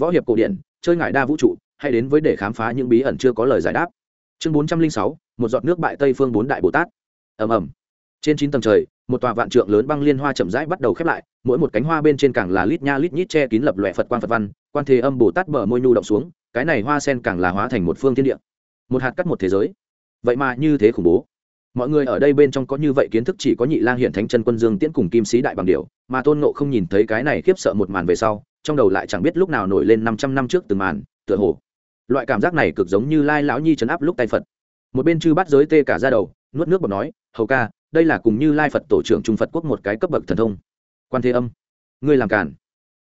võ hiệp cổ điển, chơi ngải đa vũ trụ, hay đến với để khám phá những bí ẩn chưa có lời giải đáp. Chương bốn trăm linh sáu, một giọt nước bại tây phương bốn đại bồ tát. Ầm ầm. Trên chín tầng trời, một tòa vạn trượng lớn băng liên hoa chậm rãi bắt đầu khép lại, mỗi một cánh hoa bên trên càng là lít nha lít nhít che kín lập loẹ phật quan phật văn, quan thế âm bồ tát bờ môi nhu động xuống, cái này hoa sen càng là hóa thành một phương thiên địa. Một hạt cắt một thế giới. Vậy mà như thế khủng bố. Mọi người ở đây bên trong có như vậy kiến thức chỉ có nhị lang hiện thánh chân quân dương tiễn cùng kim sĩ đại bằng điều mà tôn nộ không nhìn thấy cái này khiếp sợ một màn về sau trong đầu lại chẳng biết lúc nào nổi lên năm trăm năm trước từng màn, tựa hồ. Loại cảm giác này cực giống như lai lão nhi trấn áp lúc tay phật. Một bên chư bắt giới tê cả ra đầu, nuốt nước bọt nói, hầu ca, đây là cùng như lai phật tổ trưởng trung phật quốc một cái cấp bậc thần thông. Quan thế âm, ngươi làm cản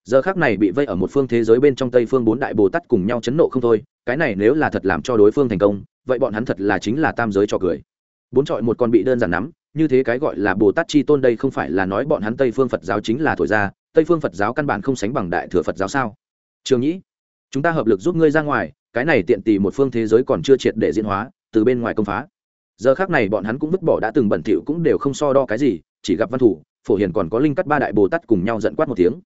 giờ khác này bị vây ở một phương thế giới bên trong tây phương bốn đại bồ tát cùng nhau chấn nộ không thôi, cái này nếu là thật làm cho đối phương thành công, vậy bọn hắn thật là chính là tam giới cho cười. Bốn trọi một con bị đơn giản nắm, như thế cái gọi là bồ tát chi tôn đây không phải là nói bọn hắn tây phương phật giáo chính là thổi ra tây phương phật giáo căn bản không sánh bằng đại thừa phật giáo sao? Trường nhĩ, chúng ta hợp lực giúp ngươi ra ngoài, cái này tiện tì một phương thế giới còn chưa triệt để diễn hóa, từ bên ngoài công phá. Giờ khác này bọn hắn cũng vứt bỏ đã từng bẩn thỉu cũng đều không so đo cái gì, chỉ gặp văn thủ, phổ hiền còn có linh cắt ba đại bồ tát cùng nhau dẫn quát một tiếng.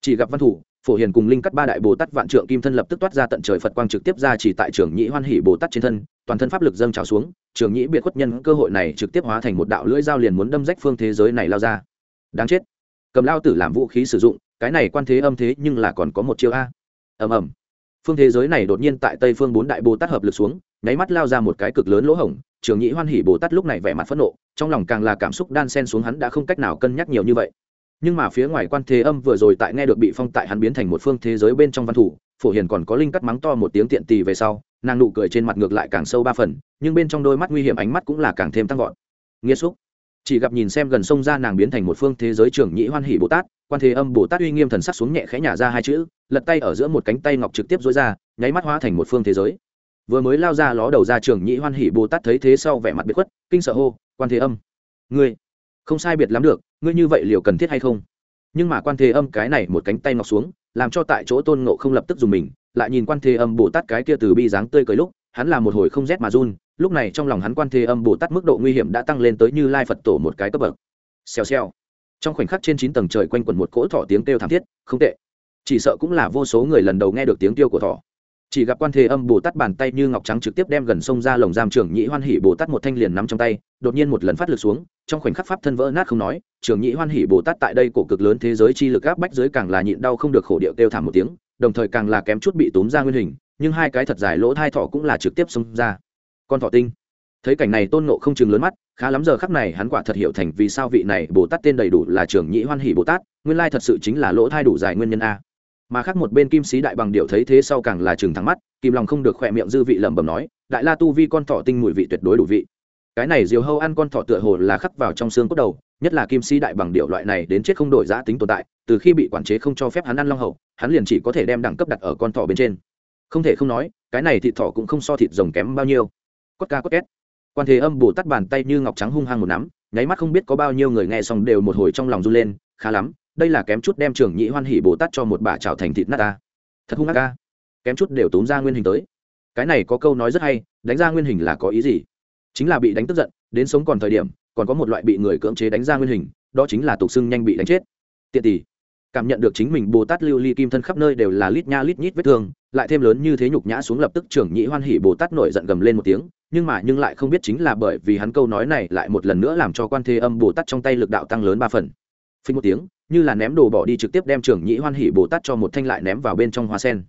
Chỉ gặp văn thủ, phổ hiền cùng linh cắt ba đại bồ tát vạn trượng kim thân lập tức toát ra tận trời phật quang trực tiếp ra chỉ tại trường nhĩ hoan hỷ bồ tát trên thân, toàn thân pháp lực dâng trào xuống, trường nhĩ biệt khuất nhân cơ hội này trực tiếp hóa thành một đạo lưỡi dao liền muốn đâm rách phương thế giới này lao ra. Đáng chết cầm lao tử làm vũ khí sử dụng, cái này quan thế âm thế nhưng là còn có một chiêu a. Ầm ầm. Phương thế giới này đột nhiên tại tây phương bốn đại bồ tát hợp lực xuống, nháy mắt lao ra một cái cực lớn lỗ hổng, trường nhĩ hoan hỉ bồ tát lúc này vẻ mặt phẫn nộ, trong lòng càng là cảm xúc đan sen xuống hắn đã không cách nào cân nhắc nhiều như vậy. Nhưng mà phía ngoài quan thế âm vừa rồi tại nghe được bị phong tại hắn biến thành một phương thế giới bên trong văn thủ, phổ hiền còn có linh cắt mắng to một tiếng tiện tì về sau, nàng nụ cười trên mặt ngược lại càng sâu ba phần, nhưng bên trong đôi mắt nguy hiểm ánh mắt cũng là càng thêm tăng vọt. Nghiêm xúc chỉ gặp nhìn xem gần sông ra nàng biến thành một phương thế giới trưởng nhĩ hoan hỷ bồ tát, quan thế âm bồ tát uy nghiêm thần sắc xuống nhẹ khẽ nhả ra hai chữ, lật tay ở giữa một cánh tay ngọc trực tiếp dối ra, nháy mắt hóa thành một phương thế giới. Vừa mới lao ra ló đầu ra trưởng nhĩ hoan hỷ bồ tát thấy thế sau vẻ mặt biệt khuất, kinh sợ hô, quan thế âm, ngươi, không sai biệt lắm được, ngươi như vậy liệu cần thiết hay không? Nhưng mà quan thế âm cái này một cánh tay ngọc xuống, làm cho tại chỗ tôn ngộ không lập tức dùng mình, lại nhìn quan thế âm bồ tát cái kia từ bi dáng tươi cười lúc, hắn là một hồi không rét mà run lúc này trong lòng hắn quan thế âm bồ tát mức độ nguy hiểm đã tăng lên tới như lai phật tổ một cái cấp bậc. Xèo xèo. Trong khoảnh khắc trên chín tầng trời quanh quẩn một cỗ thỏ tiếng kêu thảm thiết, không tệ. Chỉ sợ cũng là vô số người lần đầu nghe được tiếng kêu của thỏ. Chỉ gặp quan thế âm bồ tát bàn tay như ngọc trắng trực tiếp đem gần sông ra lồng giam trưởng nhị hoan hỷ bồ tát một thanh liền nắm trong tay, đột nhiên một lần phát lực xuống, trong khoảnh khắc pháp thân vỡ nát không nói, trưởng nhị hoan hỷ bồ tát tại đây cổ cực lớn thế giới chi lực áp bách giới càng là nhịn đau không được khổ điệu kêu thảm một tiếng, đồng thời càng là kém chút bị túm ra nguyên hình, nhưng hai cái thật dài lỗ thai thọ cũng là trực tiếp xông ra con thọ tinh. Thấy cảnh này tôn nộ không chừng lớn mắt, khá lắm giờ khắc này hắn quả thật hiểu thành vì sao vị này bồ tát tên đầy đủ là trưởng nhĩ hoan hỷ bồ tát, nguyên lai thật sự chính là lỗ thai đủ dài nguyên nhân a. Mà khác một bên kim sĩ đại bằng điệu thấy thế sau càng là chừng thắng mắt kim lòng không được khỏe miệng dư vị lẩm bẩm nói, đại la tu vi con thọ tinh mùi vị tuyệt đối đủ vị. Cái này diều hâu ăn con thọ tựa hồ là khắc vào trong xương cốt đầu, nhất là kim sĩ đại bằng điệu loại này đến chết không đổi giá tính tồn tại, từ khi bị quản chế không cho phép hắn ăn long hậu, hắn liền chỉ có thể đem đẳng cấp đặt ở con thọ bên trên. Không thể không nói, cái này thịt thọ cũng không so thịt rồng kém bao nhiêu cốt ca cốt két. Quan thế âm bồ tắt bàn tay như ngọc trắng hung hăng một nắm, nháy mắt không biết có bao nhiêu người nghe xong đều một hồi trong lòng run lên, khá lắm, đây là kém chút đem trưởng nhị hoan hỉ bồ tát cho một bà trào thành thịt nát ta. Thật hung ác ca. Kém chút đều tốn ra nguyên hình tới. Cái này có câu nói rất hay, đánh ra nguyên hình là có ý gì? Chính là bị đánh tức giận, đến sống còn thời điểm, còn có một loại bị người cưỡng chế đánh ra nguyên hình, đó chính là tục xưng nhanh bị đánh chết. Tiện tỷ cảm nhận được chính mình bồ tát lưu ly kim thân khắp nơi đều là lít nha lít nhít vết thương lại thêm lớn như thế nhục nhã xuống lập tức trưởng nhị hoan hỉ bồ tát nổi giận gầm lên một tiếng, nhưng mà nhưng lại không biết chính là bởi vì hắn câu nói này lại một lần nữa làm cho quan thế âm bồ tát trong tay lực đạo tăng lớn ba phần. Phình một tiếng, như là ném đồ bỏ đi trực tiếp đem trưởng nhị hoan hỉ bồ tát cho một thanh lại ném vào bên trong hoa sen.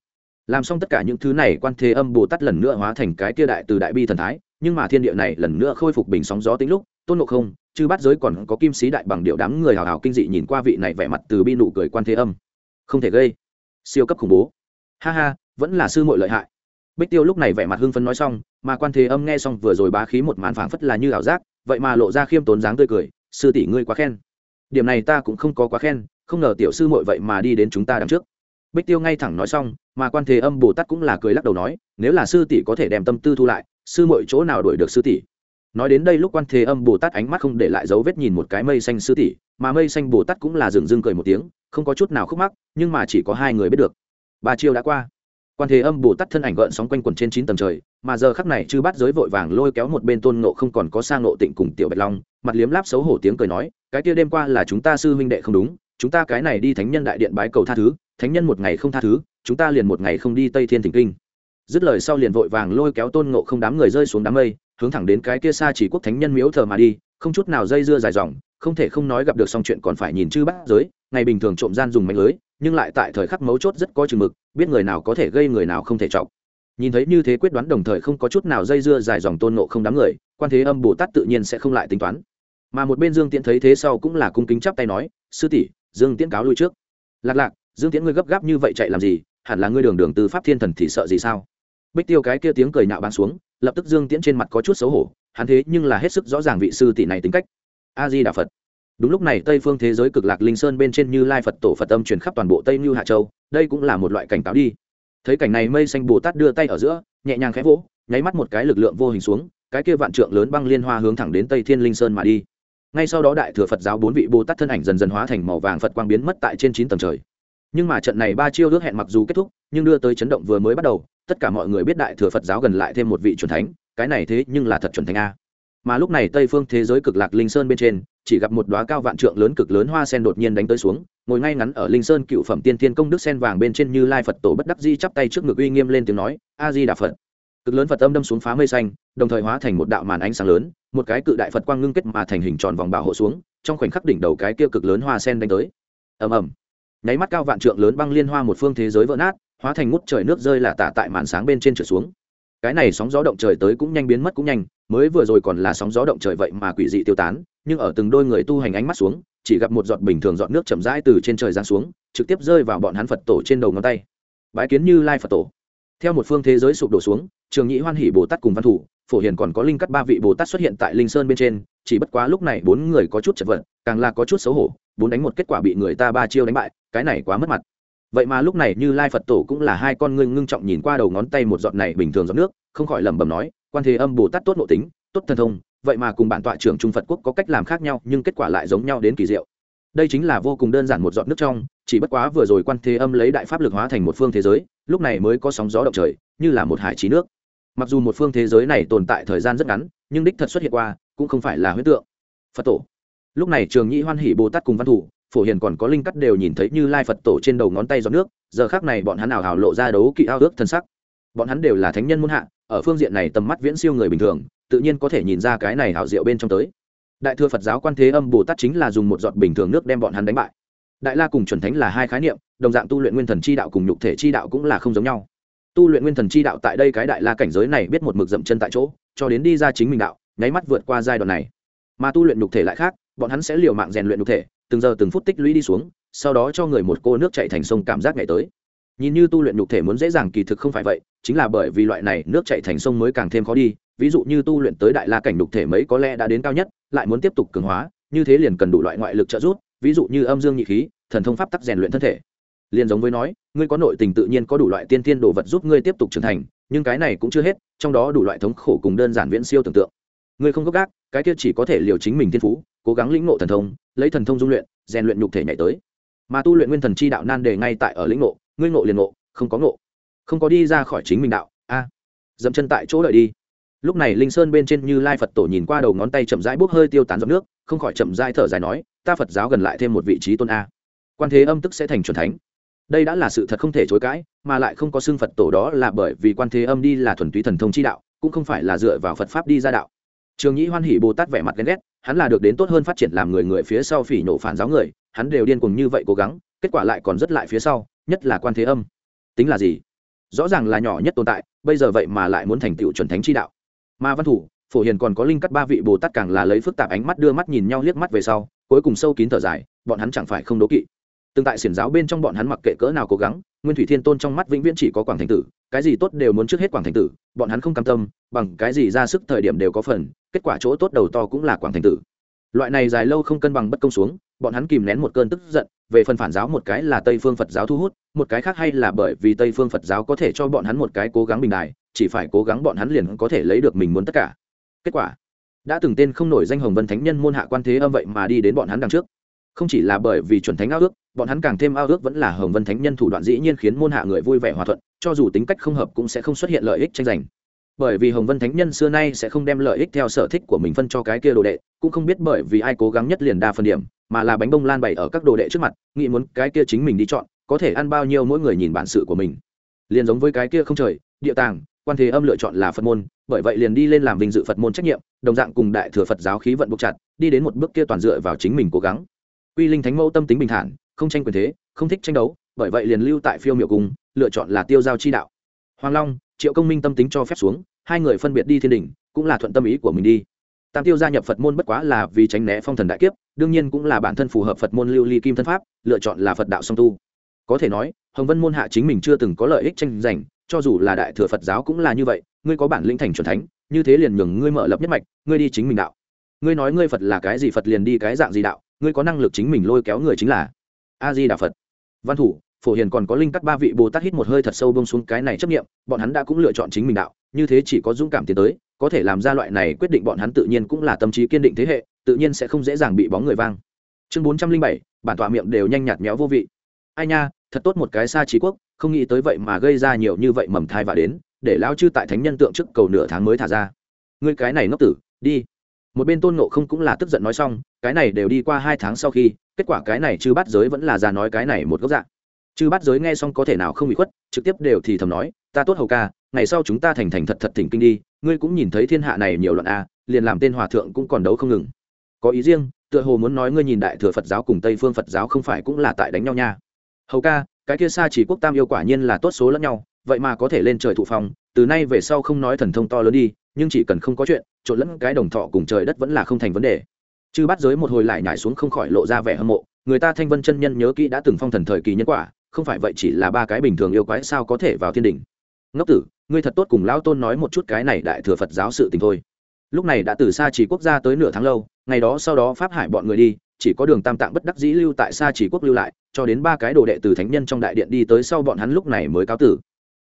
Làm xong tất cả những thứ này, quan thế âm bồ tát lần nữa hóa thành cái kia đại từ đại bi thần thái, nhưng mà thiên địa này lần nữa khôi phục bình sóng gió tính lúc, tôn ngộ không chứ bắt giới còn có kim sĩ đại bằng điệu đám người hào hào kinh dị nhìn qua vị này vẻ mặt từ bi nụ cười quan thế âm. Không thể gây. Siêu cấp khủng bố. Ha ha vẫn là sư muội lợi hại. Bích tiêu lúc này vẻ mặt hưng phấn nói xong, mà quan thế âm nghe xong vừa rồi bá khí một màn phảng phất là như ảo giác, vậy mà lộ ra khiêm tốn dáng tươi cười, sư tỷ ngươi quá khen. Điểm này ta cũng không có quá khen, không ngờ tiểu sư muội vậy mà đi đến chúng ta đằng trước. Bích tiêu ngay thẳng nói xong, mà quan thế âm bồ tát cũng là cười lắc đầu nói, nếu là sư tỷ có thể đem tâm tư thu lại, sư muội chỗ nào đuổi được sư tỷ? Nói đến đây lúc quan thế âm bồ tát ánh mắt không để lại dấu vết nhìn một cái mây xanh sư tỷ, mà mây xanh bồ tát cũng là dừng dưng cười một tiếng, không có chút nào khúc mắc, nhưng mà chỉ có hai người biết được. Ba chiêu đã qua quan thế âm bồ tát thân ảnh gợn sóng quanh quần trên chín tầng trời, mà giờ khắc này chư bắt giới vội vàng lôi kéo một bên tôn nộ không còn có sang nộ tịnh cùng tiểu bạch long, mặt liếm láp xấu hổ tiếng cười nói, cái kia đêm qua là chúng ta sư huynh đệ không đúng, chúng ta cái này đi thánh nhân đại điện bái cầu tha thứ, thánh nhân một ngày không tha thứ, chúng ta liền một ngày không đi tây thiên thỉnh kinh. Dứt lời sau liền vội vàng lôi kéo tôn ngộ không đám người rơi xuống đám mây, hướng thẳng đến cái kia xa chỉ quốc thánh nhân miếu thờ mà đi, không chút nào dây dưa dài dòng, không thể không nói gặp được xong chuyện còn phải nhìn chư bát giới, ngày bình thường trộm gian dùng mạnh lưới nhưng lại tại thời khắc mấu chốt rất có chừng mực, biết người nào có thể gây người nào không thể chọc. Nhìn thấy như thế quyết đoán đồng thời không có chút nào dây dưa dài dòng tôn nộ không đám người, quan thế âm bồ tát tự nhiên sẽ không lại tính toán. Mà một bên dương tiễn thấy thế sau cũng là cung kính chắp tay nói, sư tỷ, dương tiễn cáo lui trước. Lạc lạc, dương tiễn ngươi gấp gáp như vậy chạy làm gì? Hẳn là ngươi đường đường từ pháp thiên thần thì sợ gì sao? Bích tiêu cái kia tiếng cười nhạo bán xuống, lập tức dương tiễn trên mặt có chút xấu hổ, hắn thế nhưng là hết sức rõ ràng vị sư tỷ này tính cách. A di đà phật đúng lúc này tây phương thế giới cực lạc linh sơn bên trên như lai phật tổ phật âm truyền khắp toàn bộ tây như hạ châu, đây cũng là một loại cảnh cáo đi. Thấy cảnh này, mây xanh bồ tát đưa tay ở giữa, nhẹ nhàng khẽ vỗ, nháy mắt một cái lực lượng vô hình xuống, cái kia vạn trượng lớn băng liên hoa hướng thẳng đến tây thiên linh sơn mà đi. Ngay sau đó đại thừa phật giáo bốn vị bồ tát thân ảnh dần dần hóa thành màu vàng phật quang biến mất tại trên chín tầng trời. Nhưng mà trận này ba chiêu ước hẹn mặc dù kết thúc, nhưng đưa tới chấn động vừa mới bắt đầu, tất cả mọi người biết đại thừa phật giáo gần lại thêm một vị c thánh, cái này thế nhưng là thật chuẩn thánh a. Mà lúc này tây phương thế giới cực lạc linh sơn bên trên chỉ gặp một đóa cao vạn trượng lớn cực lớn hoa sen đột nhiên đánh tới xuống, ngồi ngay ngắn ở linh sơn cựu phẩm tiên tiên công đức sen vàng bên trên như lai phật tổ bất đắc di chắp tay trước ngực uy nghiêm lên tiếng nói, a di đà phật. Cực lớn phật âm đâm xuống phá mây xanh, đồng thời hóa thành một đạo màn ánh sáng lớn, một cái cự đại phật quang ngưng kết mà thành hình tròn vòng bảo hộ xuống, trong khoảnh khắc đỉnh đầu cái kia cực lớn hoa sen đánh tới. Ầm ầm. Nháy mắt cao vạn trượng lớn băng liên hoa một phương thế giới vỡ nát, hóa thành ngút trời nước rơi là tả tại màn sáng bên trên trở xuống cái này sóng gió động trời tới cũng nhanh biến mất cũng nhanh, mới vừa rồi còn là sóng gió động trời vậy mà quỷ dị tiêu tán, nhưng ở từng đôi người tu hành ánh mắt xuống, chỉ gặp một giọt bình thường giọt nước chậm rãi từ trên trời giáng xuống, trực tiếp rơi vào bọn hắn phật tổ trên đầu ngón tay. Bái kiến như lai phật tổ. Theo một phương thế giới sụp đổ xuống, trường nhĩ hoan hỷ bồ tát cùng văn thủ, phổ hiền còn có linh cắt ba vị bồ tát xuất hiện tại linh sơn bên trên, chỉ bất quá lúc này bốn người có chút chật vật, càng là có chút xấu hổ, bốn đánh một kết quả bị người ta ba chiêu đánh bại, cái này quá mất mặt vậy mà lúc này như lai phật tổ cũng là hai con ngưng ngưng trọng nhìn qua đầu ngón tay một giọt này bình thường giọt nước, không khỏi lẩm bẩm nói, quan thế âm bồ tát tốt nội tính, tốt thần thông, vậy mà cùng bản tọa trưởng trung phật quốc có cách làm khác nhau, nhưng kết quả lại giống nhau đến kỳ diệu. Đây chính là vô cùng đơn giản một giọt nước trong, chỉ bất quá vừa rồi quan thế âm lấy đại pháp lực hóa thành một phương thế giới, lúc này mới có sóng gió động trời, như là một hải trí nước. Mặc dù một phương thế giới này tồn tại thời gian rất ngắn, nhưng đích thật xuất hiện qua, cũng không phải là huyết tượng. Phật tổ. Lúc này trường nhĩ hoan hỷ bồ tát cùng văn thủ phổ hiền còn có linh cắt đều nhìn thấy như lai phật tổ trên đầu ngón tay giọt nước, giờ khác này bọn hắn nào hào lộ ra đấu kỵ ao ước thân sắc. Bọn hắn đều là thánh nhân muôn hạ, ở phương diện này tầm mắt viễn siêu người bình thường, tự nhiên có thể nhìn ra cái này hảo diệu bên trong tới. Đại thừa phật giáo quan thế âm bồ tát chính là dùng một giọt bình thường nước đem bọn hắn đánh bại. Đại la cùng chuẩn thánh là hai khái niệm, đồng dạng tu luyện nguyên thần chi đạo cùng nhục thể chi đạo cũng là không giống nhau. Tu luyện nguyên thần chi đạo tại đây cái đại la cảnh giới này biết một mực dậm chân tại chỗ, cho đến đi ra chính mình đạo, nháy mắt vượt qua giai đoạn này. Mà tu luyện nhục thể lại khác, bọn hắn sẽ liều mạng rèn luyện nhục thể từng giờ từng phút tích lũy đi xuống, sau đó cho người một cô nước chạy thành sông cảm giác ngày tới. Nhìn như tu luyện nhục thể muốn dễ dàng kỳ thực không phải vậy, chính là bởi vì loại này nước chạy thành sông mới càng thêm khó đi, ví dụ như tu luyện tới đại la cảnh nhục thể mấy có lẽ đã đến cao nhất, lại muốn tiếp tục cường hóa, như thế liền cần đủ loại ngoại lực trợ giúp, ví dụ như âm dương nhị khí, thần thông pháp tắc rèn luyện thân thể. Liền giống với nói, ngươi có nội tình tự nhiên có đủ loại tiên tiên đồ vật giúp ngươi tiếp tục trưởng thành, nhưng cái này cũng chưa hết, trong đó đủ loại thống khổ cùng đơn giản viễn siêu tưởng tượng. Ngươi không gốc gác cái kia chỉ có thể liều chính mình thiên phú, cố gắng lĩnh ngộ thần thông lấy thần thông dung luyện, rèn luyện nhục thể nhảy tới. Mà tu luyện nguyên thần chi đạo nan đề ngay tại ở lĩnh ngộ, ngươi ngộ liền ngộ, không có ngộ. Không có đi ra khỏi chính mình đạo, a. Dậm chân tại chỗ đợi đi. Lúc này linh sơn bên trên như lai phật tổ nhìn qua đầu ngón tay chậm rãi bốc hơi tiêu tán giọt nước, không khỏi chậm rãi thở dài nói, ta phật giáo gần lại thêm một vị trí tôn a. Quan thế âm tức sẽ thành chuẩn thánh. Đây đã là sự thật không thể chối cãi, mà lại không có xưng phật tổ đó là bởi vì quan thế âm đi là thuần túy thần thông chi đạo, cũng không phải là dựa vào phật pháp đi ra đạo trường nhĩ hoan hỉ bồ tát vẻ mặt ghen ghét, hắn là được đến tốt hơn phát triển làm người người phía sau phỉ nổ phản giáo người, hắn đều điên cùng như vậy cố gắng, kết quả lại còn rất lại phía sau, nhất là quan thế âm. Tính là gì? Rõ ràng là nhỏ nhất tồn tại, bây giờ vậy mà lại muốn thành tựu chuẩn thánh chi đạo. Mà văn thủ, phổ hiền còn có linh cắt ba vị bồ tát càng là lấy phức tạp ánh mắt đưa mắt nhìn nhau liếc mắt về sau, cuối cùng sâu kín thở dài, bọn hắn chẳng phải không đố kỵ. Tương tại xiển giáo bên trong bọn hắn mặc kệ cỡ nào cố gắng nguyên thủy thiên tôn trong mắt vĩnh viễn chỉ có quảng thành tử, cái gì tốt đều muốn trước hết quảng thành tử, bọn hắn không cam tâm, bằng cái gì ra sức thời điểm đều có phần, kết quả chỗ tốt đầu to cũng là quảng thành tử. Loại này dài lâu không cân bằng bất công xuống, bọn hắn kìm nén một cơn tức giận, về phần phản giáo một cái là tây phương phật giáo thu hút, một cái khác hay là bởi vì tây phương phật giáo có thể cho bọn hắn một cái cố gắng bình đại, chỉ phải cố gắng bọn hắn liền có thể lấy được mình muốn tất cả. Kết quả, đã từng tên không nổi danh hồng vân thánh nhân môn hạ quan thế âm vậy mà đi đến bọn hắn đằng trước không chỉ là bởi vì chuẩn thánh ao ước, bọn hắn càng thêm ao ước vẫn là hồng vân thánh nhân thủ đoạn dĩ nhiên khiến môn hạ người vui vẻ hòa thuận, cho dù tính cách không hợp cũng sẽ không xuất hiện lợi ích tranh giành. Bởi vì hồng vân thánh nhân xưa nay sẽ không đem lợi ích theo sở thích của mình phân cho cái kia đồ đệ, cũng không biết bởi vì ai cố gắng nhất liền đa phần điểm, mà là bánh bông lan bày ở các đồ đệ trước mặt, nghĩ muốn cái kia chính mình đi chọn, có thể ăn bao nhiêu mỗi người nhìn bản sự của mình. Liền giống với cái kia không trời, địa tàng, quan thế âm lựa chọn là phật môn, bởi vậy liền đi lên làm vinh dự phật môn trách nhiệm, đồng dạng cùng đại thừa phật giáo khí vận buộc chặt, đi đến một bước kia toàn dựa vào chính mình cố gắng quy linh thánh mẫu tâm tính bình thản, không tranh quyền thế, không thích tranh đấu, bởi vậy liền lưu tại phiêu miệu cung, lựa chọn là tiêu giao chi đạo. Hoàng long, triệu công minh tâm tính cho phép xuống, hai người phân biệt đi thiên đình cũng là thuận tâm ý của mình đi. Tam tiêu gia nhập phật môn bất quá là vì tránh né phong thần đại kiếp, đương nhiên cũng là bản thân phù hợp phật môn lưu ly kim thân pháp, lựa chọn là phật đạo song tu. Có thể nói, hồng vân môn hạ chính mình chưa từng có lợi ích tranh giành, cho dù là đại thừa phật giáo cũng là như vậy, ngươi có bản lĩnh thành c thánh, như thế liền nhường ngươi mở lập nhất mạch, ngươi đi chính mình đạo ngươi nói ngươi phật là cái gì phật liền đi cái dạng gì đạo, ngươi có năng lực chính mình lôi kéo người chính là a di đà phật. Văn thủ, phổ hiền còn có linh các ba vị bồ tát hít một hơi thật sâu bông xuống cái này chấp nghiệm bọn hắn đã cũng lựa chọn chính mình đạo, như thế chỉ có dũng cảm tiến tới, có thể làm ra loại này quyết định bọn hắn tự nhiên cũng là tâm trí kiên định thế hệ, tự nhiên sẽ không dễ dàng bị bóng người vang. Chương bốn trăm linh bảy, bản tọa miệng đều nhanh nhạt méo vô vị. Ai nha, thật tốt một cái xa trí quốc, không nghĩ tới vậy mà gây ra nhiều như vậy mầm thai và đến, để lao chư tại thánh nhân tượng trước cầu nửa tháng mới thả ra. Ngươi cái này ngốc tử, đi một bên tôn nộ không cũng là tức giận nói xong, cái này đều đi qua hai tháng sau khi, kết quả cái này chư bắt giới vẫn là già nói cái này một gốc dạng. Chư bắt giới nghe xong có thể nào không bị khuất, trực tiếp đều thì thầm nói, ta tốt hầu ca, ngày sau chúng ta thành thành thật thật thỉnh kinh đi, ngươi cũng nhìn thấy thiên hạ này nhiều luận a, liền làm tên hòa thượng cũng còn đấu không ngừng. Có ý riêng, tựa hồ muốn nói ngươi nhìn đại thừa phật giáo cùng tây phương phật giáo không phải cũng là tại đánh nhau nha. Hầu ca, cái kia xa chỉ quốc tam yêu quả nhiên là tốt số lẫn nhau, vậy mà có thể lên trời thụ phong từ nay về sau không nói thần thông to lớn đi, nhưng chỉ cần không có chuyện, trộn lẫn cái đồng thọ cùng trời đất vẫn là không thành vấn đề. Chư bắt giới một hồi lại nhảy xuống không khỏi lộ ra vẻ hâm mộ, người ta thanh vân chân nhân nhớ kỹ đã từng phong thần thời kỳ nhân quả, không phải vậy chỉ là ba cái bình thường yêu quái sao có thể vào thiên đình. Ngốc tử, ngươi thật tốt cùng lão tôn nói một chút cái này đại thừa phật giáo sự tình thôi. Lúc này đã từ xa chỉ quốc gia tới nửa tháng lâu, ngày đó sau đó pháp hải bọn người đi, chỉ có đường tam tạng bất đắc dĩ lưu tại xa chỉ quốc lưu lại, cho đến ba cái đồ đệ từ thánh nhân trong đại điện đi tới sau bọn hắn lúc này mới cáo tử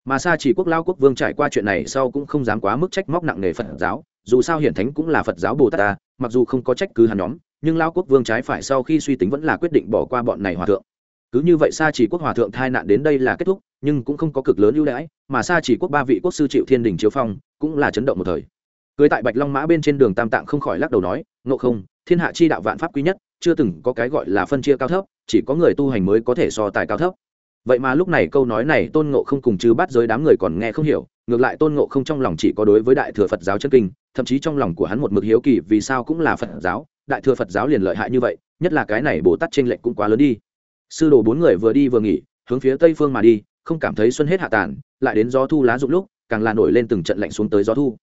mà xa chỉ quốc lao quốc vương trải qua chuyện này sau cũng không dám quá mức trách móc nặng nề phật giáo, dù sao hiển thánh cũng là phật giáo bồ tát ta, mặc dù không có trách cứ hắn nhóm, nhưng lao quốc vương trái phải sau khi suy tính vẫn là quyết định bỏ qua bọn này hòa thượng. Cứ như vậy xa chỉ quốc hòa thượng thai nạn đến đây là kết thúc, nhưng cũng không có cực lớn ưu đãi, mà xa chỉ quốc ba vị quốc sư triệu thiên đình chiếu phong cũng là chấn động một thời. Cưới tại bạch long mã bên trên đường tam tạng không khỏi lắc đầu nói, ngộ không, thiên hạ chi đạo vạn pháp quý nhất, chưa từng có cái gọi là phân chia cao thấp, chỉ có người tu hành mới có thể so tài cao thấp vậy mà lúc này câu nói này tôn ngộ không cùng chứ bắt giới đám người còn nghe không hiểu, ngược lại tôn ngộ không trong lòng chỉ có đối với đại thừa phật giáo chân kinh, thậm chí trong lòng của hắn một mực hiếu kỳ vì sao cũng là phật giáo, đại thừa phật giáo liền lợi hại như vậy, nhất là cái này bồ tát tranh lệch cũng quá lớn đi. Sư đồ bốn người vừa đi vừa nghỉ, hướng phía tây phương mà đi, không cảm thấy xuân hết hạ tàn, lại đến gió thu lá rụng lúc, càng là nổi lên từng trận lạnh xuống tới gió thu.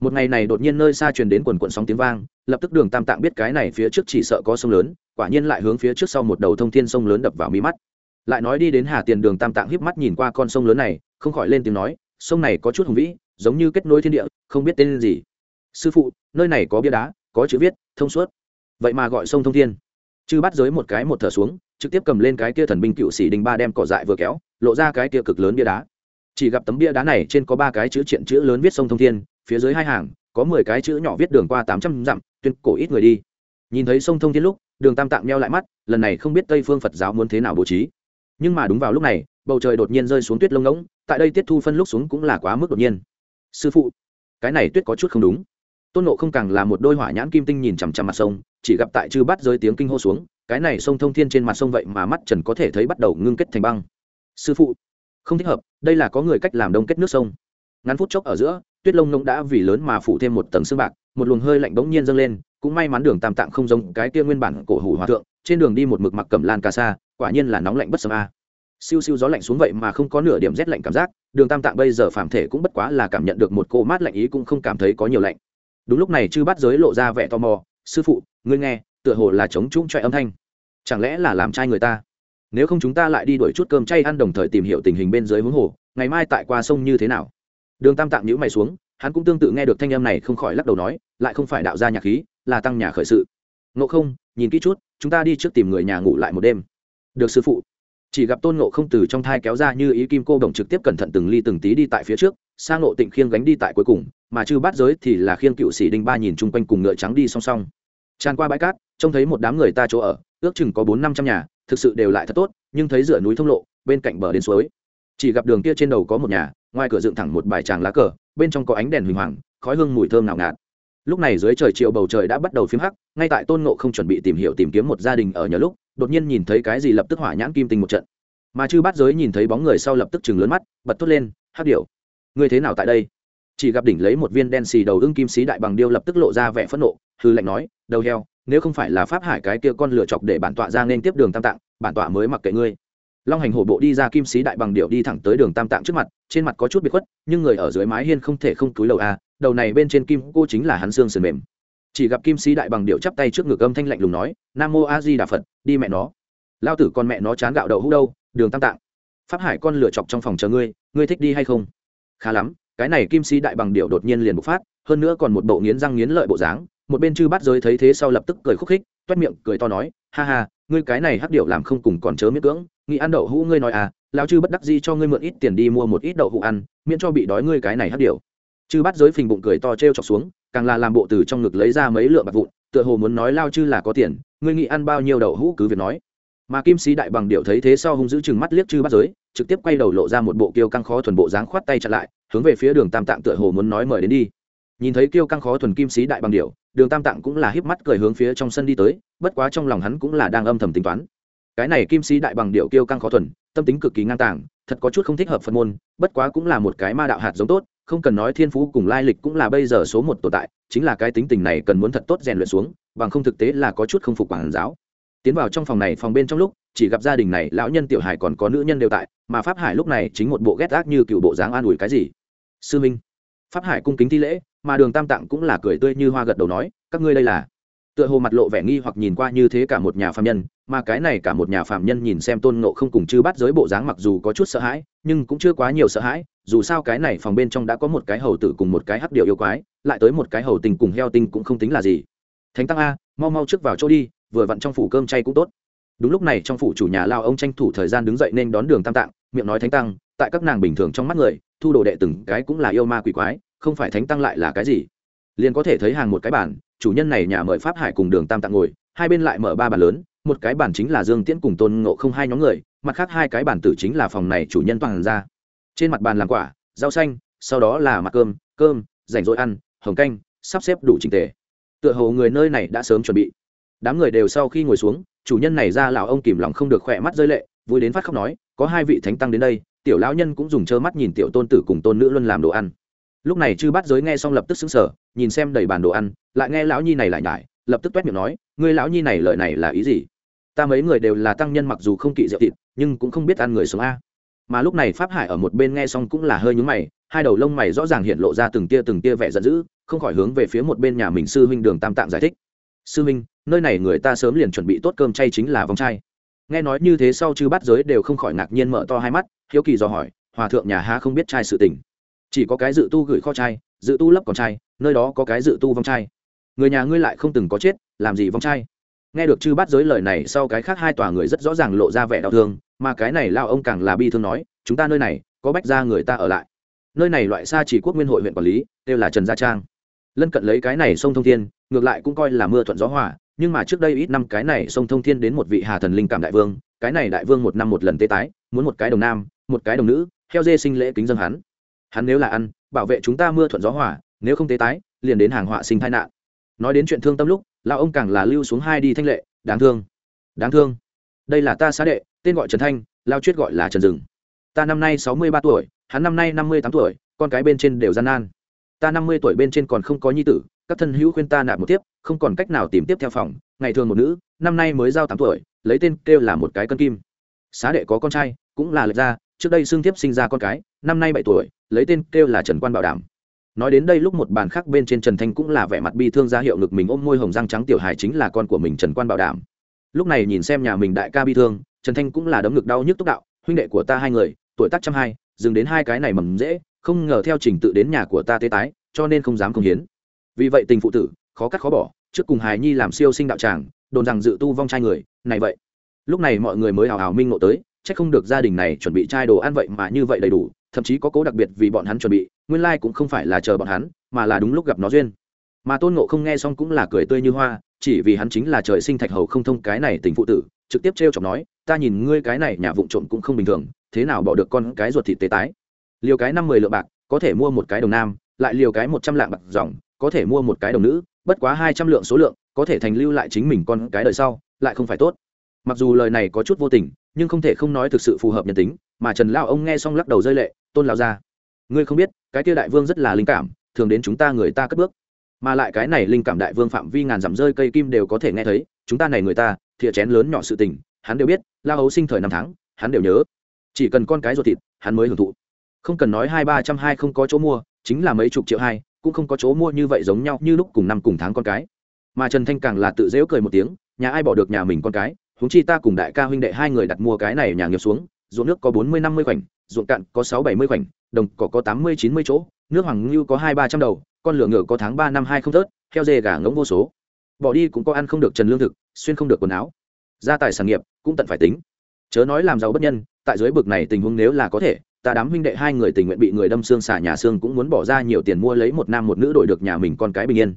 Một ngày này đột nhiên nơi xa truyền đến quần quận sóng tiếng vang, lập tức đường tam tạng biết cái này phía trước chỉ sợ có sông lớn, quả nhiên lại hướng phía trước sau một đầu thông thiên sông lớn đập vào mí mắt lại nói đi đến hà tiền đường tam tạng híp mắt nhìn qua con sông lớn này, không khỏi lên tiếng nói, sông này có chút hùng vĩ, giống như kết nối thiên địa, không biết tên gì. Sư phụ, nơi này có bia đá, có chữ viết, thông suốt. Vậy mà gọi sông thông thiên. Chư bắt giới một cái một thở xuống, trực tiếp cầm lên cái kia thần binh cựu sĩ đình ba đem cỏ dại vừa kéo, lộ ra cái kia cực lớn bia đá. Chỉ gặp tấm bia đá này trên có ba cái chữ triện chữ lớn viết sông thông thiên, phía dưới hai hàng, có mười cái chữ nhỏ viết đường qua tám trăm dặm, tuyên cổ ít người đi. Nhìn thấy sông thông thiên lúc, đường tam tạng meo lại mắt, lần này không biết tây phương phật giáo muốn thế nào bố trí nhưng mà đúng vào lúc này, bầu trời đột nhiên rơi xuống tuyết lông ngỗng, tại đây tiết thu phân lúc xuống cũng là quá mức đột nhiên. Sư phụ, cái này tuyết có chút không đúng. Tôn nộ không càng là một đôi hỏa nhãn kim tinh nhìn chằm chằm mặt sông, chỉ gặp tại chư bắt rơi tiếng kinh hô xuống, cái này sông thông thiên trên mặt sông vậy mà mắt trần có thể thấy bắt đầu ngưng kết thành băng. Sư phụ, không thích hợp, đây là có người cách làm đông kết nước sông. Ngắn phút chốc ở giữa, tuyết lông nông đã vì lớn mà phủ thêm một tầng xương bạc, một luồng hơi lạnh bỗng nhiên dâng lên, cũng may mắn đường tam tạng không giống cái kia nguyên bản cổ hủ hòa thượng trên đường đi một mực mặc cẩm lan cà sa, quả nhiên là nóng lạnh bất sâm a. Siêu siêu gió lạnh xuống vậy mà không có nửa điểm rét lạnh cảm giác, đường tam tạng bây giờ phàm thể cũng bất quá là cảm nhận được một cô mát lạnh ý cũng không cảm thấy có nhiều lạnh. Đúng lúc này chư bắt giới lộ ra vẻ tò mò, sư phụ, ngươi nghe, tựa hồ là chống chung choẹ âm thanh. Chẳng lẽ là làm trai người ta? Nếu không chúng ta lại đi đuổi chút cơm chay ăn đồng thời tìm hiểu tình hình bên dưới huống hồ, ngày mai tại qua sông như thế nào? Đường tam tạng nhữ mày xuống, hắn cũng tương tự nghe được thanh âm này không khỏi lắc đầu nói, lại không phải đạo gia nhạc khí, là tăng nhà khởi sự. Ngộ không, nhìn kỹ chút chúng ta đi trước tìm người nhà ngủ lại một đêm. Được sư phụ. Chỉ gặp tôn ngộ không từ trong thai kéo ra như ý kim cô đồng trực tiếp cẩn thận từng ly từng tí đi tại phía trước sang ngộ tịnh khiêng gánh đi tại cuối cùng, mà chư bát giới thì là khiêng cựu sĩ đinh ba nhìn chung quanh cùng ngựa trắng đi song song. Tràn qua bãi cát, trông thấy một đám người ta chỗ ở, ước chừng có bốn năm trăm nhà, thực sự đều lại thật tốt, nhưng thấy dựa núi thông lộ, bên cạnh bờ đến suối. Chỉ gặp đường kia trên đầu có một nhà, ngoài cửa dựng thẳng một bài tràng lá cờ, bên trong có ánh đèn huỳnh hoàng, khói hương mùi thơm nào ngạt lúc này dưới trời chiều bầu trời đã bắt đầu phím hắc, ngay tại tôn ngộ không chuẩn bị tìm hiểu tìm kiếm một gia đình ở nhờ lúc, đột nhiên nhìn thấy cái gì lập tức hỏa nhãn kim tinh một trận. Mà chư bát giới nhìn thấy bóng người sau lập tức chừng lớn mắt, bật thốt lên hát điệu ngươi thế nào tại đây? Chỉ gặp đỉnh lấy một viên đen xì đầu ưng kim xí đại bằng điêu lập tức lộ ra vẻ phẫn nộ, hư lạnh nói, đầu heo, nếu không phải là pháp hải cái kia con lửa chọc để bản tọa ra nên tiếp đường tam tạng, bản tọa mới mặc kệ ngươi long hành hổ bộ đi ra kim sĩ đại bằng điệu đi thẳng tới đường tam tạng trước mặt, trên mặt có chút bị khuất, nhưng người ở dưới mái hiên không thể không túi đầu a, đầu này bên trên kim cô chính là hắn xương sườn mềm. Chỉ gặp kim sĩ đại bằng điệu chắp tay trước ngực âm thanh lạnh lùng nói, nam mô a di đà phật, đi mẹ nó. Lao tử con mẹ nó chán gạo đậu hũ đâu, đường tam tạng. Pháp hải con lửa chọc trong phòng chờ ngươi ngươi thích đi hay không? Khá lắm, cái này kim sĩ đại bằng điệu đột nhiên liền bộc phát, hơn nữa còn một bộ nghiến răng nghiến lợi bộ dáng, một bên chư bắt giới thấy thế sau lập tức cười khúc khích, toét miệng cười to nói, ha ha ngươi cái này hắc điệu làm không cùng còn chớ miễn cưỡng, nghĩ ăn đậu hũ ngươi nói à lão chư bất đắc di cho ngươi mượn ít tiền đi mua một ít đậu hũ ăn, miễn cho bị đói ngươi cái này hắc điệu chư bắt giới phình bụng cười to t r chọc xuống, càng là làm bộ từ trong ngực lấy ra mấy lượng bạc vụn, tựa hồ muốn nói lao chư là có tiền, ngươi nghĩ ăn bao nhiêu đậu hũ cứ việc nói. Mà kim sĩ đại bằng điệu thấy thế sau hung giữ chừng mắt liếc chư bắt giới, trực tiếp quay đầu lộ ra một bộ kiêu căng khó thuần bộ dáng khoát tay chặn lại, hướng về phía đường tam tạng tựa hồ muốn nói mời đến đi nhìn thấy kiêu căng khó thuần kim sĩ đại bằng điệu đường tam tạng cũng là híp mắt cười hướng phía trong sân đi tới, bất quá trong lòng hắn cũng là đang âm thầm tính toán. Cái này kim sĩ đại bằng điệu kiêu căng khó thuần, tâm tính cực kỳ ngang tàng, thật có chút không thích hợp phân môn, bất quá cũng là một cái ma đạo hạt giống tốt, không cần nói thiên phú cùng lai lịch cũng là bây giờ số một tồn tại, chính là cái tính tình này cần muốn thật tốt rèn luyện xuống, bằng không thực tế là có chút không phục quản giáo. Tiến vào trong phòng này, phòng bên trong lúc, chỉ gặp gia đình này, lão nhân tiểu hải còn có nữ nhân đều tại, mà pháp hải lúc này chính một bộ ghét ác như cựu bộ dáng an ủi cái gì? Sư minh pháp hải cung kính thi lễ, mà đường tam tạng cũng là cười tươi như hoa gật đầu nói, các ngươi đây là. Tựa hồ mặt lộ vẻ nghi hoặc nhìn qua như thế cả một nhà phạm nhân, mà cái này cả một nhà phạm nhân nhìn xem tôn nộ không cùng chư bắt giới bộ dáng mặc dù có chút sợ hãi, nhưng cũng chưa quá nhiều sợ hãi, dù sao cái này phòng bên trong đã có một cái hầu tử cùng một cái hắc điệu yêu quái, lại tới một cái hầu tình cùng heo tinh cũng không tính là gì. Thánh tăng a, mau mau trước vào chỗ đi, vừa vặn trong phủ cơm chay cũng tốt. Đúng lúc này trong phủ chủ nhà lao ông tranh thủ thời gian đứng dậy nên đón đường tam tạng, miệng nói thánh tăng tại các nàng bình thường trong mắt người, thu đồ đệ từng cái cũng là yêu ma quỷ quái, không phải thánh tăng lại là cái gì? Liền có thể thấy hàng một cái bản chủ nhân này nhà mời pháp hải cùng đường tam tạng ngồi, hai bên lại mở ba bàn lớn, một cái bản chính là dương tiễn cùng tôn ngộ không hai nhóm người, mặt khác hai cái bản tử chính là phòng này chủ nhân toàn ra. Trên mặt bàn làm quả, rau xanh, sau đó là mặt cơm cơm, rảnh rỗi ăn, hồng canh, sắp xếp đủ trình tề. Tựa hồ người nơi này đã sớm chuẩn bị. Đám người đều sau khi ngồi xuống, chủ nhân này ra lão ông kìm lòng không được khỏe mắt rơi lệ, vui đến phát khóc nói, có hai vị thánh tăng đến đây tiểu lão nhân cũng dùng trơ mắt nhìn tiểu tôn tử cùng tôn nữ luôn làm đồ ăn. Lúc này chư Bát giới nghe xong lập tức xứng sở nhìn xem đầy bàn đồ ăn, lại nghe lão nhi này lại nhải, lập tức toét miệng nói, ngươi lão nhi này lời này là ý gì? Ta mấy người đều là tăng nhân mặc dù không kỵ rượu thịt, nhưng cũng không biết ăn người sống a. Mà lúc này pháp hải ở một bên nghe xong cũng là hơi nhúng mày, hai đầu lông mày rõ ràng hiện lộ ra từng tia từng tia vẻ giận dữ, không khỏi hướng về phía một bên nhà mình sư huynh đường tam tạng giải thích. Sư huynh, nơi này người ta sớm liền chuẩn bị tốt cơm chay chính là vòng chay. Nghe nói như thế sau chư Bát giới đều không khỏi ngạc nhiên mở to hai mắt hiếu kỳ dò hỏi, hòa thượng nhà ha không biết trai sự tình? Chỉ có cái dự tu gửi kho trai, dự tu lấp còn trai, nơi đó có cái dự tu vong trai. Người nhà ngươi lại không từng có chết, làm gì vong trai? Nghe được chư bắt giới lời này, sau cái khác hai tòa người rất rõ ràng lộ ra vẻ đau thương, mà cái này lao ông càng là bi thương nói, chúng ta nơi này, có bách ra người ta ở lại. Nơi này loại xa chỉ quốc nguyên hội huyện quản lý đều là trần gia trang. Lân cận lấy cái này sông thông thiên, ngược lại cũng coi là mưa thuận gió hòa, nhưng mà trước đây ít năm cái này sông thông thiên đến một vị hà thần linh cảm đại vương, cái này đại vương một năm một lần tế tái, muốn một cái đồng nam một cái đồng nữ, heo dê sinh lễ kính dân hắn. Hắn nếu là ăn, bảo vệ chúng ta mưa thuận gió hỏa nếu không tế tái, liền đến hàng họa sinh tai nạn. Nói đến chuyện thương tâm lúc, lão ông càng là lưu xuống hai đi thanh lệ, đáng thương. Đáng thương. Đây là ta xá đệ, tên gọi trần thanh, lao chuyết gọi là trần rừng ta năm nay sáu mươi ba tuổi, hắn năm nay năm mươi tám tuổi, con cái bên trên đều gian nan. Ta năm mươi tuổi bên trên còn không có nhi tử, các thân hữu khuyên ta nạp một tiếp, không còn cách nào tìm tiếp theo phòng, ngày thường một nữ, năm nay mới giao tám tuổi, lấy tên kêu là một cái cân kim. Xá đệ có con trai, cũng là lệch ra trước đây xương tiếp sinh ra con cái, năm nay bảy tuổi, lấy tên kêu là trần quan bảo đảm. Nói đến đây lúc một bàn khác bên trên trần thanh cũng là vẻ mặt bi thương ra hiệu ngực mình ôm môi hồng răng trắng tiểu hài chính là con của mình trần quan bảo đảm. Lúc này nhìn xem nhà mình đại ca bi thương, trần thanh cũng là đấm ngực đau nhức túc đạo, huynh đệ của ta hai người, tuổi tác trăm hai, dừng đến hai cái này mầm dễ, không ngờ theo trình tự đến nhà của ta tế tái, cho nên không dám công hiến. Vì vậy tình phụ tử, khó cắt khó bỏ, trước cùng hài nhi làm siêu sinh đạo tràng, đồn rằng dự tu vong trai người, này vậy. Lúc này mọi người mới hào hào minh ngộ tới chắc không được gia đình này chuẩn bị trai đồ ăn vậy mà như vậy đầy đủ, thậm chí có cố đặc biệt vì bọn hắn chuẩn bị, nguyên lai cũng không phải là chờ bọn hắn, mà là đúng lúc gặp nó duyên. Mà tôn ngộ không nghe xong cũng là cười tươi như hoa, chỉ vì hắn chính là trời sinh thạch hầu không thông cái này tình phụ tử, trực tiếp t r e o chọc nói, ta nhìn ngươi cái này nhà vụn trộm cũng không bình thường, thế nào bỏ được con cái ruột thịt tế tái? Liều cái năm mười lượng bạc, có thể mua một cái đồng nam, lại liều cái một trăm lạng bạc dòng, có thể mua một cái đồng nữ, bất quá hai trăm lượng số lượng, có thể thành lưu lại chính mình con cái đời sau, lại không phải tốt. Mặc dù lời này có chút vô tình nhưng không thể không nói thực sự phù hợp nhân tính, mà trần lao ông nghe xong lắc đầu rơi lệ, tôn lao ra ngươi không biết, cái kia đại vương rất là linh cảm, thường đến chúng ta người ta cất bước. Mà lại cái này linh cảm đại vương phạm vi ngàn dặm rơi cây kim đều có thể nghe thấy, chúng ta này người ta, thìa chén lớn nhỏ sự tình, hắn đều biết lao hấu sinh thời năm tháng, hắn đều nhớ. Chỉ cần con cái ruột thịt, hắn mới hưởng thụ. Không cần nói hai ba trăm hai không có chỗ mua, chính là mấy chục triệu hai, cũng không có chỗ mua như vậy giống nhau như lúc cùng năm cùng tháng con cái. Mà trần thanh càng là tự dễu cười một tiếng, nhà ai bỏ được nhà mình con cái huống chi ta cùng đại ca huynh đệ hai người đặt mua cái này nhà nghiệp xuống, ruộng nước có bốn mươi năm mươi khoảnh, ruộng cạn có sáu bảy mươi khoảnh, đồng cỏ có tám mươi chín mươi chỗ, nước hoàng ngưu có hai ba trăm đầu, con lửa ngựa có tháng ba năm hai không tớt heo dê gà ngỗng vô số. Bỏ đi cũng có ăn không được trần lương thực, xuyên không được quần áo. Gia tài sản nghiệp cũng tận phải tính. Chớ nói làm giàu bất nhân, tại dưới bực này tình huống nếu là có thể, ta đám huynh đệ hai người tình nguyện bị người đâm xương xả nhà xương cũng muốn bỏ ra nhiều tiền mua lấy một nam một nữ đổi được nhà mình con cái bình yên.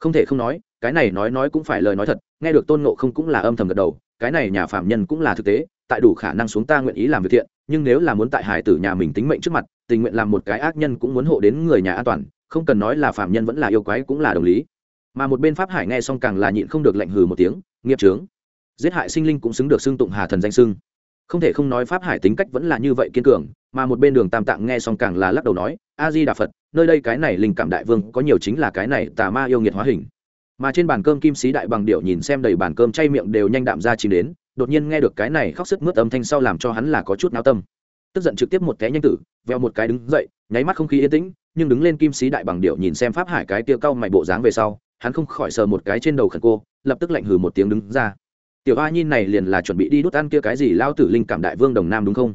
Không thể không nói, cái này nói nói cũng phải lời nói thật, nghe được tôn nộ không cũng là âm thầm gật đầu cái này nhà phạm nhân cũng là thực tế, tại đủ khả năng xuống ta nguyện ý làm việc thiện, nhưng nếu là muốn tại hải tử nhà mình tính mệnh trước mặt, tình nguyện làm một cái ác nhân cũng muốn hộ đến người nhà an toàn, không cần nói là phạm nhân vẫn là yêu quái cũng là đồng lý. Mà một bên pháp hải nghe xong càng là nhịn không được lạnh hừ một tiếng, nghiệp trướng giết hại sinh linh cũng xứng được xưng tụng hà thần danh xưng. Không thể không nói pháp hải tính cách vẫn là như vậy kiên cường, mà một bên đường tam tạng nghe xong càng là lắc đầu nói, a di đà phật, nơi đây cái này linh cảm đại vương có nhiều chính là cái này tà ma yêu nghiệt hóa hình mà trên bàn cơm kim sĩ đại bằng điệu nhìn xem đầy bàn cơm chay miệng đều nhanh đạm ra chìm đến, đột nhiên nghe được cái này khóc sức mướt âm thanh sau làm cho hắn là có chút nao tâm. Tức giận trực tiếp một té nhanh tử, veo một cái đứng dậy, nháy mắt không khí yên tĩnh, nhưng đứng lên kim sĩ đại bằng điệu nhìn xem pháp hải cái tia cau mày bộ dáng về sau, hắn không khỏi sờ một cái trên đầu khẩn cô, lập tức lạnh hừ một tiếng đứng ra. Tiểu a nhìn này liền là chuẩn bị đi đút ăn kia cái gì lao tử linh cảm đại vương đồng nam đúng không?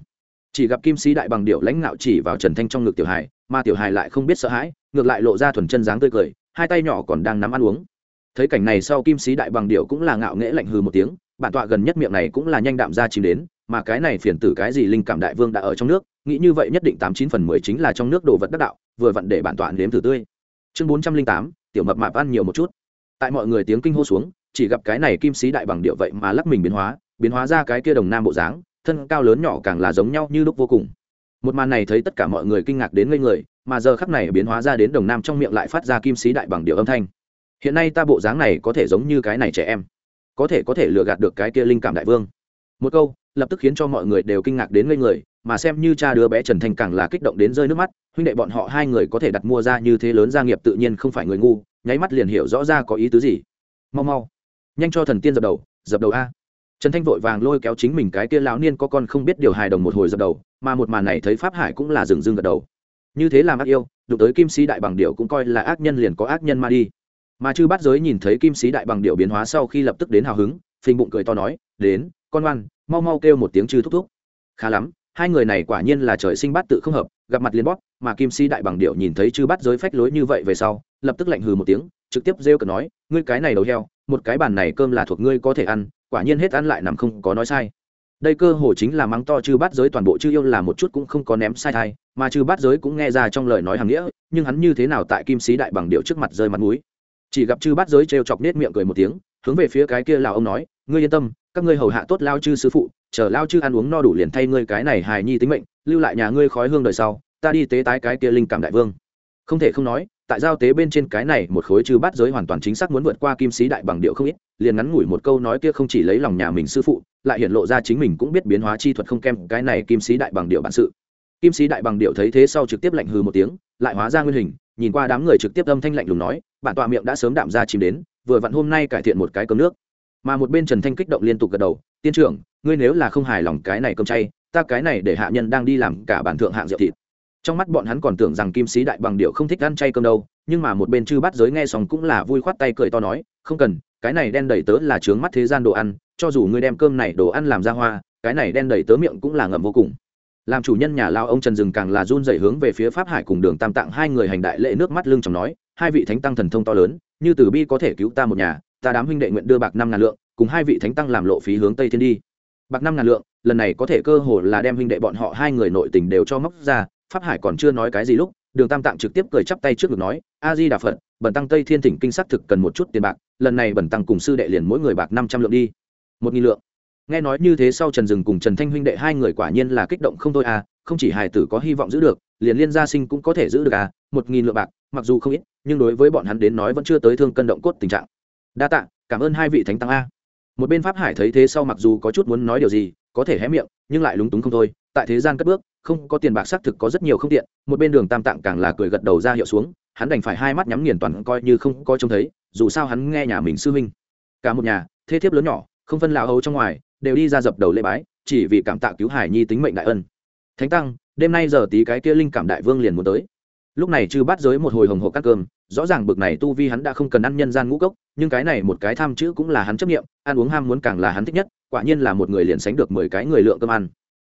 Chỉ gặp kim sĩ đại bằng điệu lãnh ngạo chỉ vào trần thanh trong ngực tiểu hải, mà tiểu hải lại không biết sợ hãi, ngược lại lộ ra thuần chân dáng tươi cười, hai tay nhỏ còn đang nắm ăn uống thấy cảnh này sau kim sĩ đại bằng điệu cũng là ngạo nghễ lạnh hừ một tiếng, bản tọa gần nhất miệng này cũng là nhanh đạm ra chìm đến, mà cái này phiền tử cái gì linh cảm đại vương đã ở trong nước, nghĩ như vậy nhất định tám chín phần mười chính là trong nước đồ vật đắc đạo, vừa vặn để bản tọa nếm thử tươi. Chương bốn trăm linh tám, tiểu mập mạp ăn nhiều một chút. Tại mọi người tiếng kinh hô xuống, chỉ gặp cái này kim sĩ đại bằng điệu vậy mà lắc mình biến hóa biến hóa ra cái kia đồng nam bộ dáng, thân cao lớn nhỏ càng là giống nhau như lúc vô cùng. Một màn này thấy tất cả mọi người kinh ngạc đến ngây người, mà giờ khắc này biến hóa ra đến đồng nam trong miệng lại phát ra kim sĩ đại bằng điệu âm thanh hiện nay ta bộ dáng này có thể giống như cái này trẻ em. Có thể có thể lừa gạt được cái kia linh cảm đại vương. Một câu, lập tức khiến cho mọi người đều kinh ngạc đến ngây người, mà xem như cha đứa bé trần thanh càng là kích động đến rơi nước mắt, huynh đệ bọn họ hai người có thể đặt mua ra như thế lớn gia nghiệp tự nhiên không phải người ngu, nháy mắt liền hiểu rõ ra có ý tứ gì. Mau mau. Nhanh cho thần tiên dập đầu dập đầu a. Trần thanh vội vàng lôi kéo chính mình cái kia lão niên có con không biết điều hài đồng một hồi dập đầu, mà một màn này thấy pháp hải cũng là dừng dưng gật đầu. Như thế làm ác yêu, đụng tới kim sĩ đại bằng điệu cũng coi là ác nhân liền có ác nhân ma đi mà chư bát giới nhìn thấy kim sĩ đại bằng điệu biến hóa sau khi lập tức đến hào hứng, phình bụng cười to nói, đến, con ngoan, mau mau kêu một tiếng chư thúc thúc khá lắm, hai người này quả nhiên là trời sinh bát tự không hợp, gặp mặt liền bóp, mà kim sĩ đại bằng điệu nhìn thấy chư bát giới phách lối như vậy về sau, lập tức lạnh hừ một tiếng, trực tiếp rêu cờ nói, ngươi cái này đầu heo, một cái bàn này cơm là thuộc ngươi có thể ăn, quả nhiên hết ăn lại nằm không có nói sai đây cơ hồ chính là mắng to chư bát giới toàn bộ chư yêu là một chút cũng không có ném sai thai, mà chư bát giới cũng nghe ra trong lời nói hàng nghĩa, nhưng hắn như thế nào tại kim sĩ đại bằng điệu trước mặt rơi mặt mũi chỉ gặp chư bát giới trêu chọc nết miệng cười một tiếng, hướng về phía cái kia lào ông nói, ngươi yên tâm, các ngươi hầu hạ tốt lao chư sư phụ, chờ lao chư ăn uống no đủ liền thay ngươi cái này hài nhi tính mệnh, lưu lại nhà ngươi khói hương đời sau, ta đi tế tái cái kia linh cảm đại vương. Không thể không nói, tại giao tế bên trên cái này một khối chư bát giới hoàn toàn chính xác muốn vượt qua kim sĩ đại bằng điệu không ít, liền ngắn ngủi một câu nói kia không chỉ lấy lòng nhà mình sư phụ, lại hiện lộ ra chính mình cũng biết biến hóa chi thuật không kém cái này kim sĩ đại bằng điệu bản sự. Kim sĩ đại bằng điệu thấy thế sau trực tiếp lạnh hừ một tiếng, lại hóa ra nguyên hình nhìn qua đám người trực tiếp âm thanh lạnh lùng nói, bản tọa miệng đã sớm đạm ra chìm đến, vừa vặn hôm nay cải thiện một cái cơm nước. Mà một bên trần thanh kích động liên tục gật đầu, tiên trưởng, ngươi nếu là không hài lòng cái này cơm chay, ta cái này để hạ nhân đang đi làm cả bản thượng hạng rượu thịt. Trong mắt bọn hắn còn tưởng rằng kim sĩ đại bằng điệu không thích ăn chay cơm đâu, nhưng mà một bên chư bắt giới nghe xong cũng là vui khoát tay cười to nói, không cần, cái này đen đầy tớ là trướng mắt thế gian đồ ăn, cho dù ngươi đem cơm này đồ ăn làm ra hoa, cái này đen đầy tớ miệng cũng là ngậm vô cùng làm chủ nhân nhà lao ông trần rừng càng là run dậy hướng về phía pháp hải cùng đường tam tạng hai người hành đại lệ nước mắt lưng chồng nói, hai vị thánh tăng thần thông to lớn, như Tử bi có thể cứu ta một nhà, ta đám huynh đệ nguyện đưa bạc năm ngàn lượng, cùng hai vị thánh tăng làm lộ phí hướng tây thiên đi. Bạc năm ngàn lượng, lần này có thể cơ hồ là đem huynh đệ bọn họ hai người nội tình đều cho móc ra, pháp hải còn chưa nói cái gì lúc, đường tam tạng trực tiếp cười chắp tay trước ngực nói, a di đà phật, bần tăng tây thiên thỉnh kinh sắc thực cần một chút tiền bạc, lần này bần tăng cùng sư đệ liền mỗi người bạc năm trăm lượng đi. Một nghìn lượng nghe nói như thế sau trần dừng cùng trần thanh huynh đệ hai người quả nhiên là kích động không thôi à không chỉ hài tử có hy vọng giữ được, liền liên gia sinh cũng có thể giữ được à một nghìn lượng bạc, mặc dù không ít, nhưng đối với bọn hắn đến nói vẫn chưa tới thương cân động cốt tình trạng. Đa tạ, cảm ơn hai vị thánh tăng a. Một bên pháp hải thấy thế sau mặc dù có chút muốn nói điều gì, có thể hé miệng, nhưng lại lúng túng không thôi. Tại thế gian cất bước, không có tiền bạc xác thực có rất nhiều không tiện, một bên đường tam tạng càng là cười gật đầu ra hiệu xuống, hắn đành phải hai mắt nhắm nghiền toàn coi như không coi trông thấy, dù sao hắn nghe nhà mình sư huynh. Cả một nhà thế thiếp lớn nhỏ, không phân lão hầu trong ngoài đều đi ra dập đầu lễ bái, chỉ vì cảm tạ cứu hải nhi tính mệnh đại ân. Thánh tăng, đêm nay giờ tí cái kia linh cảm đại vương liền muốn tới. Lúc này chư bắt giới một hồi hồng hộp cắt cơm, rõ ràng bực này tu vi hắn đã không cần ăn nhân gian ngũ cốc, nhưng cái này một cái tham chữ cũng là hắn chấp nghiệm ăn uống ham muốn càng là hắn thích nhất, quả nhiên là một người liền sánh được mười cái người lượng cơm ăn.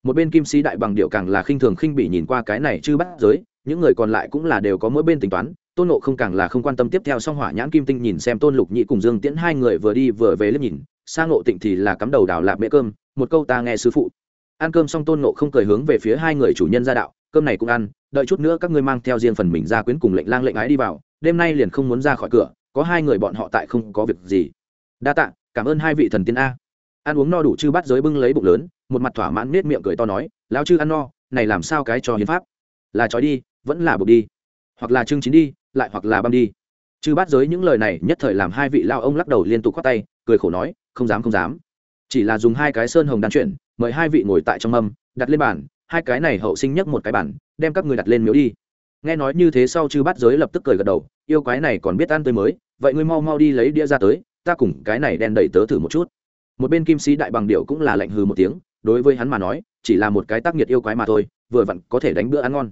Một bên kim sĩ đại bằng điệu càng là khinh thường khinh bị nhìn qua cái này chư bắt giới, những người còn lại cũng là đều có mỗi bên tính toán, tôn nộ không càng là không quan tâm tiếp theo song hỏa nhãn kim tinh nhìn xem tôn lục nhị cùng dương tiễn hai người vừa đi vừa về liếc nhìn sang ngộ tịnh thì là cắm đầu đào lạp mễ cơm, một câu ta nghe sư phụ. Ăn cơm xong tôn nộ không cười hướng về phía hai người chủ nhân gia đạo, cơm này cũng ăn, đợi chút nữa các ngươi mang theo riêng phần mình ra quyến cùng lệnh lang lệnh ái đi vào, đêm nay liền không muốn ra khỏi cửa, có hai người bọn họ tại không có việc gì. Đa tạ, cảm ơn hai vị thần tiên a. Ăn uống no đủ chư bắt giới bưng lấy bụng lớn, một mặt thỏa mãn nết miệng cười to nói, lão chư ăn no, này làm sao cái cho hiến pháp? Là trói đi, vẫn là buộc đi. Hoặc là trưng chín đi, lại hoặc là băm đi. Chư bắt giới những lời này nhất thời làm hai vị lao ông lắc đầu liên tục khoát tay cười khổ nói không dám không dám. Chỉ là dùng hai cái sơn hồng đan chuyển mời hai vị ngồi tại trong mâm đặt lên bàn hai cái này hậu sinh nhất một cái bàn, đem các người đặt lên miếu đi. Nghe nói như thế sau chư bắt giới lập tức cười gật đầu yêu quái này còn biết ăn tươi mới vậy ngươi mau mau đi lấy đĩa ra tới ta cùng cái này đen đẩy tớ thử một chút. Một bên kim sĩ đại bằng điệu cũng là lạnh hừ một tiếng đối với hắn mà nói chỉ là một cái tác nhiệt yêu quái mà thôi vừa vặn có thể đánh bữa ăn ngon.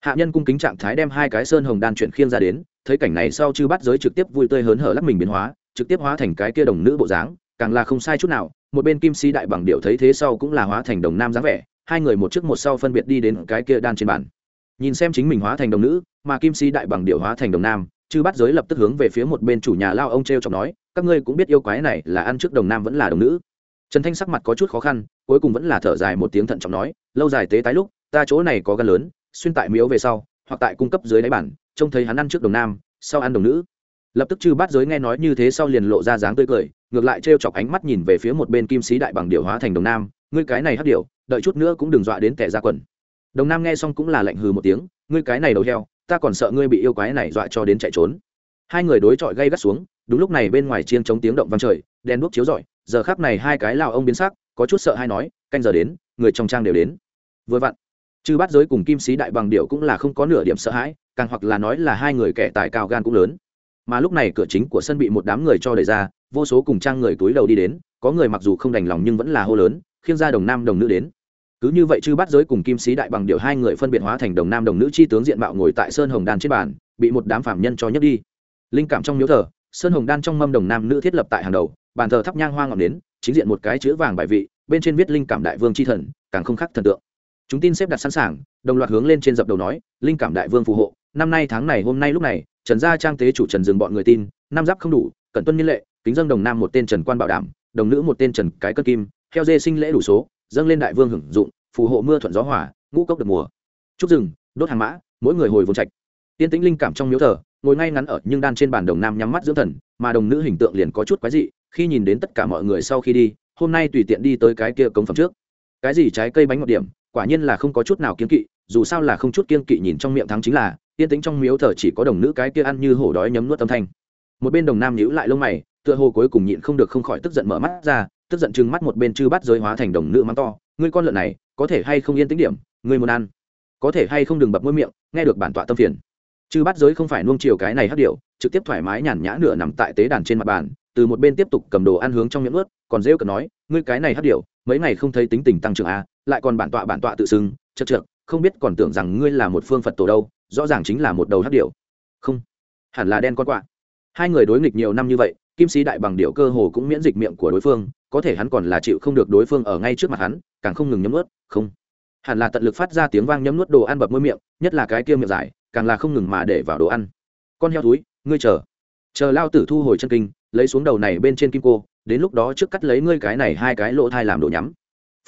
Hạ nhân cung kính trạng thái đem hai cái sơn hồng đan chuyển khiêng ra đến thấy cảnh này sau chư bắt giới trực tiếp vui tươi hớn hở lắc mình biến hóa trực tiếp hóa thành cái kia đồng nữ bộ dáng, càng là không sai chút nào, một bên kim sĩ đại bằng điệu thấy thế sau cũng là hóa thành đồng nam dáng vẻ, hai người một trước một sau phân biệt đi đến cái kia đan trên bàn. Nhìn xem chính mình hóa thành đồng nữ, mà kim sĩ đại bằng điệu hóa thành đồng nam, chư bắt giới lập tức hướng về phía một bên chủ nhà lao ông t r e o chọc nói, các ngươi cũng biết yêu quái này là ăn trước đồng nam vẫn là đồng nữ. Trần thanh sắc mặt có chút khó khăn, cuối cùng vẫn là thở dài một tiếng thận trọng nói, lâu dài tế tái lúc, ta chỗ này có gan lớn, xuyên tại miếu về sau, hoặc tại cung cấp dưới đáy bản trông thấy hắn ăn trước đồng nam, sau ăn đồng nữ lập tức chư bát giới nghe nói như thế sau liền lộ ra dáng tươi cười, ngược lại t chọc ánh mắt nhìn về phía một bên kim sĩ đại bằng điệu hóa thành đồng nam, ngươi cái này hắc điệu đợi chút nữa cũng đừng dọa đến tẻ ra quần. Đồng nam nghe xong cũng là lạnh hừ một tiếng, ngươi cái này đầu heo, ta còn sợ ngươi bị yêu quái này dọa cho đến chạy trốn. Hai người đối chọi gây gắt xuống, đúng lúc này bên ngoài chiên chống tiếng động vang trời đen đuốc chiếu rọi, giờ khác này hai cái lao ông biến sắc, có chút sợ hay nói, canh giờ đến, người trong trang đều đến. Vừa vặn, chư bát giới cùng kim sĩ đại bằng điệu cũng là không có nửa điểm sợ hãi, càng hoặc là nói là hai người kẻ tài cao gan cũng lớn mà lúc này cửa chính của sân bị một đám người cho đẩy ra, vô số cùng trang người túi đầu đi đến, có người mặc dù không đành lòng nhưng vẫn là hô lớn, khiêng ra đồng nam đồng nữ đến. Cứ như vậy chư bắt giới cùng kim sĩ đại bằng điều hai người phân biệt hóa thành đồng nam đồng nữ chi tướng diện mạo ngồi tại sơn hồng đan trên bàn, bị một đám phạm nhân cho nhấc đi. Linh cảm trong miếu thờ, sơn hồng đan trong mâm đồng nam nữ thiết lập tại hàng đầu, bàn thờ thắp nhang hoa ngọn đến chính diện một cái chữ vàng bài vị, bên trên viết linh cảm đại vương c h i thần, càng không khác thần tượng. Chúng tin xếp đặt sẵn sàng, đồng loạt hướng lên trên dập đầu nói, linh cảm đại vương phù hộ, năm nay tháng này hôm nay lúc này trần gia trang tế chủ trần dừng bọn người tin nam giáp không đủ cẩn tuân nhân lệ, kính dân đồng nam một tên trần quan bảo đảm, đồng nữ một tên trần cái cân kim, theo dê sinh lễ đủ số, dâng lên đại vương hưởng dụng, phù hộ mưa thuận gió hỏa ngũ cốc được mùa. Trúc rừng đốt hàng mã, mỗi người hồi vốn trạch. Tiên tĩnh linh cảm trong miếu thờ, ngồi ngay ngắn ở nhưng đan trên bàn đồng nam nhắm mắt dưỡng thần, mà đồng nữ hình tượng liền có chút quái dị, khi nhìn đến tất cả mọi người sau khi đi, hôm nay tùy tiện đi tới cái kia cống phẩm trước. Cái gì trái cây bánh ngọt điểm, quả nhiên là không có chút nào kiên kỵ, dù sao là không chút kiên kỵ nhìn trong miệng thắng chính là tiên tĩnh trong miếu thờ chỉ có đồng nữ cái kia ăn như hổ đói nhấm nuốt âm thanh. Một bên đồng nam nhíu lại lông mày, tựa hồ cuối cùng nhịn không được không khỏi tức giận mở mắt ra, tức giận chừng mắt một bên chư bắt giới hóa thành đồng nữ mắng to, ngươi con lợn này, có thể hay không yên tĩnh điểm? Ngươi muốn ăn? Có thể hay không đừng bập môi miệng, nghe được bản tọa tâm phiền. Chư bắt giới không phải nuông chiều cái này hấp điệu trực tiếp thoải mái nhàn nhã nửa nằm tại tế đàn trên mặt bàn, từ một bên tiếp tục cầm đồ ăn hướng trong miệng ướt còn rêu cờ nói, ngươi cái này hấp điệu mấy ngày không thấy tính tình tăng trưởng a lại còn bản tọa bản tọa tự xưng, chật trượt không biết còn tưởng rằng ngươi là một phương phật tổ đâu, rõ ràng chính là một đầu hát điệu không, hẳn là đen con quạ. Hai người đối nghịch nhiều năm như vậy, kim sĩ đại bằng điệu cơ hồ cũng miễn dịch miệng của đối phương, có thể hắn còn là chịu không được đối phương ở ngay trước mặt hắn, càng không ngừng nhấm ướt không. Hẳn là tận lực phát ra tiếng vang nhấm nuốt đồ ăn bập môi miệng, nhất là cái kia miệng dài, càng là không ngừng mà để vào đồ ăn. Con heo túi, ngươi chờ. Chờ lao tử thu hồi chân kinh, lấy xuống đầu này bên trên kim cô, đến lúc đó trước cắt lấy ngươi cái này hai cái lỗ thai làm đồ nhắm.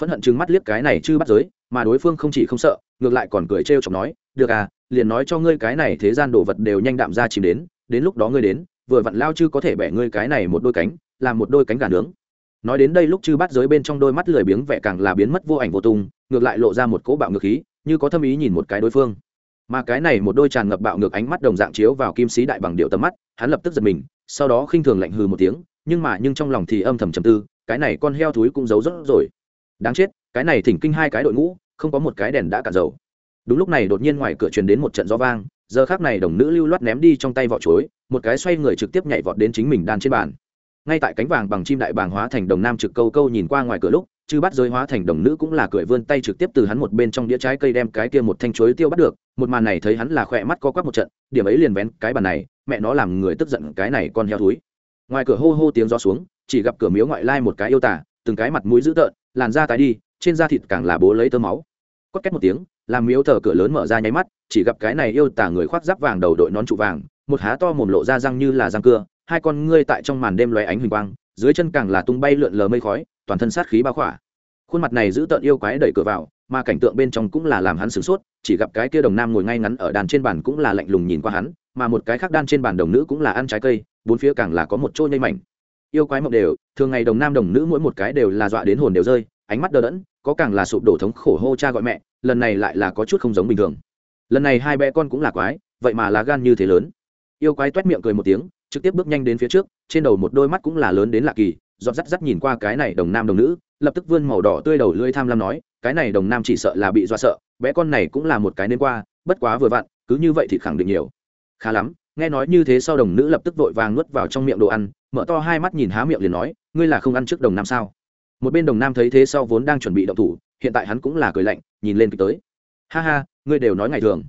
Phẫn hận chừng mắt liếc cái này chưa bắt giới mà đối phương không chỉ không sợ, ngược lại còn cười trêu chọc nói, được à liền nói cho ngươi cái này thế gian đồ vật đều nhanh đạm ra chìm đến đến lúc đó ngươi đến, vừa vặn lao chư có thể bẻ ngươi cái này một đôi cánh, làm một đôi cánh gà nướng. Nói đến đây lúc chư bắt giới bên trong đôi mắt lười biếng vẻ càng là biến mất vô ảnh vô tung, ngược lại lộ ra một cỗ bạo ngược khí, như có thâm ý nhìn một cái đối phương. Mà cái này một đôi tràn ngập bạo ngược ánh mắt đồng dạng chiếu vào kim sĩ đại bằng điệu tầm mắt, hắn lập tức giật mình, sau đó khinh thường lạnh hừ một tiếng, nhưng mà nhưng trong lòng thì âm thầm trầm tư, cái này con heo thúi cũng giấu rốt rồi. Đáng chết, cái này thỉnh kinh hai cái đội ngũ không có một cái đèn đã cạn dầu đúng lúc này đột nhiên ngoài cửa truyền đến một trận gió vang, giờ khác này đồng nữ lưu loát ném đi trong tay vỏ chuối, một cái xoay người trực tiếp nhảy vọt đến chính mình đan trên bàn ngay tại cánh vàng bằng chim đại bàng hóa thành đồng nam trực câu câu nhìn qua ngoài cửa lúc, chư bắt giới hóa thành đồng nữ cũng là cười vươn tay trực tiếp từ hắn một bên trong đĩa trái cây đem cái kia một thanh chuối tiêu bắt được, một màn này thấy hắn là khỏe mắt co quắp một trận, điểm ấy liền vén cái bàn này, mẹ nó làm người tức giận cái này con heo thúi. ngoài cửa hô hô tiếng gió xuống, chỉ gặp cửa miếu ngoại lai một cái yêu tả, từng cái mặt mũi dữ tợn, làn da tái đi trên da thịt càng là bố lấy tơ máu. Quất két một tiếng, làm miếu thờ cửa lớn mở ra nháy mắt, chỉ gặp cái này yêu tả người khoác giáp vàng đầu đội nón trụ vàng, một há to mồm lộ ra răng như là răng cưa, hai con ngươi tại trong màn đêm loé ánh huỳnh quang, dưới chân càng là tung bay lượn lờ mây khói, toàn thân sát khí bao khỏa. Khuôn mặt này giữ tợn yêu quái đẩy cửa vào, mà cảnh tượng bên trong cũng là làm hắn sửng sốt, chỉ gặp cái kia đồng nam ngồi ngay ngắn ở đàn trên bàn cũng là lạnh lùng nhìn qua hắn, mà một cái khác đan trên bàn đồng nữ cũng là ăn trái cây, bốn phía càng là có một trôi nhây mảnh. Yêu quái mộng đều, thường ngày đồng nam đồng nữ mỗi một cái đều là dọa đến hồn đều rơi, ánh mắt đờ đẫn có càng là sụp đổ thống khổ hô cha gọi mẹ, lần này lại là có chút không giống bình thường. Lần này hai bé con cũng là quái, vậy mà lá gan như thế lớn. Yêu quái toét miệng cười một tiếng, trực tiếp bước nhanh đến phía trước, trên đầu một đôi mắt cũng là lớn đến lạ kỳ dọn rắt rắt nhìn qua cái này đồng nam đồng nữ, lập tức vươn màu đỏ tươi đầu lưỡi tham lam nói, cái này đồng nam chỉ sợ là bị do sợ, bé con này cũng là một cái nên qua, bất quá vừa vặn, cứ như vậy thì khẳng định nhiều. Khá lắm, nghe nói như thế sau đồng nữ lập tức vội vàng nuốt vào trong miệng đồ ăn, mở to hai mắt nhìn há miệng liền nói, ngươi là không ăn trước đồng nam sao? Một bên đồng nam thấy thế sau vốn đang chuẩn bị động thủ, hiện tại hắn cũng là cười lạnh, nhìn lên kịch tới. Ha ha, ngươi đều nói ngày thường.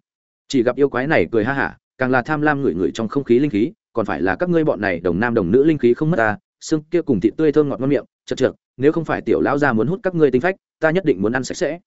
Chỉ gặp yêu quái này cười ha hả, càng là tham lam ngửi ngửi trong không khí linh khí, còn phải là các ngươi bọn này đồng nam đồng nữ linh khí không mất ta, xương kia cùng thịt tươi thơm ngọt ngon miệng, chật chật nếu không phải tiểu lão gia muốn hút các ngươi tinh phách, ta nhất định muốn ăn sạch sẽ.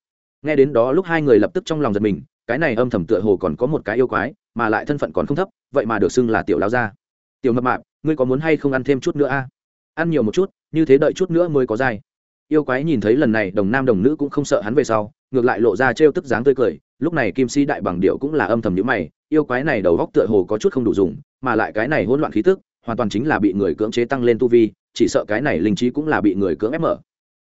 Nghe đến đó lúc hai người lập tức trong lòng giật mình, cái này âm thầm tựa hồ còn có một cái yêu quái, mà lại thân phận còn không thấp, vậy mà được xưng là tiểu lão gia. Tiểu mập mạp, ngươi có muốn hay không ăn thêm chút nữa a? Ăn nhiều một chút, như thế đợi chút nữa mới có dai yêu quái nhìn thấy lần này đồng nam đồng nữ cũng không sợ hắn về sau, ngược lại lộ ra trêu tức dáng tươi cười, lúc này kim si đại bằng điệu cũng là âm thầm nhữ mày, yêu quái này đầu góc tựa hồ có chút không đủ dùng, mà lại cái này hỗn loạn khí tức, hoàn toàn chính là bị người cưỡng chế tăng lên tu vi, chỉ sợ cái này linh trí cũng là bị người cưỡng ép mở.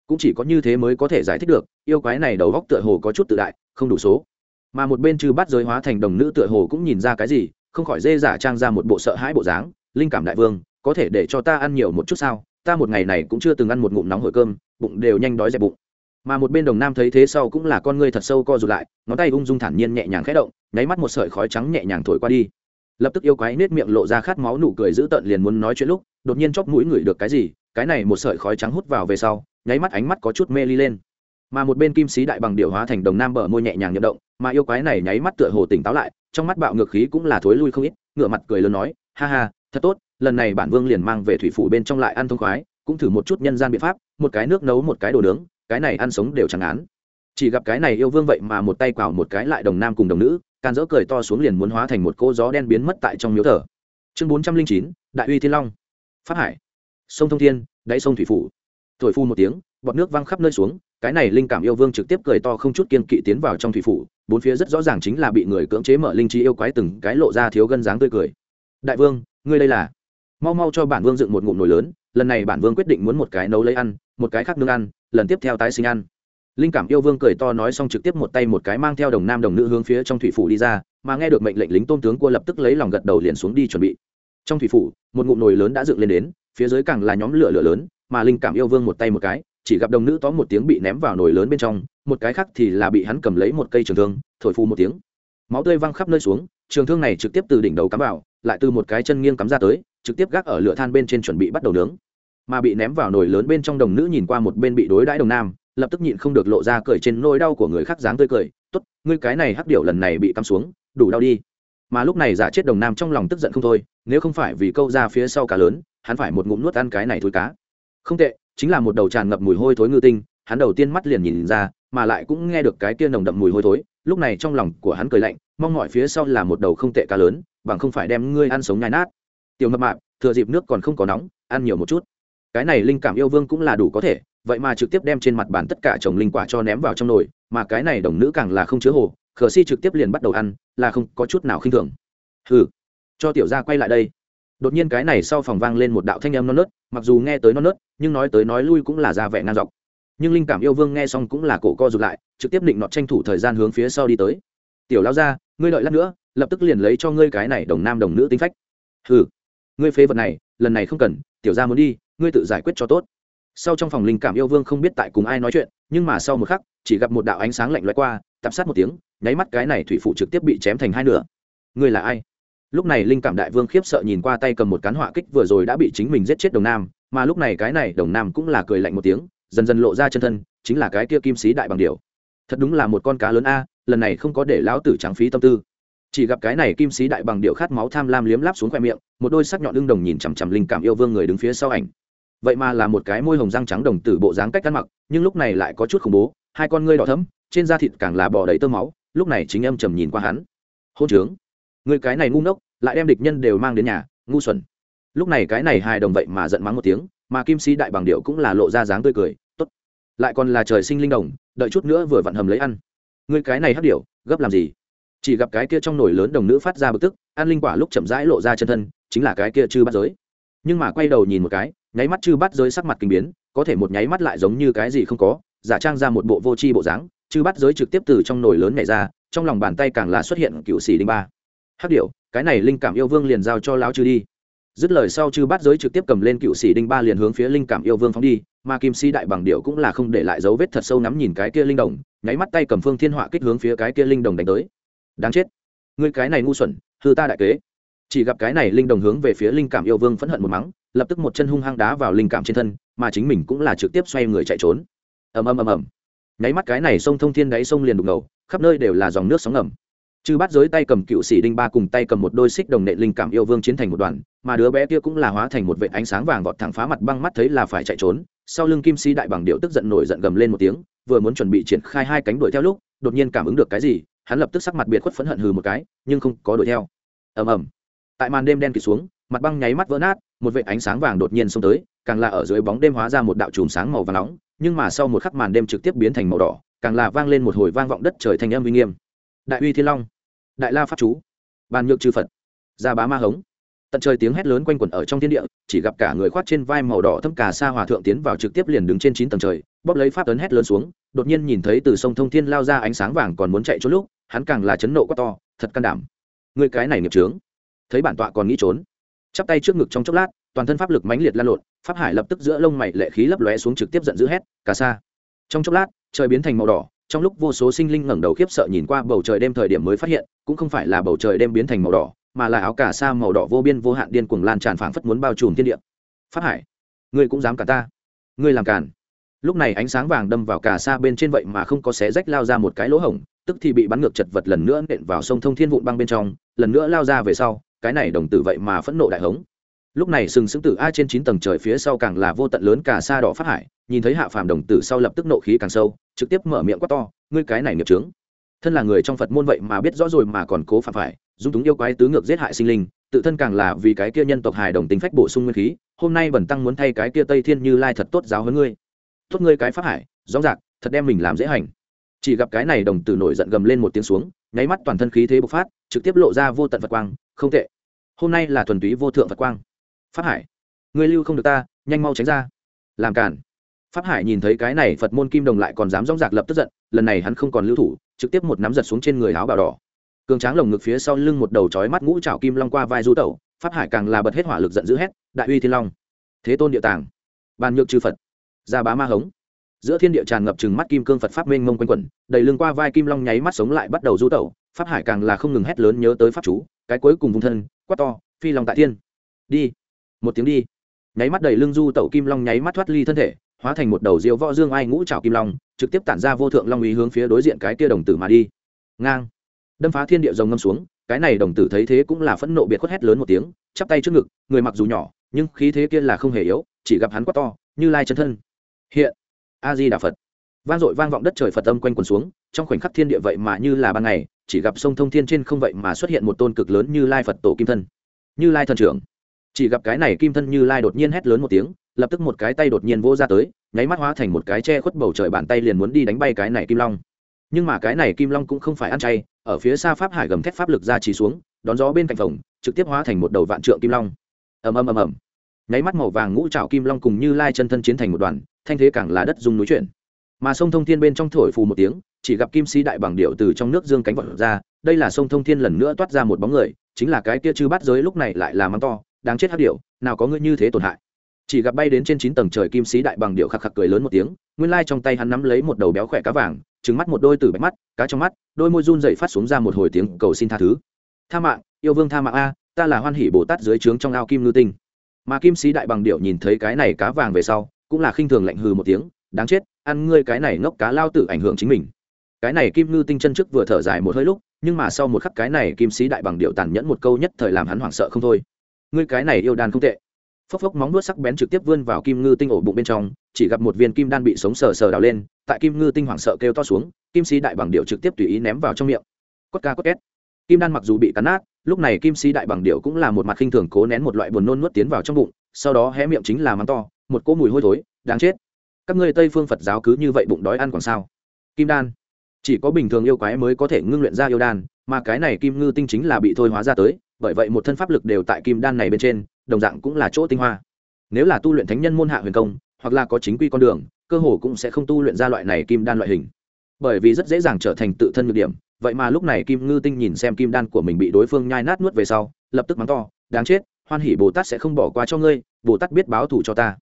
Cũng chỉ có như thế mới có thể giải thích được, yêu quái này đầu góc tựa hồ có chút tự đại, không đủ số. Mà một bên trừ bắt giới hóa thành đồng nữ tựa hồ cũng nhìn ra cái gì, không khỏi dê giả trang ra một bộ sợ hãi bộ dáng, linh cảm đại vương, có thể để cho ta ăn nhiều một chút sao? Ta một ngày này cũng chưa từng ăn một ngụm nóng hổi cơm, bụng đều nhanh đói dẹp bụng. Mà một bên đồng nam thấy thế sau cũng là con ngươi thật sâu co rụt lại, ngón tay ung dung thản nhiên nhẹ nhàng khẽ động, nháy mắt một sợi khói trắng nhẹ nhàng thổi qua đi. Lập tức yêu quái nết miệng lộ ra khát máu nụ cười dữ tợn liền muốn nói chuyện lúc, đột nhiên chóp mũi ngửi được cái gì, cái này một sợi khói trắng hút vào về sau, nháy mắt ánh mắt có chút mê ly lên. Mà một bên kim sĩ đại bằng điệu hóa thành đồng nam bờ môi nhẹ nhàng nhậm động, mà yêu quái này nháy mắt tựa hồ tỉnh táo lại, trong mắt bạo ngược khí cũng là thối lui không ít, ngửa mặt cười lớn nói, ha ha thật tốt, lần này bản vương liền mang về thủy phủ bên trong lại ăn thông khoái, cũng thử một chút nhân gian biện pháp, một cái nước nấu một cái đồ nướng, cái này ăn sống đều chẳng án. Chỉ gặp cái này yêu vương vậy mà một tay quào một cái lại đồng nam cùng đồng nữ, can dỡ cười to xuống liền muốn hóa thành một cô gió đen biến mất tại trong miếu thờ. Chương bốn trăm linh chín, đại uy thiên long. Phát hải. Sông thông thiên, đáy sông thủy phủ. Thổi phu một tiếng, bọt nước văng khắp nơi xuống, cái này linh cảm yêu vương trực tiếp cười to không chút kiên kỵ tiến vào trong thủy phủ, bốn phía rất rõ ràng chính là bị người cưỡng chế mở linh trí yêu quái từng cái lộ ra thiếu gân dáng tươi cười. Đại vương ngươi đây là. Mau mau cho bản vương dựng một ngụm nồi lớn, lần này bản vương quyết định muốn một cái nấu lấy ăn, một cái khác nương ăn, lần tiếp theo tái sinh ăn. Linh cảm yêu vương cười to nói xong trực tiếp một tay một cái mang theo đồng nam đồng nữ hướng phía trong thủy phủ đi ra, mà nghe được mệnh lệnh lính tôn tướng cua lập tức lấy lòng gật đầu liền xuống đi chuẩn bị. Trong thủy phủ, một ngụm nồi lớn đã dựng lên đến, phía dưới càng là nhóm lửa lửa lớn, mà linh cảm yêu vương một tay một cái, chỉ gặp đồng nữ tó một tiếng bị ném vào nồi lớn bên trong, một cái khác thì là bị hắn cầm lấy một cây trường thương, thổi phù một tiếng. Máu tươi văng khắp nơi xuống trường thương này trực tiếp từ đỉnh đầu cắm vào, lại từ một cái chân nghiêng cắm ra tới, trực tiếp gác ở lửa than bên trên chuẩn bị bắt đầu nướng. Mà bị ném vào nồi lớn bên trong đồng nữ nhìn qua một bên bị đối đãi đồng nam, lập tức nhịn không được lộ ra cười trên nỗi đau của người khác dáng tươi cười, tốt, ngươi cái này hắc điệu lần này bị cắm xuống, đủ đau đi. Mà lúc này giả chết đồng nam trong lòng tức giận không thôi, nếu không phải vì câu ra phía sau cá lớn, hắn phải một ngụm nuốt ăn cái này thối cá. Không tệ, chính là một đầu tràn ngập mùi hôi thối ngư tinh, hắn đầu tiên mắt liền nhìn ra, mà lại cũng nghe được cái kia nồng đậm mùi hôi thối lúc này trong lòng của hắn cười lạnh, mong mọi phía sau là một đầu không tệ cá lớn, bằng không phải đem ngươi ăn sống nhai nát. Tiểu mập mạp, thừa dịp nước còn không có nóng, ăn nhiều một chút. Cái này linh cảm yêu vương cũng là đủ có thể, vậy mà trực tiếp đem trên mặt bàn tất cả chồng linh quả cho ném vào trong nồi, mà cái này đồng nữ càng là không chứa hồ, khờ si trực tiếp liền bắt đầu ăn, là không có chút nào khinh thường. Hừ, cho tiểu gia quay lại đây. Đột nhiên cái này sau phòng vang lên một đạo thanh âm non nớt, mặc dù nghe tới non nớt, nhưng nói tới nói lui cũng là ra vẻ ngang dọc nhưng linh cảm yêu vương nghe xong cũng là cổ co rụt lại, trực tiếp định nọ tranh thủ thời gian hướng phía sau đi tới. Tiểu lao ra ngươi đợi lát nữa, lập tức liền lấy cho ngươi cái này đồng nam đồng nữ tính phách. Hừ, ngươi phế vật này, lần này không cần, tiểu gia muốn đi, ngươi tự giải quyết cho tốt. Sau trong phòng linh cảm yêu vương không biết tại cùng ai nói chuyện, nhưng mà sau một khắc, chỉ gặp một đạo ánh sáng lạnh loại qua, tạp sát một tiếng, nháy mắt cái này thủy phụ trực tiếp bị chém thành hai nửa. Ngươi là ai? Lúc này linh cảm đại vương khiếp sợ nhìn qua tay cầm một cán họa kích vừa rồi đã bị chính mình giết chết đồng nam, mà lúc này cái này đồng nam cũng là cười lạnh một tiếng dần dần lộ ra chân thân, chính là cái kia kim sĩ đại bằng điều thật đúng là một con cá lớn a, lần này không có để lão tử trắng phí tâm tư. Chỉ gặp cái này kim sĩ đại bằng điệu khát máu tham lam liếm láp xuống khoe miệng, một đôi sắc nhọn lưng đồng nhìn chằm chằm linh cảm yêu vương người đứng phía sau ảnh. Vậy mà là một cái môi hồng răng trắng đồng tử bộ dáng cách ăn mặc, nhưng lúc này lại có chút khủng bố, hai con ngươi đỏ thấm trên da thịt càng là bò đầy tơ máu, lúc này chính âm trầm nhìn qua hắn. Hôn trướng người cái này ngu ngốc, lại đem địch nhân đều mang đến nhà, ngu xuẩn. Lúc này cái này hài đồng vậy mà giận mắng một tiếng mà kim sĩ đại bằng điệu cũng là lộ ra dáng tươi cười, tốt, lại còn là trời sinh linh đồng, đợi chút nữa vừa vặn hầm lấy ăn. Người cái này hắc điệu gấp làm gì? Chỉ gặp cái kia trong nồi lớn đồng nữ phát ra bực tức an linh quả lúc chậm rãi lộ ra chân thân, chính là cái kia chư bắt giới. Nhưng mà quay đầu nhìn một cái, nháy mắt chư bắt giới sắc mặt kinh biến, có thể một nháy mắt lại giống như cái gì không có, giả trang ra một bộ vô tri bộ dáng, chư bắt giới trực tiếp từ trong nồi lớn này ra, trong lòng bàn tay càng là xuất hiện cựu sĩ đinh ba. Hắc điệu cái này linh cảm yêu vương liền giao cho lão chư đi dứt lời sau chư bát giới trực tiếp cầm lên cựu sĩ đinh ba liền hướng phía linh cảm yêu vương phóng đi, mà kim si đại bằng điệu cũng là không để lại dấu vết thật sâu nắm nhìn cái kia linh đồng, nháy mắt tay cầm phương thiên họa kích hướng phía cái kia linh đồng đánh tới. Đáng chết. Người cái này ngu xuẩn, hư ta đại kế. Chỉ gặp cái này linh đồng hướng về phía linh cảm yêu vương phẫn hận một mắng, lập tức một chân hung hăng đá vào linh cảm trên thân, mà chính mình cũng là trực tiếp xoay người chạy trốn. Ầm ầm ầm ầm. Nháy mắt cái này sông thông thiên đáy sông liền đục ngầu, khắp nơi đều là dòng nước sóng ngầm chư bắt giới tay cầm cựu sĩ đinh ba cùng tay cầm một đôi xích đồng nệ linh cảm yêu vương chiến thành một đoàn, mà đứa bé kia cũng là hóa thành một vệ ánh sáng vàng vọt thẳng phá mặt băng mắt thấy là phải chạy trốn. Sau lưng kim si đại bằng điệu tức giận nổi giận gầm lên một tiếng, vừa muốn chuẩn bị triển khai hai cánh đuổi theo lúc, đột nhiên cảm ứng được cái gì, hắn lập tức sắc mặt biệt khuất phẫn hận hừ một cái, nhưng không có đuổi theo. Ầm ầm. Tại màn đêm đen kịt xuống, mặt băng nháy mắt vỡ nát, một vệ ánh sáng vàng đột nhiên xông tới, càng là ở dưới bóng đêm hóa ra một đạo chùm sáng màu vàng nóng, nhưng mà sau một khắc màn đêm trực tiếp biến thành màu đỏ, càng là vang lên một hồi vang vọng đất trời thành âm uy nghiêm đại uy thiên long, đại la pháp chú, bàn nhược trừ phật gia bá ma hống. Tận trời tiếng hét lớn quanh quẩn ở trong thiên địa, chỉ gặp cả người khoác trên vai màu đỏ thâm cà sa hòa thượng tiến vào trực tiếp liền đứng trên chín tầng trời, bóp lấy pháp tấn hét lớn xuống, đột nhiên nhìn thấy từ sông thông thiên lao ra ánh sáng vàng còn muốn chạy trốn lúc, hắn càng là chấn nộ quá to, thật can đảm. Người cái này nghiệp trướng thấy bản tọa còn nghĩ trốn, chắp tay trước ngực trong chốc lát, toàn thân pháp lực mãnh liệt lan lộn, pháp hải lập tức giữa lông mày lệ khí lấp lóe xuống trực tiếp giận dữ hét, cà sa. Trong chốc lát, trời biến thành màu đỏ trong lúc vô số sinh linh ngẩng đầu khiếp sợ nhìn qua bầu trời đêm thời điểm mới phát hiện, cũng không phải là bầu trời đêm biến thành màu đỏ, mà là áo cà sa màu đỏ vô biên vô hạn điên cuồng lan tràn phảng phất muốn bao trùm thiên địa. Phát hải, ngươi cũng dám cả ta? Ngươi làm càn lúc này ánh sáng vàng đâm vào cả sa bên trên vậy mà không có xé rách lao ra một cái lỗ hổng, tức thì bị bắn ngược chật vật lần nữa nện vào sông thông thiên vụn băng bên trong, lần nữa lao ra về sau, cái này đồng tử vậy mà phẫn nộ đại hống lúc này sừng sững tử a trên chín tầng trời phía sau càng là vô tận lớn cả xa đỏ phát hải, nhìn thấy hạ phàm đồng tử sau lập tức nộ khí càng sâu, trực tiếp mở miệng quát to, ngươi cái này nghiệp trướng thân là người trong phật môn vậy mà biết rõ rồi mà còn cố phạm phải, dung túng yêu quái tứ ngược giết hại sinh linh, tự thân càng là vì cái kia nhân tộc hài đồng tính phách bổ sung nguyên khí, hôm nay bẩn tăng muốn thay cái kia tây thiên như lai thật tốt giáo hơn ngươi. Tốt ngươi cái pháp hải, rõ rạc thật đem mình làm dễ hành. Chỉ gặp cái này đồng tử nổi giận gầm lên một tiếng xuống, nháy mắt toàn thân khí thế bộc phát, trực tiếp lộ ra vô tận phật quang, không tệ. Hôm nay là thuần túy vô thượng phật quang pháp hải. Ngươi lưu không được ta, nhanh mau tránh ra. Làm cản pháp hải nhìn thấy cái này phật môn kim đồng lại còn dám dóng dạc lập tức giận, lần này hắn không còn lưu thủ, trực tiếp một nắm giật xuống trên người áo bào đỏ. Cường tráng lồng ngực phía sau lưng một đầu chói mắt ngũ trào kim long qua vai du tẩu, pháp hải càng là bật hết hỏa lực giận dữ hét, đại uy thiên long. Thế tôn địa tàng. Bàn nhược trừ phật. Gia bá ma hống. Giữa thiên địa tràn ngập chừng mắt kim cương phật pháp mênh mông quanh quẩn, đầy lưng qua vai kim long nháy mắt sống lại bắt đầu du tẩu, pháp hải càng là không ngừng hét lớn nhớ tới pháp chú, cái cuối cùng vùng thân, quát to, phi long tại thiên. Đi một tiếng đi. Nháy mắt đầy lưng du tẩu kim long nháy mắt thoát ly thân thể, hóa thành một đầu diêu võ dương ai ngũ trào kim long, trực tiếp tản ra vô thượng long ý hướng phía đối diện cái kia đồng tử mà đi. Ngang. Đâm phá thiên địa rồng ngâm xuống, cái này đồng tử thấy thế cũng là phẫn nộ biệt khuất hét lớn một tiếng, chắp tay trước ngực, người mặc dù nhỏ, nhưng khí thế kia là không hề yếu, chỉ gặp hắn quá to, như lai chân thân. Hiện. A di đà phật. Vang dội vang vọng đất trời phật âm quanh quần xuống, trong khoảnh khắc thiên địa vậy mà như là ban ngày, chỉ gặp sông thông thiên trên không vậy mà xuất hiện một tôn cực lớn như lai phật tổ kim thân. Như lai thần trưởng chỉ gặp cái này kim thân như lai đột nhiên hét lớn một tiếng, lập tức một cái tay đột nhiên vô ra tới, nháy mắt hóa thành một cái che khuất bầu trời bàn tay liền muốn đi đánh bay cái này kim long. Nhưng mà cái này kim long cũng không phải ăn chay, ở phía xa pháp hải gầm thép pháp lực ra chỉ xuống, đón gió bên cạnh phòng, trực tiếp hóa thành một đầu vạn trượng kim long. Ầm ầm ầm ầm. Nháy mắt màu vàng ngũ trạo kim long cùng như lai chân thân chiến thành một đoàn, thanh thế càng là đất dung núi chuyển. Mà sông thông thiên bên trong thổi phù một tiếng, chỉ gặp kim si đại bằng điệu từ trong nước dương cánh vọt ra, đây là sông thông thiên lần nữa toát ra một bóng người, chính là cái kia chư bát giới lúc này lại là mắng to đáng chết hát điệu, nào có ngươi như thế tổn hại. Chỉ gặp bay đến trên chín tầng trời kim sĩ đại bằng điệu khạc khạc cười lớn một tiếng, nguyên lai trong tay hắn nắm lấy một đầu béo khỏe cá vàng trứng mắt một đôi từ bạch mắt, cá trong mắt, đôi môi run dậy phát xuống ra một hồi tiếng cầu xin tha thứ. Tha mạng, yêu vương tha mạng a, ta là hoan hỷ bồ tát dưới trướng trong ao kim ngư tinh. Mà kim sĩ đại bằng điệu nhìn thấy cái này cá vàng về sau, cũng là khinh thường lạnh hừ một tiếng, đáng chết, ăn ngươi cái này ngốc cá lao tự ảnh hưởng chính mình. Cái này kim ngư tinh chân trước vừa thở dài một hơi lúc, nhưng mà sau một khắc cái này kim sĩ đại bằng điệu tàn nhẫn một câu nhất thời làm hắn hoảng sợ không thôi ngươi cái này yêu đan không tệ. Phốc phốc móng nuốt sắc bén trực tiếp vươn vào kim ngư tinh ổ bụng bên trong, chỉ gặp một viên kim đan bị sống sờ sờ đào lên, tại kim ngư tinh hoảng sợ kêu to xuống, kim sĩ đại bằng điệu trực tiếp tùy ý ném vào trong miệng. Quất ca quất két. Kim đan mặc dù bị cắn nát, lúc này kim sĩ đại bằng điệu cũng là một mặt khinh thường cố nén một loại buồn nôn nuốt tiến vào trong bụng, sau đó hé miệng chính là mắng to, một cỗ mùi hôi thối, đáng chết. Các ngươi tây phương phật giáo cứ như vậy bụng đói ăn còn sao? Kim đan. Chỉ có bình thường yêu quái mới có thể ngưng luyện ra yêu đan, mà cái này kim ngư tinh chính là bị thôi hóa ra tới bởi vậy một thân pháp lực đều tại kim đan này bên trên, đồng dạng cũng là chỗ tinh hoa. Nếu là tu luyện thánh nhân môn hạ huyền công, hoặc là có chính quy con đường, cơ hồ cũng sẽ không tu luyện ra loại này kim đan loại hình. Bởi vì rất dễ dàng trở thành tự thân nhược điểm, vậy mà lúc này kim ngư tinh nhìn xem kim đan của mình bị đối phương nhai nát nuốt về sau, lập tức mắng to, đáng chết, hoan hỉ bồ tát sẽ không bỏ qua cho ngươi, bồ tát biết báo thù cho ta.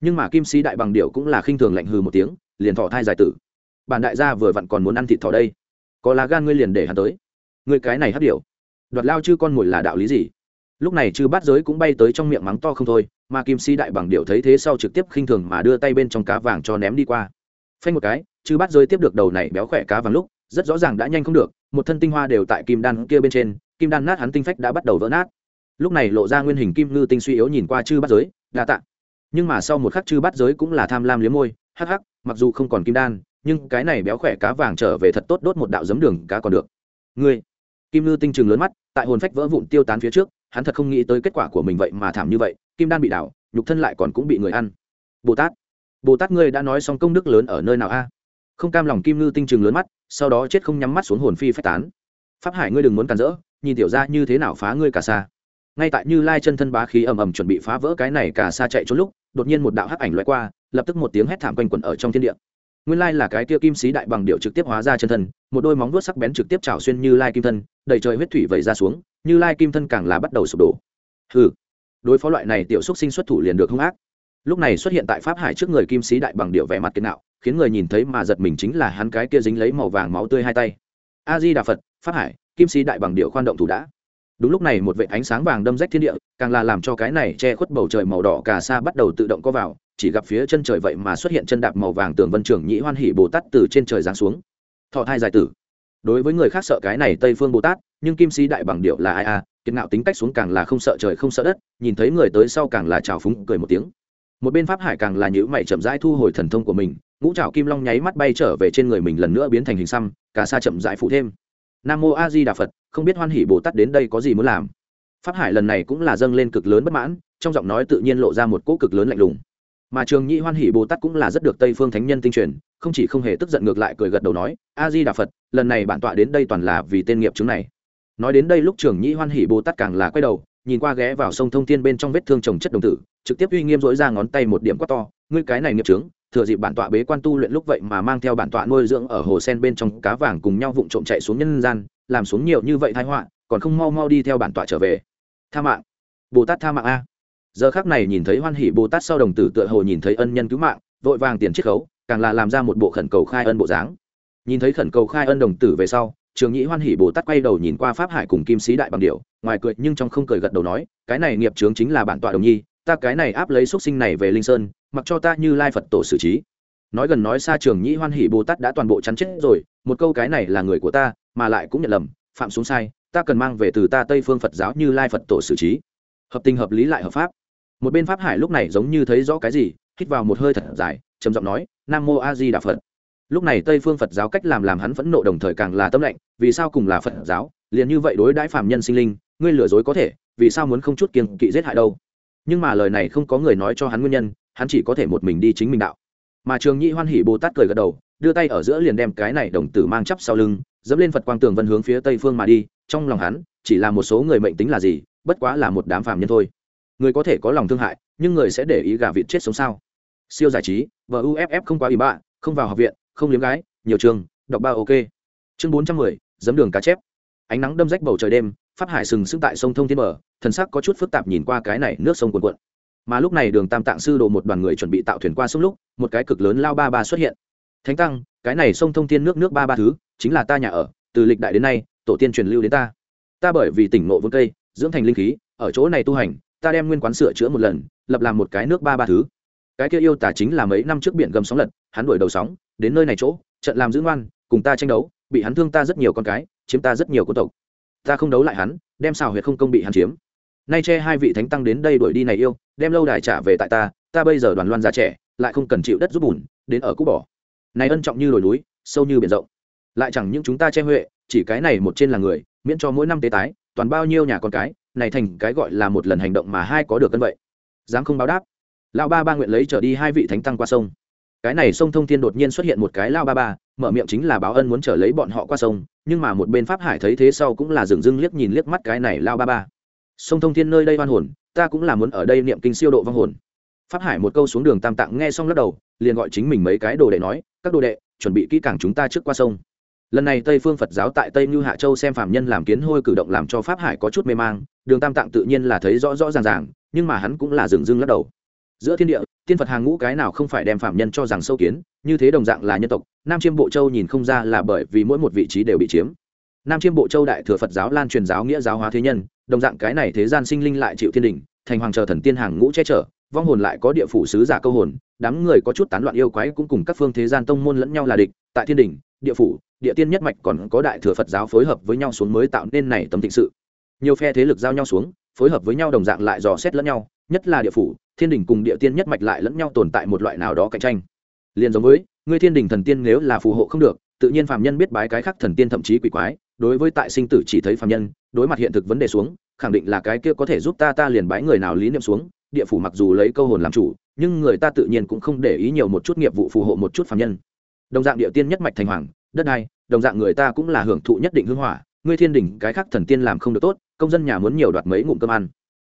Nhưng mà kim sĩ đại bằng điệu cũng là khinh thường lạnh hừ một tiếng, liền thọ thai giải tử. Bản đại gia vừa vặn còn muốn ăn thịt thỏ đây. Có lá gan ngươi liền để hắn tới. Ngươi cái này hấp điệu đoạt lao chư con mồi là đạo lý gì? Lúc này chư bát giới cũng bay tới trong miệng mắng to không thôi, mà kim si đại bằng điệu thấy thế sau trực tiếp khinh thường mà đưa tay bên trong cá vàng cho ném đi qua. Phanh một cái, chư bát giới tiếp được đầu này béo khỏe cá vàng lúc, rất rõ ràng đã nhanh không được, một thân tinh hoa đều tại kim đan kia bên trên, kim đan nát hắn tinh phách đã bắt đầu vỡ nát. Lúc này lộ ra nguyên hình kim ngư tinh suy yếu nhìn qua chư bát giới, đa tạ. Nhưng mà sau một khắc chư bát giới cũng là tham lam liếm môi, hắc hắc, mặc dù không còn kim đan, nhưng cái này béo khỏe cá vàng trở về thật tốt đốt một đạo giấm đường cá còn được. Ngươi kim ngư tinh trừng lớn mắt, tại hồn phách vỡ vụn tiêu tán phía trước, hắn thật không nghĩ tới kết quả của mình vậy mà thảm như vậy, kim đan bị đảo, nhục thân lại còn cũng bị người ăn. Bồ tát bồ tát ngươi đã nói xong công đức lớn ở nơi nào a? Không cam lòng kim ngư tinh trừng lớn mắt, sau đó chết không nhắm mắt xuống hồn phi phách tán. Pháp hải ngươi đừng muốn cản rỡ, nhìn tiểu ra như thế nào phá ngươi cả xa. Ngay tại như lai chân thân bá khí ầm ầm chuẩn bị phá vỡ cái này cả xa chạy trốn lúc, đột nhiên một đạo hắc ảnh loại qua, lập tức một tiếng hét thảm quanh quẩn ở trong thiên địa nguyên lai là cái kia kim sĩ đại bằng điệu trực tiếp hóa ra chân thân, một đôi móng vuốt sắc bén trực tiếp trào xuyên như lai kim thân, đầy trời huyết thủy vẩy ra xuống, như lai kim thân càng là bắt đầu sụp đổ. Hừ, đối phó loại này tiểu xúc sinh xuất thủ liền được hung ác. Lúc này xuất hiện tại pháp hải trước người kim sĩ đại bằng điệu vẻ mặt kiến nạo, khiến người nhìn thấy mà giật mình chính là hắn cái kia dính lấy màu vàng máu tươi hai tay. A di đà phật, pháp hải, kim sĩ đại bằng điệu khoan động thủ đã đúng lúc này một vệ ánh sáng vàng đâm rách thiên địa càng là làm cho cái này che khuất bầu trời màu đỏ cả xa bắt đầu tự động có vào chỉ gặp phía chân trời vậy mà xuất hiện chân đạp màu vàng tường vân trưởng nhĩ hoan hỷ bồ tát từ trên trời giáng xuống. Thọ thai giải tử. Đối với người khác sợ cái này tây phương bồ tát nhưng kim sĩ đại bằng điệu là ai a à, kiệt ngạo tính cách xuống càng là không sợ trời không sợ đất nhìn thấy người tới sau càng là trào phúng cười một tiếng. Một bên pháp hải càng là nhữ mày chậm rãi thu hồi thần thông của mình ngũ trào kim long nháy mắt bay trở về trên người mình lần nữa biến thành hình xăm cả xa chậm rãi phụ thêm nam mô a di đà phật, không biết hoan hỷ bồ tát đến đây có gì muốn làm. Pháp hải lần này cũng là dâng lên cực lớn bất mãn, trong giọng nói tự nhiên lộ ra một cỗ cực lớn lạnh lùng. Mà trường nhĩ hoan hỷ bồ tát cũng là rất được tây phương thánh nhân tinh truyền, không chỉ không hề tức giận ngược lại cười gật đầu nói, a di đà phật, lần này bản tọa đến đây toàn là vì tên nghiệp chứng này. Nói đến đây lúc trường nhĩ hoan hỷ bồ tát càng là quay đầu, nhìn qua ghé vào sông thông thiên bên trong vết thương trồng chất đồng tử, trực tiếp uy nghiêm dỗi ra ngón tay một điểm quát to, ngươi cái này nghiệp chứng thừa dịp bản tọa bế quan tu luyện lúc vậy mà mang theo bản tọa nuôi dưỡng ở hồ sen bên trong cá vàng cùng nhau vụng trộm chạy xuống nhân gian, làm xuống nhiều như vậy thái họa, còn không mau mau đi theo bản tọa trở về. Tha mạng. Bồ tát tha mạng a. Giờ khác này nhìn thấy hoan hỷ bồ tát sau đồng tử tựa hồ nhìn thấy ân nhân cứu mạng, vội vàng tiền chiết khấu, càng là làm ra một bộ khẩn cầu khai ân bộ dáng. Nhìn thấy khẩn cầu khai ân đồng tử về sau, trường nhĩ hoan hỷ bồ tát quay đầu nhìn qua pháp hải cùng kim sĩ đại bằng điệu, ngoài cười nhưng trong không cười gật đầu nói, cái này nghiệp trướng chính là bản tọa đồng nhi ta cái này áp lấy x sinh này về linh sơn, mặc cho ta như lai phật tổ xử trí. Nói gần nói xa trường nhĩ hoan hỷ bồ tát đã toàn bộ chắn chết rồi, một câu cái này là người của ta, mà lại cũng nhận lầm, phạm xuống sai, ta cần mang về từ ta tây phương phật giáo như lai phật tổ xử trí. Hợp tình hợp lý lại hợp pháp. Một bên pháp hải lúc này giống như thấy rõ cái gì, hít vào một hơi thật dài, trầm giọng nói, nam mô a di đà phật. Lúc này tây phương phật giáo cách làm làm hắn phẫn nộ đồng thời càng là tâm lệnh vì sao cùng là phật giáo, liền như vậy đối đãi phạm nhân sinh linh, ngươi lừa dối có thể, vì sao muốn không chút kiêng kỵ giết hại đâu? Nhưng mà lời này không có người nói cho hắn nguyên nhân, hắn chỉ có thể một mình đi chính mình đạo. Mà trường nhị hoan hỷ bồ tát cười gật đầu, đưa tay ở giữa liền đem cái này đồng tử mang chắp sau lưng, dẫm lên phật quang tường vân hướng phía tây phương mà đi, trong lòng hắn, chỉ là một số người mệnh tính là gì, bất quá là một đám phàm nhân thôi. Người có thể có lòng thương hại, nhưng người sẽ để ý gà vịt chết sống sao? Siêu giải trí và uff không quá ủy bạ, không vào học viện, không liếm gái, nhiều trường, đọc ba ok. Chương bốn trăm mười dấm đường cá chép. Ánh nắng đâm rách bầu trời đêm pháp hải sừng sững tại sông thông thiên mở thần sắc có chút phức tạp nhìn qua cái này nước sông cuồn cuộn. Mà lúc này đường tam tạng sư đồ một đoàn người chuẩn bị tạo thuyền qua sông lúc, một cái cực lớn lao ba ba xuất hiện. Thánh tăng, cái này sông thông thiên nước nước ba ba thứ, chính là ta nhà ở, từ lịch đại đến nay, tổ tiên truyền lưu đến ta. Ta bởi vì tỉnh ngộ vốn cây, dưỡng thành linh khí, ở chỗ này tu hành, ta đem nguyên quán sửa chữa một lần, lập làm một cái nước ba ba thứ. Cái kia yêu tả chính là mấy năm trước biển gầm sóng lật, hắn đuổi đầu sóng, đến nơi này chỗ, trận làm giữ ngoan, cùng ta tranh đấu, bị hắn thương ta rất nhiều con cái, chiếm ta rất nhiều cô tộc ta không đấu lại hắn, đem xào huyệt không công bị hắn chiếm. Nay che hai vị thánh tăng đến đây đuổi đi này yêu, đem lâu đài trả về tại ta ta bây giờ đoàn loan già trẻ, lại không cần chịu đất giúp bùn, đến ở cũ bỏ. Này ân trọng như đồi núi, sâu như biển rộng. Lại chẳng những chúng ta che huệ, chỉ cái này một trên là người, miễn cho mỗi năm tế tái, toàn bao nhiêu nhà con cái, này thành cái gọi là một lần hành động mà hai có được cân vậy. Dám không báo đáp. Lão ba ba nguyện lấy trở đi hai vị thánh tăng qua sông cái này sông thông thiên đột nhiên xuất hiện một cái lao ba ba, mở miệng chính là báo ân muốn trở lấy bọn họ qua sông, nhưng mà một bên pháp hải thấy thế sau cũng là dừng dưng liếc nhìn liếc mắt cái này lao ba ba. Sông thông thiên nơi đây hoan hồn, ta cũng là muốn ở đây niệm kinh siêu độ vong hồn. Pháp hải một câu xuống đường tam tạng nghe xong lắc đầu, liền gọi chính mình mấy cái đồ đệ nói, các đồ đệ, chuẩn bị kỹ càng chúng ta trước qua sông. Lần này tây phương phật giáo tại tây như hạ châu xem phạm nhân làm kiến hôi cử động làm cho pháp hải có chút mê mang, đường tam tạng tự nhiên là thấy rõ rõ ràng ràng, nhưng mà hắn cũng là dừng dưng lắc đầu. Giữa thiên địa tiên phật hàng ngũ cái nào không phải đem phạm nhân cho rằng sâu kiến, như thế đồng dạng là nhân tộc, nam chiêm bộ châu nhìn không ra là bởi vì mỗi một vị trí đều bị chiếm. Nam chiêm bộ châu đại thừa phật giáo lan truyền giáo nghĩa giáo hóa thế nhân, đồng dạng cái này thế gian sinh linh lại chịu thiên đình, thành hoàng chờ thần tiên hàng ngũ che chở, vong hồn lại có địa phủ sứ giả câu hồn, đám người có chút tán loạn yêu quái cũng cùng các phương thế gian tông môn lẫn nhau là địch, tại thiên đình, địa phủ, địa tiên nhất mạch còn có đại thừa phật giáo phối hợp với nhau xuống mới tạo nên này tấm thịnh sự. Nhiều phe thế lực giao nhau xuống phối hợp với nhau đồng dạng lại dò xét lẫn nhau, nhất là địa phủ, thiên đình cùng địa tiên nhất mạch lại lẫn nhau tồn tại một loại nào đó cạnh tranh. Liền giống với, người thiên đình thần tiên nếu là phù hộ không được, tự nhiên phàm nhân biết bái cái khác thần tiên thậm chí quỷ quái, đối với tại sinh tử chỉ thấy phàm nhân, đối mặt hiện thực vấn đề xuống, khẳng định là cái kia có thể giúp ta ta liền bái người nào lý niệm xuống, địa phủ mặc dù lấy câu hồn làm chủ, nhưng người ta tự nhiên cũng không để ý nhiều một chút nghiệp vụ phù hộ một chút phàm nhân. Đồng dạng địa tiên nhất mạch thành hoàng, đất này đồng dạng người ta cũng là hưởng thụ nhất định hưng hỏa ngươi thiên đình cái khác thần tiên làm không được tốt công dân nhà muốn nhiều đoạt mấy ngụm cơm ăn.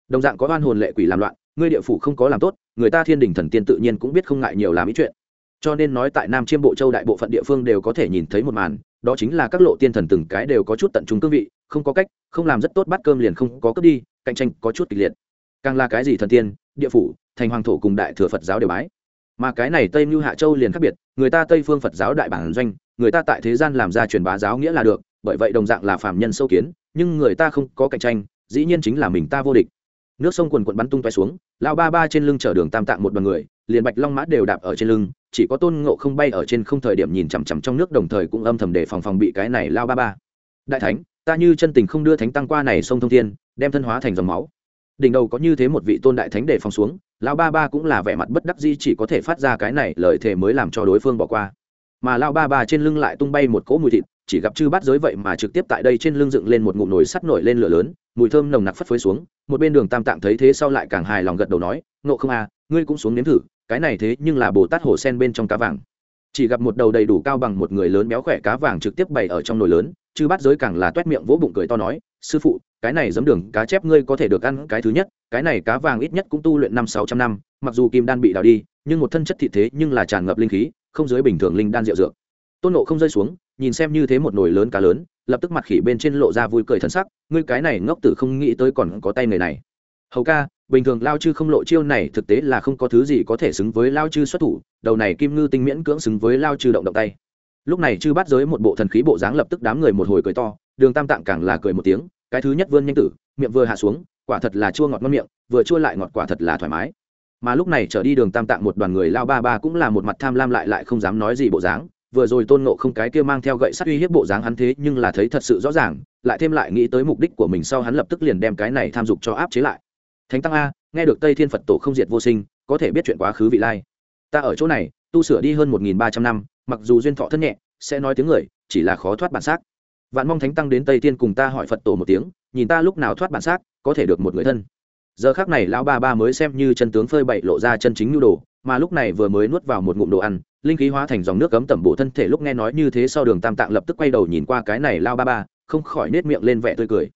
Đồng dạng có oan hồn lệ quỷ làm loạn, ngươi địa phủ không có làm tốt, người ta thiên đình thần tiên tự nhiên cũng biết không ngại nhiều làm ý chuyện. Cho nên nói tại nam chiêm bộ châu đại bộ phận địa phương đều có thể nhìn thấy một màn, đó chính là các lộ tiên thần từng cái đều có chút tận trung cương vị, không có cách, không làm rất tốt bắt cơm liền không có cướp đi, cạnh tranh có chút kịch liệt. Càng là cái gì thần tiên, địa phủ, thành hoàng thổ cùng đại thừa phật giáo đều bái. Mà cái này tây mưu hạ châu liền khác biệt, người ta tây phương phật giáo đại bản doanh, người ta tại thế gian làm ra truyền bá giáo nghĩa là được, bởi vậy đồng dạng là phàm nhân sâu kiến nhưng người ta không có cạnh tranh, dĩ nhiên chính là mình ta vô địch. Nước sông quần quận bắn tung tóe xuống lao ba ba trên lưng chở đường tam tạng một đoàn người, liền bạch long mã đều đạp ở trên lưng, chỉ có tôn ngộ không bay ở trên không thời điểm nhìn chằm chằm trong nước đồng thời cũng âm thầm để phòng phòng bị cái này lao ba ba. Đại thánh, ta như chân tình không đưa thánh tăng qua này sông thông thiên, đem thân hóa thành dòng máu. Đỉnh đầu có như thế một vị tôn đại thánh để phòng xuống lao ba ba cũng là vẻ mặt bất đắc di chỉ có thể phát ra cái này lời thề mới làm cho đối phương bỏ qua. Mà lao ba ba trên lưng lại tung bay một cỗ mùi thịt chỉ gặp chư bát giới vậy mà trực tiếp tại đây trên lưng dựng lên một ngụm nồi sắt nổi lên lửa lớn, mùi thơm nồng nặc phất phới xuống, một bên đường tam tạng thấy thế sau lại càng hài lòng gật đầu nói nộ không à ngươi cũng xuống nếm thử, cái này thế nhưng là bồ tát hồ sen bên trong cá vàng. Chỉ gặp một đầu đầy đủ cao bằng một người lớn béo khỏe cá vàng trực tiếp bày ở trong nồi lớn, chư bát giới càng là toét miệng vỗ bụng cười to nói, sư phụ, cái này giấm đường cá chép ngươi có thể được ăn cái thứ nhất, cái này cá vàng ít nhất cũng tu luyện năm sáu trăm năm, mặc dù kim đan bị đào đi, nhưng một thân chất thị thế nhưng là tràn ngập linh khí, không dưới bình thường linh đan rượu dược. Tôn nộ không rơi xuống nhìn xem như thế một nồi lớn cá lớn, lập tức mặt khỉ bên trên lộ ra vui cười thân sắc, ngươi cái này ngốc tử không nghĩ tới còn có tay người này. Hầu ca, bình thường lao chư không lộ chiêu này thực tế là không có thứ gì có thể xứng với lao chư xuất thủ, đầu này kim ngư tinh miễn cưỡng xứng với lao chư động động tay. Lúc này chư bắt giới một bộ thần khí bộ dáng lập tức đám người một hồi cười to, đường tam tạng càng là cười một tiếng, cái thứ nhất vươn nhanh tử, miệng vừa hạ xuống, quả thật là chua ngọt ngon miệng, vừa chua lại ngọt quả thật là thoải mái. Mà lúc này trở đi đường tam tạng một đoàn người lao ba ba cũng là một mặt tham lam lại lại không dám nói gì bộ dáng vừa rồi tôn ngộ không cái kia mang theo gậy sắt uy hiếp bộ dáng hắn thế nhưng là thấy thật sự rõ ràng, lại thêm lại nghĩ tới mục đích của mình sau hắn lập tức liền đem cái này tham dục cho áp chế lại. Thánh tăng a, nghe được tây thiên phật tổ không diệt vô sinh, có thể biết chuyện quá khứ vị lai. Ta ở chỗ này, tu sửa đi hơn một nghìn ba trăm năm, mặc dù duyên thọ thân nhẹ, sẽ nói tiếng người, chỉ là khó thoát bản xác. Vạn mong thánh tăng đến tây thiên cùng ta hỏi phật tổ một tiếng, nhìn ta lúc nào thoát bản xác, có thể được một người thân. Giờ khác này lão ba ba mới xem như chân tướng phơi bậy lộ ra chân chính nhu đồ, mà lúc này vừa mới nuốt vào một ngụm đồ ăn linh khí hóa thành dòng nước cấm tẩm bổ thân thể lúc nghe nói như thế sau đường tam tạng lập tức quay đầu nhìn qua cái này lao ba ba, không khỏi nết miệng lên vẻ tươi cười.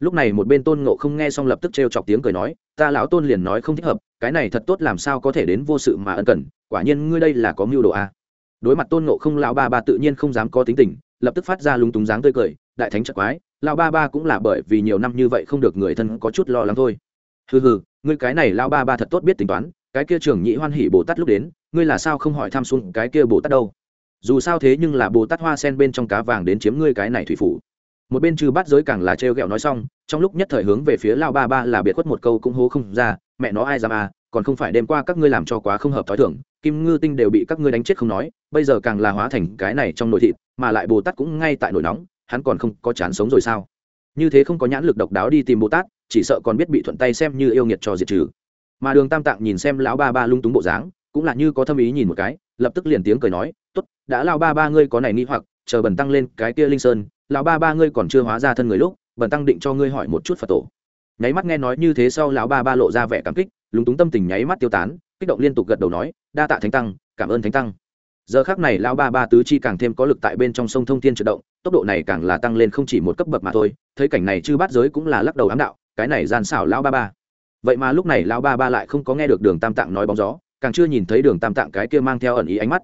Lúc này một bên tôn ngộ không nghe xong lập tức trêu chọc tiếng cười nói, ta lão tôn liền nói không thích hợp, cái này thật tốt làm sao có thể đến vô sự mà ân cần, quả nhiên ngươi đây là có mưu đồ a. Đối mặt tôn ngộ không, lão ba ba tự nhiên không dám có tính tình, lập tức phát ra lúng túng dáng tươi cười, đại thánh chật quái, lão ba ba cũng là bởi vì nhiều năm như vậy không được người thân có chút lo lắng thôi. Hừ hừ, ngươi cái này lao ba ba thật tốt biết tính toán cái kia trưởng nhị hoan hỉ bồ tát lúc đến, ngươi là sao không hỏi tham xuống cái kia bồ tát đâu? Dù sao thế nhưng là bồ tát hoa sen bên trong cá vàng đến chiếm ngươi cái này thủy phủ. Một bên trừ bát giới càng là trêu ghẹo nói xong, trong lúc nhất thời hướng về phía lao ba ba là biệt khuất một câu cũng hố không ra, mẹ nó ai dám à còn không phải đêm qua các ngươi làm cho quá không hợp thói thường, kim ngư tinh đều bị các ngươi đánh chết không nói, bây giờ càng là hóa thành cái này trong nội thịt, mà lại bồ tát cũng ngay tại nổi nóng, hắn còn không có chán sống rồi sao? Như thế không có nhãn lực độc đáo đi tìm bồ tát, chỉ sợ còn biết bị thuận tay xem như yêu nghiệt cho diệt trừ mà đường tam tạng nhìn xem lão ba ba lung túng bộ dáng, cũng là như có thâm ý nhìn một cái, lập tức liền tiếng cười nói t ố t đã lao ba ba ngươi có này nghi hoặc, chờ bần tăng lên cái kia linh sơn, lão ba ba ngươi còn chưa hóa ra thân người lúc, bần tăng định cho ngươi hỏi một chút phật tổ. Nháy mắt nghe nói như thế sau lão ba ba lộ ra vẻ cảm kích, lúng túng tâm tình nháy mắt tiêu tán, kích động liên tục gật đầu nói, đa tạ thánh tăng, cảm ơn thánh tăng. Giờ khác này lão ba ba tứ chi càng thêm có lực tại bên trong sông thông thiên chuyển động, tốc độ này càng là tăng lên không chỉ một cấp bậc mà thôi, thấy cảnh này chư bát giới cũng là lắc đầu ám đạo, cái này gian xảo lão ba ba vậy mà lúc này lão ba ba lại không có nghe được đường tam tạng nói bóng gió, càng chưa nhìn thấy đường tam tạng cái kia mang theo ẩn ý ánh mắt.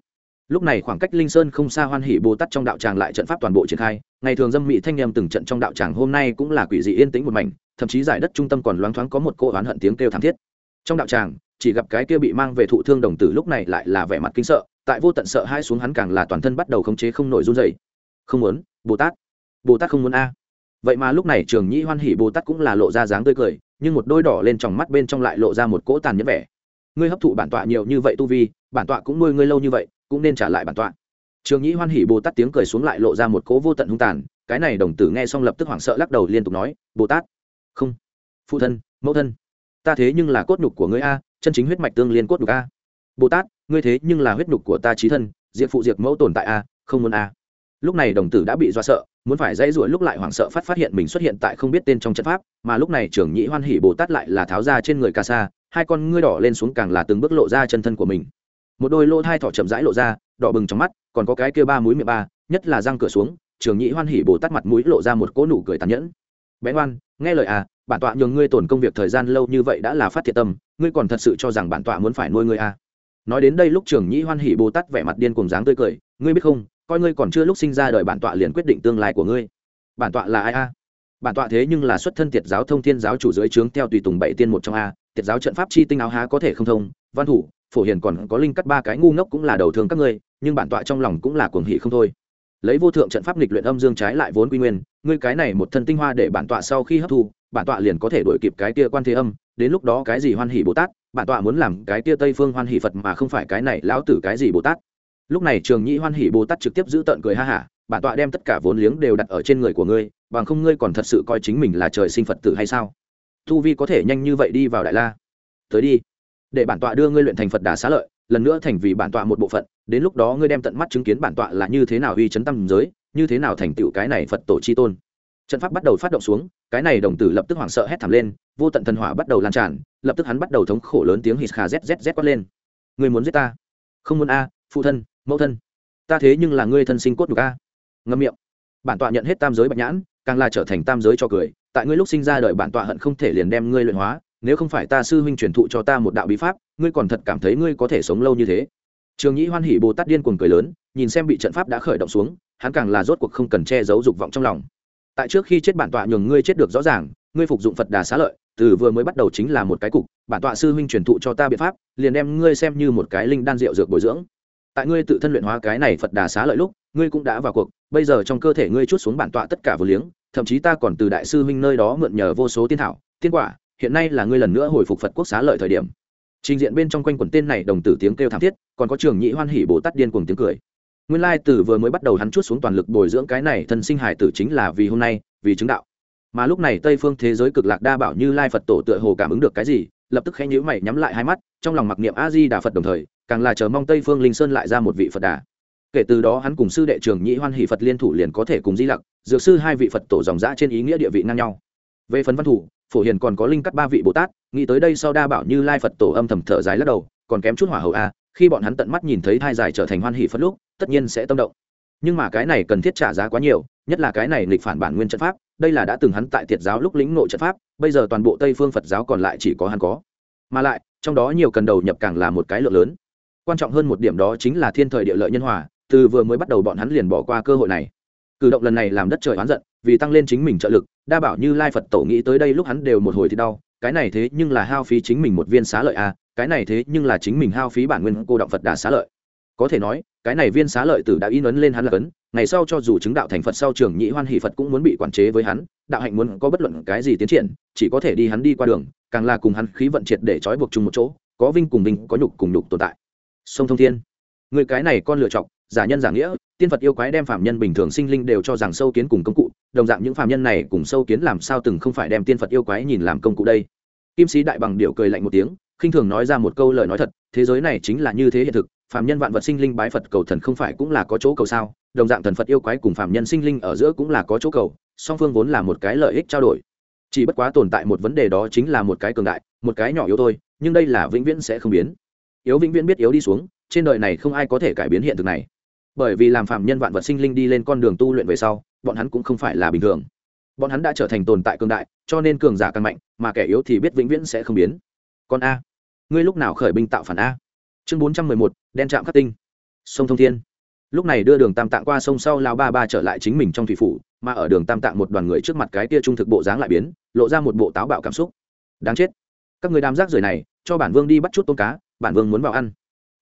Lúc này khoảng cách linh sơn không xa hoan hỷ bồ tát trong đạo tràng lại trận pháp toàn bộ triển khai, ngày thường dâm mỹ thanh em từng trận trong đạo tràng hôm nay cũng là quỷ dị yên tĩnh một mảnh, thậm chí giải đất trung tâm còn loáng thoáng có một cô oán hận tiếng kêu thảm thiết. Trong đạo tràng, chỉ gặp cái kia bị mang về thụ thương đồng tử lúc này lại là vẻ mặt kinh sợ, tại vô tận sợ hai xuống hắn càng là toàn thân bắt đầu khống chế không nổi run dày không muốn, bồ tát bồ tát không muốn a. Vậy mà lúc này trường nhĩ hoan hỉ bồ tát cũng là lộ ra dáng tươi cười nhưng một đôi đỏ lên tròng mắt bên trong lại lộ ra một cỗ tàn nhẫn vẻ. Ngươi hấp thụ bản tọa nhiều như vậy tu vi, bản tọa cũng nuôi ngươi lâu như vậy, cũng nên trả lại bản tọa. Trường nhĩ hoan hỉ bồ tát tiếng cười xuống lại lộ ra một cỗ vô tận hung tàn, cái này đồng tử nghe xong lập tức hoảng sợ lắc đầu liên tục nói, bồ tát, không, phụ thân, mẫu thân, ta thế nhưng là cốt nhục của ngươi a, chân chính huyết mạch tương liên cốt nhục a. Bồ tát, ngươi thế nhưng là huyết nhục của ta trí thân, diệt phụ diệt mẫu tồn tại a, không muốn a lúc này đồng tử đã bị do sợ, muốn phải dãy ruổi lúc lại hoảng sợ phát phát hiện mình xuất hiện tại không biết tên trong trận pháp, mà lúc này trưởng nhĩ hoan hỉ bồ tát lại là tháo ra trên người ca sa, hai con ngươi đỏ lên xuống càng là từng bước lộ ra chân thân của mình. Một đôi lỗ thai thỏ chậm rãi lộ ra, đỏ bừng trong mắt, còn có cái kia ba mũi miệng ba, nhất là răng cửa xuống trường nhĩ hoan hỉ bồ tát mặt mũi lộ ra một cỗ nụ cười tàn nhẫn. Bé ngoan, nghe lời à bản tọa nhường ngươi tổn công việc thời gian lâu như vậy đã là phát thiệt tâm, ngươi còn thật sự cho rằng bản tọa muốn phải nuôi ngươi à? Nói đến đây lúc trường nhĩ hoan hỉ bồ tát vẻ mặt điên cùng dáng tươi cười, ngươi biết không coi ngươi còn chưa lúc sinh ra đời bản tọa liền quyết định tương lai của ngươi. Bản tọa là ai a? Bản tọa thế nhưng là xuất thân tiệt giáo thông thiên giáo chủ dưới trướng theo tùy tùng bảy tiên một trong a, tiệt giáo trận pháp chi tinh áo há có thể không thông, văn thủ, phổ hiền còn có linh cắt ba cái ngu ngốc cũng là đầu thương các ngươi, nhưng bản tọa trong lòng cũng là cuồng hỷ không thôi. Lấy vô thượng trận pháp nghịch luyện âm dương trái lại vốn quy nguyên, ngươi cái này một thân tinh hoa để bản tọa sau khi hấp thu, bản tọa liền có thể đổi kịp cái kia quan thế âm, đến lúc đó cái gì hoan hỷ bồ tát, bản tọa muốn làm cái kia tây phương hoan hỷ phật mà không phải cái này lão tử cái gì bồ tát lúc này trường nhĩ hoan hỉ bồ tát trực tiếp giữ tợn cười ha hả bản tọa đem tất cả vốn liếng đều đặt ở trên người của ngươi, bằng không ngươi còn thật sự coi chính mình là trời sinh phật tử hay sao? Thu vi có thể nhanh như vậy đi vào đại la. Tới đi. Để bản tọa đưa ngươi luyện thành phật đà xá lợi, lần nữa thành vì bản tọa một bộ phận, đến lúc đó ngươi đem tận mắt chứng kiến bản tọa là như thế nào uy chấn tâm giới, như thế nào thành tựu cái này phật tổ chi tôn. Trận pháp bắt đầu phát động xuống, cái này đồng tử lập tức hoảng sợ hét thảm lên, vô tận thần hỏa bắt đầu lan tràn, lập tức hắn bắt đầu thống khổ lớn tiếng hít khà zzz quát lên. Ngươi muốn giết ta? Không muốn a, phụ thân mẫu thân. Ta thế nhưng là ngươi thân sinh cốt nhục a. Ngâm miệng. Bản tọa nhận hết tam giới bạch nhãn, càng là trở thành tam giới cho cười. Tại ngươi lúc sinh ra đời bản tọa hận không thể liền đem ngươi luyện hóa. Nếu không phải ta sư huynh truyền thụ cho ta một đạo bí pháp, ngươi còn thật cảm thấy ngươi có thể sống lâu như thế. Trường nhĩ hoan hỉ bồ tát điên cuồng cười lớn, nhìn xem bị trận pháp đã khởi động xuống, hắn càng là rốt cuộc không cần che giấu dục vọng trong lòng. Tại trước khi chết bản tọa nhường ngươi chết được rõ ràng, ngươi phục dụng phật đà xá lợi, từ vừa mới bắt đầu chính là một cái cục. Bản tọa sư huynh truyền thụ cho ta biện pháp, liền đem ngươi xem như một cái linh đan rượu dược bồi dưỡng tại ngươi tự thân luyện hóa cái này phật đà xá lợi lúc, ngươi cũng đã vào cuộc, bây giờ trong cơ thể ngươi chút xuống bản tọa tất cả vừa liếng, thậm chí ta còn từ đại sư huynh nơi đó mượn nhờ vô số tiên thảo, tiên quả, hiện nay là ngươi lần nữa hồi phục phật quốc xá lợi thời điểm. Trình diện bên trong quanh quần tên này đồng tử tiếng kêu thảm thiết, còn có trường nhị hoan hỉ bồ tát điên cùng tiếng cười. Nguyên lai từ vừa mới bắt đầu hắn chút xuống toàn lực bồi dưỡng cái này thân sinh hải tử chính là vì hôm nay, vì chứng đạo. Mà lúc này tây phương thế giới cực lạc đa bảo như lai phật tổ tựa hồ cảm ứng được cái gì lập tức khẽ nhíu mày nhắm lại hai mắt, trong lòng mặc niệm a di đà phật đồng thời, càng là chờ mong tây phương linh sơn lại ra một vị phật đà. Kể từ đó hắn cùng sư đệ trường nhĩ hoan hỷ phật liên thủ liền có thể cùng di lặc, dược sư hai vị phật tổ dòng dã trên ý nghĩa địa vị ngang nhau. Về phần văn thủ, phổ hiền còn có linh cắt ba vị bồ tát, nghĩ tới đây sau đa bảo như lai phật tổ âm thầm thở dài lắc đầu, còn kém chút hỏa hậu a, khi bọn hắn tận mắt nhìn thấy thai dài trở thành hoan hỷ phật lúc, tất nhiên sẽ tâm động. Nhưng mà cái này cần thiết trả giá quá nhiều nhất là cái này nghịch phản bản nguyên trận pháp, đây là đã từng hắn tại tiệt giáo lúc lĩnh nội trận pháp, bây giờ toàn bộ tây phương phật giáo còn lại chỉ có hắn có. Mà lại, trong đó nhiều cần đầu nhập càng là một cái lượng lớn. Quan trọng hơn một điểm đó chính là thiên thời địa lợi nhân hòa, từ vừa mới bắt đầu bọn hắn liền bỏ qua cơ hội này. Cử động lần này làm đất trời oán giận, vì tăng lên chính mình trợ lực, đa bảo như lai phật tổ nghĩ tới đây lúc hắn đều một hồi thì đau, cái này thế nhưng là hao phí chính mình một viên xá lợi a cái này thế nhưng là chính mình hao phí bản nguyên cô động phật đà xá lợi có thể nói, cái này viên xá lợi tử đã in ấn lên hắn là cấn, ngày sau cho dù chứng đạo thành phật sau trường nhị hoan hỷ phật cũng muốn bị quản chế với hắn, đạo hạnh muốn có bất luận cái gì tiến triển, chỉ có thể đi hắn đi qua đường, càng là cùng hắn khí vận triệt để trói buộc chung một chỗ, có vinh cùng vinh, có nhục cùng nhục tồn tại. Sông thông thiên, người cái này con lựa chọc giả nhân giả nghĩa, tiên phật yêu quái đem phạm nhân bình thường sinh linh đều cho rằng sâu kiến cùng công cụ, đồng dạng những phạm nhân này cùng sâu kiến làm sao từng không phải đem tiên phật yêu quái nhìn làm công cụ đây. Kim sĩ đại bằng điệu cười lạnh một tiếng, khinh thường nói ra một câu lời nói thật, thế giới này chính là như thế hiện thực Phàm nhân vạn vật sinh linh bái phật cầu thần không phải cũng là có chỗ cầu sao? Đồng dạng thần phật yêu quái cùng phàm nhân sinh linh ở giữa cũng là có chỗ cầu, song phương vốn là một cái lợi ích trao đổi. Chỉ bất quá tồn tại một vấn đề đó chính là một cái cường đại, một cái nhỏ yếu thôi, nhưng đây là vĩnh viễn sẽ không biến. Yếu vĩnh viễn biết yếu đi xuống, trên đời này không ai có thể cải biến hiện thực này. Bởi vì làm phạm nhân vạn vật sinh linh đi lên con đường tu luyện về sau, bọn hắn cũng không phải là bình thường. Bọn hắn đã trở thành tồn tại cường đại, cho nên cường giả càng mạnh, mà kẻ yếu thì biết vĩnh viễn sẽ không biến. Còn a, ngươi lúc nào khởi binh tạo phản a? Chương bốn trăm mười một, đen trạm khắc tinh. Sông thông thiên. Lúc này đưa đường tam tạng qua sông sau lao ba ba trở lại chính mình trong thủy phủ, mà ở đường tam tạng một đoàn người trước mặt cái kia trung thực bộ dáng lại biến, lộ ra một bộ táo bạo cảm xúc. Đáng chết. Các người đám rác rưởi này, cho bản vương đi bắt chút tôm cá, bản vương muốn vào ăn.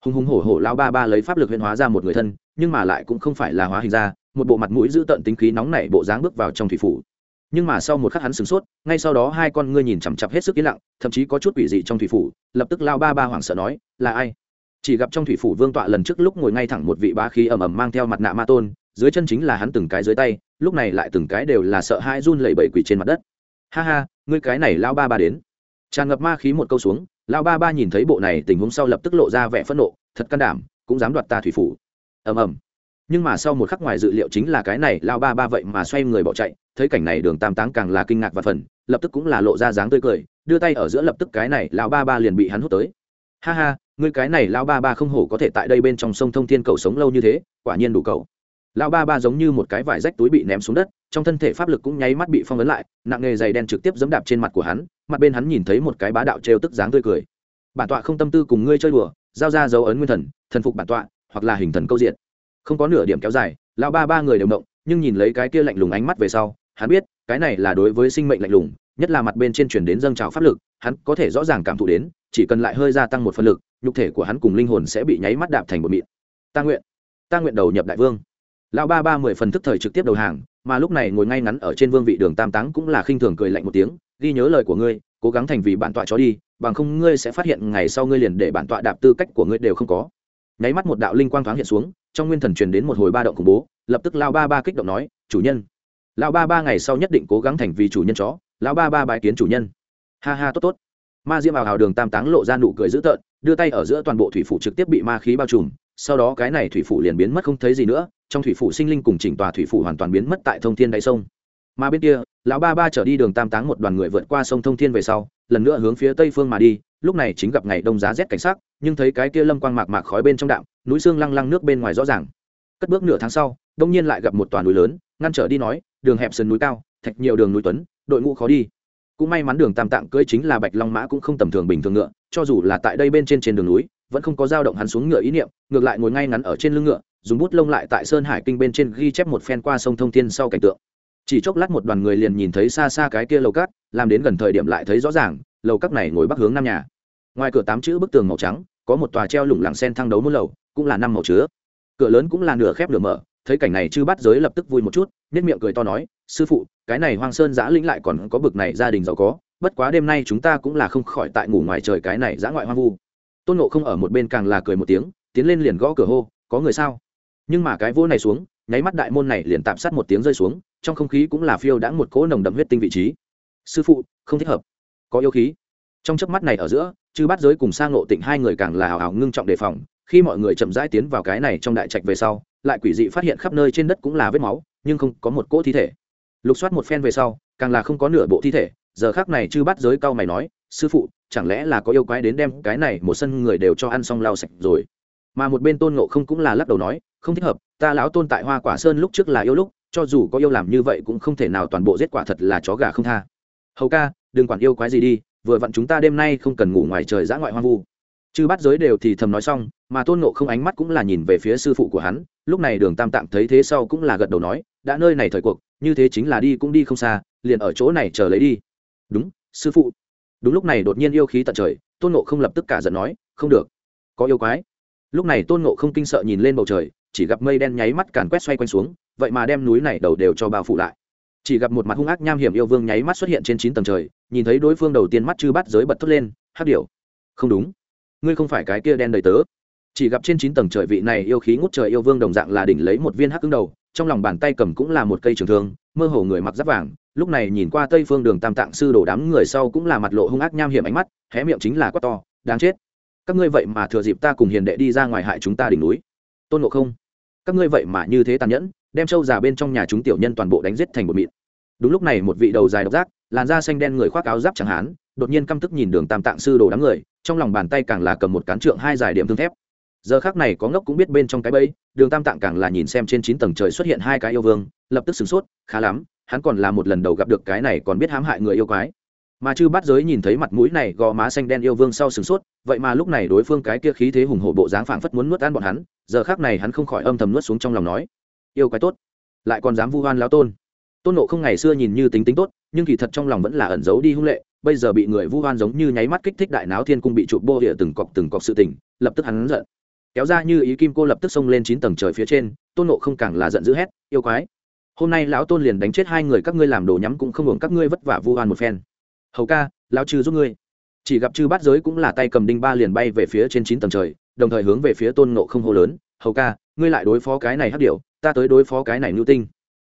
Hùng hùng hổ hổ lao ba ba lấy pháp lực huyễn hóa ra một người thân, nhưng mà lại cũng không phải là hóa hình ra, một bộ mặt mũi giữ tận tính khí nóng nảy bộ dáng bước vào trong thủy phủ. Nhưng mà sau một khắc hắn sửng sốt, ngay sau đó hai con ngươi nhìn chằm chặp hết sức yên lặng, thậm chí có chút quỷ dị trong thủy phủ, lập tức lao ba ba hoảng sợ nói, là ai? Chỉ gặp trong thủy phủ vương tọa lần trước lúc ngồi ngay thẳng một vị bá khí ầm ầm mang theo mặt nạ ma tôn, dưới chân chính là hắn từng cái dưới tay, lúc này lại từng cái đều là sợ hai run lẩy bẩy quỷ trên mặt đất. Ha ha, ngươi cái này lao ba ba đến. Tràn ngập ma khí một câu xuống lao ba ba nhìn thấy bộ này tình huống sau lập tức lộ ra vẻ phẫn nộ, thật can đảm, cũng dám đoạt ta thủy phủ. Ầm ầm. Nhưng mà sau một khắc ngoài dự liệu chính là cái này lao ba ba vậy mà xoay người bỏ chạy, thấy cảnh này đường tam táng càng là kinh ngạc và phần, lập tức cũng là lộ ra dáng tươi cười, đưa tay ở giữa lập tức cái này lao ba ba liền bị hắn hút tới. Ha ha ngươi cái này lão ba ba không hổ có thể tại đây bên trong sông thông thiên cầu sống lâu như thế, quả nhiên đủ cầu. Lão ba ba giống như một cái vải rách túi bị ném xuống đất, trong thân thể pháp lực cũng nháy mắt bị phong ấn lại, nặng nghề dày đen trực tiếp dẫm đạp trên mặt của hắn, mặt bên hắn nhìn thấy một cái bá đạo trêu tức dáng tươi cười. Bản tọa không tâm tư cùng ngươi chơi đùa, giao ra dấu ấn nguyên thần thần phục bản tọa, hoặc là hình thần câu diện. Không có nửa điểm kéo dài, lão ba ba người đều động, nhưng nhìn lấy cái kia lạnh lùng ánh mắt về sau, hắn biết, cái này là đối với sinh mệnh lạnh lùng, nhất là mặt bên trên chuyển đến dâng trào pháp lực, hắn có thể rõ ràng cảm thụ đến chỉ cần lại hơi gia tăng một phần lực, nhục thể của hắn cùng linh hồn sẽ bị nháy mắt đạp thành một mịn. Ta nguyện ta nguyện đầu nhập đại vương. Lão ba ba mười phần thức thời trực tiếp đầu hàng, mà lúc này ngồi ngay ngắn ở trên vương vị đường tam táng cũng là khinh thường cười lạnh một tiếng, ghi nhớ lời của ngươi, cố gắng thành vì bản tọa chó đi, bằng không ngươi sẽ phát hiện ngày sau ngươi liền để bản tọa đạp tư cách của ngươi đều không có. Nháy mắt một đạo linh quang thoáng hiện xuống, trong nguyên thần truyền đến một hồi ba động khủng bố, lập tức lao ba ba kích động nói, chủ nhân. Lão ba ba ngày sau nhất định cố gắng thành vì chủ nhân chó, lão ba ba bài kiến chủ nhân. Ha ha, tốt tốt ma diễm ảo hào đường tam táng lộ ra nụ cười dữ tợn, đưa tay ở giữa toàn bộ thủy phủ trực tiếp bị ma khí bao trùm, sau đó cái này thủy phủ liền biến mất không thấy gì nữa, trong thủy phủ sinh linh cùng chỉnh tòa thủy phủ hoàn toàn biến mất tại thông thiên đại sông. Mà bên kia, lão ba ba trở đi đường tam táng một đoàn người vượt qua sông thông thiên về sau, lần nữa hướng phía tây phương mà đi, lúc này chính gặp ngày đông giá rét cảnh sắc, nhưng thấy cái kia lâm quang mạc mạc khói bên trong đạm, núi xương lăng lăng nước bên ngoài rõ ràng. Cất bước nửa tháng sau, đông nhiên lại gặp một toàn núi lớn, ngăn trở đi nói, đường hẹp sườn núi cao, thạch nhiều đường núi tuấn, đội ngũ khó đi cũng may mắn đường tam tạng cưỡi chính là bạch long mã cũng không tầm thường bình thường ngựa, cho dù là tại đây bên trên trên đường núi, vẫn không có dao động hắn xuống ngựa ý niệm, ngược lại ngồi ngay ngắn ở trên lưng ngựa, dùng bút lông lại tại sơn hải kinh bên trên ghi chép một phen qua sông thông thiên sau cảnh tượng. Chỉ chốc lát một đoàn người liền nhìn thấy xa xa cái kia lầu cát, làm đến gần thời điểm lại thấy rõ ràng, lầu cát này ngồi bắc hướng năm nhà. Ngoài cửa tám chữ bức tường màu trắng, có một tòa treo lủng lẳng sen thang đấu mỗi lầu, cũng là năm màu chứa. Cửa lớn cũng là nửa khép nửa mở thấy cảnh này chư bắt giới lập tức vui một chút nhất miệng cười to nói, sư phụ, cái này hoang sơn giã lĩnh lại còn có bực này gia đình giàu có, bất quá đêm nay chúng ta cũng là không khỏi tại ngủ ngoài trời cái này giã ngoại hoang vu. Tôn nộ không ở một bên càng là cười một tiếng, tiến lên liền gõ cửa hô, có người sao? Nhưng mà cái vô này xuống, nháy mắt đại môn này liền tạm sát một tiếng rơi xuống, trong không khí cũng là phiêu đã một cỗ nồng đậm huyết tinh vị trí. Sư phụ, không thích hợp. Có yêu khí. Trong chớp mắt này ở giữa, chư bắt giới cùng sang ngộ tịnh hai người càng là hào hào ngưng trọng đề phòng, khi mọi người chậm rãi tiến vào cái này trong đại trạch về sau lại quỷ dị phát hiện khắp nơi trên đất cũng là vết máu, nhưng không có một cỗ thi thể. Lục soát một phen về sau, càng là không có nửa bộ thi thể, giờ khác này chư bắt giới cao mày nói, sư phụ, chẳng lẽ là có yêu quái đến đem cái này một sân người đều cho ăn xong lau sạch rồi? Mà một bên tôn ngộ không cũng là lắc đầu nói, không thích hợp, ta lão tôn tại hoa quả sơn lúc trước là yêu lúc, cho dù có yêu làm như vậy cũng không thể nào toàn bộ giết quả thật là chó gà không tha. Hầu ca, đừng quản yêu quái gì đi, vừa vặn chúng ta đêm nay không cần ngủ ngoài trời giã ngoại hoang vu chư bắt giới đều thì thầm nói xong, mà tôn nộ không ánh mắt cũng là nhìn về phía sư phụ của hắn, lúc này đường tam tạng thấy thế sau cũng là gật đầu nói, đã nơi này thời cuộc, như thế chính là đi cũng đi không xa, liền ở chỗ này chờ lấy đi. Đúng, sư phụ. Đúng lúc này đột nhiên yêu khí tận trời, tôn nộ không lập tức cả giận nói, không được. Có yêu quái. Lúc này tôn nộ không kinh sợ nhìn lên bầu trời, chỉ gặp mây đen nháy mắt càn quét xoay quanh xuống, vậy mà đem núi này đầu đều cho bao phủ lại. Chỉ gặp một mặt hung ác nham hiểm yêu vương nháy mắt xuất hiện trên chín tầng trời, nhìn thấy đối phương đầu tiên mắt chư bắt giới bật thốt lên hát điều không đúng ngươi không phải cái kia đen đầy tớ. Chỉ gặp trên chín tầng trời vị này yêu khí ngút trời yêu vương đồng dạng là đỉnh lấy một viên hắc cứng đầu, trong lòng bàn tay cầm cũng là một cây trường thương, mơ hồ người mặc giáp vàng, lúc này nhìn qua tây phương đường tam tạng sư đổ đám người sau cũng là mặt lộ hung ác nham hiểm ánh mắt, hé miệng chính là quát to, đáng chết! Các ngươi vậy mà thừa dịp ta cùng hiền đệ đi ra ngoài hại chúng ta đỉnh núi. Tôn ngộ không, các ngươi vậy mà như thế tàn nhẫn, đem trâu già bên trong nhà chúng tiểu nhân toàn bộ đánh giết thành một mịn. Đúng lúc này một vị đầu dài độc giác, làn da xanh đen người khoác áo giáp chẳng hán, đột nhiên căm tức nhìn đường tam tạng sư đồ đám người trong lòng bàn tay càng là cầm một cán trượng hai dài điểm thương thép. Giờ khác này có ngốc cũng biết bên trong cái bẫy, đường tam tạng càng là nhìn xem trên chín tầng trời xuất hiện hai cái yêu vương, lập tức sửng sốt, khá lắm, hắn còn là một lần đầu gặp được cái này còn biết hãm hại người yêu quái. Mà chư bắt giới nhìn thấy mặt mũi này gò má xanh đen yêu vương sau sửng sốt, vậy mà lúc này đối phương cái kia khí thế hùng hổ bộ dáng phảng phất muốn nuốt ăn bọn hắn, giờ khác này hắn không khỏi âm thầm nuốt xuống trong lòng nói, yêu quái tốt, lại còn dám vu hoan lão tôn. Tôn nộ không ngày xưa nhìn như tính tính tốt, nhưng kỳ thật trong lòng vẫn là ẩn giấu đi hung lệ bây giờ bị người vu hoan giống như nháy mắt kích thích đại náo thiên cung bị chụp bô địa từng cọc từng cọc sự tình, lập tức hắn giận. Kéo ra như ý kim cô lập tức xông lên chín tầng trời phía trên, tôn nộ không càng là giận dữ hét, yêu quái! Hôm nay lão tôn liền đánh chết hai người các ngươi làm đồ nhắm cũng không hưởng các ngươi vất vả vu hoan một phen. Hầu ca, lão trừ giúp ngươi. Chỉ gặp chư bát giới cũng là tay cầm đinh ba liền bay về phía trên chín tầng trời, đồng thời hướng về phía tôn nộ không hô lớn, hầu ca, ngươi lại đối phó cái này hấp điệu ta tới đối phó cái này nhu tinh.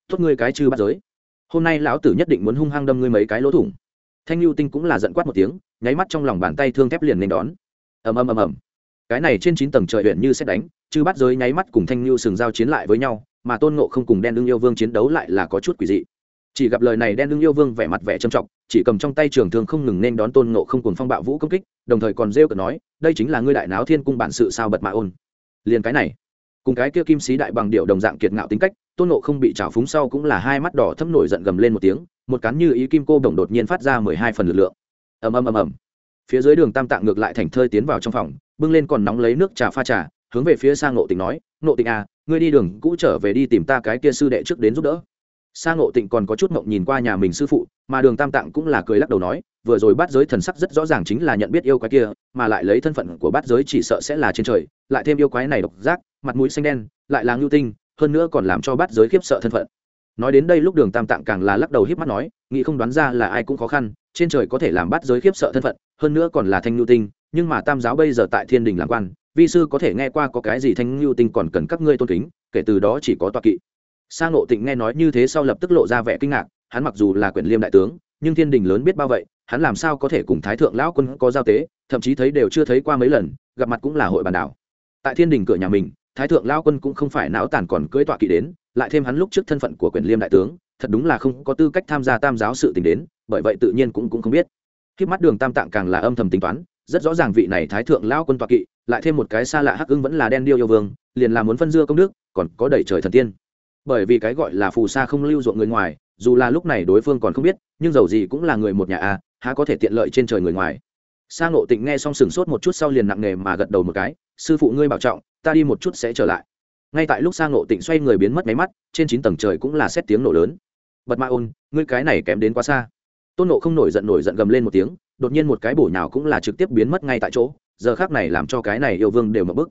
Tốt ngươi cái chư bát giới. Hôm nay lão tử nhất định muốn hung hăng đâm ngươi mấy cái lỗ thủng thanh lưu tinh cũng là giận quát một tiếng, nháy mắt trong lòng bàn tay thương thép liền nên đón. Ầm ầm ầm ầm. Cái này trên chín tầng trời huyện như xét đánh, chư bắt giới nháy mắt cùng thanh lưu sừng giao chiến lại với nhau, mà tôn ngộ không cùng đen đương yêu vương chiến đấu lại là có chút quỷ dị. Chỉ gặp lời này đen đương yêu vương vẻ mặt vẻ trầm trọng, chỉ cầm trong tay trường thương không ngừng nên đón tôn ngộ không cùng phong bạo vũ công kích, đồng thời còn rêu cờ nói, đây chính là ngươi đại náo thiên cung bản sự sao bật mạ ôn. Liền cái này, cùng cái kia kim sĩ đại bằng điệu đồng dạng kiệt ngạo tính cách, tôn nộ không bị trào phúng sau cũng là hai mắt đỏ thâm nổi giận gầm lên một tiếng một cán như ý kim cô đồng đột nhiên phát ra mười hai phần lực lượng. Ầm ầm ầm ầm. Phía dưới đường tam tạng ngược lại thành thơi tiến vào trong phòng, bưng lên còn nóng lấy nước trà pha trà, hướng về phía sang ngộ tịnh nói, ngộ tịnh à ngươi đi đường cũ trở về đi tìm ta cái kia sư đệ trước đến giúp đỡ. Sang ngộ tịnh còn có chút mộng nhìn qua nhà mình sư phụ, mà đường tam tạng cũng là cười lắc đầu nói, vừa rồi bắt giới thần sắc rất rõ ràng chính là nhận biết yêu quái kia, mà lại lấy thân phận của bắt giới chỉ sợ sẽ là trên trời, lại thêm yêu quái này độc giác, mặt mũi xanh đen, lại là ngưu tinh, hơn nữa còn làm cho bắt giới khiếp sợ thân phận nói đến đây lúc đường tam tạng càng là lắc đầu hiếp mắt nói, nghĩ không đoán ra là ai cũng khó khăn, trên trời có thể làm bắt giới khiếp sợ thân phận, hơn nữa còn là thanh ngưu tinh, nhưng mà tam giáo bây giờ tại thiên đình làm quan, vi sư có thể nghe qua có cái gì thanh ngưu tinh còn cần các ngươi tôn kính, kể từ đó chỉ có toa kỵ. Sa ngộ tịnh nghe nói như thế sau lập tức lộ ra vẻ kinh ngạc, hắn mặc dù là quyền liêm đại tướng, nhưng thiên đình lớn biết bao vậy, hắn làm sao có thể cùng thái thượng lão quân có giao tế, thậm chí thấy đều chưa thấy qua mấy lần, gặp mặt cũng là hội bàn đảo. Tại thiên đình cửa nhà mình, thái thượng lao quân cũng không phải não tàn còn cưỡi tọa kỵ đến lại thêm hắn lúc trước thân phận của quyền liêm đại tướng, thật đúng là không có tư cách tham gia tam giáo sự tình đến, bởi vậy tự nhiên cũng cũng không biết. Khi mắt đường tam tạng càng là âm thầm tính toán, rất rõ ràng vị này thái thượng lao quân toạc kỵ, lại thêm một cái xa lạ hắc ưng vẫn là đen điêu yêu vương, liền là muốn phân dưa công đức, còn có đẩy trời thần tiên. Bởi vì cái gọi là phù sa không lưu ruộng người ngoài, dù là lúc này đối phương còn không biết, nhưng dầu gì cũng là người một nhà a, há có thể tiện lợi trên trời người ngoài. Sa ngộ tịnh nghe xong sừng sốt một chút sau liền nặng nề mà gật đầu một cái, sư phụ ngươi bảo trọng, ta đi một chút sẽ trở lại ngay tại lúc sang ngộ tịnh xoay người biến mất máy mắt, trên chín tầng trời cũng là xét tiếng nổ lớn. Bật ma ôn, ngươi cái này kém đến quá xa. Tôn nộ không nổi giận nổi giận gầm lên một tiếng, đột nhiên một cái bổ nhào cũng là trực tiếp biến mất ngay tại chỗ, giờ khác này làm cho cái này yêu vương đều mập bức.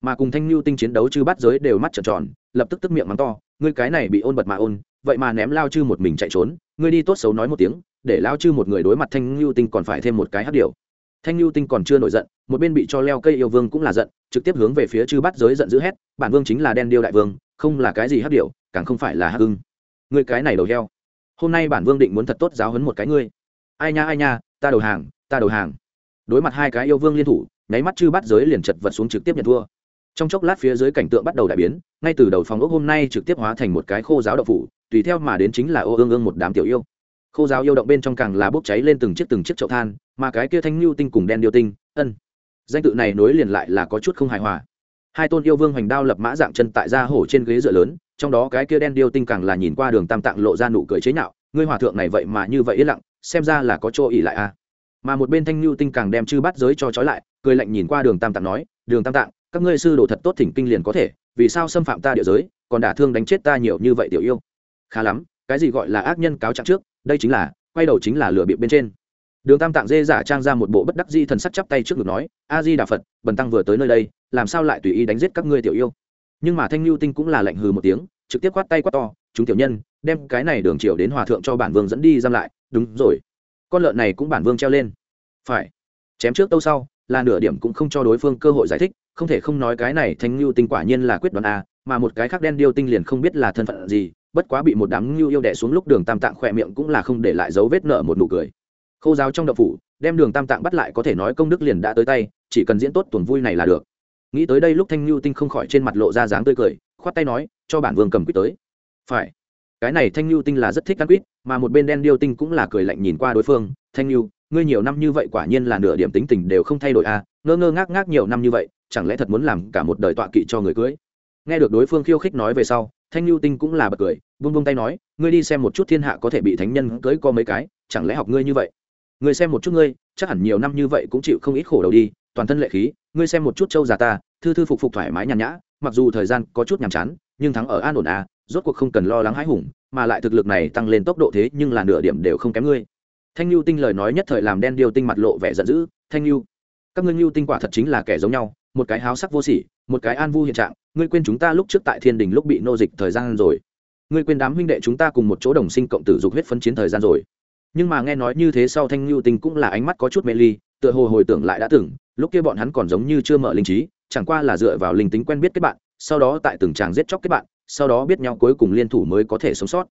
Mà cùng thanh lưu tinh chiến đấu chư bắt giới đều mắt trợn tròn, lập tức tức miệng mắng to, ngươi cái này bị ôn bật mà ôn, vậy mà ném lao chư một mình chạy trốn, ngươi đi tốt xấu nói một tiếng, để lao chư một người đối mặt thanh lưu tinh còn phải thêm một cái hát điều thanh lưu tinh còn chưa nổi giận, một bên bị cho leo cây yêu vương cũng là giận, trực tiếp hướng về phía chư bắt giới giận dữ hét, bản vương chính là đen điêu đại vương, không là cái gì hát điệu càng không phải là hát ưng. Ngươi cái này đầu heo. Hôm nay bản vương định muốn thật tốt giáo hấn một cái ngươi. Ai nha ai nha, ta đầu hàng, ta đầu hàng. Đối mặt hai cái yêu vương liên thủ, nháy mắt chư bắt giới liền chật vật xuống trực tiếp nhận thua. Trong chốc lát phía dưới cảnh tượng bắt đầu đại biến, ngay từ đầu phòng ốc hôm nay trực tiếp hóa thành một cái khô giáo đậu phủ, tùy theo mà đến chính là ô ương ương một đám tiểu yêu. Khô giáo yêu động bên trong càng là bốc cháy lên từng chiếc từng chiếc chậu than mà cái kia thanh lưu tinh cùng đen điêu tinh, ân, danh tự này nối liền lại là có chút không hài hòa. Hai tôn yêu vương hoành đao lập mã dạng chân tại ra hổ trên ghế dựa lớn, trong đó cái kia đen điêu tinh càng là nhìn qua đường tam tạng lộ ra nụ cười chế nhạo, ngươi hòa thượng này vậy mà như vậy yên lặng, xem ra là có chỗ ỉ lại a à. mà một bên thanh lưu tinh càng đem chư bắt giới cho trói lại, cười lạnh nhìn qua đường tam tạng nói, đường tam tạng, các ngươi sư đồ thật tốt thỉnh kinh liền có thể, vì sao xâm phạm ta địa giới, còn đả thương đánh chết ta nhiều như vậy tiểu yêu. Khá lắm, cái gì gọi là ác nhân cáo trạng trước, đây chính là, quay đầu chính là lửa bịp bên trên đường tam tạng dê giả trang ra một bộ bất đắc di thần sắc chắp tay trước ngực nói, a di đà phật, bần tăng vừa tới nơi đây, làm sao lại tùy ý đánh giết các ngươi tiểu yêu? Nhưng mà thanh lưu tinh cũng là lệnh hừ một tiếng, trực tiếp quát tay quát to, chúng tiểu nhân, đem cái này đường triều đến hòa thượng cho bản vương dẫn đi giam lại. Đúng rồi. Con lợn này cũng bản vương treo lên. Phải. Chém trước tâu sau, là nửa điểm cũng không cho đối phương cơ hội giải thích, không thể không nói cái này thanh lưu tinh quả nhiên là quyết đoán a, mà một cái khác đen điêu tinh liền không biết là thân phận gì, bất quá bị một đám lưu yêu đẻ xuống lúc đường tam tạng khỏe miệng cũng là không để lại dấu vết nợ một nụ cười khô giáo trong đậu phủ, đem đường tam tạng bắt lại có thể nói công đức liền đã tới tay, chỉ cần diễn tốt tuần vui này là được. Nghĩ tới đây lúc thanh lưu tinh không khỏi trên mặt lộ ra dáng tươi cười, khoát tay nói, cho bản vương cầm quýt tới. Phải. Cái này thanh lưu tinh là rất thích ăn quýt, mà một bên đen điêu tinh cũng là cười lạnh nhìn qua đối phương, thanh lưu ngươi nhiều năm như vậy quả nhiên là nửa điểm tính tình đều không thay đổi à ngơ ngơ ngác ngác nhiều năm như vậy, chẳng lẽ thật muốn làm cả một đời tọa kỵ cho người cưới? Nghe được đối phương khiêu khích nói về sau, thanh lưu tinh cũng là bật cười vung vung tay nói, ngươi đi xem một chút thiên hạ có thể bị thánh nhân cưới co mấy cái, chẳng lẽ học ngươi như vậy? Ngươi xem một chút ngươi, chắc hẳn nhiều năm như vậy cũng chịu không ít khổ đầu đi, toàn thân lệ khí, ngươi xem một chút châu già ta, thư thư phục phục thoải mái nhàn nhã, mặc dù thời gian có chút nhàm chán, nhưng thắng ở an ổn à rốt cuộc không cần lo lắng hãi hùng, mà lại thực lực này tăng lên tốc độ thế nhưng là nửa điểm đều không kém ngươi. Thanh lưu tinh lời nói nhất thời làm đen điều tinh mặt lộ vẻ giận dữ, thanh lưu các ngươi lưu tinh quả thật chính là kẻ giống nhau, một cái háo sắc vô sỉ, một cái an vu hiện trạng, ngươi quên chúng ta lúc trước tại thiên đình lúc bị nô dịch thời gian rồi. Ngươi quên đám huynh đệ chúng ta cùng một chỗ đồng sinh cộng tử dục huyết phân chiến thời gian rồi nhưng mà nghe nói như thế sau thanh lưu tinh cũng là ánh mắt có chút mê ly, tựa hồ hồi tưởng lại đã từng, lúc kia bọn hắn còn giống như chưa mở linh trí, chẳng qua là dựa vào linh tính quen biết kết bạn, sau đó tại từng tràng giết chóc kết bạn, sau đó biết nhau cuối cùng liên thủ mới có thể sống sót.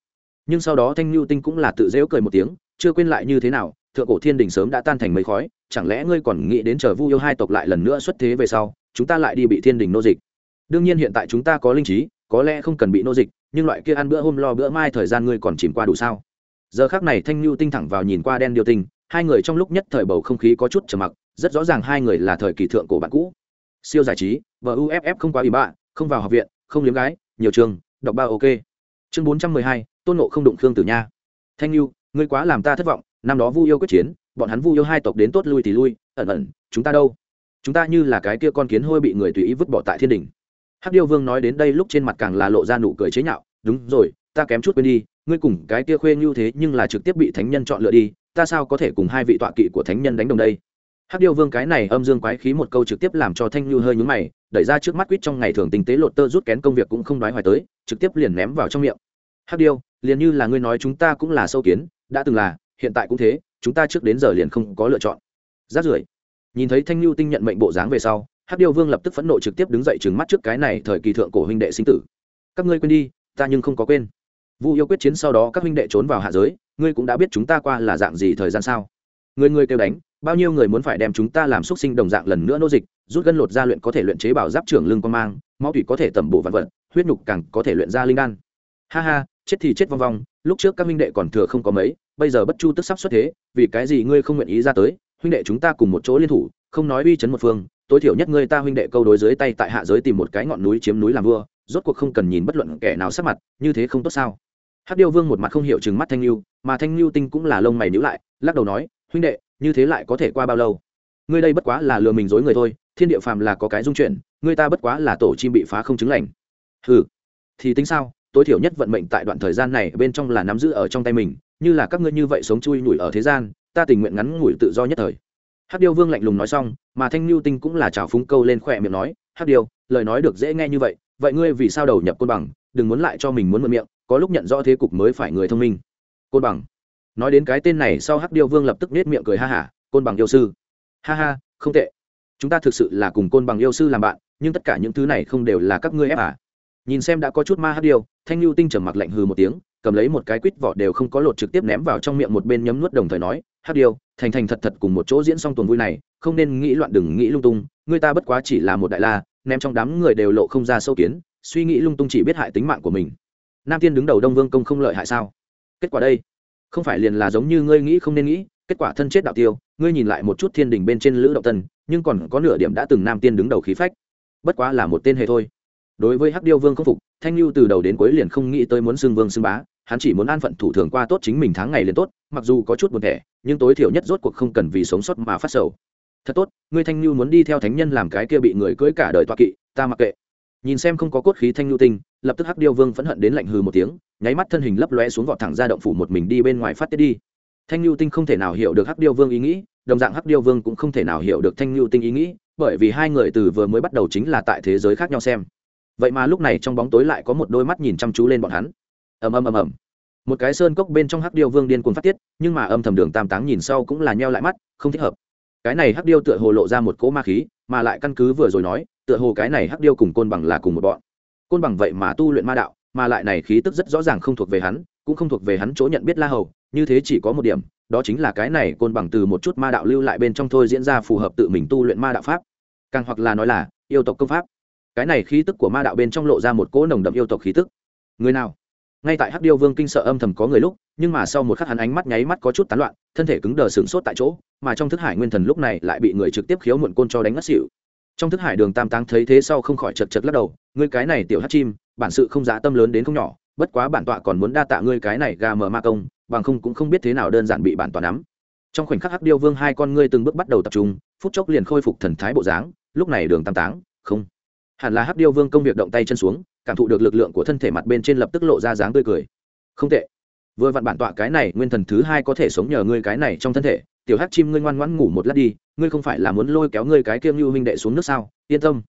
Nhưng sau đó thanh lưu tinh cũng là tự dễu cười một tiếng, chưa quên lại như thế nào, thượng cổ thiên đình sớm đã tan thành mấy khói, chẳng lẽ ngươi còn nghĩ đến chờ vu yêu hai tộc lại lần nữa xuất thế về sau, chúng ta lại đi bị thiên đình nô dịch? Đương nhiên hiện tại chúng ta có linh trí, có lẽ không cần bị nô dịch, nhưng loại kia ăn bữa hôm lo bữa mai thời gian ngươi còn chìm qua đủ sao? Giờ khác này thanh lưu tinh thẳng vào nhìn qua đen điêu tinh, hai người trong lúc nhất thời bầu không khí có chút trầm mặc, rất rõ ràng hai người là thời kỳ thượng cổ bạn cũ. Siêu giải trí vợ uff không quá ủy bạ, không vào học viện, không liếm gái, nhiều trường, đọc ba ok. Chương bốn trăm mười hai, tôn nộ không đụng khương tử nha. Thanh lưu ngươi quá làm ta thất vọng, năm đó vu yêu quyết chiến, bọn hắn vu yêu hai tộc đến tốt lui thì lui, ẩn ẩn, chúng ta đâu? Chúng ta như là cái kia con kiến hôi bị người tùy ý vứt bỏ tại thiên đình hắc điêu vương nói đến đây lúc trên mặt càng là lộ ra nụ cười chế nhạo, đúng rồi ta kém chút quên đi, ngươi cùng cái kia khuê như thế nhưng là trực tiếp bị thánh nhân chọn lựa đi, ta sao có thể cùng hai vị tọa kỵ của thánh nhân đánh đồng đây? Hắc điêu vương cái này âm dương quái khí một câu trực tiếp làm cho thanh như hơi nhúng mày, đẩy ra trước mắt quýt trong ngày thường tình tế lột tơ rút kén công việc cũng không đoái hoài tới, trực tiếp liền ném vào trong miệng. Hắc điêu, liền như là ngươi nói chúng ta cũng là sâu kiến, đã từng là, hiện tại cũng thế, chúng ta trước đến giờ liền không có lựa chọn. Rát rưởi. Nhìn thấy thanh lưu tinh nhận mệnh bộ dáng về sau, hắc điêu vương lập tức phẫn nộ trực tiếp đứng dậy trừng mắt trước cái này thời kỳ thượng cổ huynh đệ sinh tử. Các ngươi quên đi, ta nhưng không có quên vu yêu quyết chiến sau đó các huynh đệ trốn vào hạ giới, ngươi cũng đã biết chúng ta qua là dạng gì thời gian sao? Người người kêu đánh, bao nhiêu người muốn phải đem chúng ta làm xuất sinh đồng dạng lần nữa nô dịch, rút gân lột ra luyện có thể luyện chế bảo giáp trưởng lưng quan mang, máu thủy có thể tẩm bổ vạn vật, huyết nhục càng có thể luyện ra linh đan. Ha ha, chết thì chết vong vong, lúc trước các huynh đệ còn thừa không có mấy, bây giờ bất chu tức sắp xuất thế, vì cái gì ngươi không nguyện ý ra tới, huynh đệ chúng ta cùng một chỗ liên thủ, không nói uy chấn một phương, tối thiểu nhất ngươi ta huynh đệ câu đối dưới tay tại hạ giới tìm một cái ngọn núi chiếm núi làm vua, rốt cuộc không cần nhìn bất luận kẻ nào sắc mặt, như thế không tốt sao? Hắc điêu vương một mặt không hiểu chừng mắt thanh lưu mà thanh lưu tinh cũng là lông mày nhíu lại, lắc đầu nói, huynh đệ, như thế lại có thể qua bao lâu? Ngươi đây bất quá là lừa mình dối người thôi, thiên địa phàm là có cái dung chuyển, ngươi ta bất quá là tổ chim bị phá không chứng lành. Hừ, thì tính sao? Tối thiểu nhất vận mệnh tại đoạn thời gian này bên trong là nắm giữ ở trong tay mình, như là các ngươi như vậy sống chui nhủi ở thế gian, ta tình nguyện ngắn ngủi tự do nhất thời. Hắc điêu vương lạnh lùng nói xong, mà thanh lưu tinh cũng là trào phúng câu lên khỏe miệng nói, hắc điêu, lời nói được dễ nghe như vậy vậy ngươi vì sao đầu nhập côn bằng, đừng muốn lại cho mình muốn mượn miệng có lúc nhận rõ thế cục mới phải người thông minh. Côn bằng. Nói đến cái tên này sau hắc điêu vương lập tức nết miệng cười ha hả, côn bằng yêu sư. Ha ha, không tệ. Chúng ta thực sự là cùng côn bằng yêu sư làm bạn, nhưng tất cả những thứ này không đều là các ngươi ép à? Nhìn xem đã có chút ma hắc điêu, thanh lưu tinh trầm mặc lạnh hừ một tiếng, cầm lấy một cái quýt vỏ đều không có lột trực tiếp ném vào trong miệng một bên nhấm nuốt đồng thời nói, hắc điêu, thành thành thật thật cùng một chỗ diễn xong tuần vui này, không nên nghĩ loạn đừng nghĩ lung tung, người ta bất quá chỉ là một đại la, ném trong đám người đều lộ không ra sâu kiến, suy nghĩ lung tung chỉ biết hại tính mạng của mình nam tiên đứng đầu đông vương công không lợi hại sao? Kết quả đây, không phải liền là giống như ngươi nghĩ không nên nghĩ, kết quả thân chết đạo tiêu, ngươi nhìn lại một chút thiên đình bên trên lữ động tân, nhưng còn có nửa điểm đã từng nam tiên đứng đầu khí phách. Bất quá là một tên hề thôi. Đối với hắc điêu vương không phục, thanh lưu từ đầu đến cuối liền không nghĩ tới muốn xưng vương xưng bá, hắn chỉ muốn an phận thủ thường qua tốt chính mình tháng ngày liền tốt, mặc dù có chút buồn thẻ, nhưng tối thiểu nhất rốt cuộc không cần vì sống sót mà phát sầu. Thật tốt, ngươi thanh lưu muốn đi theo thánh nhân làm cái kia bị người cưới cả đời toa kỵ, ta mặc kệ. Nhìn xem không có cốt khí thanh lưu tinh lập tức hắc điêu vương phẫn hận đến lạnh hừ một tiếng, nháy mắt thân hình lấp lóe xuống vọt thẳng ra động phủ một mình đi bên ngoài phát tiết đi. Thanh lưu tinh không thể nào hiểu được hắc điêu vương ý nghĩ, đồng dạng hắc điêu vương cũng không thể nào hiểu được thanh lưu tinh ý nghĩ, bởi vì hai người từ vừa mới bắt đầu chính là tại thế giới khác nhau xem. Vậy mà lúc này trong bóng tối lại có một đôi mắt nhìn chăm chú lên bọn hắn. Ầm ầm ầm ầm. Một cái sơn cốc bên trong hắc điêu vương điên cuồng phát tiết, nhưng mà âm thầm đường tam táng nhìn sau cũng là nheo lại mắt, không thích hợp. Cái này hắc điêu tựa hồ lộ ra một cỗ ma khí, mà lại căn cứ vừa rồi nói, tựa hồ cái này hắc điêu cùng côn bằng là cùng một bọn côn bằng vậy mà tu luyện ma đạo, mà lại này khí tức rất rõ ràng không thuộc về hắn, cũng không thuộc về hắn chỗ nhận biết la hầu, như thế chỉ có một điểm, đó chính là cái này côn bằng từ một chút ma đạo lưu lại bên trong thôi diễn ra phù hợp tự mình tu luyện ma đạo pháp. Càng hoặc là nói là, yêu tộc công pháp. Cái này khí tức của ma đạo bên trong lộ ra một cỗ nồng đậm yêu tộc khí tức. Người nào? Ngay tại hắc điêu vương kinh sợ âm thầm có người lúc, nhưng mà sau một khắc hắn ánh mắt nháy mắt có chút tán loạn, thân thể cứng đờ sửng sốt tại chỗ, mà trong thức hải nguyên thần lúc này lại bị người trực tiếp khiếu muộn côn cho đánh ngất xỉu trong thức hải đường tam táng thấy thế sau không khỏi chật chật lắc đầu, ngươi cái này tiểu hát chim, bản sự không giá tâm lớn đến không nhỏ, bất quá bản tọa còn muốn đa tạ ngươi cái này gà mờ ma công, bằng không cũng không biết thế nào đơn giản bị bản tọa nắm. Trong khoảnh khắc hắc điêu vương hai con ngươi từng bước bắt đầu tập trung, phút chốc liền khôi phục thần thái bộ dáng, lúc này đường tam táng, không. Hẳn là hắc điêu vương công việc động tay chân xuống, cảm thụ được lực lượng của thân thể mặt bên trên lập tức lộ ra dáng tươi cười. Không tệ. Vừa vặn bản tọa cái này nguyên thần thứ hai có thể sống nhờ ngươi cái này trong thân thể tiểu hắc chim ngươi ngoan ngoãn ngủ một lát đi, ngươi không phải là muốn lôi kéo ngươi cái kiêng lưu huynh đệ xuống nước sao? Yên tâm.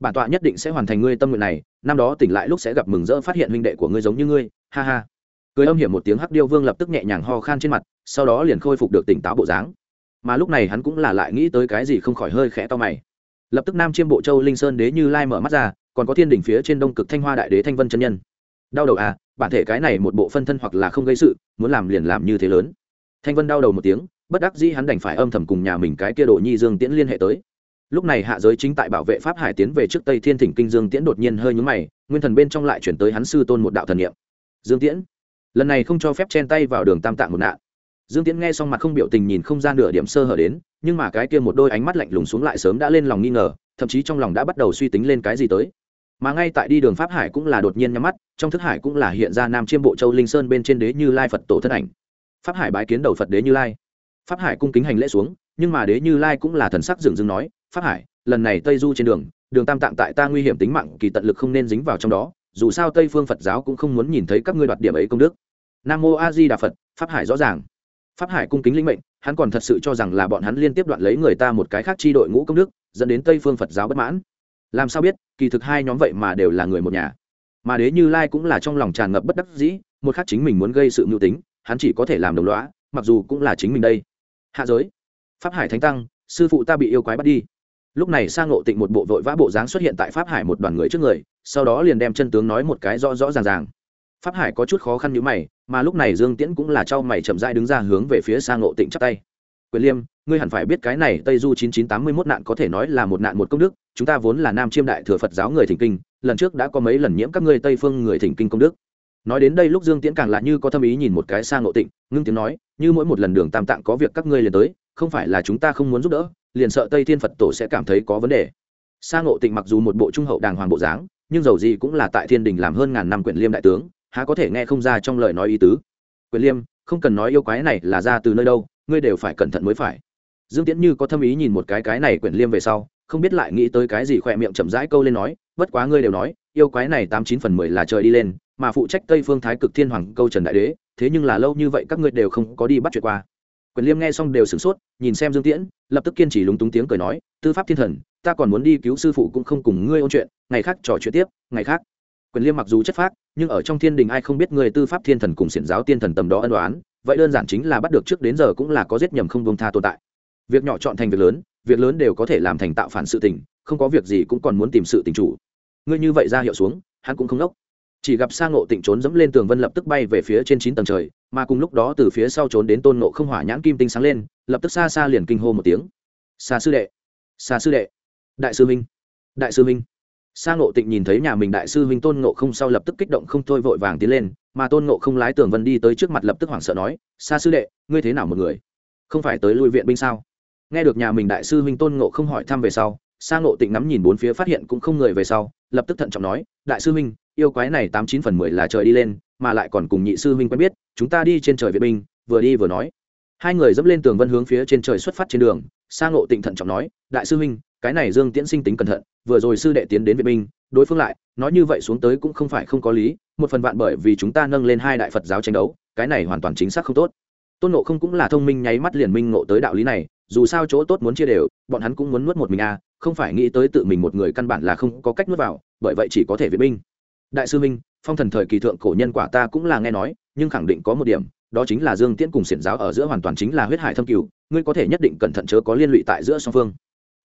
Bản tọa nhất định sẽ hoàn thành ngươi tâm nguyện này, năm đó tỉnh lại lúc sẽ gặp mừng rỡ phát hiện huynh đệ của ngươi giống như ngươi. Ha ha. Cười âm hiểm một tiếng hắc điêu vương lập tức nhẹ nhàng ho khan trên mặt, sau đó liền khôi phục được tỉnh táo bộ dáng. Mà lúc này hắn cũng là lại nghĩ tới cái gì không khỏi hơi khẽ to mày. Lập tức nam chiêm bộ châu linh sơn đế như lai mở mắt ra, còn có thiên đỉnh phía trên đông cực thanh hoa đại đế thanh vân chân nhân. Đau đầu à bản thể cái này một bộ phân thân hoặc là không gây sự, muốn làm liền làm như thế lớn. Thanh vân đau đầu một tiếng bất đắc dĩ hắn đành phải âm thầm cùng nhà mình cái kia đồ nhi dương tiễn liên hệ tới. Lúc này hạ giới chính tại bảo vệ pháp hải tiến về trước tây thiên thỉnh kinh dương tiễn đột nhiên hơi nhúng mày, nguyên thần bên trong lại chuyển tới hắn sư tôn một đạo thần niệm. Dương tiễn, lần này không cho phép chen tay vào đường tam tạng một nạn. Dương tiễn nghe xong mặt không biểu tình nhìn không gian nửa điểm sơ hở đến, nhưng mà cái kia một đôi ánh mắt lạnh lùng xuống lại sớm đã lên lòng nghi ngờ, thậm chí trong lòng đã bắt đầu suy tính lên cái gì tới. Mà ngay tại đi đường pháp hải cũng là đột nhiên nhắm mắt, trong thức hải cũng là hiện ra nam chiêm bộ châu linh sơn bên trên đế như lai phật tổ thân ảnh. Pháp hải bái kiến đầu phật đế như lai pháp hải cung kính hành lễ xuống nhưng mà đế như lai cũng là thần sắc dừng dừng nói pháp hải lần này tây du trên đường đường tam tạng tại ta nguy hiểm tính mạng kỳ tận lực không nên dính vào trong đó dù sao tây phương phật giáo cũng không muốn nhìn thấy các ngươi đoạt điểm ấy công đức. Nam mô a di đà phật pháp hải rõ ràng. Pháp hải cung kính linh mệnh hắn còn thật sự cho rằng là bọn hắn liên tiếp đoạn lấy người ta một cái khác chi đội ngũ công đức dẫn đến tây phương phật giáo bất mãn. Làm sao biết kỳ thực hai nhóm vậy mà đều là người một nhà. Mà đế như lai cũng là trong lòng tràn ngập bất đắc dĩ một khác chính mình muốn gây sự mưu tính hắn chỉ có thể làm đồng lõa, mặc dù cũng là chính mình đây hạ giới. Pháp hải thánh tăng, sư phụ ta bị yêu quái bắt đi. Lúc này sang ngộ tịnh một bộ vội vã bộ dáng xuất hiện tại pháp hải một đoàn người trước người, sau đó liền đem chân tướng nói một cái rõ rõ ràng ràng. Pháp hải có chút khó khăn nhữ mày, mà lúc này dương tiễn cũng là trao mày chậm dai đứng ra hướng về phía sang ngộ tịnh chắp tay. Quyền liêm, ngươi hẳn phải biết cái này tây du chín chín tám mươi mốt nạn có thể nói là một nạn một công đức, chúng ta vốn là nam chiêm đại thừa phật giáo người thỉnh kinh, lần trước đã có mấy lần nhiễm các ngươi tây phương người thỉnh kinh công đức. Nói đến đây lúc dương tiễn càng lạ như có tâm ý nhìn một cái sang ngộ tịnh, ngưng tiếng nói như mỗi một lần đường tam tạng có việc các ngươi liền tới, không phải là chúng ta không muốn giúp đỡ, liền sợ tây thiên phật tổ sẽ cảm thấy có vấn đề. Sang ngộ tịnh mặc dù một bộ trung hậu đàng hoàng bộ dáng, nhưng dầu gì cũng là tại thiên đình làm hơn ngàn năm quyển liêm đại tướng, há có thể nghe không ra trong lời nói ý tứ. Quyển liêm, không cần nói yêu quái này là ra từ nơi đâu, ngươi đều phải cẩn thận mới phải. Dương tiễn như có tâm ý nhìn một cái cái này quyển liêm về sau, không biết lại nghĩ tới cái gì khỏe miệng chậm rãi câu lên nói, bất quá ngươi đều nói, yêu quái này tám chín phần mười là trời đi lên mà phụ trách tây phương thái cực thiên hoàng câu trần đại đế, thế nhưng là lâu như vậy các ngươi đều không có đi bắt chuyện qua. Quyền liêm nghe xong đều sửng sốt, nhìn xem dương tiễn, lập tức kiên trì lúng túng tiếng cười nói, tư pháp thiên thần, ta còn muốn đi cứu sư phụ cũng không cùng ngươi ôn chuyện, ngày khác trò chuyện tiếp, ngày khác. Quyền liêm mặc dù chất phác, nhưng ở trong thiên đình ai không biết người tư pháp thiên thần cùng xiển giáo thiên thần tầm đó ân đoán vậy đơn giản chính là bắt được trước đến giờ cũng là có giết nhầm không bông tha tồn tại. Việc nhỏ chọn thành việc lớn việc lớn đều có thể làm thành tạo phản sự tình, không có việc gì cũng còn muốn tìm sự tình chủ. Ngươi như vậy ra hiệu xuống, hắn cũng không đốc chỉ gặp Sa ngộ tịnh trốn dẫm lên tường vân lập tức bay về phía trên chín tầng trời, mà cùng lúc đó từ phía sau trốn đến tôn nộ không hỏa nhãn kim tinh sáng lên, lập tức xa xa liền kinh hô một tiếng. Xa sư đệ! Xa sư đệ! Đại sư minh đại sư minh sa ngộ tịnh nhìn thấy nhà mình đại sư huynh tôn ngộ không sau lập tức kích động không thôi vội vàng tiến lên, mà tôn ngộ không lái tường vân đi tới trước mặt lập tức hoảng sợ nói xa sư đệ, ngươi thế nào một người? Không phải tới lui viện binh sao? Nghe được nhà mình đại sư huynh tôn ngộ không hỏi thăm về sau, sa ngộ tịnh ngắm nhìn bốn phía phát hiện cũng không người về sau, lập tức thận trọng nói, đại sư huynh yêu quái này tám chín phần mười là trời đi lên mà lại còn cùng nhị sư huynh quen biết chúng ta đi trên trời viện binh vừa đi vừa nói. Hai người dẫm lên tường vân hướng phía trên trời xuất phát trên đường sa ngộ tịnh thận trọng nói đại sư huynh cái này dương tiễn sinh tính cẩn thận vừa rồi sư đệ tiến đến viện binh đối phương lại nói như vậy xuống tới cũng không phải không có lý một phần vạn bởi vì chúng ta nâng lên hai đại phật giáo tranh đấu cái này hoàn toàn chính xác không tốt. Tôn nộ không cũng là thông minh nháy mắt liền minh ngộ tới đạo lý này dù sao chỗ tốt muốn chia đều bọn hắn cũng muốn nuốt một mình a à, không phải nghĩ tới tự mình một người căn bản là không có cách nuốt vào bởi vậy chỉ có thể viện binh đại sư minh phong thần thời kỳ thượng cổ nhân quả ta cũng là nghe nói, nhưng khẳng định có một điểm, đó chính là dương tiễn cùng xiển giáo ở giữa hoàn toàn chính là huyết hải thâm cửu ngươi có thể nhất định cẩn thận chớ có liên lụy tại giữa song phương.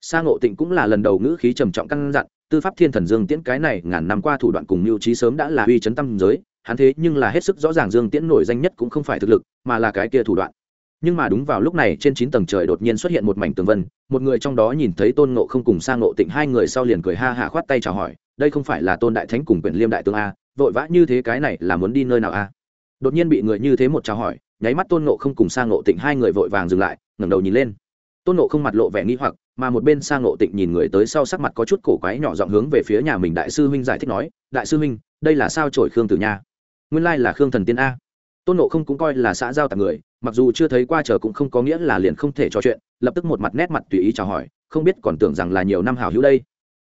Sa ngộ tịnh cũng là lần đầu ngữ khí trầm trọng căn dặn, tư pháp thiên thần dương tiễn cái này ngàn năm qua thủ đoạn cùng mưu trí sớm đã là uy chấn tâm giới, hắn thế nhưng là hết sức rõ ràng dương tiễn nổi danh nhất cũng không phải thực lực, mà là cái kia thủ đoạn nhưng mà đúng vào lúc này trên chín tầng trời đột nhiên xuất hiện một mảnh tường vân, một người trong đó nhìn thấy tôn ngộ không cùng sang ngộ tịnh hai người sau liền cười ha hạ khoát tay chào hỏi, đây không phải là tôn đại thánh cùng quyền liêm đại tướng a, vội vã như thế cái này là muốn đi nơi nào a? Đột nhiên bị người như thế một chào hỏi, nháy mắt tôn ngộ không cùng sang ngộ tịnh hai người vội vàng dừng lại, ngẩng đầu nhìn lên. Tôn ngộ không mặt lộ vẻ nghi hoặc, mà một bên sang ngộ tịnh nhìn người tới sau sắc mặt có chút cổ quái nhỏ giọng hướng về phía nhà mình đại sư huynh giải thích nói, đại sư huynh, đây là sao trổi khương tử nha? Nguyên lai là khương thần tiên a tôn Nộ không cũng coi là xã giao tặng người mặc dù chưa thấy qua chờ cũng không có nghĩa là liền không thể trò chuyện lập tức một mặt nét mặt tùy ý chào hỏi không biết còn tưởng rằng là nhiều năm hào hữu đây.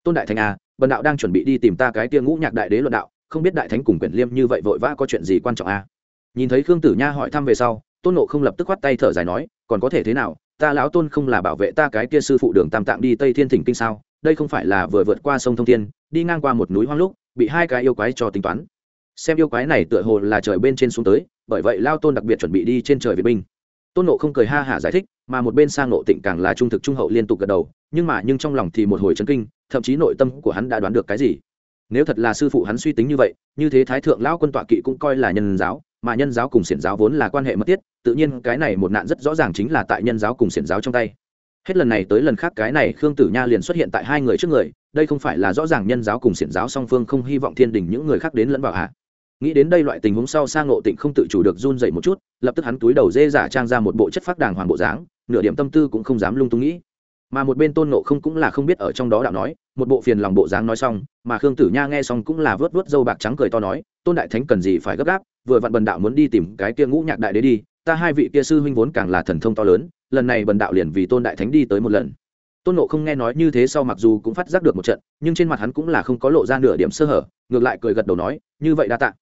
Tôn đại thành à, bần đạo đang chuẩn bị đi tìm ta cái tia ngũ nhạc đại đế luận đạo không biết đại thánh cùng quyển liêm như vậy vội vã có chuyện gì quan trọng à? nhìn thấy khương tử nha hỏi thăm về sau tôn nộ không lập tức khoát tay thở dài nói còn có thể thế nào ta lão tôn không là bảo vệ ta cái kia sư phụ đường tam tạng đi tây thiên thỉnh kinh sao? Đây không phải là vừa vượt qua sông thông thiên đi ngang qua một núi hoang lúc bị hai cái yêu quái cho tính toán xem yêu quái này tựa hồ là trời bên trên xuống tới, bởi vậy lao tôn đặc biệt chuẩn bị đi trên trời việt binh. Tôn nộ không cười ha hả giải thích, mà một bên sang nộ tịnh càng là trung thực trung hậu liên tục gật đầu, nhưng mà nhưng trong lòng thì một hồi chấn kinh, thậm chí nội tâm của hắn đã đoán được cái gì. Nếu thật là sư phụ hắn suy tính như vậy, như thế thái thượng lão quân tọa kỵ cũng coi là nhân giáo, mà nhân giáo cùng xiển giáo vốn là quan hệ mật thiết, tự nhiên cái này một nạn rất rõ ràng chính là tại nhân giáo cùng xiển giáo trong tay. Hết lần này tới lần khác cái này khương tử nha liền xuất hiện tại hai người trước người, đây không phải là rõ ràng nhân giáo cùng xiển giáo song phương không hy vọng thiên đình những người khác đến lẫn vào hạ nghĩ đến đây loại tình huống sau sang ngộ tịnh không tự chủ được run dậy một chút, lập tức hắn túi đầu dê giả trang ra một bộ chất phác đàng hoàng bộ dáng, nửa điểm tâm tư cũng không dám lung tung nghĩ. Mà một bên tôn nộ không cũng là không biết ở trong đó đạo nói, một bộ phiền lòng bộ dáng nói xong, mà khương tử nha nghe xong cũng là vớt vớt dâu bạc trắng cười to nói, tôn đại thánh cần gì phải gấp gáp, vừa vặn bần đạo muốn đi tìm cái kia ngũ nhạc đại đế đi, ta hai vị kia sư huynh vốn càng là thần thông to lớn, lần này bần đạo liền vì tôn đại thánh đi tới một lần. Tôn nộ không nghe nói như thế sau mặc dù cũng phát giác được một trận, nhưng trên mặt hắn cũng là không có lộ ra nửa điểm sơ hở, ngược lại cười gật đầu nói, như vậy đa tạ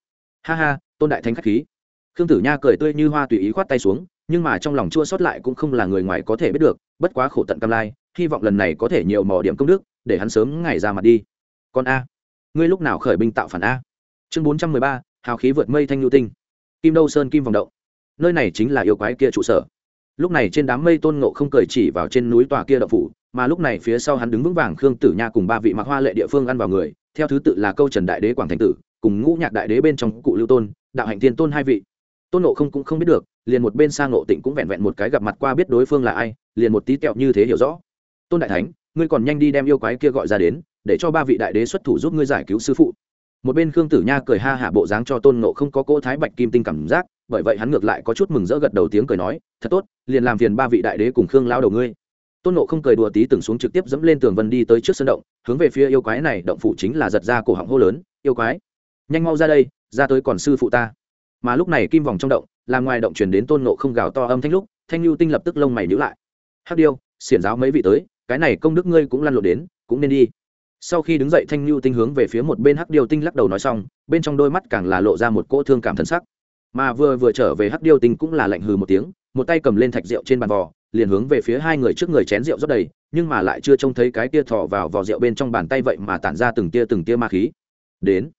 ha ha, tôn đại thánh k h á c h khí. Khương tử nha cười tươi như hoa tùy ý khoát tay xuống, nhưng mà trong lòng chua sót lại cũng không là người ngoài có thể biết được, bất quá khổ tận cam lai, hy vọng lần này có thể nhiều mỏ điểm công đức, để hắn sớm ngày ra mặt đi. Còn a, ngươi lúc nào khởi binh tạo phản a? Chương bốn trăm mười ba, hào khí vượt mây thanh nhu tinh. Kim đâu sơn kim vòng động. Nơi này chính là yêu quái kia trụ sở. Lúc này trên đám mây tôn ngộ không cười chỉ vào trên núi tòa kia đậu phủ, mà lúc này phía sau hắn đứng vững vàng khương tử nha cùng ba vị mặc hoa lệ địa phương ăn vào người, theo thứ tự là câu trần đại đế quảng thành tử cùng ngũ nhạc đại đế bên trong cụ lưu tôn, đạo hạnh thiên tôn hai vị. Tôn nộ không cũng không biết được, liền một bên sang nộ tịnh cũng vẹn vẹn một cái gặp mặt qua biết đối phương là ai, liền một tí kẹo như thế hiểu rõ. Tôn đại thánh, ngươi còn nhanh đi đem yêu quái kia gọi ra đến, để cho ba vị đại đế xuất thủ giúp ngươi giải cứu sư phụ. Một bên khương tử nha cười ha hạ bộ dáng cho tôn nộ không có cỗ thái bạch kim tinh cảm giác, bởi vậy hắn ngược lại có chút mừng rỡ gật đầu tiếng cười nói, thật tốt, liền làm phiền ba vị đại đế cùng khương lao đầu ngươi. Tôn nộ không cười đùa tí từng xuống trực tiếp dẫm lên tường vân đi tới trước sân động, hướng về phía yêu quái này, động phủ chính là giật ra cổ họng hô lớn, yêu quái! Nhanh mau ra đây, ra tới còn sư phụ ta. Mà lúc này kim vòng trong động, làm ngoài động chuyển đến tôn nộ không gào to âm thanh lúc, thanh lưu tinh lập tức lông mày nhữ lại. Hắc điêu, xiển giáo mấy vị tới, cái này công đức ngươi cũng lăn lộn đến, cũng nên đi. Sau khi đứng dậy, thanh lưu tinh hướng về phía một bên hắc điêu tinh lắc đầu nói xong, bên trong đôi mắt càng là lộ ra một cỗ thương cảm thân sắc. Mà vừa vừa trở về hắc điêu tinh cũng là lạnh hừ một tiếng, một tay cầm lên thạch rượu trên bàn vò, liền hướng về phía hai người trước người chén rượu rất đầy, nhưng mà lại chưa trông thấy cái tia thọ vào vò rượu bên trong bàn tay vậy mà tản ra từng tia từng tia ma khí. Đến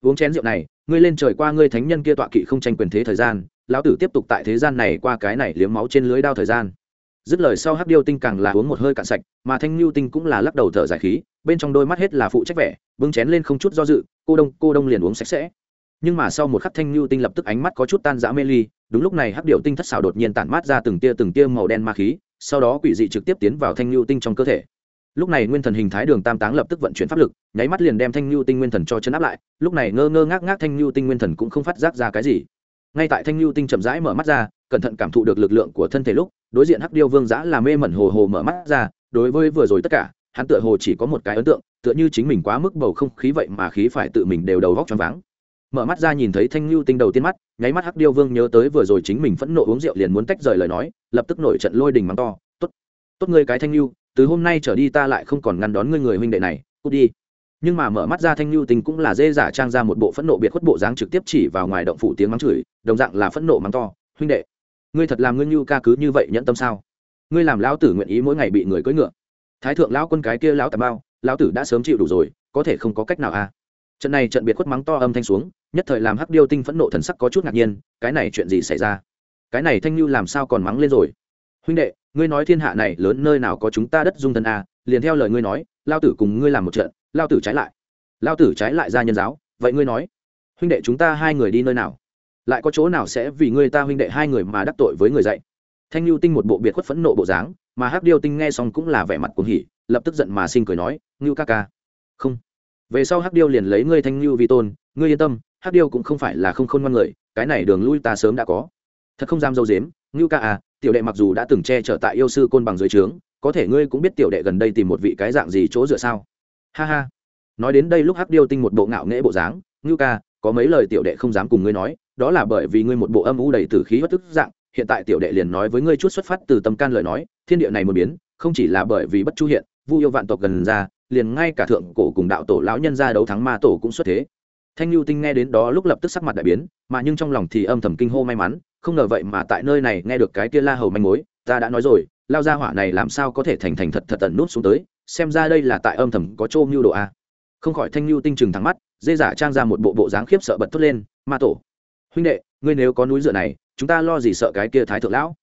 uống chén rượu này, ngươi lên trời qua ngươi thánh nhân kia tọa kỵ không tranh quyền thế thời gian, lão tử tiếp tục tại thế gian này qua cái này liếm máu trên lưới đao thời gian. Dứt lời sau hắc điêu tinh càng là uống một hơi cạn sạch, mà thanh lưu tinh cũng là lắc đầu thở giải khí, bên trong đôi mắt hết là phụ trách vẻ, bưng chén lên không chút do dự, cô đông cô đông liền uống sạch sẽ. Nhưng mà sau một khắc thanh lưu tinh lập tức ánh mắt có chút tan dã mê ly, đúng lúc này hắc điệu tinh thất xảo đột nhiên tản mát ra từng tia từng tia màu đen ma khí, sau đó quỷ dị trực tiếp tiến vào thanh lưu tinh trong cơ thể lúc này nguyên thần hình thái đường tam táng lập tức vận chuyển pháp lực, nháy mắt liền đem thanh lưu tinh nguyên thần cho chấn áp lại. Lúc này ngơ ngơ ngác ngác thanh lưu tinh nguyên thần cũng không phát giác ra cái gì. Ngay tại thanh lưu tinh chậm rãi mở mắt ra, cẩn thận cảm thụ được lực lượng của thân thể lúc, đối diện hắc điêu vương giã là mê mẩn hồ hồ mở mắt ra, đối với vừa rồi tất cả, hắn tựa hồ chỉ có một cái ấn tượng, tựa như chính mình quá mức bầu không khí vậy mà khí phải tự mình đều đầu vóc choáng váng. Mở mắt ra nhìn thấy thanh lưu tinh đầu tiên mắt, nháy mắt hắc điêu vương nhớ tới vừa rồi chính mình phẫn nộ uống rượu liền muốn tách rời lời nói, lập tức nổi trận lôi đình mắng to. Tốt tốt ngươi cái thanh lưu từ hôm nay trở đi ta lại không còn ngăn đón ngươi người huynh đệ này, cút đi. Nhưng mà mở mắt ra thanh lưu tinh cũng là dê giả trang ra một bộ phẫn nộ biệt khuất bộ dáng trực tiếp chỉ vào ngoài động phủ tiếng mắng chửi, đồng dạng là phẫn nộ mắng to, huynh đệ, ngươi thật làm ngươi như ca cứ như vậy nhẫn tâm sao? Ngươi làm lão tử nguyện ý mỗi ngày bị người cưỡi ngựa. Thái thượng lão quân cái kia lão tà bao lão tử đã sớm chịu đủ rồi, có thể không có cách nào à? Trận này trận biệt khuất mắng to âm thanh xuống, nhất thời làm hắc điêu tinh phẫn nộ thần sắc có chút ngạc nhiên, cái này chuyện gì xảy ra? Cái này thanh lưu làm sao còn mắng lên rồi? Huynh đệ, ngươi nói thiên hạ này lớn nơi nào có chúng ta đất dung thân a? Liền theo lời ngươi nói, lao tử cùng ngươi làm một trận, lao tử trái lại. Lao tử trái lại ra nhân giáo, vậy ngươi nói, huynh đệ chúng ta hai người đi nơi nào? Lại có chỗ nào sẽ vì ngươi ta huynh đệ hai người mà đắc tội với người dạy? Thanh lưu tinh một bộ biệt khuất phẫn nộ bộ dáng, mà hắc điêu tinh nghe xong cũng là vẻ mặt cuồng hỉ, lập tức giận mà sinh cười nói ngưu ca ca. Không. Về sau hắc điêu liền lấy ngươi thanh lưu vi tôn, ngươi yên tâm, hắc điêu cũng không phải là không khôn ngoan người, cái này đường lui ta sớm đã có. Thật không dám dâu dếm ngưu ca à tiểu đệ mặc dù đã từng che chở tại yêu sư côn bằng dưới trướng, có thể ngươi cũng biết tiểu đệ gần đây tìm một vị cái dạng gì chỗ dựa sao? Ha ha. Nói đến đây lúc hắc điêu tinh một bộ ngạo nghễ bộ dáng, ngưu ca, có mấy lời tiểu đệ không dám cùng ngươi nói, đó là bởi vì ngươi một bộ âm u đầy tử khí bất tức dạng, hiện tại tiểu đệ liền nói với ngươi chút xuất phát từ tâm can lời nói, thiên địa này một biến, không chỉ là bởi vì bất chu hiện, vu yêu vạn tộc gần ra, liền ngay cả thượng cổ cùng đạo tổ lão nhân ra đấu thắng ma tổ cũng xuất thế. Thanh lưu tinh nghe đến đó lúc lập tức sắc mặt đại biến, mà nhưng trong lòng thì âm thầm kinh hô may mắn không ngờ vậy mà tại nơi này nghe được cái kia la hầu manh mối, ta đã nói rồi, lao ra hỏa này làm sao có thể thành thành thật thật tận nút xuống tới, xem ra đây là tại âm thầm có trô mưu độ a. Không khỏi thanh lưu tinh trừng thắng mắt, dê giả trang ra một bộ bộ dáng khiếp sợ bật thốt lên, ma tổ, huynh đệ, ngươi nếu có núi dựa này, chúng ta lo gì sợ cái kia thái thượng lão?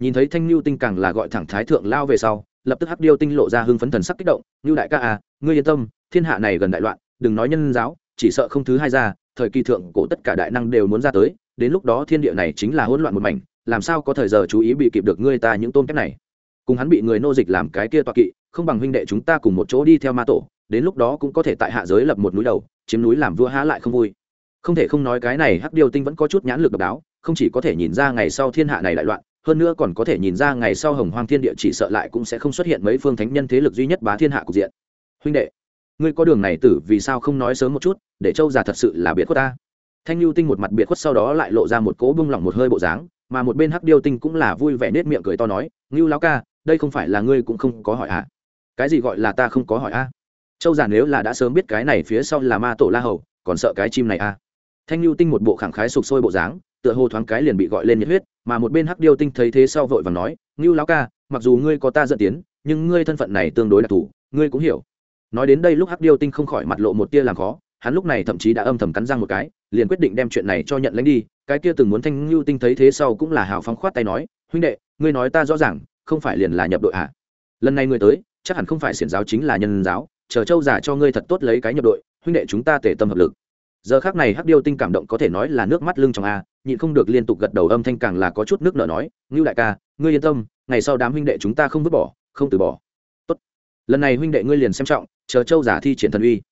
Nhìn thấy thanh lưu tinh càng là gọi thẳng thái thượng lao về sau, lập tức hắc điêu tinh lộ ra hưng phấn thần sắc kích động như đại ca à ngươi yên tâm, thiên hạ này gần đại loạn, đừng nói nhân giáo, chỉ sợ không thứ hai ra, thời kỳ thượng cổ tất cả đại năng đều muốn ra tới đến lúc đó thiên địa này chính là hỗn loạn một mảnh, làm sao có thời giờ chú ý bị kịp được ngươi ta những tôm kép này? Cùng hắn bị người nô dịch làm cái kia toa kỵ, không bằng huynh đệ chúng ta cùng một chỗ đi theo ma tổ, đến lúc đó cũng có thể tại hạ giới lập một núi đầu, chiếm núi làm vua há lại không vui. Không thể không nói cái này hắc điều tinh vẫn có chút nhãn lực độc đáo, không chỉ có thể nhìn ra ngày sau thiên hạ này đại loạn, hơn nữa còn có thể nhìn ra ngày sau hồng hoang thiên địa chỉ sợ lại cũng sẽ không xuất hiện mấy phương thánh nhân thế lực duy nhất bá thiên hạ cục diện. Huynh đệ, ngươi có đường này tử vì sao không nói sớm một chút, để châu già thật sự là biệt của ta? Thanh lưu tinh một mặt biệt khuất sau đó lại lộ ra một cỗ bung lỏng một hơi bộ dáng, mà một bên hắc điêu tinh cũng là vui vẻ nết miệng cười to nói, ngưu lão ca, đây không phải là ngươi cũng không có hỏi à? Cái gì gọi là ta không có hỏi a châu già nếu là đã sớm biết cái này phía sau là ma tổ la hầu, còn sợ cái chim này à? Thanh lưu tinh một bộ khẳng khái sục sôi bộ dáng, tựa hồ thoáng cái liền bị gọi lên nhiệt huyết, mà một bên hắc điêu tinh thấy thế sau vội và nói, ngưu lão ca, mặc dù ngươi có ta dẫn tiến, nhưng ngươi thân phận này tương đối đặc thù, ngươi cũng hiểu. Nói đến đây lúc hắc điêu tinh không khỏi mặt lộ một tia làm khó hắn lúc này thậm chí đã âm thầm cắn răng một cái, liền quyết định đem chuyện này cho nhận lãnh đi, cái kia từng muốn thanh ngưu tinh thấy thế sau cũng là hào phóng khoát tay nói, huynh đệ, ngươi nói ta rõ ràng, không phải liền là nhập đội à lần này ngươi tới, chắc hẳn không phải xiển giáo chính là nhân giáo, chờ châu giả cho ngươi thật tốt lấy cái nhập đội, huynh đệ chúng ta tề tâm hợp lực. Giờ khác này hắc điêu tinh cảm động có thể nói là nước mắt lưng trong a, nhịn không được liên tục gật đầu âm thanh càng là có chút nước nở nói, ngưu đại ca, ngươi yên tâm, ngày sau đám huynh đệ chúng ta không vứt bỏ, không từ bỏ. Tốt. Lần này huynh đệ ngươi liền xem trọng, chờ châu giả thi triển thần uy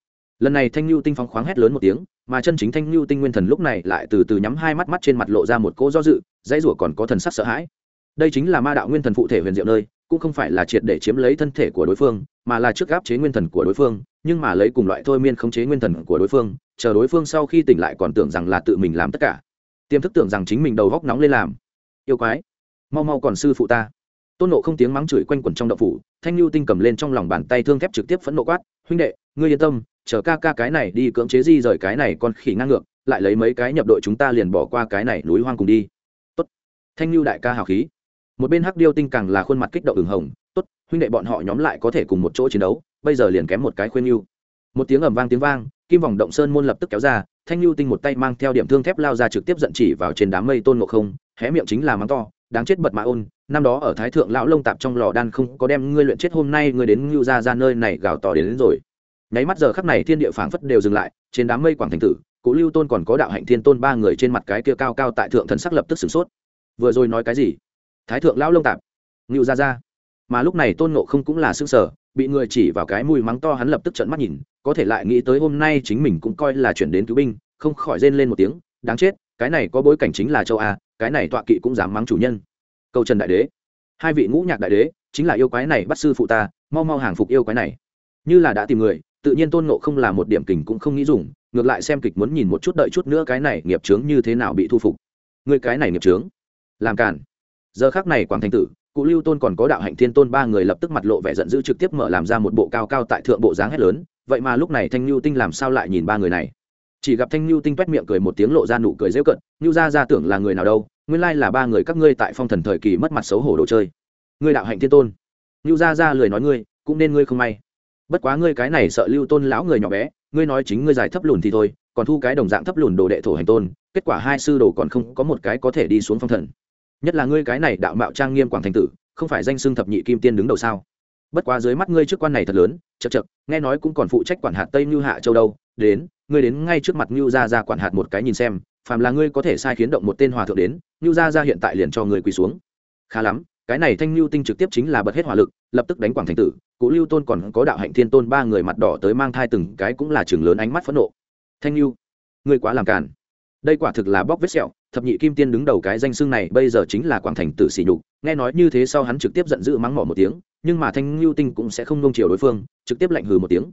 lần này thanh lưu tinh phóng khoáng hét lớn một tiếng, mà chân chính thanh lưu tinh nguyên thần lúc này lại từ từ nhắm hai mắt mắt trên mặt lộ ra một cỗ do dự, dãy rủa còn có thần sắc sợ hãi. Đây chính là ma đạo nguyên thần phụ thể huyền diệu nơi, cũng không phải là triệt để chiếm lấy thân thể của đối phương, mà là trước gáp chế nguyên thần của đối phương, nhưng mà lấy cùng loại thôi miên khống chế nguyên thần của đối phương, chờ đối phương sau khi tỉnh lại còn tưởng rằng là tự mình làm tất cả. Tiềm thức tưởng rằng chính mình đầu góc nóng lên làm. Yêu quái, mau mau còn sư phụ ta. Tôn nộ không tiếng mắng chửi quanh quẩn trong đậu phủ, thanh lưu tinh cầm lên trong lòng bàn tay thương thép trực tiếp phẫn nộ quát, huynh đệ, ngươi yên tâm chờ ca ca cái này đi cưỡng chế di rời cái này con khỉ ngang ngược lại lấy mấy cái nhập đội chúng ta liền bỏ qua cái này núi hoang cùng đi. Tốt. Thanh lưu đại ca hào khí. Một bên hắc điêu tinh càng là khuôn mặt kích động ửng hồng. Tốt huynh đệ bọn họ nhóm lại có thể cùng một chỗ chiến đấu bây giờ liền kém một cái khuyên lưu một tiếng ầm vang tiếng vang kim vòng động sơn môn lập tức kéo ra thanh lưu tinh một tay mang theo điểm thương thép lao ra trực tiếp giận chỉ vào trên đám mây tôn ngộ không hé miệng chính là mắng to đáng chết bật mã ôn năm đó ở thái thượng lão lông tạp trong lò đan không có đem ngươi luyện chết hôm nay ngươi đến ngưu ra ra nơi này gào tỏ đến, đến rồi nháy mắt giờ khắc này thiên địa phảng phất đều dừng lại, trên đám mây quảng thành tử cụ lưu tôn còn có đạo hạnh thiên tôn ba người trên mặt cái kia cao cao tại thượng thần sắc lập tức sửng sốt. Vừa rồi nói cái gì? Thái thượng lão lông tạp. Ngưu ra ra mà lúc này tôn nộ không cũng là xương sở bị người chỉ vào cái mùi mắng to hắn lập tức trợn mắt nhìn, có thể lại nghĩ tới hôm nay chính mình cũng coi là chuyển đến cứu binh, không khỏi rên lên một tiếng, đáng chết, cái này có bối cảnh chính là châu a, cái này tọa kỵ cũng dám mắng chủ nhân. Câu trần đại đế. Hai vị ngũ nhạc đại đế, chính là yêu quái này bắt sư phụ ta, mau mau hàng phục yêu quái này. Như là đã tìm người tự nhiên tôn nộ không là một điểm kình cũng không nghĩ dùng, ngược lại xem kịch muốn nhìn một chút đợi chút nữa cái này nghiệp trướng như thế nào bị thu phục. Người cái này nghiệp trướng làm cản giờ khác này quảng thành tử, cụ lưu tôn còn có đạo hạnh thiên tôn ba người lập tức mặt lộ vẻ giận dữ trực tiếp mở làm ra một bộ cao cao tại thượng bộ dáng hét lớn, vậy mà lúc này thanh lưu tinh làm sao lại nhìn ba người này? Chỉ gặp thanh lưu tinh toét miệng cười một tiếng lộ ra nụ cười rêu cận như ra ra tưởng là người nào đâu, nguyên lai là ba người các ngươi tại phong thần thời kỳ mất mặt xấu hổ đồ chơi. Ngươi đạo hạnh thiên tôn. Như gia ra lười nói ngươi, cũng nên ngươi không may bất quá ngươi cái này sợ lưu tôn lão người nhỏ bé, ngươi nói chính ngươi giải thấp lùn thì thôi, còn thu cái đồng dạng thấp lùn đồ đệ thổ hành tôn, kết quả hai sư đồ còn không có một cái có thể đi xuống phong thần. Nhất là ngươi cái này đạo mạo trang nghiêm quảng thành tử, không phải danh xưng thập nhị kim tiên đứng đầu sao? Bất quá dưới mắt ngươi trước quan này thật lớn chật chật nghe nói cũng còn phụ trách quản hạt tây mưu hạ châu đâu, đến, ngươi đến ngay trước mặt mưu ra ra quản hạt một cái nhìn xem, phàm là ngươi có thể sai khiến động một tên hòa thượng đến mưu ra ra hiện tại liền cho ngươi quỳ xuống. Khá lắm cái này thanh lưu tinh trực tiếp chính là bật hết hỏa lực, lập tức đánh quảng thành tử cụ lưu tôn còn có đạo hạnh thiên tôn ba người mặt đỏ tới mang thai từng cái cũng là trường lớn ánh mắt phẫn nộ. Thanh lưu, ngươi quá làm càn. Đây quả thực là bóc vết sẹo, thập nhị kim tiên đứng đầu cái danh xưng này bây giờ chính là quảng thành tử sỉ nhục, nghe nói như thế sau hắn trực tiếp giận dữ mắng mỏ một tiếng, nhưng mà thanh lưu tinh cũng sẽ không nông chiều đối phương, trực tiếp lạnh hừ một tiếng.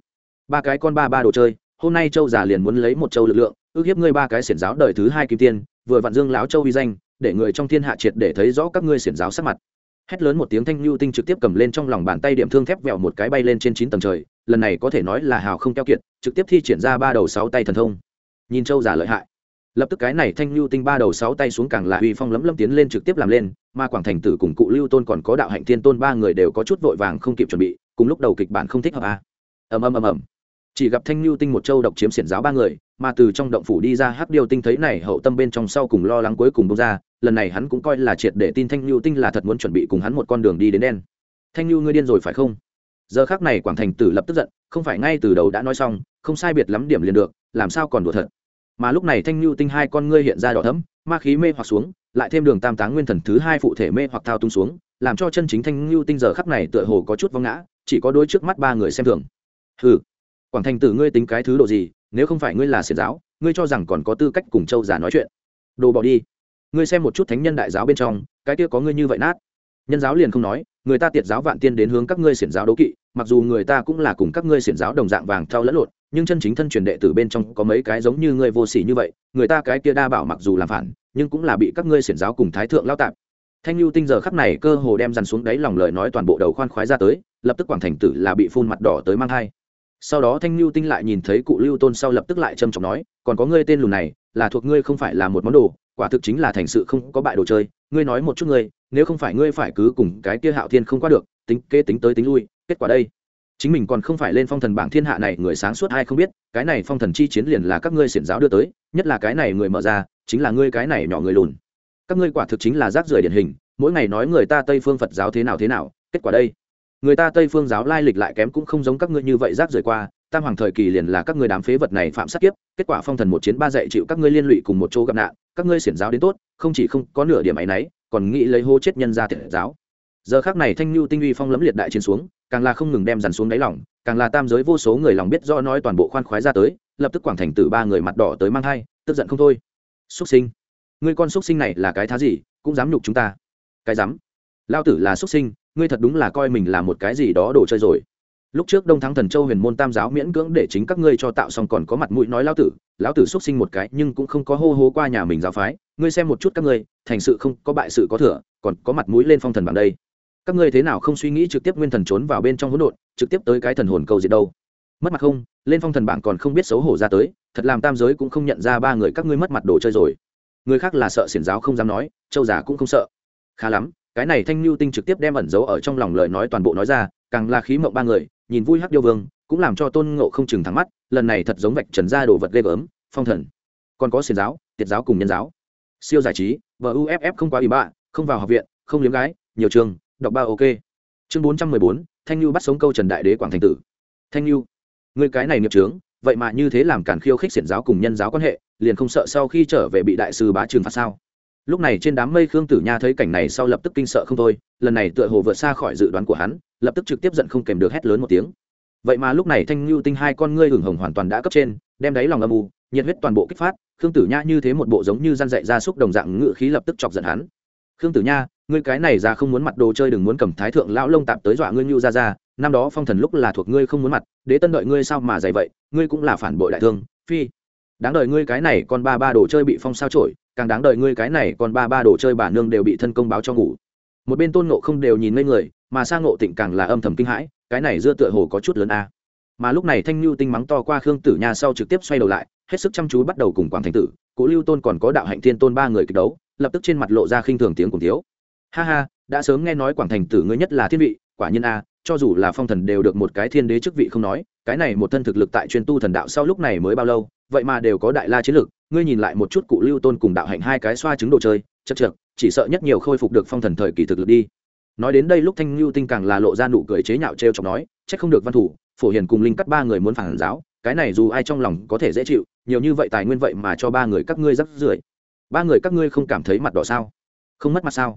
Ba cái con ba ba đồ chơi, hôm nay châu già liền muốn lấy một châu lực lượng, ước hiếp ngươi ba cái xiển giáo đời thứ hai kim tiên, vừa vặn dương láo châu uy danh, để người trong thiên hạ triệt để thấy rõ các ngươi xiển giáo sắc mặt hét lớn một tiếng thanh lưu tinh trực tiếp cầm lên trong lòng bàn tay điểm thương thép vẹo một cái bay lên trên chín tầng trời, lần này có thể nói là hào không keo kiệt, trực tiếp thi triển ra ba đầu sáu tay thần thông. Nhìn châu giả lợi hại. Lập tức cái này thanh lưu tinh ba đầu sáu tay xuống càng là uy phong lấm lấm tiến lên trực tiếp làm lên, mà quảng thành tử cùng cụ lưu tôn còn có đạo hạnh thiên tôn ba người đều có chút vội vàng không kịp chuẩn bị, cùng lúc đầu kịch bản không thích hợp a à. ầm ầm ầm ầm chỉ gặp thanh lưu tinh một châu độc chiếm xiển giáo ba người, mà từ trong động phủ đi ra hắc điêu tinh thấy này hậu tâm bên trong sau cùng lo lắng cuối cùng bông ra, lần này hắn cũng coi là triệt để tin thanh lưu tinh là thật muốn chuẩn bị cùng hắn một con đường đi đến đen. Thanh lưu ngươi điên rồi phải không? Giờ khác này quảng thành tử lập tức giận, không phải ngay từ đầu đã nói xong, không sai biệt lắm điểm liền được, làm sao còn đùa thật. Mà lúc này thanh lưu tinh hai con ngươi hiện ra đỏ thấm ma khí mê hoặc xuống, lại thêm đường tam táng nguyên thần thứ hai phụ thể mê hoặc thao tung xuống, làm cho chân chính thanh lưu tinh giờ khắc này tựa hồ có chút vong ngã, chỉ có đôi trước mắt ba người xem thường. Hừ quảng thành tử ngươi tính cái thứ độ gì, nếu không phải ngươi là xiển giáo, ngươi cho rằng còn có tư cách cùng châu giả nói chuyện. Đồ bỏ đi. Ngươi xem một chút thánh nhân đại giáo bên trong, cái kia có ngươi như vậy nát. Nhân giáo liền không nói, người ta tiệt giáo vạn tiên đến hướng các ngươi xiển giáo đấu kỵ, mặc dù người ta cũng là cùng các ngươi xiển giáo đồng dạng vàng thao lẫn lộn, nhưng chân chính thân truyền đệ tử bên trong có mấy cái giống như ngươi vô sỉ như vậy, người ta cái kia đa bảo mặc dù làm phản, nhưng cũng là bị các ngươi xiển giáo cùng thái thượng lao tạp. Thanh lưu tinh giờ khắp này cơ hồ đem dằn xuống đáy lòng lời nói toàn bộ đầu khoan khoái ra tới, lập tức quảng thành tử là bị phun mặt đỏ tới mang hai sau đó thanh lưu tinh lại nhìn thấy cụ lưu tôn sau lập tức lại trầm trọng nói, còn có ngươi tên lùn này, là thuộc ngươi không phải là một món đồ, quả thực chính là thành sự không có bại đồ chơi. Ngươi nói một chút ngươi, nếu không phải ngươi phải cứ cùng cái kia hạo thiên không qua được, tính kê tính tới tính lui, kết quả đây? Chính mình còn không phải lên phong thần bảng thiên hạ này, người sáng suốt ai không biết, cái này phong thần chi chiến liền là các ngươi xiển giáo đưa tới, nhất là cái này người mở ra, chính là ngươi cái này nhỏ người lùn. Các ngươi quả thực chính là rác rưởi điển hình, mỗi ngày nói người ta tây phương phật giáo thế nào thế nào, kết quả đây? Người ta tây phương giáo lai lịch lại kém cũng không giống các ngươi như vậy rác rời qua, tam hoàng thời kỳ liền là các ngươi đám phế vật này phạm sát kiếp, kết quả phong thần một chiến ba dạy chịu các ngươi liên lụy cùng một chỗ gặp nạn, các ngươi xiển giáo đến tốt, không chỉ không có nửa điểm ấy nấy, còn nghĩ lấy hô chết nhân ra thiệt giáo. Giờ khác này thanh lưu tinh uy phong lấm liệt đại chiến xuống, càng là không ngừng đem dàn xuống đáy lòng, càng là tam giới vô số người lòng biết do nói toàn bộ khoan khoái ra tới, lập tức quảng thành tử ba người mặt đỏ tới mang thai, tức giận không thôi. Xuất sinh, ngươi con xuất sinh này là cái thá gì, cũng dám nhục chúng ta. Cái dám. Lao tử là xuất sinh ngươi thật đúng là coi mình là một cái gì đó đồ chơi rồi. Lúc trước đông thắng thần châu huyền môn tam giáo miễn cưỡng để chính các ngươi cho tạo xong còn có mặt mũi nói lão tử lão tử xuất sinh một cái nhưng cũng không có hô hô qua nhà mình giáo phái, ngươi xem một chút các ngươi, thành sự không có bại sự có thừa, còn có mặt mũi lên phong thần bằng đây. Các ngươi thế nào không suy nghĩ trực tiếp nguyên thần trốn vào bên trong hỗn độn, trực tiếp tới cái thần hồn cầu diệt đâu? Mất mặt không, lên phong thần bảng còn không biết xấu hổ ra tới, thật làm tam giới cũng không nhận ra ba người các ngươi mất mặt đồ chơi rồi. Người khác là sợ xiển giáo không dám nói, châu giả cũng không sợ. Khá lắm cái này thanh lưu tinh trực tiếp đem ẩn giấu ở trong lòng lời nói toàn bộ nói ra, càng là khí mộng ba người, nhìn vui hắc điêu vương, cũng làm cho tôn ngộ không chừng thắng mắt, lần này thật giống vạch trần ra đồ vật ghê gớm, phong thần. Còn có xiền giáo, tiệt giáo cùng nhân giáo. Siêu giải trí và uff không quá ủy bạ, không vào học viện, không liếm gái, nhiều trường, đọc ba ok. Chương bốn trăm mười bốn, thanh lưu bắt sống câu trần đại đế quảng thành tử. Thanh lưu người cái này nghiệp trướng vậy mà như thế làm cản khiêu khích xiển giáo cùng nhân giáo quan hệ, liền không sợ sau khi trở về bị đại sư bá trường phạt sao? Lúc này trên đám mây khương tử nha thấy cảnh này sau lập tức kinh sợ không thôi, lần này tựa hồ vượt xa khỏi dự đoán của hắn, lập tức trực tiếp giận không kèm được hét lớn một tiếng. Vậy mà lúc này thanh lưu tinh hai con ngươi hửng hồng hoàn toàn đã cấp trên, đem đáy lòng âm u, nhiệt huyết toàn bộ kích phát, khương tử nha như thế một bộ giống như răn dạy ra xúc đồng dạng ngự khí lập tức chọc giận hắn. Khương tử nha, ngươi cái này ra không muốn mặt đồ chơi đừng muốn cầm thái thượng lão lông tạp tới dọa ngươi nhu ra ra năm đó phong thần lúc là thuộc ngươi không muốn mặt, đế tân đợi ngươi sao mà dày vậy, ngươi cũng là phản bội đại thương, phi. Đáng đợi ngươi cái này con ba ba đồ chơi bị phong sao trổi càng đáng đợi ngươi cái này còn ba ba đồ chơi bà nương đều bị thân công báo cho ngủ. Một bên tôn nộ không đều nhìn ngây người, mà sang ngộ tịnh càng là âm thầm kinh hãi, cái này dưa tựa hồ có chút lớn a. Mà lúc này thanh lưu tinh mắng to qua khương tử nha sau trực tiếp xoay đầu lại, hết sức chăm chú bắt đầu cùng quảng thành tử, cố lưu tôn còn có đạo hạnh thiên tôn ba người kịch đấu, lập tức trên mặt lộ ra khinh thường tiếng cùng thiếu. Ha ha, đã sớm nghe nói quảng thành tử ngươi nhất là thiên vị, quả nhiên a cho dù là phong thần đều được một cái thiên đế chức vị không nói, cái này một thân thực lực tại chuyên tu thần đạo sau lúc này mới bao lâu, vậy mà đều có đại la chiến lực, ngươi nhìn lại một chút cụ lưu tôn cùng đạo hạnh hai cái xoa trứng đồ chơi, chật chật chỉ sợ nhất nhiều khôi phục được phong thần thời kỳ thực lực đi. Nói đến đây lúc thanh lưu tinh càng là lộ ra nụ cười chế nhạo t r e o chọc nói c h ắ c không được văn thủ, phổ hiền cùng linh cắt ba người muốn phản giáo, cái này dù ai trong lòng có thể dễ chịu, nhiều như vậy tài nguyên vậy mà cho ba người các ngươi rắc rưởi. Ba người các ngươi không cảm thấy mặt đỏ sao? Không mất mặt sao?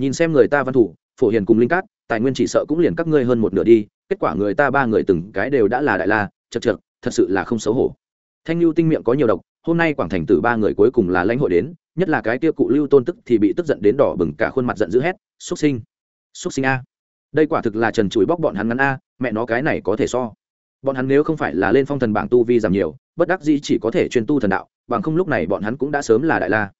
Nhìn xem người ta văn thủ phổ hiền cùng linh cát, tài nguyên chỉ sợ cũng liền các ngươi hơn một nửa đi, kết quả người ta ba người từng cái đều đã là đại la, chật chật thật sự là không xấu hổ. Thanh lưu tinh miệng có nhiều độc, hôm nay quảng thành tử ba người cuối cùng là lãnh hội đến, nhất là cái kia cụ lưu tôn tức thì bị tức giận đến đỏ bừng cả khuôn mặt giận dữ hét xúc sinh! Xúc sinh a! Đây quả thực là trần chùi bóc bọn hắn ngắn a, mẹ nó cái này có thể so. Bọn hắn nếu không phải là lên phong thần bảng tu vi giảm nhiều, bất đắc dĩ chỉ có thể chuyên tu thần đạo, bằng không lúc này bọn hắn cũng đã sớm là đại la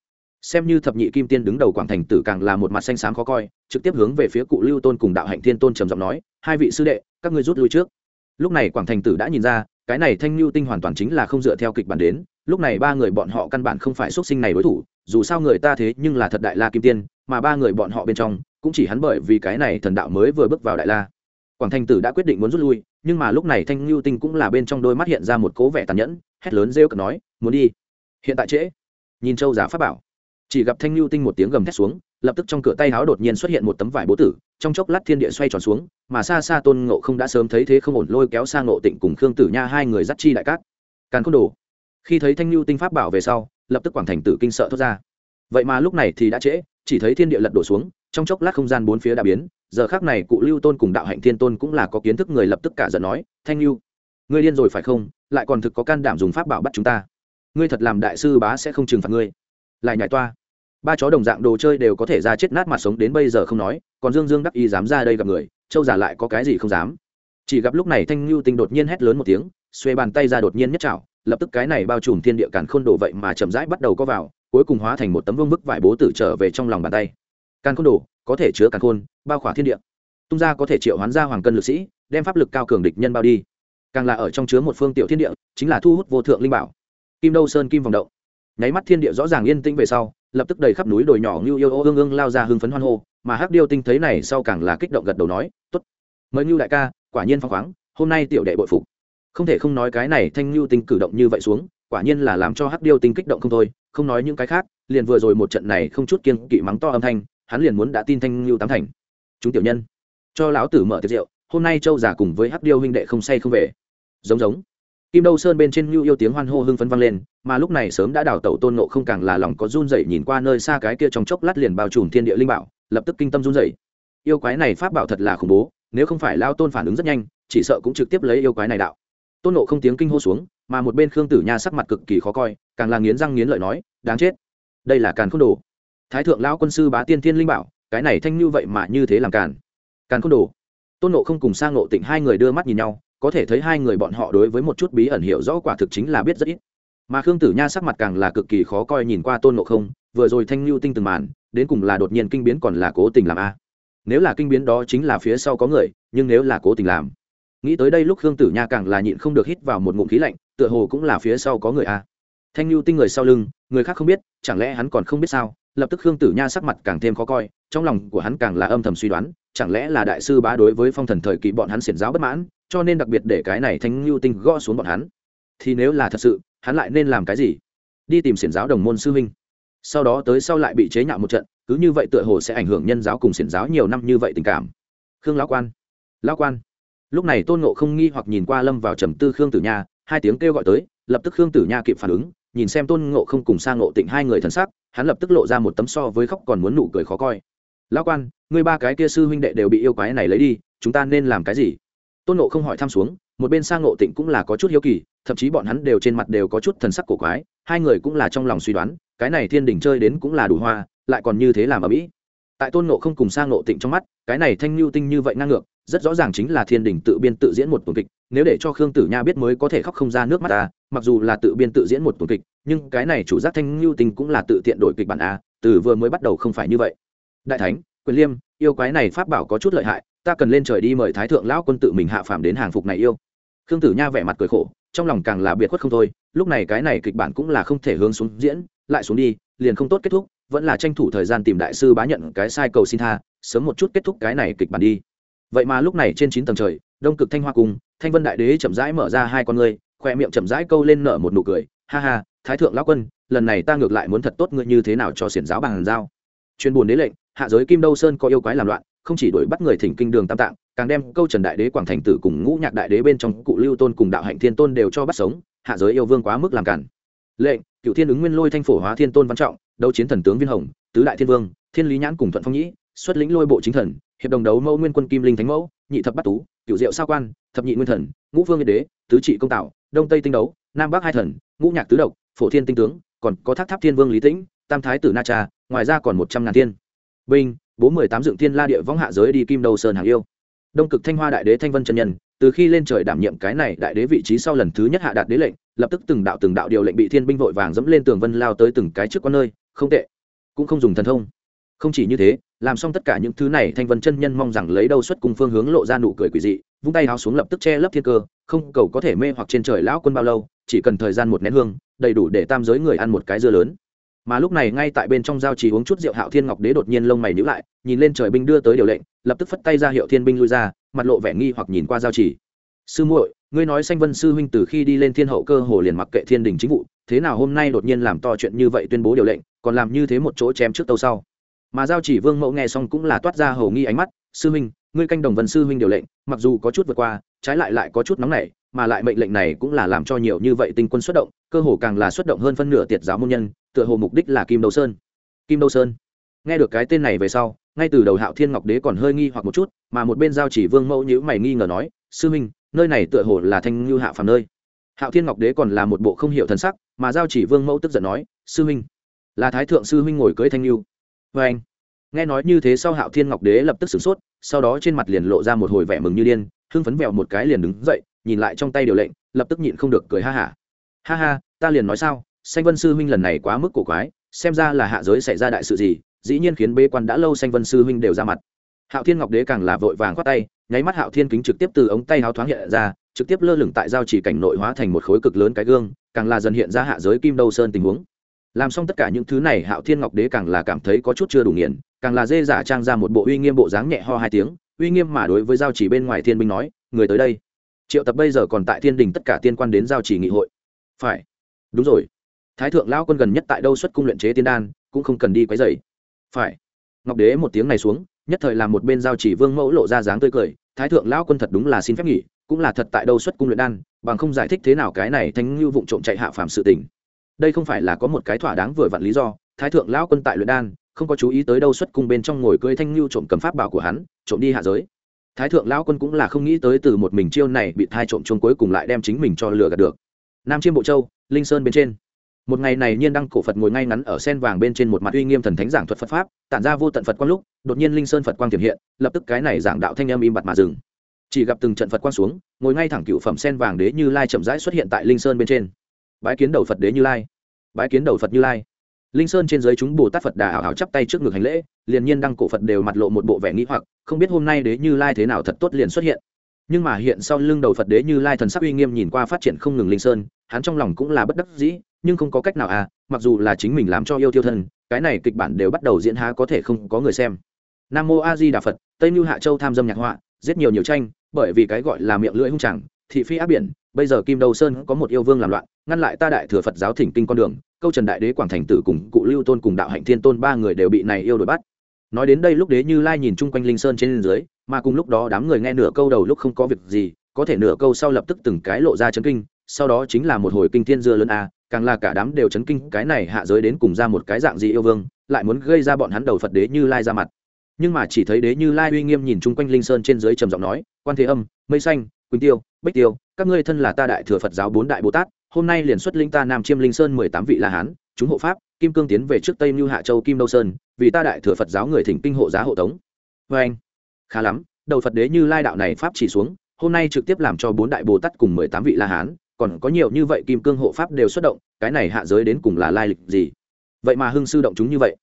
xem như thập nhị kim tiên đứng đầu quảng thành tử càng là một mặt xanh xám khó coi, trực tiếp hướng về phía cụ lưu tôn cùng đạo hạnh thiên tôn trầm giọng nói, hai vị sư đệ, các ngươi rút lui trước. Lúc này quảng thành tử đã nhìn ra, cái này thanh lưu tinh hoàn toàn chính là không dựa theo kịch bản đến, lúc này ba người bọn họ căn bản không phải xuất sinh này đối thủ, dù sao người ta thế nhưng là thật đại la kim tiên, mà ba người bọn họ bên trong, cũng chỉ hắn bởi vì cái này thần đạo mới vừa bước vào đại la. Quảng thành tử đã quyết định muốn rút lui, nhưng mà lúc này thanh lưu tinh cũng là bên trong đôi mắt hiện ra một cố vẻ tàn nhẫn, hét lớn rêu cực nói, muốn đi. Hiện tại trễ. Nhìn châu giả pháp bảo chỉ gặp thanh lưu tinh một tiếng gầm thét xuống, lập tức trong cửa tay háo đột nhiên xuất hiện một tấm vải bố tử, trong chốc lát thiên địa xoay tròn xuống, mà xa xa tôn ngộ không đã sớm thấy thế không ổn lôi kéo sang ngộ tịnh cùng khương tử nha hai người dắt chi đại cát. Càn côn đồ. Khi thấy thanh lưu tinh pháp bảo về sau, lập tức quảng thành tử kinh sợ thốt ra. Vậy mà lúc này thì đã trễ, chỉ thấy thiên địa lật đổ xuống, trong chốc lát không gian bốn phía đã biến, giờ khác này cụ lưu tôn cùng đạo hạnh thiên tôn cũng là có kiến thức người lập tức cả giận nói, thanh lưu ngươi điên rồi phải không? Lại còn thực có can đảm dùng pháp bảo bắt chúng ta. Ngươi thật làm đại sư bá sẽ không trừng phạt ngươi lại nhảy toa. Ba chó đồng dạng đồ chơi đều có thể ra chết nát mặt sống đến bây giờ không nói, còn dương dương đắc y dám ra đây gặp người, châu giả lại có cái gì không dám. Chỉ gặp lúc này thanh lưu tinh đột nhiên hét lớn một tiếng, xuê bàn tay ra đột nhiên nhất chảo, lập tức cái này bao trùm thiên địa càn khôn đồ vậy mà chậm rãi bắt đầu có vào, cuối cùng hóa thành một tấm vương bức vải bố tử trở về trong lòng bàn tay. Càn khôn đồ, có thể chứa càn khôn, bao khỏa thiên địa. Tung ra có thể triệu hoán ra hoàng cân lực sĩ, đem pháp lực cao cường địch nhân bao đi. Càng là ở trong chứa một phương tiểu thiên địa, chính là thu hút vô thượng linh bảo. Kim đâu sơn kim vòng động nháy mắt thiên địa rõ ràng yên tĩnh về sau, lập tức đầy khắp núi đồi nhỏ như yêu ô ương ương lao ra hưng phấn hoan hô, mà hắc điêu tinh thấy này sau càng là kích động gật đầu nói, tốt, mời như đại ca, quả nhiên phong khoáng, hôm nay tiểu đệ bội phục. Không thể không nói cái này thanh lưu tinh cử động như vậy xuống, quả nhiên là làm cho hắc điêu tinh kích động không thôi, không nói những cái khác, liền vừa rồi một trận này không chút kiên kỵ mắng to âm thanh, hắn liền muốn đã tin thanh lưu tám thành. Chúng tiểu nhân, cho lão tử mở tiệc rượu, hôm nay châu già cùng với hắc điêu huynh đệ không say không về. Giống giống kim đâu sơn bên trên nhu yêu tiếng hoan hô hưng phấn vang lên, mà lúc này sớm đã đào tẩu tôn nộ không càng là lòng có run dậy nhìn qua nơi xa cái kia trong chốc lát liền bao trùm thiên địa linh bảo, lập tức kinh tâm run dậy yêu quái này pháp bảo thật là khủng bố, nếu không phải lao tôn phản ứng rất nhanh, chỉ sợ cũng trực tiếp lấy yêu quái này đạo. Tôn nộ không tiếng kinh hô xuống, mà một bên khương tử nha sắc mặt cực kỳ khó coi, càng là nghiến răng nghiến lợi nói, đáng chết. Đây là càn khôn đồ. Thái thượng lão quân sư bá tiên thiên linh bảo, cái này thanh như vậy mà như thế làm càn. Càn khôn đồ. Tôn nộ không cùng sang nộ tịnh hai người đưa mắt nhìn nhau có thể thấy hai người bọn họ đối với một chút bí ẩn hiểu rõ quả thực chính là biết rất ít. Mà khương tử nha sắc mặt càng là cực kỳ khó coi nhìn qua tôn nộ không, vừa rồi thanh lưu tinh từng màn, đến cùng là đột nhiên kinh biến còn là cố tình làm a. Nếu là kinh biến đó chính là phía sau có người, nhưng nếu là cố tình làm. Nghĩ tới đây lúc khương tử nha càng là nhịn không được hít vào một ngụm khí lạnh, tựa hồ cũng là phía sau có người a. Thanh lưu tinh người sau lưng, người khác không biết, chẳng lẽ hắn còn không biết sao? Lập tức khương tử nha sắc mặt càng thêm khó coi, trong lòng của hắn càng là âm thầm suy đoán, chẳng lẽ là đại sư bá đối với phong thần thời kỳ bọn hắn xiển giáo bất mãn cho nên đặc biệt để cái này thanh lưu tinh gõ xuống bọn hắn. Thì nếu là thật sự, hắn lại nên làm cái gì? Đi tìm xiển giáo đồng môn sư huynh. Sau đó tới sau lại bị chế nhạo một trận, cứ như vậy tựa hồ sẽ ảnh hưởng nhân giáo cùng xiển giáo nhiều năm như vậy tình cảm. Khương lão quan lão quan. Lúc này tôn nộ không nghi hoặc nhìn qua lâm vào trầm tư khương tử nha, hai tiếng kêu gọi tới, lập tức khương tử nha kịp phản ứng, nhìn xem tôn ngộ không cùng sang ngộ tịnh hai người thân xác hắn lập tức lộ ra một tấm so với khóc còn muốn nụ cười khó coi. Lão quan, ngươi ba cái kia sư huynh đệ đều bị yêu quái này lấy đi, chúng ta nên làm cái gì? Tôn ngộ không hỏi thăm xuống, một bên sang ngộ tịnh cũng là có chút hiếu kỳ, thậm chí bọn hắn đều trên mặt đều có chút thần sắc cổ quái, hai người cũng là trong lòng suy đoán, cái này thiên đình chơi đến cũng là đủ hoa, lại còn như thế làm ở mỹ. Tại tôn ngộ không cùng sang ngộ tịnh trong mắt, cái này thanh lưu tinh như vậy ngang ngược, rất rõ ràng chính là thiên đình tự biên tự diễn một tuần kịch, nếu để cho khương tử nha biết mới có thể khóc không ra nước mắt ta mặc dù là tự biên tự diễn một tuần kịch, nhưng cái này chủ giác thanh lưu tinh cũng là tự tiện đổi kịch bản a từ vừa mới bắt đầu không phải như vậy. Đại thánh, quyền liêm, yêu quái này pháp bảo có chút lợi hại ta cần lên trời đi mời thái thượng lão quân tự mình hạ phàm đến hàng phục này yêu. Khương tử nha vẻ mặt cười khổ, trong lòng càng là biệt khuất không thôi, lúc này cái này kịch bản cũng là không thể hướng xuống diễn, lại xuống đi, liền không tốt kết thúc, vẫn là tranh thủ thời gian tìm đại sư bá nhận cái sai cầu xin tha, sớm một chút kết thúc cái này kịch bản đi. Vậy mà lúc này trên chín tầng trời, đông cực thanh hoa cung thanh vân đại đế chậm rãi mở ra hai con ngươi, khoe miệng chậm rãi câu lên nở một nụ cười, ha ha, thái thượng lão quân, lần này ta ngược lại muốn thật tốt ngươi như thế nào cho xiển giáo bằng giao. Chuyên buồn đế lệnh, hạ giới kim đâu sơn có yêu quái làm loạn không chỉ đuổi bắt người thỉnh kinh đường tam tạng, càng đem câu trần đại đế, quảng thành tử cùng ngũ nhạc đại đế bên trong cụ lưu tôn cùng đạo hạnh thiên tôn đều cho bắt sống, hạ giới yêu vương quá mức làm cản. Lệnh cựu thiên ứng nguyên lôi thanh phổ hóa thiên tôn văn trọng, đấu chiến thần tướng viên hồng, tứ đại thiên vương, thiên lý nhãn cùng thuận phong nhĩ, xuất lĩnh lôi bộ chính thần, hiệp đồng đấu mẫu nguyên quân kim linh thánh mẫu, nhị thập bát tú cựu diệu sao quan, thập nhị nguyên thần, ngũ vương đế, tứ trị công tạo, đông tây tinh đấu, nam bắc hai thần, ngũ nhạc tứ độc, phổ thiên tinh tướng, còn có thác tháp thiên vương lý tĩnh, tam thái tử na cha, ngoài ra còn một trăm ngàn thiên. Binh bố mười tám dựng thiên la địa võng hạ giới đi kim đầu sơn hàng yêu. Đông cực thanh hoa đại đế thanh vân chân nhân, từ khi lên trời đảm nhiệm cái này đại đế vị trí sau lần thứ nhất hạ đạt đế lệnh, lập tức từng đạo từng đạo điều lệnh bị thiên binh vội vàng dẫm lên tường vân lao tới từng cái trước con nơi, không tệ. Cũng không dùng thần thông. Không chỉ như thế, làm xong tất cả những thứ này, thanh vân chân nhân mong rằng lấy đâu xuất cùng phương hướng lộ ra nụ cười quỷ dị, vung tay áo xuống lập tức che lấp thiên cơ, không cầu có thể mê hoặc trên trời lão quân bao lâu, chỉ cần thời gian một nén hương, đầy đủ để tam giới người ăn một cái dưa lớn mà lúc này ngay tại bên trong giao chỉ uống chút rượu hạo thiên ngọc đế đột nhiên lông mày nhíu lại, nhìn lên trời binh đưa tới điều lệnh, lập tức phất tay ra hiệu thiên binh lui ra, mặt lộ vẻ nghi hoặc nhìn qua giao chỉ sư muội, ngươi nói sanh vân sư huynh từ khi đi lên thiên hậu cơ hồ liền mặc kệ thiên đình chính vụ, thế nào hôm nay đột nhiên làm to chuyện như vậy tuyên bố điều lệnh, còn làm như thế một chỗ chém trước tâu sau? Mà giao chỉ vương mẫu nghe xong cũng là toát ra hầu nghi ánh mắt, sư huynh, ngươi canh đồng vân sư huynh điều lệnh, mặc dù có chút vượt qua, trái lại lại có chút nóng nảy, mà lại mệnh lệnh này cũng là làm cho nhiều như vậy tinh quân xuất động, cơ hồ càng là xuất động hơn phân nửa tiệt giáo môn nhân tựa hồ mục đích là kim đâu sơn. Kim đâu sơn. Nghe được cái tên này về sau, ngay từ đầu hạo thiên ngọc đế còn hơi nghi hoặc một chút, mà một bên giao chỉ vương mẫu nhữ mày nghi ngờ nói, sư minh nơi này tựa hồ là thanh ngư hạ phàm nơi. Hạo thiên ngọc đế còn là một bộ không hiểu thần sắc, mà giao chỉ vương mẫu tức giận nói, sư minh là thái thượng sư minh ngồi cưới thanh ngư vê anh, nghe nói như thế sau hạo thiên ngọc đế lập tức sửng sốt, sau đó trên mặt liền lộ ra một hồi vẻ mừng như điên, hưng phấn vẹo một cái liền đứng dậy, nhìn lại trong tay điều lệnh, lập tức nhịn không được cười ha hả. Ha. ha ha, ta liền nói sao? Sanh vân sư huynh lần này quá mức cổ quái, xem ra là hạ giới xảy ra đại sự gì, dĩ nhiên khiến bế quan đã lâu sanh vân sư huynh đều ra mặt. Hạo thiên ngọc đế càng là vội vàng khoát tay, nháy mắt hạo thiên kính trực tiếp từ ống tay háo thoáng hiện ra, trực tiếp lơ lửng tại giao chỉ cảnh nội hóa thành một khối cực lớn cái gương, càng là dần hiện ra hạ giới kim đâu sơn tình huống. Làm xong tất cả những thứ này, hạo thiên ngọc đế càng là cảm thấy có chút chưa đủ nghiền, càng là dê giả trang ra một bộ uy nghiêm bộ dáng nhẹ ho hai tiếng, uy nghiêm mà đối với giao chỉ bên ngoài thiên binh nói, người tới đây. Triệu tập bây giờ còn tại thiên đình tất cả tiên quan đến giao chỉ nghị hội. Phải. Đúng rồi thái thượng lão quân gần nhất tại đâu xuất cung luyện chế tiên đan, cũng không cần đi quấy dày phải. Ngọc đế một tiếng này xuống, nhất thời làm một bên giao chỉ vương mẫu lộ ra dáng tươi cười, thái thượng lão quân thật đúng là xin phép nghỉ, cũng là thật tại đâu xuất cung luyện đan, bằng không giải thích thế nào cái này thanh như vụng trộm chạy hạ phàm sự tình. Đây không phải là có một cái thỏa đáng vừa vặn lý do, thái thượng lão quân tại luyện đan, không có chú ý tới đâu xuất cung bên trong ngồi cưới thanh lưu trộm cầm pháp bảo của hắn, trộm đi hạ giới. Thái thượng lão quân cũng là không nghĩ tới từ một mình chiêu này bị thai trộm chung cuối cùng lại đem chính mình cho lừa gạt được. Nam chiêm bộ châu, linh sơn bên trên một ngày này nhiên đăng cổ phật ngồi ngay ngắn ở sen vàng bên trên một mặt uy nghiêm thần thánh giảng thuật phật pháp, tản ra vô tận phật quang lúc, đột nhiên linh sơn phật quang tiềm hiện, lập tức cái này giảng đạo thanh âm im bặt mà dừng. Chỉ gặp từng trận phật quang xuống, ngồi ngay thẳng cựu phẩm sen vàng đế như lai chậm rãi xuất hiện tại linh sơn bên trên. Bái kiến đầu phật đế như lai. Bái kiến đầu phật như lai. Linh sơn trên dưới chúng bồ tát phật đà ảo ảo chắp tay trước ngực hành lễ, liền nhiên đăng cổ phật đều mặt lộ một bộ vẻ nghĩ hoặc, không biết hôm nay đế như lai thế nào thật tốt liền xuất hiện. Nhưng mà hiện sau lưng đầu phật đế như lai thần sắc uy nghiêm nhìn qua phát triển không ngừng linh sơn, hắn trong lòng cũng là bất đắc dĩ nhưng không có cách nào à mặc dù là chính mình làm cho yêu tiêu thân, cái này kịch bản đều bắt đầu diễn há có thể không có người xem. Nam mô a di đà phật, tây như hạ châu tham dâm nhạc họa, giết nhiều nhiều tranh, bởi vì cái gọi là miệng lưỡi hung chẳng, thị phi áp biển, bây giờ kim đầu sơn có một yêu vương làm loạn, ngăn lại ta đại thừa phật giáo thỉnh kinh con đường, câu trần đại đế quảng thành tử cùng cụ lưu tôn cùng đạo hạnh thiên tôn ba người đều bị này yêu đuổi bắt. Nói đến đây lúc đế như lai nhìn chung quanh linh sơn trên dưới, mà cùng lúc đó đám người nghe nửa câu đầu lúc không có việc gì, có thể nửa câu sau lập tức từng cái lộ ra chấn kinh, sau đó chính là một hồi kinh thiên dưa lớn a càng là cả đám đều chấn kinh, cái này hạ giới đến cùng ra một cái dạng gì yêu vương, lại muốn gây ra bọn hắn đầu phật đế như lai ra mặt. Nhưng mà chỉ thấy đế như lai uy nghiêm nhìn chung quanh linh sơn trên dưới trầm giọng nói, quan thế âm, mây xanh, quỳnh tiêu, bích tiêu, các ngươi thân là ta đại thừa phật giáo bốn đại bồ tát, hôm nay liền xuất linh ta nam chiêm linh sơn mười tám vị la hán, chúng hộ pháp, kim cương tiến về trước tây mưu hạ châu, kim đâu sơn, vì ta đại thừa phật giáo người thỉnh kinh hộ giá hộ tống. Vê anh, khá lắm, đầu phật đế như lai đạo này pháp chỉ xuống, hôm nay trực tiếp làm cho bốn đại bồ tát cùng mười tám vị la hán còn có nhiều như vậy kim cương hộ pháp đều xuất động, cái này hạ giới đến cùng là lai lịch gì? Vậy mà hưng sư động chúng như vậy.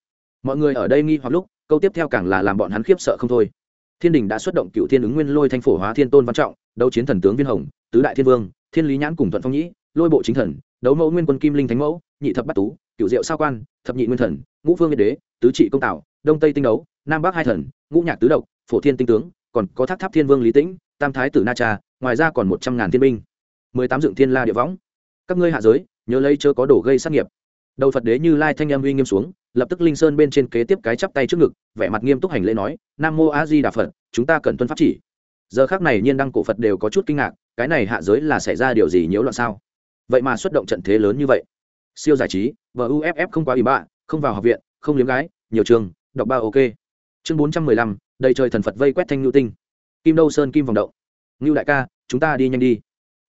Mọi người ở đây nghi hoặc lúc, câu tiếp theo càng là làm bọn hắn khiếp sợ không thôi. Thiên đình đã xuất động cựu thiên ứng nguyên lôi thanh phổ hóa thiên tôn văn trọng, đấu chiến thần tướng viên hồng, tứ đại thiên vương, thiên lý nhãn cùng thuận phong nhĩ, lôi bộ chính thần, đấu mẫu nguyên quân kim linh thánh mẫu, nhị thập bát tú cựu diệu sao quan, thập nhị nguyên thần, ngũ phương nguyên đế, tứ trị công tảo, đông tây tinh đấu, nam bắc hai thần, ngũ nhạc tứ độc, phổ thiên tinh tướng, còn có tháp tháp thiên vương lý tĩnh, tam thái tử na cha, ngoài ra còn một trăm ngàn thiên binh mười tám dựng thiên la địa võng. Các ngươi hạ giới, nhớ lấy chớ có đổ gây sát nghiệp. Đầu phật đế như lai thanh âm uy nghiêm xuống, lập tức linh sơn bên trên kế tiếp cái chắp tay trước ngực, vẻ mặt nghiêm túc hành lễ nói, nam mô a di đà phật, chúng ta cần tuân pháp chỉ. Giờ khác này nhiên đăng cổ phật đều có chút kinh ngạc, cái này hạ giới là xảy ra điều gì nhiễu loạn sao? Vậy mà xuất động trận thế lớn như vậy. Siêu giải trí và uff không quá ủy bạ, không vào học viện, không liếm gái, nhiều trường, đọc ba ok. Chương bốn trăm mười lăm, đầy trời thần phật vây quét thanh ngưu tinh. Kim đâu sơn kim vòng đậu. ngưu đại ca, chúng ta đi nhanh đi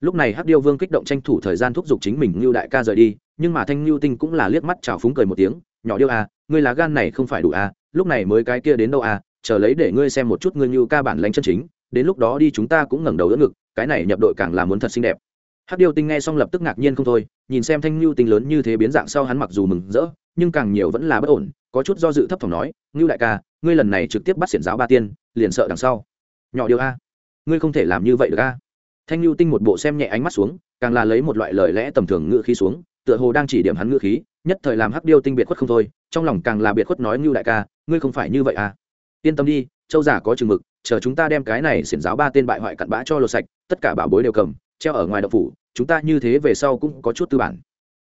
lúc này hắc điêu vương kích động tranh thủ thời gian thúc giục chính mình ngưu đại ca rời đi, nhưng mà thanh ngưu tinh cũng là liếc mắt chào phúng cười một tiếng, nhỏ điêu à ngươi lá gan này không phải đủ à lúc này mới cái kia đến đâu à chờ lấy để ngươi xem một chút ngươi ngưu ca bản lãnh chân chính, đến lúc đó đi chúng ta cũng ngẩng đầu đỡ ngực, cái này nhập đội càng là muốn thật xinh đẹp. Hắc điêu tinh nghe xong lập tức ngạc nhiên không thôi, nhìn xem thanh ngưu tinh lớn như thế biến dạng sau hắn mặc dù mừng rỡ, nhưng càng nhiều vẫn là bất ổn, có chút do dự thấp thỏm nói, ngưu đại ca, ngươi lần này trực tiếp bắt xiển giáo ba tiên, liền sợ đằng sau. Nhỏ điêu a ngươi không thể làm như vậy được a thanh lưu tinh một bộ xem nhẹ ánh mắt xuống, càng là lấy một loại lời lẽ tầm thường ngữ khí xuống, tựa hồ đang chỉ điểm hắn ngữ khí, nhất thời làm hắc điêu tinh biệt khuất không thôi, trong lòng càng là biệt khuất nói ngưu đại ca, ngươi không phải như vậy à yên tâm đi, châu giả có chừng mực, chờ chúng ta đem cái này xiển giáo ba tên bại hoại cặn bã cho lột sạch, tất cả bảo bối đều cầm, treo ở ngoài đậu phủ, chúng ta như thế về sau cũng có chút tư bản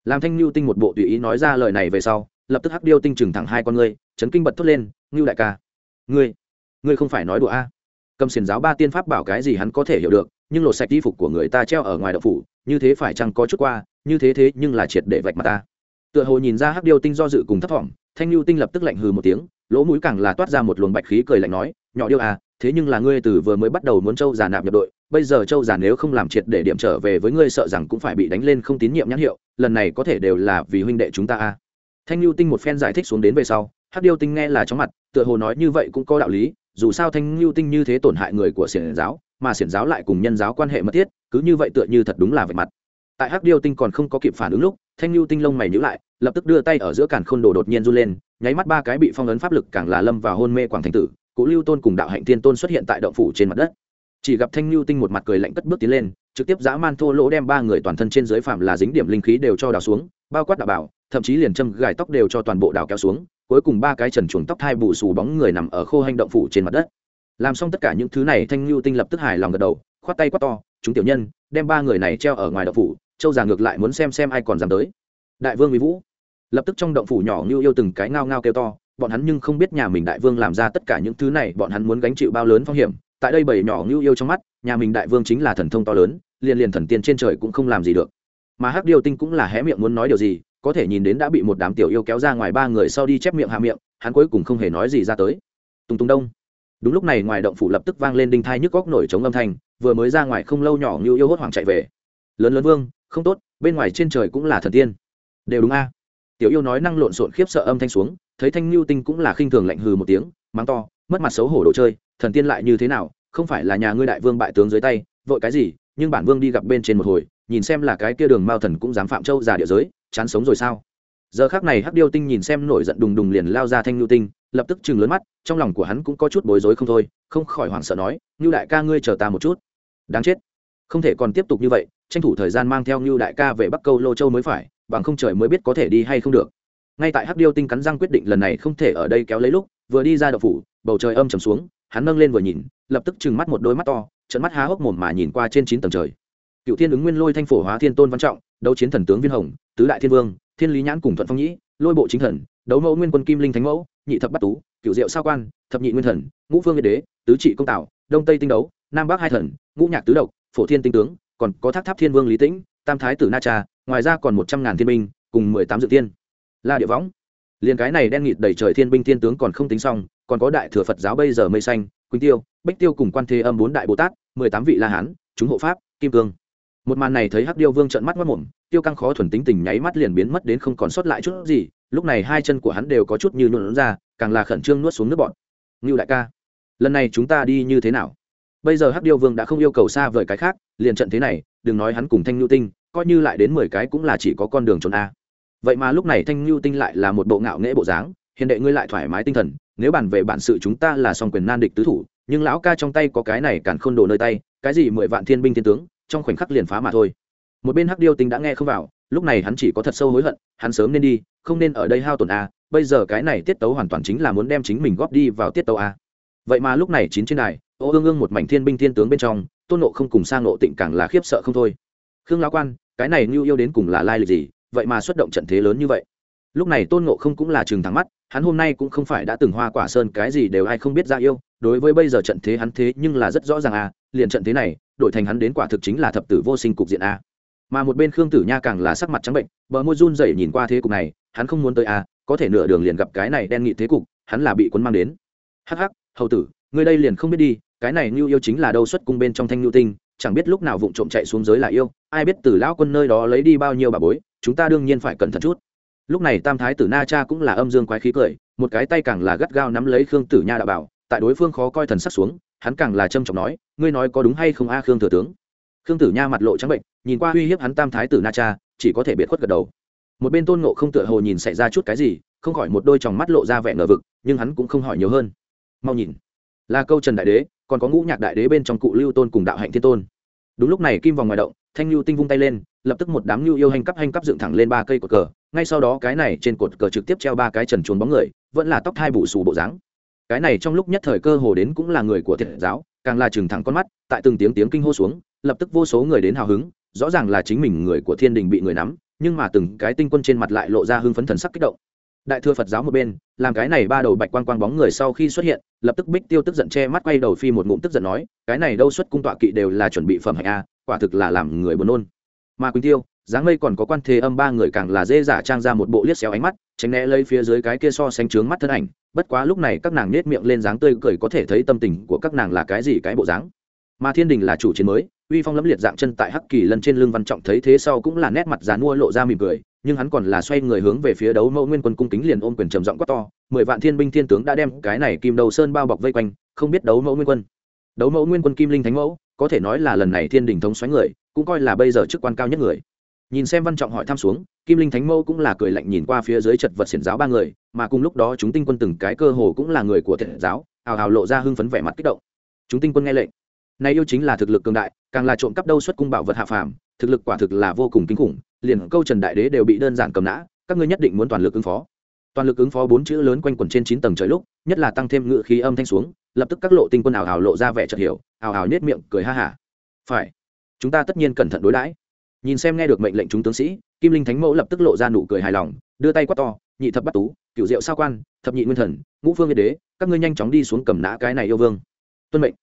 làm thanh lưu tinh một bộ tùy ý nói ra lời này về sau, lập tức hắc điêu tinh chừng thẳng hai con ngươi, chấn kinh bật thốt lên, ngưu đại ca, ngươi ngươi không phải nói đùa a à. cầm xiển giáo ba tiên pháp bảo cái gì hắn có thể hiểu được nhưng lột sạch y phục của người ta treo ở ngoài đậu phủ, như thế phải chăng có chút qua, như thế thế nhưng là triệt để vạch mặt ta. Tựa hồ nhìn ra hắc điêu tinh do dự cùng thấp thỏm, thanh lưu tinh lập tức lạnh hừ một tiếng, lỗ mũi càng là toát ra một luồng bạch khí cười lạnh nói, nhỏ điêu à thế nhưng là ngươi từ vừa mới bắt đầu muốn châu già nạp nhập đội, bây giờ châu già nếu không làm triệt để điểm trở về với ngươi sợ rằng cũng phải bị đánh lên không tín nhiệm nhãn hiệu, lần này có thể đều là vì huynh đệ chúng ta à. Thanh lưu tinh một phen giải thích xuống đến về sau, hắc điêu tinh nghe là chóng mặt, tựa hồ nói như vậy cũng có đạo lý, dù sao thanh lưu tinh như thế tổn hại người của xiển giáo mà xiển giáo lại cùng nhân giáo quan hệ mật thiết, cứ như vậy tựa như thật đúng là vạch mặt. Tại hắc điêu tinh còn không có kịp phản ứng lúc, thanh lưu tinh lông mày nhữ lại, lập tức đưa tay ở giữa càn khôn đồ đột nhiên run lên, nháy mắt ba cái bị phong ấn pháp lực càng là lâm vào hôn mê quảng thành tử cụ lưu tôn cùng đạo hạnh thiên tôn xuất hiện tại động phủ trên mặt đất. Chỉ gặp thanh lưu tinh một mặt cười lạnh cất bước tiến lên, trực tiếp dã man thô lỗ đem ba người toàn thân trên dưới phạm là dính điểm linh khí đều cho đào xuống, bao quát đạo bảo, thậm chí liền châm gài tóc đều cho toàn bộ đào kéo xuống, cuối cùng ba cái trần chuồng tóc thai bù xù bóng người nằm ở khô hành động phủ trên mặt đất làm xong tất cả những thứ này, thanh lưu tinh lập tức hài lòng gật đầu, khoát tay quát to, chúng tiểu nhân, đem ba người này treo ở ngoài đậu phủ, châu già ngược lại muốn xem xem ai còn dám tới. Đại vương mỹ vũ lập tức trong động phủ nhỏ như yêu từng cái ngao ngao kêu to, bọn hắn nhưng không biết nhà mình đại vương làm ra tất cả những thứ này, bọn hắn muốn gánh chịu bao lớn phong hiểm. Tại đây bầy nhỏ như yêu trong mắt, nhà mình đại vương chính là thần thông to lớn, liền liền thần tiên trên trời cũng không làm gì được. Mà hắc điêu tinh cũng là hé miệng muốn nói điều gì, có thể nhìn đến đã bị một đám tiểu yêu kéo ra ngoài ba người sau đi chép miệng hạ miệng, hắn cuối cùng không hề nói gì ra tới. Tùng tùng đông đúng lúc này ngoài động phủ lập tức vang lên đinh thai nhức góc nổi trống âm thanh, vừa mới ra ngoài không lâu nhỏ như yêu hốt hoảng chạy về. Lớn lớn vương, không tốt, bên ngoài trên trời cũng là thần tiên. Đều đúng a. Tiểu yêu nói năng lộn xộn khiếp sợ âm thanh xuống, thấy thanh lưu tinh cũng là khinh thường lạnh hừ một tiếng, mắng to, mất mặt xấu hổ đồ chơi, thần tiên lại như thế nào, không phải là nhà ngươi đại vương bại tướng dưới tay, vội cái gì, nhưng bản vương đi gặp bên trên một hồi, nhìn xem là cái kia đường mao thần cũng dám phạm châu già địa giới, chán sống rồi sao? Giờ khác này hắc điêu tinh nhìn xem nổi giận đùng đùng liền lao ra thanh lưu tinh lập tức chừng lớn mắt, trong lòng của hắn cũng có chút bối rối không thôi, không khỏi hoảng sợ nói như đại ca ngươi chờ ta một chút. Đáng chết. Không thể còn tiếp tục như vậy, tranh thủ thời gian mang theo như đại ca về bắc câu lô châu mới phải, bằng không trời mới biết có thể đi hay không được. Ngay tại hắc điêu tinh cắn răng quyết định lần này không thể ở đây kéo lấy lúc, vừa đi ra đậu phủ, bầu trời âm trầm xuống, hắn nâng lên vừa nhìn, lập tức trừng mắt một đôi mắt to trận mắt há hốc mồm mà nhìn qua trên chín tầng trời. Cựu thiên ứng nguyên lôi thanh phổ hóa thiên tôn văn trọng, đấu chiến thần tướng viên hồng, tứ đại thiên vương, thiên lý nhãn cùng thuận phong nhĩ, lôi bộ chính thần, đấu mẫu nguyên quân kim linh thánh mẫu nhị thập bắt tú cựu diệu sao quan, thập nhị nguyên thần, ngũ phương nhiệt đế, tứ trị công tạo đông tây tinh đấu, nam bắc hai thần, ngũ nhạc tứ độc, phổ thiên tinh tướng, còn có thác tháp thiên vương lý tĩnh, tam thái tử na cha, ngoài ra còn một trăm ngàn thiên binh, cùng mười tám dự tiên. La địa võng. Liền cái này đen nghịt đầy trời thiên binh thiên tướng còn không tính xong, còn có đại thừa phật giáo bây giờ mây xanh, quỳnh tiêu bách tiêu cùng quan thế âm bốn đại bồ tát, mười tám vị la hán, chúng hộ pháp, kim cương. Một màn này thấy hắc điêu vương trợn mắt mất mồm, tiêu căng khó thuần tính tình nháy mắt liền biến mất đến không còn sót lại chút gì lúc này hai chân của hắn đều có chút như nhuộn ra, càng là khẩn trương nuốt xuống nước bọn ngưu đại ca, lần này chúng ta đi như thế nào? Bây giờ hắc điêu vương đã không yêu cầu xa vời cái khác, liền trận thế này, đừng nói hắn cùng thanh nhu tinh, coi như lại đến mười cái cũng là chỉ có con đường trốn a. Vậy mà lúc này thanh nhu tinh lại là một bộ ngạo nghễ bộ dáng hiện đệ ngươi lại thoải mái tinh thần, nếu bàn về bản sự chúng ta là song quyền nan địch tứ thủ, nhưng lão ca trong tay có cái này cản khôn đồ nơi tay, cái gì mười vạn thiên binh thiên tướng, trong khoảnh khắc liền phá mà thôi. Một bên hắc điêu tinh đã nghe không vào lúc này hắn chỉ có thật sâu hối hận, hắn sớm nên đi, không nên ở đây hao tổn a, bây giờ cái này tiết tấu hoàn toàn chính là muốn đem chính mình góp đi vào tiết tấu a. Vậy mà lúc này chín trên đài, ô ương ương một mảnh thiên binh thiên tướng bên trong, tôn nộ không cùng sang nộ tịnh càng là khiếp sợ không thôi. Khương lão quan, cái này như yêu đến cùng là lai lịch gì, vậy mà xuất động trận thế lớn như vậy? Lúc này tôn nộ không cũng là chừng thắng mắt, hắn hôm nay cũng không phải đã từng hoa quả sơn cái gì đều ai không biết ra yêu, đối với bây giờ trận thế hắn thế nhưng là rất rõ ràng à liền trận thế này, đổi thành hắn đến quả thực chính là thập tử vô sinh cục diện a mà một bên khương tử nha càng là sắc mặt trắng bệnh, bờ môi run rẩy nhìn qua thế cục này, hắn không muốn tới a có thể nửa đường liền gặp cái này đen nghị thế cục, hắn là bị cuốn mang đến. Hắc hắc, hầu tử người đây liền không biết đi, cái này như yêu chính là đâu xuất cung bên trong thanh nhu tinh, chẳng biết lúc nào vụng trộm chạy xuống giới là yêu, ai biết từ lão quân nơi đó lấy đi bao nhiêu bà bối, chúng ta đương nhiên phải cẩn thận chút. Lúc này tam thái tử na cha cũng là âm dương quái khí cười, một cái tay càng là gắt gao nắm lấy khương tử nha đạo bảo, tại đối phương khó coi thần sắc xuống, hắn càng là trâm trọng nói, ngươi nói có đúng hay không a khương thừa tướng? Khương tử nha mặt lộ trắng bệnh, nhìn qua uy hiếp hắn tam thái tử na cha, chỉ có thể biệt khuất gật đầu. Một bên tôn ngộ không tựa hồ nhìn xảy ra chút cái gì, không khỏi một đôi tròng mắt lộ ra vẻ ngờ vực, nhưng hắn cũng không hỏi nhiều hơn. Mau nhìn. Là câu trần đại đế, còn có ngũ nhạc đại đế bên trong cụ lưu tôn cùng đạo hạnh thiên tôn. Đúng lúc này kim vòng ngoài động, thanh lưu tinh vung tay lên, lập tức một đám lưu yêu hành cấp hành cấp dựng thẳng lên ba cây cột cờ, ngay sau đó cái này trên cột cờ trực tiếp treo ba cái trần chuồn bóng người, vẫn là tóc hai bù xù bộ dáng. Cái này trong lúc nhất thời cơ hồ đến cũng là người của thiệt giáo, càng là chừng thẳng con mắt, tại từng tiếng tiếng kinh hô xuống lập tức vô số người đến hào hứng, rõ ràng là chính mình người của thiên đình bị người nắm, nhưng mà từng cái tinh quân trên mặt lại lộ ra hưng phấn thần sắc kích động. Đại thừa phật giáo một bên, làm cái này ba đầu bạch quang quang bóng người sau khi xuất hiện, lập tức bích tiêu tức giận che mắt quay đầu phi một ngụm tức giận nói, cái này đâu xuất cung tọa kỵ đều là chuẩn bị phẩm hạnh a, quả thực là làm người buồn nôn. Mà quỳnh tiêu, dáng mây còn có quan thế âm ba người càng là dê giả trang ra một bộ liếc xéo ánh mắt, tránh né lấy phía dưới cái kia so sánh trướng mắt thân ảnh, bất quá lúc này các nàng nết miệng lên dáng tươi cười có thể thấy tâm tình của các nàng là cái gì cái bộ dáng. Mà thiên đình là chủ chiến mới uy phong lẫm liệt dạng chân tại hắc kỳ lần trên lưng văn trọng thấy thế sau cũng là nét mặt dán mua lộ ra mỉm cười, nhưng hắn còn là xoay người hướng về phía đấu mẫu nguyên quân cung kính liền ôm quyền trầm giọng quát to, mười vạn thiên binh thiên tướng đã đem cái này kim đầu sơn bao bọc vây quanh, không biết đấu mẫu nguyên quân. Đấu mẫu nguyên quân kim linh thánh mẫu, có thể nói là lần này thiên đình thống xoáy người, cũng coi là bây giờ chức quan cao nhất người. Nhìn xem văn trọng hỏi thăm xuống, kim linh thánh mẫu cũng là cười lạnh nhìn qua phía dưới chật vật xiển giáo ba người, mà cùng lúc đó chúng tinh quân từng cái cơ hồ cũng là người của thiện giáo, hào hào lộ ra hưng phấn vẻ mặt kích động. Chúng tinh quân nghe lệnh này yêu chính là thực lực cường đại, càng là trộm cắp đâu xuất cung bảo vật hạ phàm, thực lực quả thực là vô cùng kinh khủng, liền câu trần đại đế đều bị đơn giản cầm nã, các ngươi nhất định muốn toàn lực ứng phó. Toàn lực ứng phó bốn chữ lớn quanh quẩn trên chín tầng trời lúc, nhất là tăng thêm ngự khí âm thanh xuống, lập tức các lộ tinh quân ảo hào lộ ra vẻ chợt hiểu, ảo hào nhếch miệng cười ha hả. Phải, chúng ta tất nhiên cẩn thận đối đãi. Nhìn xem nghe được mệnh lệnh chúng tướng sĩ, kim linh thánh mẫu lập tức lộ ra nụ cười hài lòng, đưa tay quát to, nhị thập bắt tú cựu diệu sao quan, thập nhị nguyên thần, ngũ phương yên đế, các ngươi nhanh chóng đi xuống cầm nã cái này yêu vương. Tuân mệnh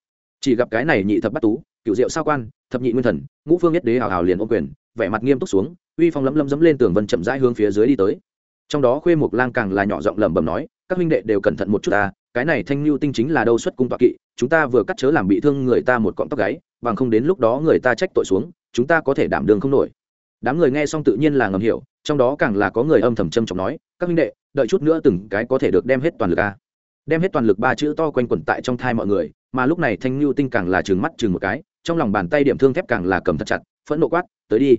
chỉ gặp cái này nhị thập bắt tú, cựu diệu sao quan, thập nhị nguyên thần, ngũ phương nhất đế hào hào liền ô quyền, vẻ mặt nghiêm túc xuống, uy phong lấm lấm dấm lên tường vân chậm rãi hướng phía dưới đi tới. Trong đó khuê mục lang càng là nhỏ giọng lẩm bẩm nói, các huynh đệ đều cẩn thận một chút ta, cái này thanh lưu tinh chính là đâu xuất cung tọa kỵ, chúng ta vừa cắt chớ làm bị thương người ta một cọng tóc gáy, bằng không đến lúc đó người ta trách tội xuống, chúng ta có thể đảm đường không nổi. Đám người nghe xong tự nhiên là ngầm hiểu, trong đó càng là có người âm thầm châm trọng nói, các huynh đệ, đợi chút nữa từng cái có thể được đem hết toàn lực a đem hết toàn lực ba chữ to quanh quẩn tại trong thai mọi người, mà lúc này thanh lưu tinh càng là trừng mắt chừng một cái, trong lòng bàn tay điểm thương thép càng là cầm thật chặt, phẫn nộ quát, tới đi,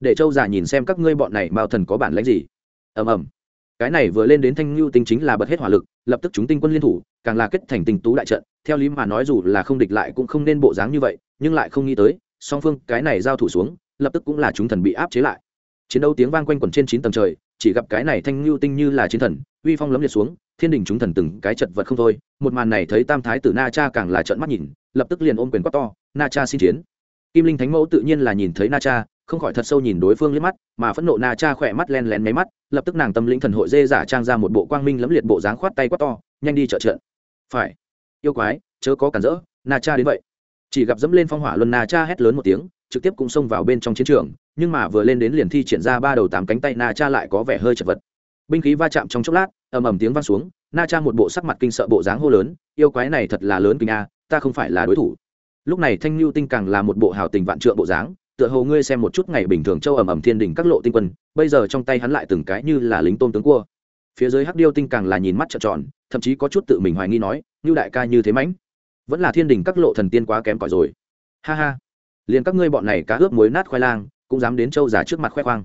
để châu già nhìn xem các ngươi bọn này mao thần có bản lãnh gì. Ầm ầm. Cái này vừa lên đến thanh lưu tinh chính là bật hết hỏa lực, lập tức chúng tinh quân liên thủ, càng là kết thành tình tú đại trận, theo lý mà nói dù là không địch lại cũng không nên bộ dáng như vậy, nhưng lại không nghĩ tới, song phương cái này giao thủ xuống, lập tức cũng là chúng thần bị áp chế lại. Chiến đấu tiếng vang quanh quẩn trên chín tầng trời, chỉ gặp cái này thanh lưu tinh như là chiến thần, uy phong lấm liệt xuống thiên đình chúng thần từng cái chật vật không thôi, một màn này thấy tam thái tử na cha càng là trợn mắt nhìn, lập tức liền ôm quyền quát to, na cha xin chiến. Kim linh thánh mẫu tự nhiên là nhìn thấy na cha, không khỏi thật sâu nhìn đối phương liếc mắt, mà phẫn nộ na cha khỏe mắt len lén máy mắt, lập tức nàng tâm linh thần hội dê giả trang ra một bộ quang minh lẫm liệt bộ dáng khoát tay quát to, nhanh đi trợ trận. Phải. Yêu quái, chớ có cản rỡ, na cha đến vậy. Chỉ gặp dẫm lên phong hỏa luân na cha hét lớn một tiếng, trực tiếp cũng xông vào bên trong chiến trường, nhưng mà vừa lên đến liền thi triển ra ba đầu tám cánh tay na cha lại có vẻ hơi chật vật binh khí va chạm trong chốc lát, ầm ầm tiếng vang xuống, na cha một bộ sắc mặt kinh sợ bộ dáng hô lớn, yêu quái này thật là lớn kinh a, ta không phải là đối thủ. Lúc này thanh lưu tinh càng là một bộ hào tình vạn trượng bộ dáng, tựa hồ ngươi xem một chút ngày bình thường châu ầm ầm thiên đình các lộ tinh quân, bây giờ trong tay hắn lại từng cái như là lính tôm tướng cua. Phía dưới hắc điêu tinh càng là nhìn mắt trợn tròn, thậm chí có chút tự mình hoài nghi nói, như đại ca như thế mãnh, vẫn là thiên đình các lộ thần tiên quá kém cỏi rồi. Ha ha, liền các ngươi bọn này cá ướp muối nát khoai lang, cũng dám đến châu giả trước mặt khoe khoang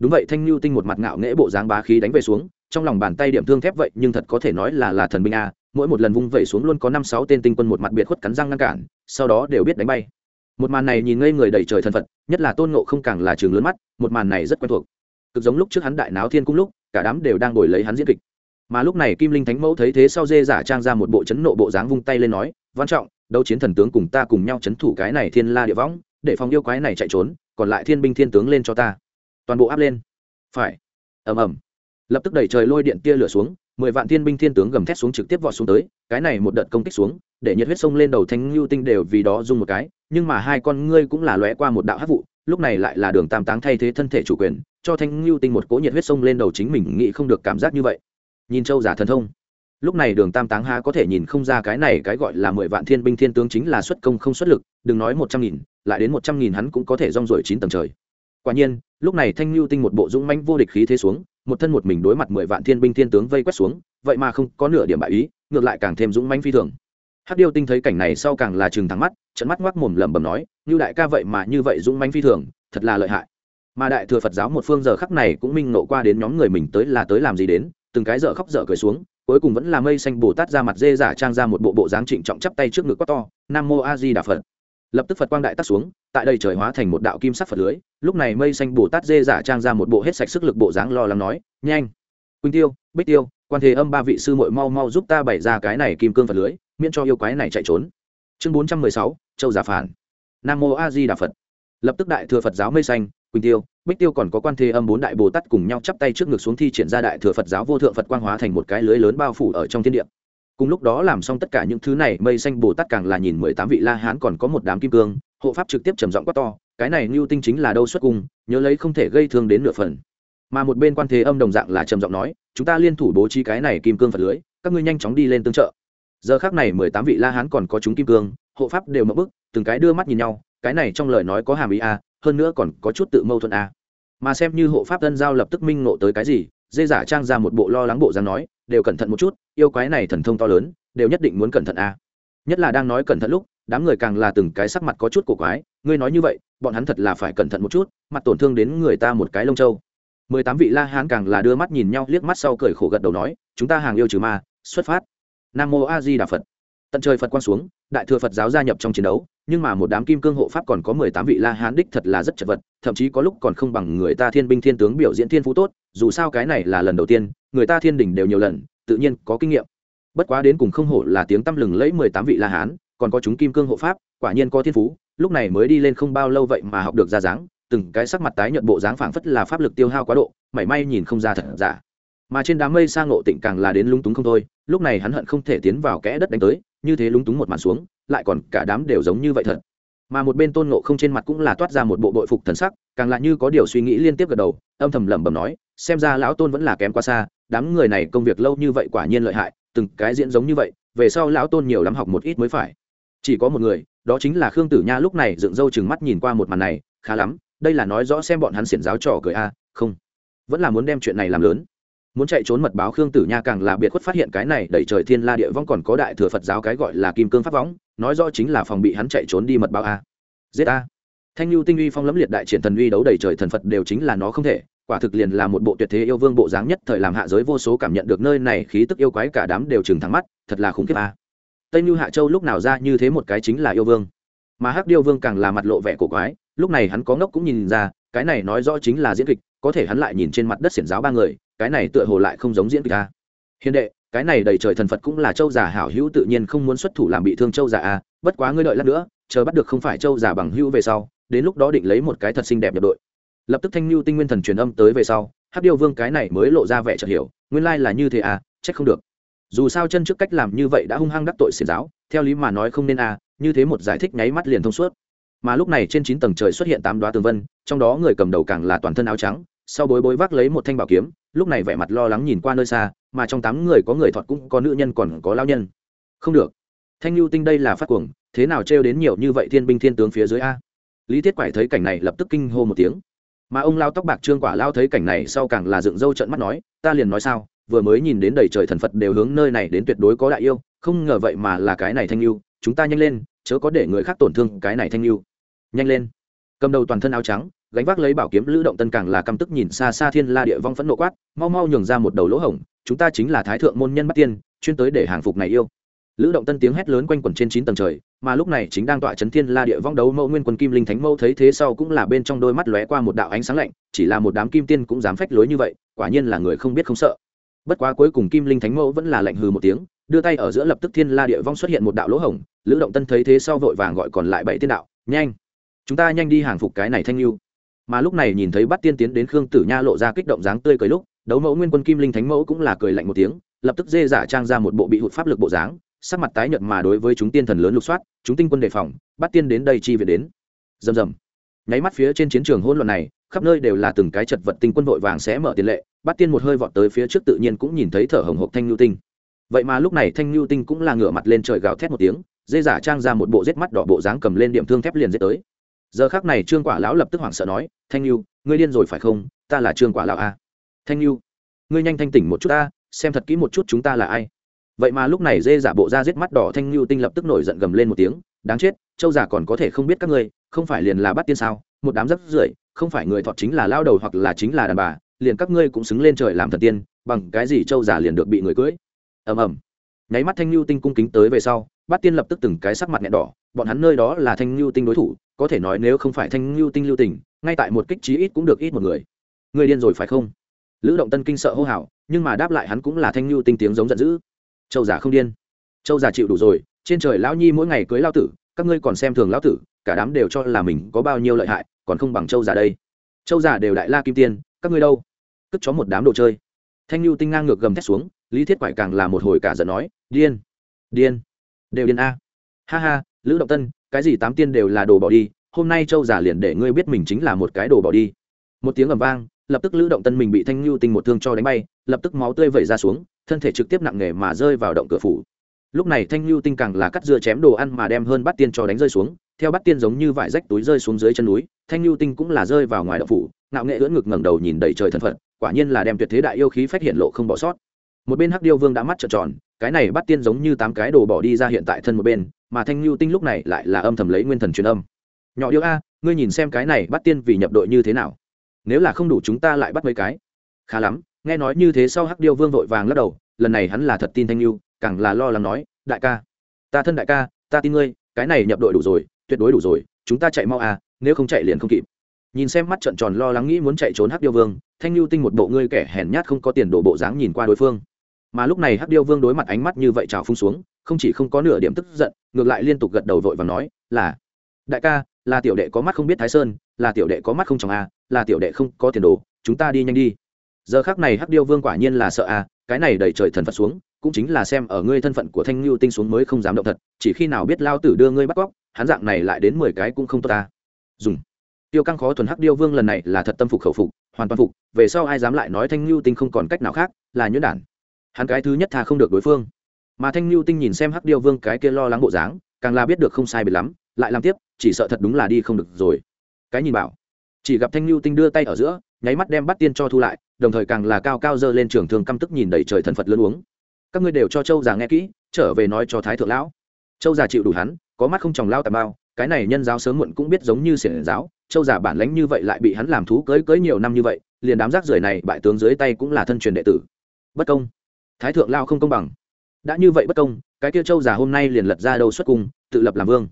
đúng vậy, thanh lưu tinh một mặt ngạo nghễ bộ dáng bá khí đánh về xuống, trong lòng bàn tay điểm thương thép vậy, nhưng thật có thể nói là là thần binh a, mỗi một lần vung vẩy xuống luôn có năm sáu tên tinh quân một mặt biệt khuất cắn răng ngăn cản, sau đó đều biết đánh bay. Một màn này nhìn ngây người đầy trời thần phật, nhất là tôn ngộ không càng là trường lớn mắt, một màn này rất quen thuộc. Cực giống lúc trước hắn đại náo thiên cung lúc, cả đám đều đang ngồi lấy hắn diễn kịch. Mà lúc này kim linh thánh mẫu thấy thế sau dê giả trang ra một bộ chấn nộ bộ dáng vung tay lên nói, văn trọng, đấu chiến thần tướng cùng ta cùng nhau chấn thủ cái này thiên la địa võng, để phòng yêu quái này chạy trốn, còn lại thiên binh thiên tướng lên cho ta toàn bộ áp lên. Phải. Ầm ầm. Lập tức đẩy trời lôi điện tia lửa xuống, mười vạn thiên binh thiên tướng gầm thét xuống trực tiếp vọt xuống tới, cái này một đợt công kích xuống, để nhiệt huyết sông lên đầu thanh lưu tinh đều vì đó dùng một cái, nhưng mà hai con ngươi cũng là lóe qua một đạo hắc vụ, lúc này lại là đường tam táng thay thế thân thể chủ quyền, cho thanh lưu tinh một cỗ nhiệt huyết sông lên đầu chính mình nghĩ không được cảm giác như vậy. Nhìn châu giả thần thông. Lúc này đường tam táng há có thể nhìn không ra cái này cái gọi là mười vạn thiên binh thiên tướng chính là xuất công không xuất lực, đừng nói một trăm nghìn, lại đến một trăm nghìn hắn cũng có thể rong rổi chín tầng trời quả nhiên, lúc này thanh lưu tinh một bộ dũng mãnh vô địch khí thế xuống, một thân một mình đối mặt mười vạn thiên binh thiên tướng vây quét xuống, vậy mà không có nửa điểm bại ý, ngược lại càng thêm dũng mãnh phi thường. Hắc điêu tinh thấy cảnh này sau càng là chừng thắng mắt trận mắt ngoác mồm lẩm bẩm nói như đại ca vậy mà như vậy dũng mãnh phi thường, thật là lợi hại. Mà đại thừa phật giáo một phương giờ khắc này cũng minh nộ qua đến nhóm người mình tới là tới làm gì đến, từng cái dở khóc dở cười xuống, cuối cùng vẫn là mây xanh bồ tát ra mặt dê giả trang ra một bộ bộ dáng trịnh trọng chắp tay trước ngực quát to, nam mô a di đà phật lập tức phật quang đại tắt xuống, tại đây trời hóa thành một đạo kim sắc phật lưới, lúc này mây xanh bồ tát dê giả trang ra một bộ hết sạch sức lực bộ dáng lo lắng nói, nhanh, quỳnh tiêu, bích tiêu, quan thế âm ba vị sư muội mau mau giúp ta bày ra cái này kim cương phật lưới, miễn cho yêu quái này chạy trốn. Chương bốn trăm mười sáu, châu giả phản. Nam mô a di đà phật. Lập tức đại thừa phật giáo mây xanh, quỳnh tiêu, bích tiêu còn có quan thế âm bốn đại bồ tát cùng nhau chắp tay trước ngực xuống thi triển ra đại thừa phật giáo vô thượng phật quang hóa thành một cái lưới lớn bao phủ ở trong thiên địa cùng lúc đó làm xong tất cả những thứ này, mây xanh bồ tát càng là nhìn mười tám vị la hán còn có một đám kim cương, hộ pháp trực tiếp trầm giọng quát to, cái này lưu tinh chính là đâu xuất cung, nhớ lấy không thể gây thương đến nửa phần. Mà một bên quan thế âm đồng dạng là trầm giọng nói, chúng ta liên thủ bố trí cái này kim cương phật lưới, các ngươi nhanh chóng đi lên tương trợ. Giờ khác này mười tám vị la hán còn có chúng kim cương, hộ pháp đều mất bức, từng cái đưa mắt nhìn nhau, cái này trong lời nói có hàm ý a, hơn nữa còn có chút tự mâu thuẫn a. Mà xem như hộ pháp tân giao lập tức minh ngộ tới cái gì dê giả trang ra một bộ lo lắng bộ dáng nói, đều cẩn thận một chút, yêu quái này thần thông to lớn, đều nhất định muốn cẩn thận a. Nhất là đang nói cẩn thận lúc, đám người càng là từng cái sắc mặt có chút cổ quái, ngươi nói như vậy, bọn hắn thật là phải cẩn thận một chút, mặt tổn thương đến người ta một cái lông trâu mười tám vị la hán càng là đưa mắt nhìn nhau, liếc mắt sau cười khổ gật đầu nói, chúng ta hàng yêu trừ ma, xuất phát. Nam mô a di đà phật. Tận trời phật quang xuống đại thừa phật giáo gia nhập trong chiến đấu, nhưng mà một đám kim cương hộ pháp còn có mười tám vị la hán đích thật là rất chật vật, thậm chí có lúc còn không bằng người ta thiên binh thiên tướng biểu diễn thiên phú tốt, dù sao cái này là lần đầu tiên, người ta thiên đình đều nhiều lần, tự nhiên có kinh nghiệm. Bất quá đến cùng không hổ là tiếng tăm lừng lẫy mười tám vị la hán, còn có chúng kim cương hộ pháp, quả nhiên có thiên phú, lúc này mới đi lên không bao lâu vậy mà học được ra dáng, từng cái sắc mặt tái nhợt bộ dáng phảng phất là pháp lực tiêu hao quá độ, mảy may nhìn không ra thật giả mà trên đám mây sang ngộ tịnh càng là đến lúng túng không thôi, lúc này hắn hận không thể tiến vào kẽ đất đánh tới, như thế lúng túng một màn xuống, lại còn cả đám đều giống như vậy thật. Mà một bên tôn ngộ không trên mặt cũng là toát ra một bộ bội phục thần sắc, càng lại như có điều suy nghĩ liên tiếp gật đầu, âm thầm lẩm bẩm nói, xem ra lão tôn vẫn là kém quá xa, đám người này công việc lâu như vậy quả nhiên lợi hại, từng cái diễn giống như vậy, về sau lão tôn nhiều lắm học một ít mới phải. Chỉ có một người, đó chính là khương tử nha lúc này dựng râu chừng mắt nhìn qua một màn này, khá lắm, đây là nói rõ xem bọn hắn xiển giáo trò cười a, không, vẫn là muốn đem chuyện này làm lớn muốn chạy trốn mật báo khương tử nha càng là biệt khuất phát hiện cái này đẩy trời thiên la địa vong còn có đại thừa phật giáo cái gọi là kim cương pháp võng, nói rõ chính là phòng bị hắn chạy trốn đi mật báo a. Giết a. Thanh lưu tinh uy phong lẫm liệt đại triển thần uy đấu đầy trời thần phật đều chính là nó không thể, quả thực liền là một bộ tuyệt thế yêu vương bộ dáng nhất thời làm hạ giới vô số cảm nhận được nơi này khí tức yêu quái cả đám đều chừng thắng mắt, thật là khủng khiếp a. Tây như hạ châu lúc nào ra như thế một cái chính là yêu vương. Mà hắc điêu vương càng là mặt lộ vẻ cổ quái, lúc này hắn có ngốc cũng nhìn ra, cái này nói rõ chính là diễn kịch, có thể hắn lại nhìn trên mặt đất xiển giáo ba người cái này tựa hồ lại không giống diễn kịch a. Hiền đệ, cái này đầy trời thần phật cũng là châu già hảo hữu tự nhiên không muốn xuất thủ làm bị thương châu già a, bất quá ngươi đợi lát nữa, chờ bắt được không phải châu già bằng hữu về sau, đến lúc đó định lấy một cái thật xinh đẹp nhập đội. Lập tức thanh lưu tinh nguyên thần truyền âm tới về sau, hắc điêu vương cái này mới lộ ra vẻ chợt hiểu, nguyên lai là như thế à trách không được. Dù sao chân trước cách làm như vậy đã hung hăng đắc tội xiển giáo, theo lý mà nói không nên à như thế một giải thích nháy mắt liền thông suốt. Mà lúc này trên chín tầng trời xuất hiện tám đoá tường vân, trong đó người cầm đầu càng là toàn thân áo trắng sau bối bối vác lấy một thanh bảo kiếm, lúc này vẻ mặt lo lắng nhìn qua nơi xa, mà trong tám người có người thọt cũng có nữ nhân còn có lao nhân. Không được. Thanh lưu tinh đây là phát cuồng, thế nào trêu đến nhiều như vậy thiên binh thiên tướng phía dưới a? Lý thiết quải thấy cảnh này lập tức kinh hô một tiếng. Mà ông lao tóc bạc trương quả lao thấy cảnh này sau càng là dựng râu trận mắt nói, ta liền nói sao, vừa mới nhìn đến đầy trời thần phật đều hướng nơi này đến tuyệt đối có đại yêu, không ngờ vậy mà là cái này thanh lưu, chúng ta nhanh lên, chớ có để người khác tổn thương cái này thanh lưu. Nhanh lên. Cầm đầu toàn thân áo trắng gánh vác lấy bảo kiếm lữ động tân càng là căm tức nhìn xa xa thiên la địa vong phẫn nộ quát, mau mau nhường ra một đầu lỗ hổng, chúng ta chính là thái thượng môn nhân bắt tiên, chuyên tới để hàng phục này yêu. Lữ động tân tiếng hét lớn quanh quẩn trên chín tầng trời, mà lúc này chính đang tọa chấn thiên la địa vong đấu mẫu nguyên quân kim linh thánh mẫu thấy thế sau cũng là bên trong đôi mắt lóe qua một đạo ánh sáng lạnh, chỉ là một đám kim tiên cũng dám phách lối như vậy, quả nhiên là người không biết không sợ. Bất quá cuối cùng kim linh thánh mẫu vẫn là lạnh hừ một tiếng, đưa tay ở giữa lập tức thiên la địa vong xuất hiện một đạo lỗ hổng, lữ động tân thấy thế sau vội vàng gọi còn lại bảy tiên đạo, nhanh, chúng ta nhanh đi hàng phục cái này thanh lưu mà lúc này nhìn thấy bắt tiên tiến đến khương tử nha lộ ra kích động dáng tươi cười lúc, đấu mẫu nguyên quân kim linh thánh mẫu cũng là cười lạnh một tiếng, lập tức dê giả trang ra một bộ bị hụt pháp lực bộ dáng, sắc mặt tái nhợt mà đối với chúng tiên thần lớn lục soát, chúng tinh quân đề phòng, bắt tiên đến đây chi viện đến. Rầm rầm. Nháy mắt phía trên chiến trường hỗn loạn này, khắp nơi đều là từng cái chật vật tinh quân vội vàng sẽ mở tiền lệ, bắt tiên một hơi vọt tới phía trước tự nhiên cũng nhìn thấy thở hồng hộc thanh nhu tinh. Vậy mà lúc này thanh nhu tinh cũng là ngửa mặt lên trời gào thét một tiếng, dê giả trang ra một bộ rết mắt đỏ bộ dáng cầm lên điểm thương thép liền dết tới giờ khác này trương quả lão lập tức hoảng sợ nói, thanh niu ngươi điên rồi phải không? Ta là trương quả lão a thanh niu ngươi nhanh thanh tỉnh một chút ta, xem thật kỹ một chút chúng ta là ai. Vậy mà lúc này dê giả bộ ra giết mắt đỏ thanh lưu tinh lập tức nổi giận gầm lên một tiếng, đáng chết, châu giả còn có thể không biết các ngươi, không phải liền là bắt tiên sao? Một đám rất rưởi, không phải người thọt chính là lao đầu hoặc là chính là đàn bà, liền các ngươi cũng xứng lên trời làm thần tiên, bằng cái gì châu giả liền được bị người cưới? Ầm ầm. Nháy mắt thanh lưu tinh cung kính tới về sau, bắt tiên lập tức từng cái sắc mặt nhẹ đỏ bọn hắn nơi đó là thanh lưu tinh đối thủ, có thể nói nếu không phải thanh lưu tinh lưu tình, ngay tại một kích trí ít cũng được ít một người. Người điên rồi phải không? Lữ động tân kinh sợ hô hào, nhưng mà đáp lại hắn cũng là thanh lưu tinh tiếng giống giận dữ. Châu giả không điên. Châu giả chịu đủ rồi, trên trời lão nhi mỗi ngày cưới lao tử, các ngươi còn xem thường lão tử, cả đám đều cho là mình có bao nhiêu lợi hại, còn không bằng châu giả đây. Châu giả đều đại la kim tiên, các ngươi đâu? Cất chó một đám đồ chơi. Thanh lưu tinh ngang ngược gầm thét xuống, lý thiết quải càng là một hồi cả giận nói, điên điên, đều điên a. Ha ha lữ động tân, cái gì tám tiên đều là đồ bỏ đi, hôm nay châu giả liền để ngươi biết mình chính là một cái đồ bỏ đi. Một tiếng ầm vang, lập tức lữ động tân mình bị thanh lưu tinh một thương cho đánh bay, lập tức máu tươi vẩy ra xuống, thân thể trực tiếp nặng nề mà rơi vào động cửa phủ. Lúc này thanh lưu tinh càng là cắt dưa chém đồ ăn mà đem hơn bắt tiên cho đánh rơi xuống, theo bắt tiên giống như vải rách túi rơi xuống dưới chân núi, thanh lưu tinh cũng là rơi vào ngoài động phủ, ngạo nghệ ưỡn ngực ngẩng đầu nhìn đầy trời thân phận quả nhiên là đem tuyệt thế đại yêu khí phát hiện lộ không bỏ sót. Một bên hắc điêu vương đã mắt trợn tròn, cái này bắt tiên giống như tám cái đồ bỏ đi ra hiện tại thân một bên mà thanh lưu tinh lúc này lại là âm thầm lấy nguyên thần truyền âm. Nhỏ điêu a, ngươi nhìn xem cái này bắt tiên vì nhập đội như thế nào. Nếu là không đủ chúng ta lại bắt mấy cái. Khá lắm, nghe nói như thế sau hắc điêu vương vội vàng lắc đầu, lần này hắn là thật tin thanh lưu càng là lo lắng nói, đại ca, ta thân đại ca, ta tin ngươi, cái này nhập đội đủ rồi, tuyệt đối đủ rồi, chúng ta chạy mau à nếu không chạy liền không kịp. Nhìn xem mắt trận tròn lo lắng nghĩ muốn chạy trốn hắc điêu vương, thanh lưu tinh một bộ ngươi kẻ hèn nhát không có tiền đổ bộ dáng nhìn qua đối phương mà lúc này hắc điêu vương đối mặt ánh mắt như vậy trào phung xuống không chỉ không có nửa điểm tức giận ngược lại liên tục gật đầu vội và nói là đại ca là tiểu đệ có mắt không biết thái sơn là tiểu đệ có mắt không chồng a à, là tiểu đệ không có tiền đồ chúng ta đi nhanh đi. Giờ khác này hắc điêu vương quả nhiên là sợ a à, cái này đẩy trời thần phật xuống cũng chính là xem ở ngươi thân phận của thanh lưu tinh xuống mới không dám động thật chỉ khi nào biết lao tử đưa ngươi bắt cóc hắn dạng này lại đến mười cái cũng không tốt ta. Dùng. Tiêu căng khó thuần hắc điêu vương lần này là thật tâm phục khẩu phục hoàn toàn phục về sau ai dám lại nói thanh lưu tinh không còn cách nào khác là nhuyễn đản hắn cái thứ nhất tha không được đối phương. Mà thanh lưu tinh nhìn xem hắc điêu vương cái kia lo lắng bộ dáng, càng là biết được không sai biệt lắm, lại làm tiếp, chỉ sợ thật đúng là đi không được rồi. Cái nhìn bảo, chỉ gặp thanh lưu tinh đưa tay ở giữa, nháy mắt đem bắt tiên cho thu lại, đồng thời càng là cao cao dơ lên trường thường căm tức nhìn đầy trời thần phật lớn uống. Các ngươi đều cho châu già nghe kỹ, trở về nói cho thái thượng lão. Châu già chịu đủ hắn, có mắt không tròng lao tà bao, cái này nhân giáo sớm muộn cũng biết giống như xiển giáo, châu già bản lãnh như vậy lại bị hắn làm thú cưới cưới nhiều năm như vậy, liền đám rác rưởi này bại tướng dưới tay cũng là thân truyền đệ tử. Bất công thái thượng lao không công bằng. Đã như vậy bất công, cái kia châu già hôm nay liền lật ra đầu xuất cung, tự lập làm vương.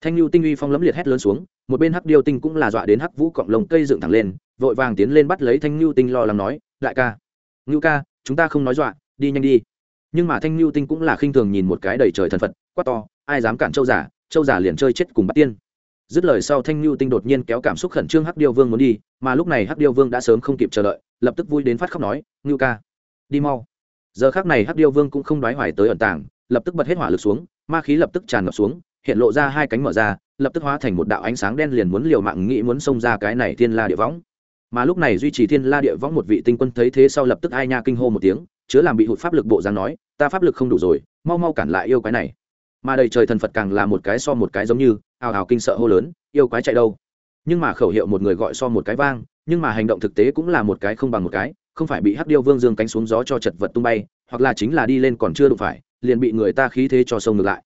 Thanh lưu tinh uy phong lấm liệt hét lớn xuống, một bên hắc điêu tinh cũng là dọa đến hắc vũ cọng lồng cây dựng thẳng lên, vội vàng tiến lên bắt lấy thanh lưu tinh lo lắng nói, đại ca ngưu ca, chúng ta không nói dọa, đi nhanh đi. Nhưng mà thanh lưu tinh cũng là khinh thường nhìn một cái đầy trời thần phật, quát to, ai dám cản châu giả châu giả liền chơi chết cùng bắt tiên. Dứt lời sau thanh lưu tinh đột nhiên kéo cảm xúc khẩn trương hắc điêu vương muốn đi, mà lúc này hắc điêu vương đã sớm không kịp chờ đợi, lập tức vui đến phát khóc nói ngưu ca, đi mau giờ khác này hắc điêu vương cũng không đoái hoài tới ẩn tàng, lập tức bật hết hỏa lực xuống, ma khí lập tức tràn ngập xuống, hiện lộ ra hai cánh mở ra, lập tức hóa thành một đạo ánh sáng đen liền muốn liều mạng nghĩ muốn xông ra cái này thiên la địa võng. Mà lúc này duy trì thiên la địa võng một vị tinh quân thấy thế sau lập tức ai nha kinh hô một tiếng, chứa làm bị hụt pháp lực bộ dáng nói, ta pháp lực không đủ rồi, mau mau cản lại yêu quái này. Mà đầy trời thần phật càng là một cái so một cái giống như, ào ào kinh sợ hô lớn, yêu quái chạy đâu? Nhưng mà khẩu hiệu một người gọi so một cái vang, nhưng mà hành động thực tế cũng là một cái không bằng một cái không phải bị hắc điêu vương dương cánh xuống gió cho chật vật tung bay, hoặc là chính là đi lên còn chưa đụng phải, liền bị người ta khí thế cho sông ngược lại.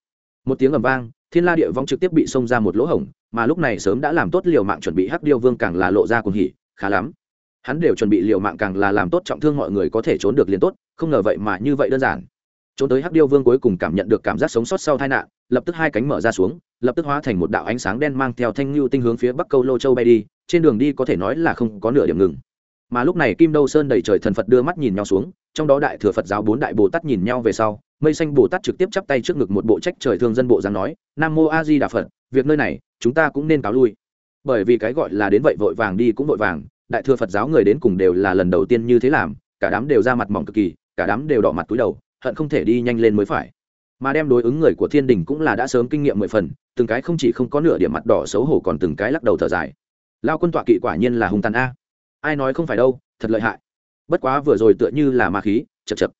Một tiếng ầm vang, thiên la địa vong trực tiếp bị xông ra một lỗ hổng, mà lúc này sớm đã làm tốt liều mạng chuẩn bị hắc điêu vương càng là lộ ra cuồng hỉ, khá lắm. Hắn đều chuẩn bị liều mạng càng là làm tốt trọng thương mọi người có thể trốn được liền tốt, không ngờ vậy mà như vậy đơn giản. Trốn tới hắc điêu vương cuối cùng cảm nhận được cảm giác sống sót sau tai nạn, lập tức hai cánh mở ra xuống, lập tức hóa thành một đạo ánh sáng đen mang theo thanh lưu tinh hướng phía bắc câu lô châu bay đi, trên đường đi có thể nói là không có nửa điểm ngừng mà lúc này kim đâu sơn đầy trời thần phật đưa mắt nhìn nhau xuống, trong đó đại thừa phật giáo bốn đại bồ tát nhìn nhau về sau, mây xanh bồ tát trực tiếp chắp tay trước ngực một bộ trách trời thương dân bộ dáng nói, nam mô a di đà phật, việc nơi này, chúng ta cũng nên cáo lui. Bởi vì cái gọi là đến vậy vội vàng đi cũng vội vàng, đại thừa phật giáo người đến cùng đều là lần đầu tiên như thế làm, cả đám đều ra mặt mỏng cực kỳ, cả đám đều đỏ mặt túi đầu, hận không thể đi nhanh lên mới phải. Mà đem đối ứng người của thiên đình cũng là đã sớm kinh nghiệm mười phần, từng cái không chỉ không có nửa điểm mặt đỏ xấu hổ còn từng cái lắc đầu thở dài. Lao quân tọa kỵ quả nhiên là hung tàn a ai nói không phải đâu, thật lợi hại. Bất quá vừa rồi tựa như là ma khí, chật chật.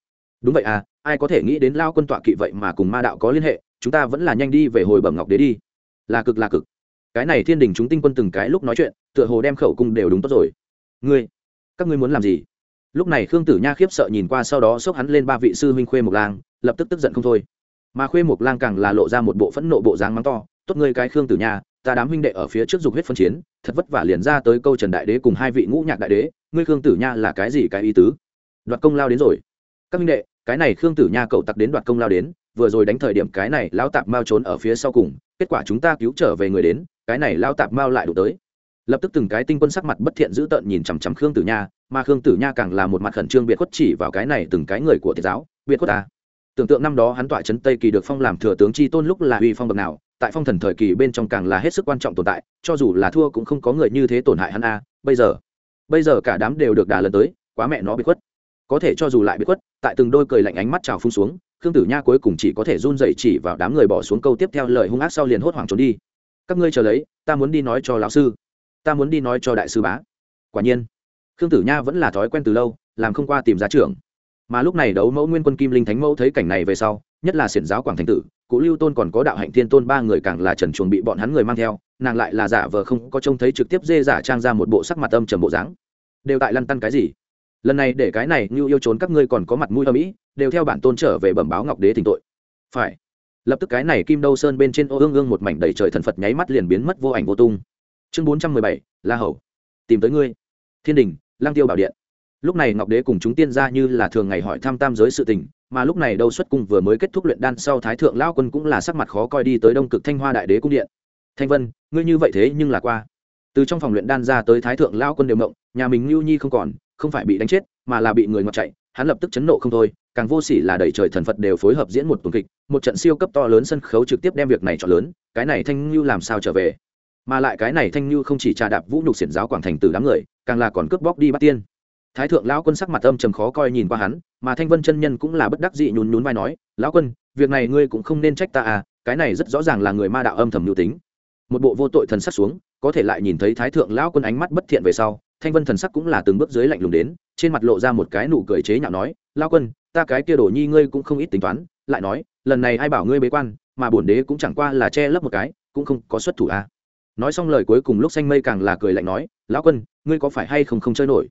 Đúng vậy à ai có thể nghĩ đến lao quân tọa kỵ vậy mà cùng ma đạo có liên hệ, chúng ta vẫn là nhanh đi về hồi bẩm ngọc đế đi. Là cực là cực. Cái này thiên đình chúng tinh quân từng cái lúc nói chuyện, tựa hồ đem khẩu cung đều đúng tốt rồi. Ngươi, các ngươi muốn làm gì? Lúc này khương tử nha khiếp sợ nhìn qua sau đó xốc hắn lên ba vị sư huynh khuê mộc lang, lập tức tức giận không thôi. Mà khuê mộc lang càng là lộ ra một bộ phẫn nộ bộ dáng mắng to, tốt ngươi cái khương tử nha ta đám huynh đệ ở phía trước dục huyết phân chiến, thật vất vả liền ra tới câu trần đại đế cùng hai vị ngũ nhạc đại đế, ngươi khương tử nha là cái gì cái ý tứ? Đoạt công lao đến rồi. Các huynh đệ, cái này khương tử nha cậu tặc đến đoạt công lao đến, vừa rồi đánh thời điểm cái này lão tạp mao trốn ở phía sau cùng, kết quả chúng ta cứu trở về người đến, cái này lão tạp mao lại đụng tới. Lập tức từng cái tinh quân sắc mặt bất thiện dữ tợn nhìn chằm chằm khương tử nha, mà khương tử nha càng là một mặt khẩn trương biệt khuất chỉ vào cái này từng cái người của thiệt giáo, biệt khuất ta. Tưởng tượng năm đó hắn tọa trấn tây kỳ được phong làm thừa tướng chi tôn lúc là uy phong bậc nào tại phong thần thời kỳ bên trong càng là hết sức quan trọng tồn tại, cho dù là thua cũng không có người như thế tổn hại hắn a, bây giờ. Bây giờ cả đám đều được đà lần tới, quá mẹ nó bị khuất. Có thể cho dù lại bị khuất, tại từng đôi cười lạnh ánh mắt trào phun xuống, khương tử nha cuối cùng chỉ có thể run dậy chỉ vào đám người bỏ xuống câu tiếp theo lời hung ác sau liền hốt hoảng trốn đi. Các ngươi chờ lấy, ta muốn đi nói cho lão sư. Ta muốn đi nói cho đại sư bá. Quả nhiên, khương tử nha vẫn là thói quen từ lâu, làm không qua tìm giá trưởng. Mà lúc này đấu mẫu nguyên quân kim linh thánh mẫu thấy cảnh này về sau, nhất là xiển giáo quảng thành tử cụ lưu tôn còn có đạo hạnh thiên tôn ba người càng là trần chuồng bị bọn hắn người mang theo, nàng lại là giả vờ không có trông thấy trực tiếp dê giả trang ra một bộ sắc mặt âm trầm bộ dáng. Đều tại lăn tăn cái gì? Lần này để cái này như yêu trốn các ngươi còn có mặt mũi âm ỉ đều theo bản tôn trở về bẩm báo ngọc đế thỉnh tội. Phải. Lập tức cái này kim đâu sơn bên trên ô ương ương một mảnh đầy trời thần phật nháy mắt liền biến mất vô ảnh vô tung. Chương bốn trăm mười bảy, la hầu. Tìm tới ngươi. Thiên đình lang tiêu bảo điện. Lúc này ngọc đế cùng chúng tiên ra như là thường ngày hỏi thăm tam giới sự tình mà lúc này đâu xuất cung vừa mới kết thúc luyện đan sau thái thượng lao quân cũng là sắc mặt khó coi đi tới đông cực thanh hoa đại đế cung điện. Thanh vân, ngươi như vậy thế nhưng là qua. Từ trong phòng luyện đan ra tới thái thượng lao quân đều mộng nhà mình lưu nhi không còn, không phải bị đánh chết, mà là bị người ngọt chạy, hắn lập tức chấn nộ không thôi, càng vô sỉ là đẩy trời thần phật đều phối hợp diễn một tuần kịch, một trận siêu cấp to lớn sân khấu trực tiếp đem việc này cho lớn, cái này thanh lưu làm sao trở về? Mà lại cái này thanh lưu không chỉ trà đạp vũ nhục xiển giáo quảng thành từ đám người, càng là còn cướp bóc đi bắt tiên thái thượng lão quân sắc mặt âm trầm khó coi nhìn qua hắn, mà thanh vân chân nhân cũng là bất đắc dị nhún nhún vai nói, lão quân, việc này ngươi cũng không nên trách ta à cái này rất rõ ràng là người ma đạo âm thầm nhu tính. Một bộ vô tội thần sắc xuống, có thể lại nhìn thấy thái thượng lão quân ánh mắt bất thiện về sau, thanh vân thần sắc cũng là từng bước dưới lạnh lùng đến, trên mặt lộ ra một cái nụ cười chế nhạo nói, lão quân, ta cái kia đổ nhi ngươi cũng không ít tính toán, lại nói, lần này ai bảo ngươi bế quan, mà bổn đế cũng chẳng qua là che lấp một cái, cũng không có xuất thủ à. Nói xong lời cuối cùng lúc xanh mây càng là cười lạnh nói, lão quân, ngươi có phải hay không không chơi nổi?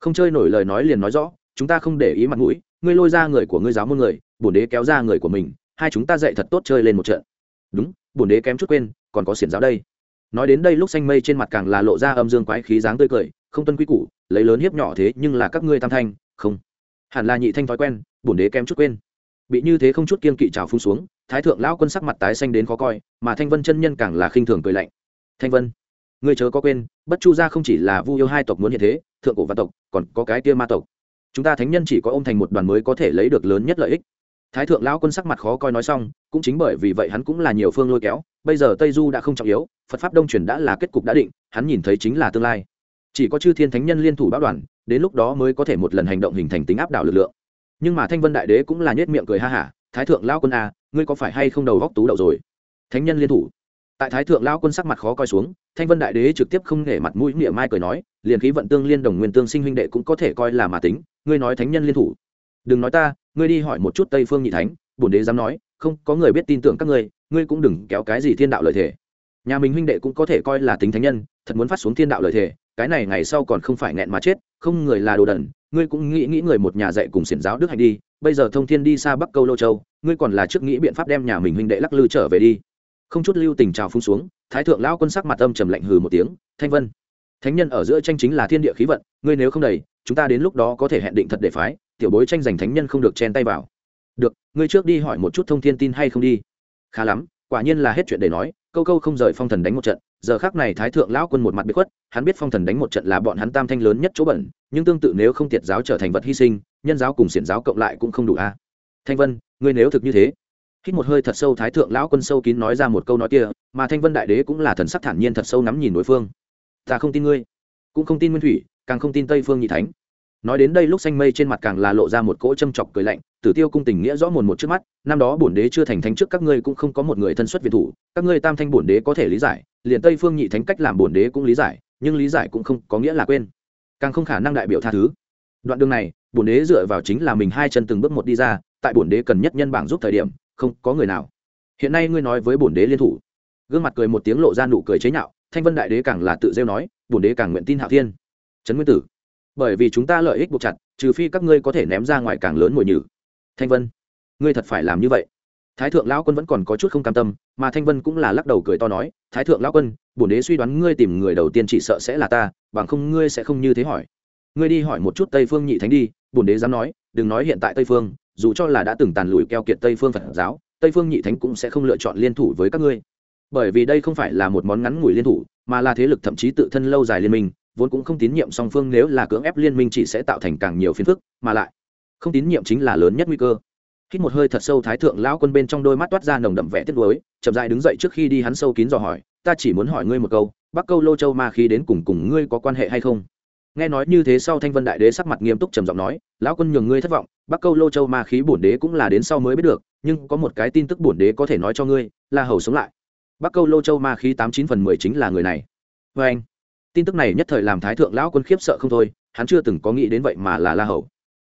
Không chơi nổi lời nói liền nói rõ, chúng ta không để ý mặt mũi, ngươi lôi ra người của ngươi giáo môn người, bổn đế kéo ra người của mình, hai chúng ta dạy thật tốt chơi lên một trận. Đúng, bổn đế kém chút quên, còn có xiển giáo đây. Nói đến đây lúc xanh mây trên mặt càng là lộ ra âm dương quái khí dáng tươi cười, không tuân quy củ, lấy lớn hiếp nhỏ thế nhưng là các ngươi tam thanh, không. Hẳn là nhị thanh thói quen, bổn đế kém chút quên. Bị như thế không chút kiên kỵ trào phung xuống, thái thượng lão quân sắc mặt tái xanh đến khó coi, mà thanh vân chân nhân càng là khinh thường cười lạnh. Thanh vân ngươi chớ có quên bất chu gia không chỉ là vu yêu hai tộc muốn hiện thế thượng cổ văn tộc còn có cái kia ma tộc. Chúng ta thánh nhân chỉ có ôm thành một đoàn mới có thể lấy được lớn nhất lợi ích. Thái thượng lão quân sắc mặt khó coi nói xong cũng chính bởi vì vậy hắn cũng là nhiều phương lôi kéo bây giờ tây du đã không trọng yếu phật pháp đông truyền đã là kết cục đã định hắn nhìn thấy chính là tương lai. Chỉ có chư thiên thánh nhân liên thủ báo đoàn đến lúc đó mới có thể một lần hành động hình thành tính áp đảo lực lượng. Nhưng mà thanh vân đại đế cũng là nhét miệng cười ha hả thái thượng lão quân a à, ngươi có phải hay không đầu góc tú đậu rồi? Thánh nhân liên thủ tại thái thượng lao quân sắc mặt khó coi xuống, thanh vân đại đế trực tiếp không nể mặt mũi nghĩa mai cười nói, liền khí vận tương liên đồng nguyên tương sinh huynh đệ cũng có thể coi là mà tính, ngươi nói thánh nhân liên thủ. Đừng nói ta, ngươi đi hỏi một chút tây phương nhị thánh, bổn đế dám nói, không, có người biết tin tưởng các ngươi ngươi cũng đừng kéo cái gì thiên đạo lợi thể nhà mình huynh đệ cũng có thể coi là tính thánh nhân, thật muốn phát xuống thiên đạo lợi thể cái này ngày sau còn không phải nghẹn mà chết, không người là đồ đần, ngươi cũng nghĩ nghĩ người một nhà dạy cùng xiển giáo đức hạnh đi, bây giờ thông thiên đi xa bắc câu lô châu, ngươi còn là trước nghĩ biện pháp đem nhà mình huynh đệ lắc lư trở về đi không chút lưu tình trào phung xuống, thái thượng lão quân sắc mặt âm trầm lạnh hừ một tiếng, thanh vân, thánh nhân ở giữa tranh chính là thiên địa khí vận, ngươi nếu không đầy, chúng ta đến lúc đó có thể hẹn định thật để phái, tiểu bối tranh giành thánh nhân không được chen tay vào. Được, ngươi trước đi hỏi một chút thông thiên tin hay không đi. Khá lắm, quả nhiên là hết chuyện để nói, câu câu không rời phong thần đánh một trận. Giờ khác này thái thượng lão quân một mặt bị khuất, hắn biết phong thần đánh một trận là bọn hắn tam thanh lớn nhất chỗ bẩn, nhưng tương tự nếu không tiệt giáo trở thành vật hy sinh, nhân giáo cùng xiển giáo cộng lại cũng không đủ a. Thanh vân, ngươi nếu thực như thế hít một hơi thật sâu thái thượng lão quân sâu kín nói ra một câu nói kia, mà thanh vân đại đế cũng là thần sắc thản nhiên thật sâu nắm nhìn đối phương. Ta không tin ngươi, cũng không tin nguyên thủy, càng không tin tây phương nhị thánh. Nói đến đây lúc xanh mây trên mặt càng là lộ ra một cỗ châm chọc cười lạnh, tử tiêu cung tình nghĩa rõ mồn một trước mắt, năm đó bổn đế chưa thành thánh trước các ngươi cũng không có một người thân xuất việt thủ, các ngươi tam thanh bổn đế có thể lý giải, liền tây phương nhị thánh cách làm bổn đế cũng lý giải, nhưng lý giải cũng không có nghĩa là quên. Càng không khả năng đại biểu tha thứ. Đoạn đường này, bổn đế dựa vào chính là mình hai chân từng bước một đi ra, tại bổn đế cần nhất nhân bảng giúp thời điểm không có người nào. Hiện nay ngươi nói với bổn đế liên thủ. Gương mặt cười một tiếng lộ ra nụ cười chế nhạo, thanh vân đại đế càng là tự rêu nói, bổn đế càng nguyện tin hạo thiên. Trấn nguyên tử, bởi vì chúng ta lợi ích buộc chặt, trừ phi các ngươi có thể ném ra ngoài càng lớn mồi nhử. Thanh vân, ngươi thật phải làm như vậy. Thái thượng lão quân vẫn còn có chút không cam tâm, mà thanh vân cũng là lắc đầu cười to nói, thái thượng lão quân, bổn đế suy đoán ngươi tìm người đầu tiên chỉ sợ sẽ là ta, bằng không ngươi sẽ không như thế hỏi. Ngươi đi hỏi một chút tây phương nhị thánh đi, bổn đế dám nói, đừng nói hiện tại tây phương dù cho là đã từng tàn lùi keo kiệt tây phương phật giáo, tây phương nhị thánh cũng sẽ không lựa chọn liên thủ với các ngươi. Bởi vì đây không phải là một món ngắn ngủi liên thủ, mà là thế lực thậm chí tự thân lâu dài liên minh, vốn cũng không tín nhiệm song phương nếu là cưỡng ép liên minh chỉ sẽ tạo thành càng nhiều phiền phức, mà lại không tín nhiệm chính là lớn nhất nguy cơ. Hít một hơi thật sâu thái thượng lão quân bên trong đôi mắt toát ra nồng đậm vẻ tiếc nuối, chậm dại đứng dậy trước khi đi hắn sâu kín dò hỏi, ta chỉ muốn hỏi ngươi một câu, bắc câu lô châu ma khí đến cùng cùng ngươi có quan hệ hay không? Nghe nói như thế sau thanh vân đại đế sắc mặt nghiêm túc trầm giọng nói, lão quân nhường ngươi thất vọng, bắc câu lô châu ma khí bổn đế cũng là đến sau mới biết được, nhưng có một cái tin tức bổn đế có thể nói cho ngươi, là hầu sống lại. Bắc câu lô châu ma khí tám chín phần mười chính là người này. Vê anh. Tin tức này nhất thời làm thái thượng lão quân khiếp sợ không thôi, hắn chưa từng có nghĩ đến vậy mà là la hầu.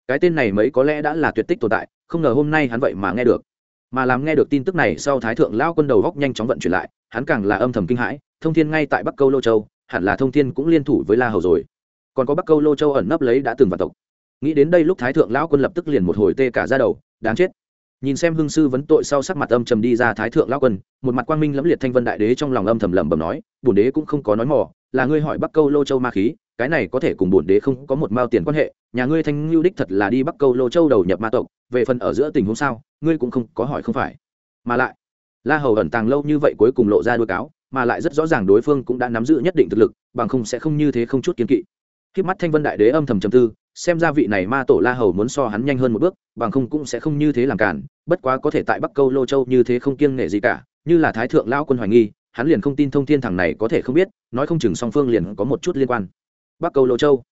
Cái tên này mấy có lẽ đã là tuyệt tích tồn tại, không ngờ hôm nay hắn vậy mà nghe được. Mà làm nghe được tin tức này sau thái thượng lão quân đầu góc nhanh chóng vận chuyển lại, hắn càng là âm thầm kinh hãi, thông thiên ngay tại bắc câu lô châu, hẳn là thông thiên cũng liên thủ với la hầu rồi còn có bắc câu lô châu ẩn nấp lấy đã từng vào tộc nghĩ đến đây lúc thái thượng lão quân lập tức liền một hồi tê cả ra đầu đáng chết nhìn xem hương sư vấn tội sau sắc mặt âm trầm đi ra thái thượng lão quân một mặt quang minh lẫm liệt thanh vân đại đế trong lòng âm thầm lẩm bẩm nói bổn đế cũng không có nói mỏ là ngươi hỏi bắc câu lô châu ma khí, cái này có thể cùng bổn đế không có một mao tiền quan hệ, nhà ngươi thanh lưu đích thật là đi bắc câu lô châu đầu nhập ma tộc, về phần ở giữa tình huống sao, ngươi cũng không có hỏi không phải. Mà lại, la hầu ẩn tàng lâu như vậy cuối cùng lộ ra đuôi cáo, mà lại rất rõ ràng đối phương cũng đã nắm giữ nhất định thực lực, bằng không sẽ không như thế không chút kiến kỵ khi mắt thanh vân đại đế âm thầm trầm tư, xem ra vị này ma tổ la hầu muốn so hắn nhanh hơn một bước, bằng không cũng sẽ không như thế làm cản bất quá có thể tại bắc câu lô châu như thế không kiêng nể gì cả, như là thái thượng lao quân hoài nghi, hắn liền không tin thông thiên thằng này có thể không biết, nói không chừng song phương liền có một chút liên quan. Bắc câu lô châu.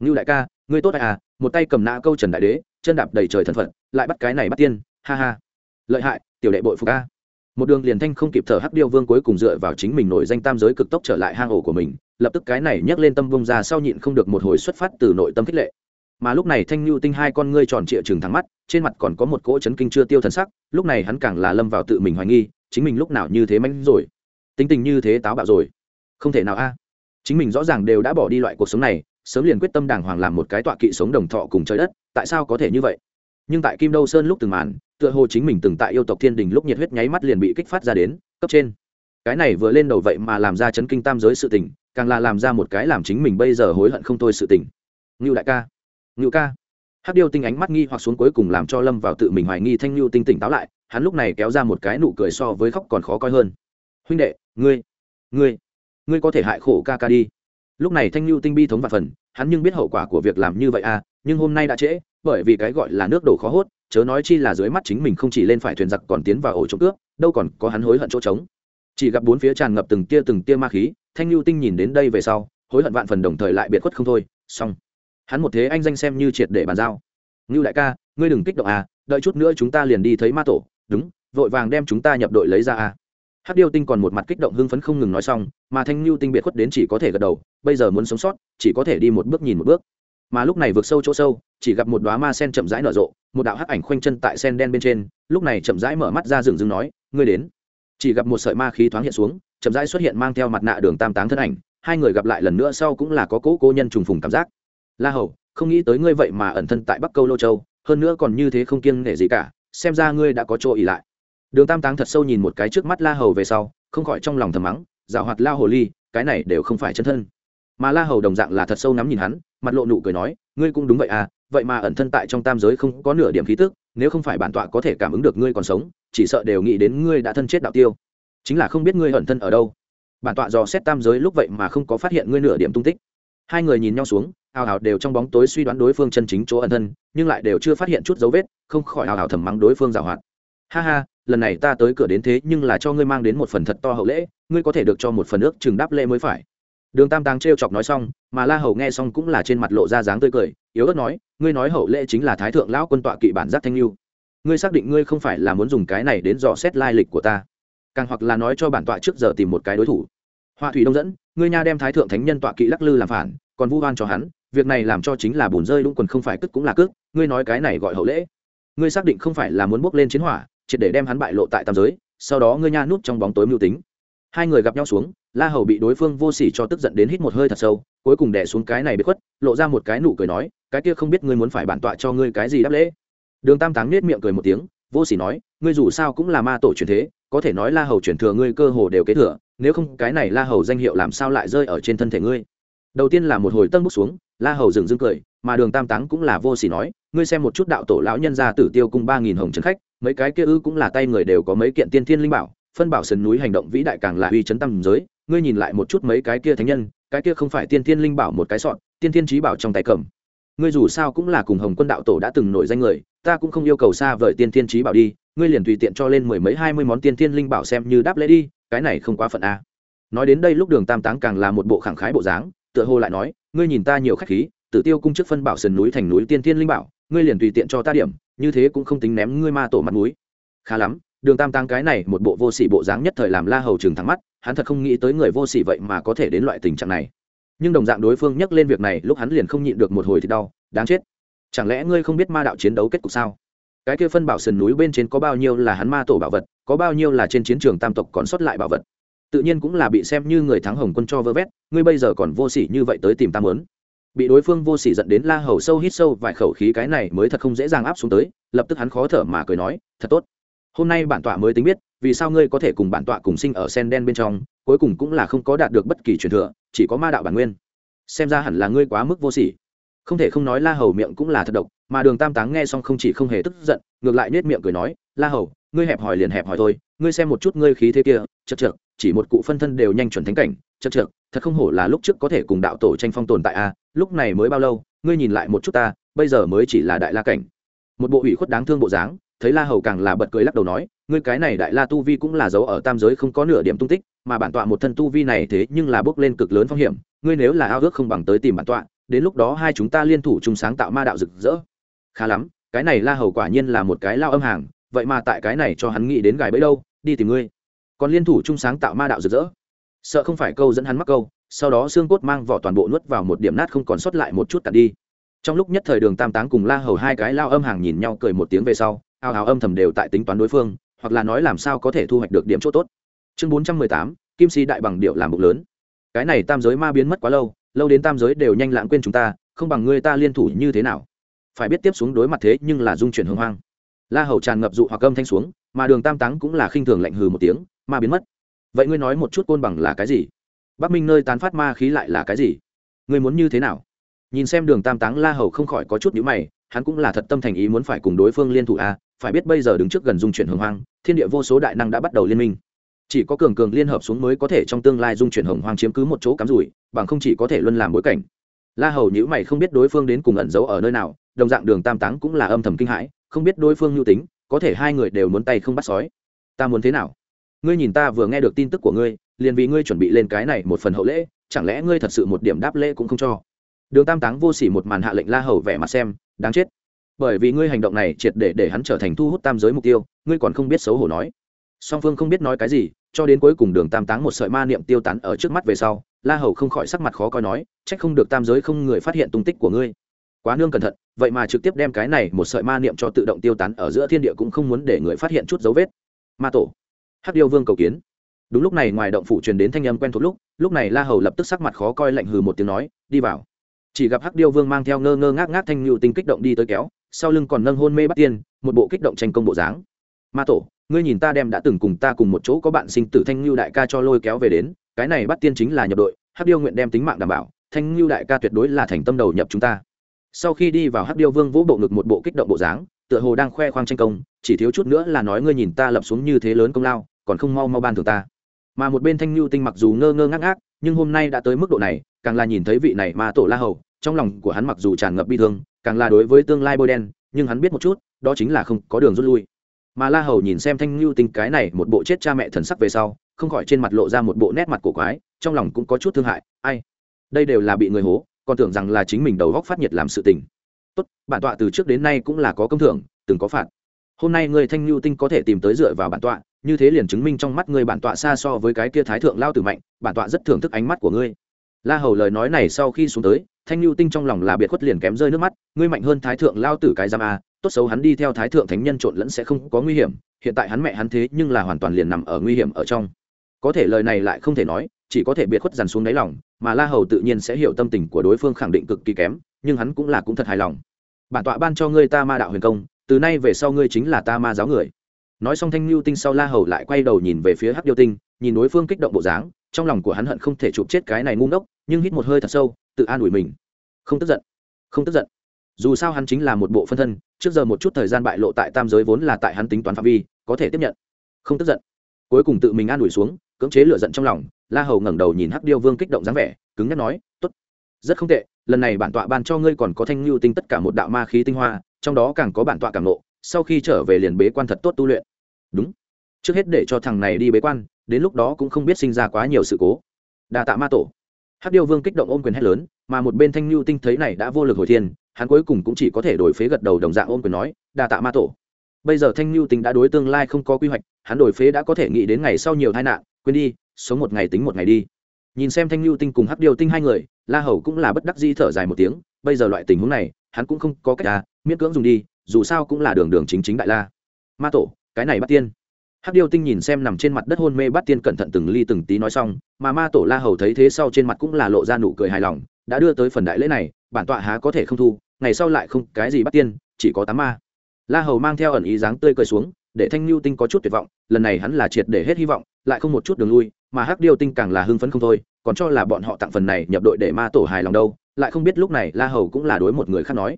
Ngưu đại ca, ngươi tốt đại à một tay cầm nã câu trần đại đế, chân đạp đầy trời thần phận lại bắt cái này bắt tiên, ha ha. Lợi hại, tiểu đệ bội phục ca một đường liền thanh không kịp thở hắc điêu vương cuối cùng dựa vào chính mình nổi danh tam giới cực tốc trở lại hang ổ của mình, lập tức cái này nhấc lên tâm vông ra sau nhịn không được một hồi xuất phát từ nội tâm khích lệ. Mà lúc này thanh nhu tinh hai con ngươi tròn trịa chừng thắng mắt, trên mặt còn có một cỗ chấn kinh chưa tiêu thần sắc, lúc này hắn càng là lâm vào tự mình hoài nghi, chính mình lúc nào như thế manh rồi. Tính tình như thế táo bạo rồi. Không thể nào a. Chính mình rõ ràng đều đã bỏ đi loại cuộc sống này, sớm liền quyết tâm đàng hoàng làm một cái tọa kỵ sống đồng thọ cùng trời đất, tại sao có thể như vậy? Nhưng tại kim đâu sơn lúc từng màn tựa hồ chính mình từng tại yêu tộc thiên đình lúc nhiệt huyết nháy mắt liền bị kích phát ra đến, cấp trên. Cái này vừa lên đầu vậy mà làm ra chấn kinh tam giới sự tình, càng là làm ra một cái làm chính mình bây giờ hối hận không thôi sự tình. Ngưu đại ca. Ngưu ca. Hắc điêu tinh ánh mắt nghi hoặc xuống cuối cùng làm cho lâm vào tự mình hoài nghi thanh ngưu tinh tỉnh táo lại, hắn lúc này kéo ra một cái nụ cười so với khóc còn khó coi hơn. Huynh đệ, ngươi ngươi ngươi có thể hại khổ ca ca đi. Lúc này thanh ngưu tinh bi thống và phần, hắn nhưng biết hậu quả của việc làm như vậy à nhưng hôm nay đã trễ, bởi vì cái gọi là nước đổ khó hốt chớ nói chi là dưới mắt chính mình không chỉ lên phải thuyền giặc còn tiến vào ổ trộm cướp, đâu còn có hắn hối hận chỗ trống. Chỉ gặp bốn phía tràn ngập từng tia từng tia ma khí, thanh lưu tinh nhìn đến đây về sau, hối hận vạn phần đồng thời lại biệt khuất không thôi, xong. Hắn một thế anh danh xem như triệt để bàn giao. Ngưu đại ca, ngươi đừng kích động à đợi chút nữa chúng ta liền đi thấy ma tổ, đúng, vội vàng đem chúng ta nhập đội lấy ra à. Hát điêu tinh còn một mặt kích động hưng phấn không ngừng nói xong, mà thanh lưu tinh biệt khuất đến chỉ có thể gật đầu, bây giờ muốn sống sót, chỉ có thể đi một bước nhìn một bước. Mà lúc này vượt sâu chỗ sâu, chỉ gặp một đoá ma sen chậm rãi nở rộ một đạo hắc ảnh khoanh chân tại sen đen bên trên, lúc này chậm rãi mở mắt ra rừng rừng nói, ngươi đến. Chỉ gặp một sợi ma khí thoáng hiện xuống, chậm rãi xuất hiện mang theo mặt nạ đường tam táng thân ảnh, hai người gặp lại lần nữa sau cũng là có cố cố nhân trùng phùng cảm giác. La hầu, không nghĩ tới ngươi vậy mà ẩn thân tại bắc câu lô châu, hơn nữa còn như thế không kiêng nể gì cả, xem ra ngươi đã có chỗ ỉ lại. Đường tam táng thật sâu nhìn một cái trước mắt la hầu về sau, không khỏi trong lòng thầm mắng giảo hoạt la hồ ly, cái này đều không phải chân thân. Mà la hầu đồng dạng là thật sâu nắm nhìn hắn, mặt lộ nụ cười nói, ngươi cũng đúng vậy à vậy mà ẩn thân tại trong tam giới không có nửa điểm khí tức, nếu không phải bản tọa có thể cảm ứng được ngươi còn sống, chỉ sợ đều nghĩ đến ngươi đã thân chết đạo tiêu. Chính là không biết ngươi ẩn thân ở đâu. Bản tọa dò xét tam giới lúc vậy mà không có phát hiện ngươi nửa điểm tung tích. Hai người nhìn nhau xuống ào ào đều trong bóng tối suy đoán đối phương chân chính chỗ ẩn thân, nhưng lại đều chưa phát hiện chút dấu vết, không khỏi ào ào thầm mắng đối phương giảo hoạt. Ha ha, lần này ta tới cửa đến thế nhưng là cho ngươi mang đến một phần thật to hậu lễ, ngươi có thể được cho một phần ước chừng đáp lễ mới phải đường tam tàng t chọc nói xong, mà la hầu nghe xong cũng là trên mặt lộ ra dáng tươi cười, yếu ớt nói, ngươi nói hậu lễ chính là thái thượng lão quân tọa kỵ bản giác thanh lưu. Ngươi xác định ngươi không phải là muốn dùng cái này đến dò xét lai lịch của ta. Càng hoặc là nói cho bản tọa trước giờ tìm một cái đối thủ. Hoa thủy đông dẫn, ngươi nha đem thái thượng thánh nhân tọa kỵ lắc lư làm phản, còn vu oan cho hắn, việc này làm cho chính là bùn rơi đúng quần không phải cất cũng là cước, ngươi nói cái này gọi hậu lễ. Ngươi xác định không phải là muốn bước lên chiến hỏa, triệt để đem hắn bại lộ tại tam giới, sau đó ngươi nha núp trong bóng tối mưu tính. Hai người gặp nhau xuống la hầu bị đối phương vô sỉ cho tức giận đến hít một hơi thật sâu, cuối cùng đẻ xuống cái này bị khuất, lộ ra một cái nụ cười nói, cái kia không biết ngươi muốn phải bản tọa cho ngươi cái gì đáp lễ. Đường tam táng nết miệng cười một tiếng, vô sỉ nói, ngươi dù sao cũng là ma tổ truyền thế, có thể nói la hầu truyền thừa ngươi cơ hồ đều kế thừa, nếu không cái này la hầu danh hiệu làm sao lại rơi ở trên thân thể ngươi? Đầu tiên là một hồi tân bước xuống, la hầu dừng dưng cười, mà đường tam táng cũng là vô sỉ nói, ngươi xem một chút đạo tổ lão nhân gia tử tiêu cung ba nghìn hồng trấn khách, mấy cái kia ư cũng là tay người đều có mấy kiện tiên thiên linh bảo, phân bảo sườn núi hành động vĩ đại càng là uy chấn tâm giới ngươi nhìn lại một chút mấy cái kia thánh nhân, cái kia không phải tiên thiên linh bảo một cái sọn, tiên thiên trí bảo trong tay cầm. Ngươi dù sao cũng là cùng hồng quân đạo tổ đã từng nổi danh người, ta cũng không yêu cầu xa vời tiên thiên trí bảo đi, ngươi liền tùy tiện cho lên mười mấy, hai mươi món tiên thiên linh bảo xem như đáp lễ đi, cái này không quá phận a nói đến đây lúc đường tam táng càng là một bộ khẳng khái bộ dáng, tựa hồ lại nói, ngươi nhìn ta nhiều khách khí, tử tiêu cung chức phân bảo sườn núi thành núi tiên thiên linh bảo, ngươi liền tùy tiện cho ta điểm, như thế cũng không tính ném ngươi ma tổ mặt núi khá lắm đường tam tăng cái này một bộ vô sỉ bộ dáng nhất thời làm la hầu trừng thắng mắt, hắn thật không nghĩ tới người vô sỉ vậy mà có thể đến loại tình trạng này. Nhưng đồng dạng đối phương nhắc lên việc này, lúc hắn liền không nhịn được một hồi thì đau, đáng chết. Chẳng lẽ ngươi không biết ma đạo chiến đấu kết cục sao? Cái kia phân bảo sườn núi bên trên có bao nhiêu là hắn ma tổ bảo vật, có bao nhiêu là trên chiến trường tam tộc còn sót lại bảo vật? Tự nhiên cũng là bị xem như người thắng hồng quân cho vơ vét, ngươi bây giờ còn vô sỉ như vậy tới tìm tam lớn bị đối phương vô sỉ dẫn đến la hầu sâu hít sâu, vài khẩu khí cái này mới thật không dễ dàng áp xuống tới, lập tức hắn khó thở mà cười nói, thật tốt hôm nay bản tọa mới tính biết, vì sao ngươi có thể cùng bản tọa cùng sinh ở sen đen bên trong, cuối cùng cũng là không có đạt được bất kỳ truyền thừa, chỉ có ma đạo bản nguyên. Xem ra hẳn là ngươi quá mức vô sỉ. Không thể không nói la hầu miệng cũng là thật độc, mà đường tam táng nghe xong không chỉ không hề tức giận, ngược lại nết miệng cười nói, la hầu, ngươi hẹp hỏi liền hẹp hỏi thôi, ngươi xem một chút ngươi khí thế kia, chật chược, chỉ một cụ phân thân đều nhanh chuẩn thánh cảnh, chật chược, thật không hổ là lúc trước có thể cùng đạo tổ tranh phong tồn tại a, lúc này mới bao lâu, ngươi nhìn lại một chút ta, bây giờ mới chỉ là đại la cảnh. Một bộ ủy khuất đáng thương bộ dáng thấy la hầu càng là bật cười lắc đầu nói, ngươi cái này đại la tu vi cũng là dấu ở tam giới không có nửa điểm tung tích, mà bản tọa một thân tu vi này thế nhưng là bước lên cực lớn phong hiểm, ngươi nếu là ao ước không bằng tới tìm bản tọa, đến lúc đó hai chúng ta liên thủ chung sáng tạo ma đạo rực rỡ. Khá lắm, cái này la hầu quả nhiên là một cái lao âm hàng, vậy mà tại cái này cho hắn nghĩ đến gài bẫy đâu, đi tìm ngươi. Còn liên thủ chung sáng tạo ma đạo rực rỡ? Sợ không phải câu dẫn hắn mắc câu, sau đó xương cốt mang vỏ toàn bộ nuốt vào một điểm nát không còn sót lại một chút tạt đi. Trong lúc nhất thời đường tam táng cùng la hầu hai cái lao âm hàng nhìn nhau cười một tiếng về sau ao ào âm thầm đều tại tính toán đối phương hoặc là nói làm sao có thể thu hoạch được điểm chỗ tốt. Chương bốn trăm mười tám kim si đại bằng điệu làm bụng lớn. Cái này tam giới ma biến mất quá lâu lâu đến tam giới đều nhanh lãng quên chúng ta không bằng ngươi ta liên thủ như thế nào? Phải biết tiếp xuống đối mặt thế nhưng là dung chuyển hưng hoang. La hầu tràn ngập dụ hoặc âm thanh xuống mà đường tam táng cũng là khinh thường lạnh hừ một tiếng ma biến mất? Vậy ngươi nói một chút côn bằng là cái gì? Bắc minh nơi tán phát ma khí lại là cái gì? Ngươi muốn như thế nào? Nhìn xem đường tam táng la hầu không khỏi có chút nhữ mày hắn cũng là thật tâm thành ý muốn phải cùng đối phương liên thủ a à, phải biết bây giờ đứng trước gần dung chuyển hồng hoang, thiên địa vô số đại năng đã bắt đầu liên minh. Chỉ có cường cường liên hợp xuống mới có thể trong tương lai dung chuyển hồng hoang chiếm cứ một chỗ cắm rủi, bằng không chỉ có thể luân làm bối cảnh. La hầu nhữ mày không biết đối phương đến cùng ẩn giấu ở nơi nào, đồng dạng đường tam táng cũng là âm thầm kinh hãi, không biết đối phương nhu tính, có thể hai người đều muốn tay không bắt sói. Ta muốn thế nào? Ngươi nhìn ta vừa nghe được tin tức của ngươi, liền vì ngươi chuẩn bị lên cái này một phần hậu lễ, chẳng lẽ ngươi thật sự một điểm đáp lễ cũng không cho? Đường tam táng vô s ỉ một màn hạ lệnh la hầu vẻ mặt xem, đáng chết bởi vì ngươi hành động này triệt để để hắn trở thành thu hút tam giới mục tiêu, ngươi còn không biết xấu hổ nói. Song phương không biết nói cái gì, cho đến cuối cùng đường tam táng một sợi ma niệm tiêu tán ở trước mắt về sau, la hầu không khỏi sắc mặt khó coi nói c h ắ c không được tam giới không người phát hiện tung tích của ngươi. Quá nương cẩn thận, vậy mà trực tiếp đem cái này một sợi ma niệm cho tự động tiêu tán ở giữa thiên địa cũng không muốn để người phát hiện chút dấu vết. Ma tổ, hắc điêu vương cầu kiến. Đúng lúc này ngoài động phủ truyền đến thanh âm quen thuộc lúc lúc này la hầu lập tức sắc mặt khó coi lạnh hừ một tiếng nói, đi vào. Chỉ gặp hắc điêu vương mang theo ngơ ngơ ngác ngác thanh nhu tinh kích động đi tới kéo sau lưng còn nâng hôn mê bắt tiên, một bộ kích động tranh công bộ dáng. Ma tổ, ngươi nhìn ta đem đã từng cùng ta cùng một chỗ có bạn sinh tử thanh lưu đại ca cho lôi kéo về đến, cái này bắt tiên chính là nhập đội, hắc điêu nguyện đem tính mạng đảm bảo, thanh lưu đại ca tuyệt đối là thành tâm đầu nhập chúng ta. Sau khi đi vào hắc điêu vương vũ bộ ngực một bộ kích động bộ dáng, tựa hồ đang khoe khoang tranh công, chỉ thiếu chút nữa là nói ngươi nhìn ta lập xuống như thế lớn công lao, còn không mau mau ban thưởng ta. Mà một bên thanh lưu tinh mặc dù ngơ ngơ ngác ngác, nhưng hôm nay đã tới mức độ này, càng là nhìn thấy vị này ma tổ la hầu trong lòng của hắn mặc dù tràn ngập bi thương, càng là đối với tương lai bôi đen, nhưng hắn biết một chút, đó chính là không có đường rút lui. Mà la hầu nhìn xem thanh lưu tinh cái này một bộ chết cha mẹ thần sắc về sau, không khỏi trên mặt lộ ra một bộ nét mặt cổ quái, trong lòng cũng có chút thương hại, ai? Đây đều là bị người hố, còn tưởng rằng là chính mình đầu góc phát nhiệt làm sự tình. Tốt, bản tọa từ trước đến nay cũng là có công thưởng, từng có phạt. Hôm nay người thanh lưu tinh có thể tìm tới dựa vào bản tọa, như thế liền chứng minh trong mắt người bản tọa xa so với cái kia thái thượng lao tử mạnh, bản tọa rất thưởng thức ánh mắt của ngươi. La hầu lời nói này sau khi xuống tới thanh lưu tinh trong lòng là biệt khuất liền kém rơi nước mắt, ngươi mạnh hơn thái thượng lao tử cái giam a, tốt xấu hắn đi theo thái thượng thánh nhân trộn lẫn sẽ không có nguy hiểm, hiện tại hắn mẹ hắn thế nhưng là hoàn toàn liền nằm ở nguy hiểm ở trong. Có thể lời này lại không thể nói, chỉ có thể biệt khuất dằn xuống đáy lòng, mà la hầu tự nhiên sẽ hiểu tâm tình của đối phương khẳng định cực kỳ kém, nhưng hắn cũng là cũng thật hài lòng. Bản tọa ban cho ngươi ta ma đạo huyền công, từ nay về sau ngươi chính là ta ma giáo người. Nói xong thanh lưu tinh sau la hầu lại quay đầu nhìn về phía hắc điêu tinh, nhìn đối phương kích động bộ dáng trong lòng của hắn hận không thể chụp chết cái này ngu ngốc, nhưng hít một hơi thật sâu, tự an ủi mình. Không tức giận, không tức giận. Dù sao hắn chính là một bộ phân thân, trước giờ một chút thời gian bại lộ tại tam giới vốn là tại hắn tính toán phạm vi, có thể tiếp nhận. Không tức giận. Cuối cùng tự mình an ủi xuống, cưỡng chế lựa giận trong lòng, la hầu ngẩng đầu nhìn hắc điêu vương kích động dáng vẻ, cứng nhắc nói, tốt, rất không tệ, lần này bản tọa ban cho ngươi còn có thanh lưu tinh tất cả một đạo ma khí tinh hoa, trong đó càng có bản tọa càng nộ sau khi trở về liền bế quan thật tốt tu luyện. Đúng, trước hết để cho thằng này đi bế quan đến lúc đó cũng không biết sinh ra quá nhiều sự cố. Đa tạ ma tổ. Hắc điêu vương kích động ôm quyền hét lớn, mà một bên thanh lưu tinh thấy này đã vô lực hồi thiên, hắn cuối cùng cũng chỉ có thể đổi phế gật đầu đồng dạng ôm quyền nói, đa tạ ma tổ. Bây giờ thanh lưu tinh đã đối tương lai không có quy hoạch, hắn đổi phế đã có thể nghĩ đến ngày sau nhiều tai nạn, quên đi, sống một ngày tính một ngày đi. Nhìn xem thanh lưu tinh cùng hắc điêu tinh hai người, la hầu cũng là bất đắc di thở dài một tiếng, bây giờ loại tình huống này, hắn cũng không có cách à miễn cưỡng dùng đi, dù sao cũng là đường đường chính chính đại la. Ma tổ, cái này bắt tiên hắc điêu tinh nhìn xem nằm trên mặt đất hôn mê Bát tiên cẩn thận từng ly từng tí nói xong, mà ma tổ la hầu thấy thế sau trên mặt cũng là lộ ra nụ cười hài lòng, đã đưa tới phần đại lễ này, bản tọa há có thể không thu, ngày sau lại không cái gì bắt tiên, chỉ có tám ma. La hầu mang theo ẩn ý dáng tươi cười xuống, để thanh lưu tinh có chút tuyệt vọng, lần này hắn là triệt để hết hy vọng, lại không một chút đường lui, mà hắc điêu tinh càng là hưng phấn không thôi, còn cho là bọn họ tặng phần này nhập đội để ma tổ hài lòng đâu, lại không biết lúc này la hầu cũng là đối một người khác nói.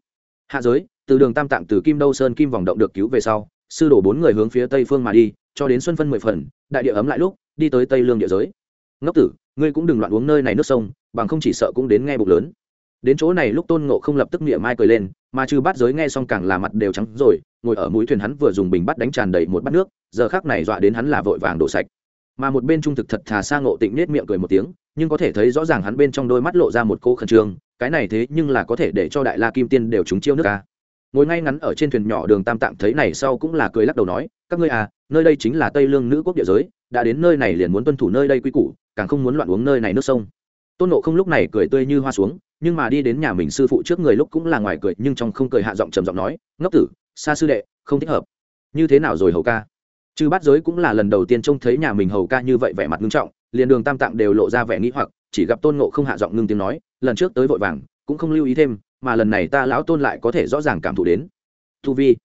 Hạ giới, từ đường tam tạng từ kim đâu sơn kim vòng động được cứu về sau sư đổ bốn người hướng phía tây phương mà đi, cho đến xuân phân mười phần, đại địa ấm lại lúc, đi tới tây lương địa giới. Ngốc tử, ngươi cũng đừng loạn uống nơi này nước sông, bằng không chỉ sợ cũng đến nghe bục lớn. Đến chỗ này lúc tôn ngộ không lập tức miệng mai cười lên, mà trừ bát giới nghe xong càng là mặt đều trắng rồi, ngồi ở mũi thuyền hắn vừa dùng bình bắt đánh tràn đầy một bát nước, giờ khác này dọa đến hắn là vội vàng đổ sạch. Mà một bên trung thực thật thà sang ngộ tịnh nết miệng cười một tiếng, nhưng có thể thấy rõ ràng hắn bên trong đôi mắt lộ ra một cô khẩn trương, cái này thế nhưng là có thể để cho đại la kim tiên đều trúng chiêu nước ca ngồi ngay ngắn ở trên thuyền nhỏ đường tam tạng thấy này sau cũng là cười lắc đầu nói, các ngươi à nơi đây chính là tây lương nữ quốc địa giới, đã đến nơi này liền muốn tuân thủ nơi đây quy củ, càng không muốn loạn uống nơi này nước sông. Tôn nộ không lúc này cười tươi như hoa xuống, nhưng mà đi đến nhà mình sư phụ trước người lúc cũng là ngoài cười, nhưng trong không cười hạ giọng trầm giọng nói, ngốc tử, xa sư đệ, không thích hợp. Như thế nào rồi hầu ca? Chư bát giới cũng là lần đầu tiên trông thấy nhà mình hầu ca như vậy vẻ mặt nghiêm trọng, liền đường tam tạng đều lộ ra vẻ nghĩ hoặc, chỉ gặp tôn nộ không hạ giọng ngưng tiếng nói, lần trước tới vội vàng, cũng không lưu ý thêm mà lần này ta lão tôn lại có thể rõ ràng cảm thụ đến. Tu vi.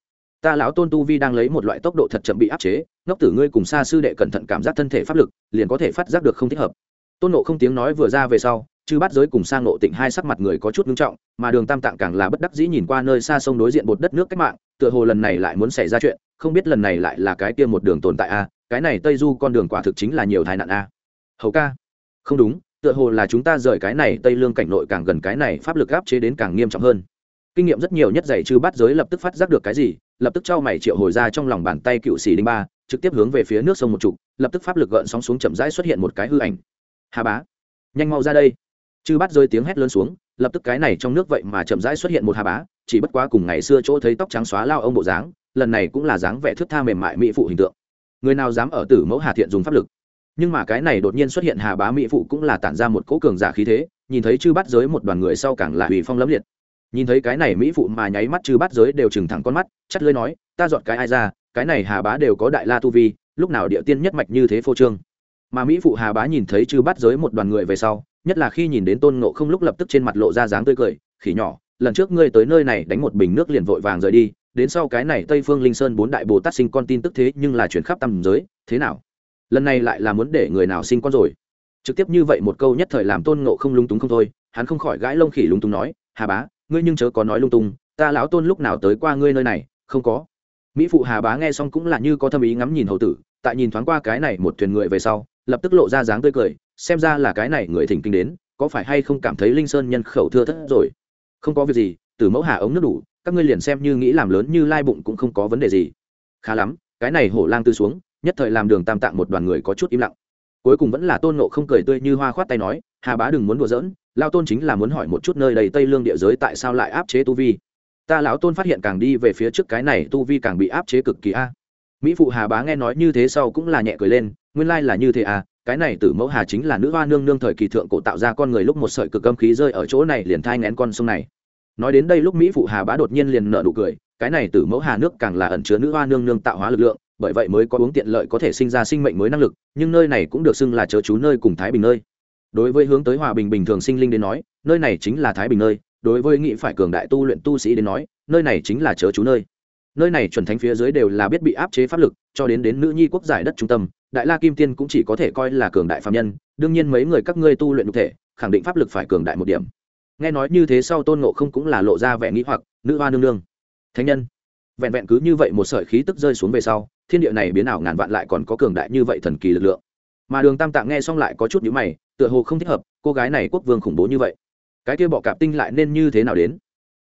Ta lão tôn tu vi đang lấy một loại tốc độ thật chậm bị áp chế, ngốc tử ngươi cùng xa sư đệ cẩn thận cảm giác thân thể pháp lực, liền có thể phát giác được không thích hợp. Tôn nộ không tiếng nói vừa ra về sau, chư bắt giới cùng sang nộ tịnh hai sắc mặt người có chút ngưng trọng, mà đường tam tạng càng là bất đắc dĩ nhìn qua nơi xa sông đối diện một đất nước cách mạng, tựa hồ lần này lại muốn xảy ra chuyện, không biết lần này lại là cái kia một đường tồn tại a, cái này tây du con đường quả thực chính là nhiều tai nạn a. Hầu ca. Không đúng tựa hồ là chúng ta rời cái này tây lương cảnh nội càng gần cái này pháp lực áp chế đến càng nghiêm trọng hơn. Kinh nghiệm rất nhiều nhất dạy chư bắt giới lập tức phát giác được cái gì, lập tức cho mày triệu hồi ra trong lòng bàn tay cựu sĩ đinh ba, trực tiếp hướng về phía nước sông một trục, lập tức pháp lực gợn sóng xuống chậm rãi xuất hiện một cái hư ảnh. Hà bá, nhanh mau ra đây. Chư bắt rơi tiếng hét lớn xuống, lập tức cái này trong nước vậy mà chậm rãi xuất hiện một hà bá, chỉ bất quá cùng ngày xưa chỗ thấy tóc trắng xóa lao ông bộ dáng, lần này cũng là dáng vẻ thước tha mềm mại mỹ phụ hình tượng. Người nào dám ở tử mẫu hà thiện dùng pháp lực? Nhưng mà cái này đột nhiên xuất hiện hà bá mỹ phụ cũng là tản ra một cỗ cường giả khí thế, nhìn thấy chư bắt giới một đoàn người sau càng là hủy phong lẫm liệt. Nhìn thấy cái này mỹ phụ mà nháy mắt chư bắt giới đều trừng thẳng con mắt, chắt lưới nói, ta dọn cái ai ra, cái này hà bá đều có đại la tu vi, lúc nào địa tiên nhất mạch như thế phô trương. Mà mỹ phụ hà bá nhìn thấy chư bắt giới một đoàn người về sau, nhất là khi nhìn đến tôn ngộ không lúc lập tức trên mặt lộ ra dáng tươi cười, khỉ nhỏ, lần trước ngươi tới nơi này đánh một bình nước liền vội vàng rời đi, đến sau cái này tây phương linh sơn bốn đại bồ tát sinh con tin tức thế nhưng là chuyển khắp tầm giới, thế nào? Lần này lại là muốn để người nào sinh con rồi. Trực tiếp như vậy một câu nhất thời làm tôn ngộ không lung túng không thôi, hắn không khỏi gãi lông khỉ lung túng nói, hà bá, ngươi nhưng chớ có nói lung tung, ta lão tôn lúc nào tới qua ngươi nơi này, không có. Mỹ phụ hà bá nghe xong cũng là như có thâm ý ngắm nhìn hầu tử, tại nhìn thoáng qua cái này một thuyền người về sau, lập tức lộ ra dáng tươi cười, xem ra là cái này người thỉnh kinh đến, có phải hay không cảm thấy linh sơn nhân khẩu thưa thất rồi? Không có việc gì, từ mẫu hà ống nước đủ, các ngươi liền xem như nghĩ làm lớn như lai bụng cũng không có vấn đề gì. Khá lắm, cái này hổ lang tư xuống nhất thời làm đường tam tạng một đoàn người có chút im lặng. Cuối cùng vẫn là tôn nộ không cười tươi như hoa khoát tay nói, hà bá đừng muốn đùa giỡn, lao tôn chính là muốn hỏi một chút nơi đầy tây lương địa giới tại sao lại áp chế tu vi. Ta lão tôn phát hiện càng đi về phía trước cái này tu vi càng bị áp chế cực kỳ a. Mỹ phụ hà bá nghe nói như thế sau cũng là nhẹ cười lên, nguyên lai là như thế à cái này tử mẫu hà chính là nữ hoa nương nương thời kỳ thượng cổ tạo ra con người lúc một sợi cực âm khí rơi ở chỗ này liền thai ngén con sông này. Nói đến đây lúc mỹ phụ hà bá đột nhiên liền nợ nụ cười, cái này tử mẫu hà nước càng là ẩn chứa nữ hoa nương nương tạo hóa lực lượng bởi vậy mới có uống tiện lợi có thể sinh ra sinh mệnh mới năng lực, nhưng nơi này cũng được xưng là chớ chú nơi cùng thái bình nơi. Đối với hướng tới hòa bình bình thường sinh linh đến nói, nơi này chính là thái bình nơi, đối với nghị phải cường đại tu luyện tu sĩ đến nói, nơi này chính là chớ chú nơi. Nơi này chuẩn thánh phía dưới đều là biết bị áp chế pháp lực, cho đến đến nữ nhi quốc giải đất trung tâm, đại la kim tiên cũng chỉ có thể coi là cường đại phạm nhân, đương nhiên mấy người các ngươi tu luyện cụ thể, khẳng định pháp lực phải cường đại một điểm. Nghe nói như thế sau tôn ngộ không cũng là lộ ra vẻ nghĩ hoặc, nữ hoa nương nương, thánh nhân. Vẹn vẹn cứ như vậy một sợi khí tức rơi xuống về sau thiên địa này biến ảo ngàn vạn lại còn có cường đại như vậy thần kỳ lực lượng. Mà đường tam tạng nghe xong lại có chút nhữ mày, tựa hồ không thích hợp, cô gái này quốc vương khủng bố như vậy. Cái kia bọ cạp tinh lại nên như thế nào đến?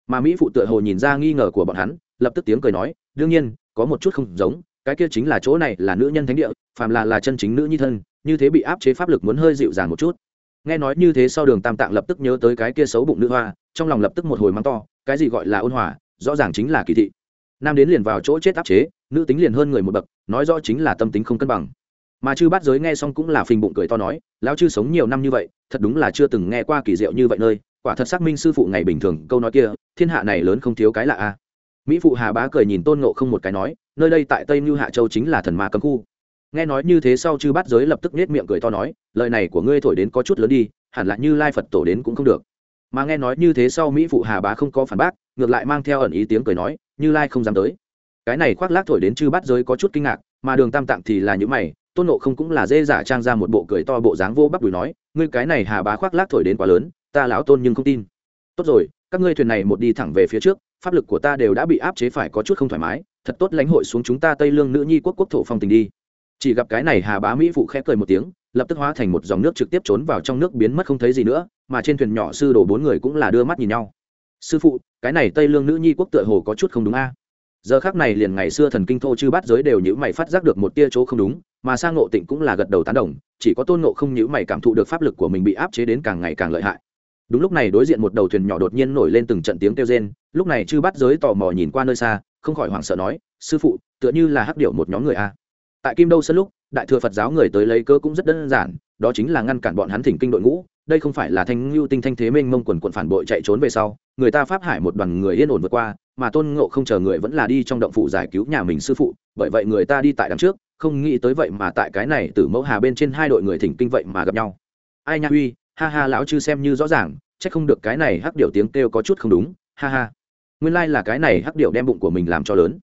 Mà mỹ phụ tựa hồ nhìn ra nghi ngờ của bọn hắn, lập tức tiếng cười nói, đương nhiên, có một chút không giống, cái kia chính là chỗ này là nữ nhân thánh địa, phàm là là chân chính nữ nhi thân, như thế bị áp chế pháp lực muốn hơi dịu dàng một chút. Nghe nói như thế sau đường tam tạng lập tức nhớ tới cái kia xấu bụng nữ hoa, trong lòng lập tức một hồi mắng to, cái gì gọi là ôn hòa, rõ ràng chính là kỳ thị. Nam đến liền vào chỗ chết áp chế nữ tính liền hơn người một bậc, nói rõ chính là tâm tính không cân bằng. Mà chư bát giới nghe xong cũng là phình bụng cười to nói, lão chư sống nhiều năm như vậy, thật đúng là chưa từng nghe qua kỳ diệu như vậy nơi, quả thật xác minh sư phụ ngày bình thường, câu nói kia, thiên hạ này lớn không thiếu cái lạ a. Mỹ phụ hà bá cười nhìn tôn ngộ không một cái nói, nơi đây tại tây mưu hạ châu chính là thần ma cấm khu. Nghe nói như thế sau chư bát giới lập tức nết miệng cười to nói, lời này của ngươi thổi đến có chút lớn đi, hẳn là như lai phật tổ đến cũng không được. Mà nghe nói như thế sau mỹ phụ hà bá không có phản bác, ngược lại mang theo ẩn ý tiếng cười nói, như lai không dám tới cái này khoác lác thổi đến chư bát giới có chút kinh ngạc, mà đường tam tạng thì là những mày, tôn nộ không cũng là dê giả trang ra một bộ cười to bộ dáng vô bắp đùi nói, ngươi cái này hà bá khoác lác thổi đến quá lớn, ta lão tôn nhưng không tin. Tốt rồi, các ngươi thuyền này một đi thẳng về phía trước, pháp lực của ta đều đã bị áp chế phải có chút không thoải mái, thật tốt lãnh hội xuống chúng ta tây lương nữ nhi quốc quốc thổ phong tình đi. Chỉ gặp cái này hà bá mỹ phụ khẽ cười một tiếng, lập tức hóa thành một dòng nước trực tiếp trốn vào trong nước biến mất không thấy gì nữa, mà trên thuyền nhỏ sư đồ bốn người cũng là đưa mắt nhìn nhau. Sư phụ, cái này tây lương nữ nhi quốc tựa hồ có chút không đúng a giờ khác này liền ngày xưa thần kinh thô chư bát giới đều nhữ mày phát giác được một tia chỗ không đúng, mà sang ngộ tịnh cũng là gật đầu tán đồng, chỉ có tôn ngộ không nhữ mày cảm thụ được pháp lực của mình bị áp chế đến càng ngày càng lợi hại. Đúng lúc này đối diện một đầu thuyền nhỏ đột nhiên nổi lên từng trận tiếng kêu rên, lúc này chư bát giới tò mò nhìn qua nơi xa, không khỏi hoảng sợ nói, sư phụ, tựa như là hắc điệu một nhóm người a. Tại kim đâu sân lúc, đại thừa phật giáo người tới lấy cơ cũng rất đơn giản, đó chính là ngăn cản bọn hắn thỉnh kinh đội ngũ, đây không phải là thanh lưu tinh thanh thế mênh mông quần quận phản bội chạy trốn về sau người ta pháp hải một đoàn người yên ổn vượt qua, mà tôn ngộ không chờ người vẫn là đi trong động phủ giải cứu nhà mình sư phụ, bởi vậy người ta đi tại đằng trước, không nghĩ tới vậy mà tại cái này từ mẫu hà bên trên hai đội người thỉnh kinh vậy mà gặp nhau. Ai nha, uy, ha ha, lão chư xem như rõ ràng, chắc không được cái này hắc điệu tiếng kêu có chút không đúng, ha ha. Nguyên lai là cái này hắc điệu đem bụng của mình làm cho lớn.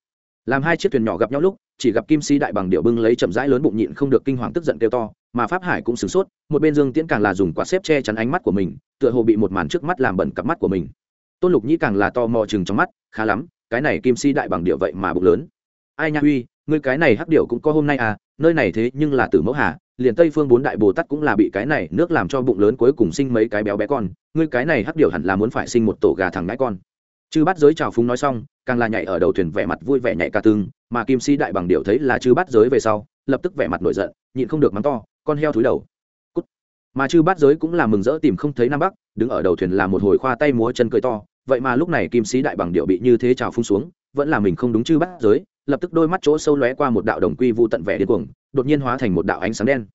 Làm hai chiếc thuyền nhỏ gặp nhau lúc, chỉ gặp kim si đại bằng điệu bưng lấy chậm rãi lớn bụng nhịn không được kinh hoàng tức giận kêu to, mà pháp hải cũng sửng sốt, một bên dương tiễn càng là dùng quả xếp che chắn ánh mắt của mình, tựa hồ bị một màn trước mắt làm bẩn cặp mắt của mình tôn lục nhĩ càng là to mò chừng trong mắt, khá lắm, cái này kim si đại bằng điệu vậy mà bụng lớn. Ai nha, uy, ngươi cái này hắc điệu cũng có hôm nay à nơi này thế nhưng là tử mẫu hà, liền tây phương bốn đại bồ tát cũng là bị cái này nước làm cho bụng lớn cuối cùng sinh mấy cái béo bé con, ngươi cái này hắc điệu hẳn là muốn phải sinh một tổ gà thằng ngãi con. Chư bắt giới trào phúng nói xong, càng là nhảy ở đầu thuyền vẻ mặt vui vẻ nhảy ca tương mà kim si đại bằng điệu thấy là chư bắt giới về sau, lập tức vẻ mặt nổi giận, nhịn không được mắng to, con heo thúi đầu. Cút. mà chư bắt giới cũng là mừng rỡ tìm không thấy nam bắc, đứng ở đầu thuyền là một hồi khoa tay múa chân cười to vậy mà lúc này kim sĩ đại bằng điệu bị như thế trào phung xuống, vẫn là mình không đúng chư bắt giới, lập tức đôi mắt chỗ sâu lóe qua một đạo đồng quy vụ tận vẻ điên cuồng, đột nhiên hóa thành một đạo ánh sáng đen.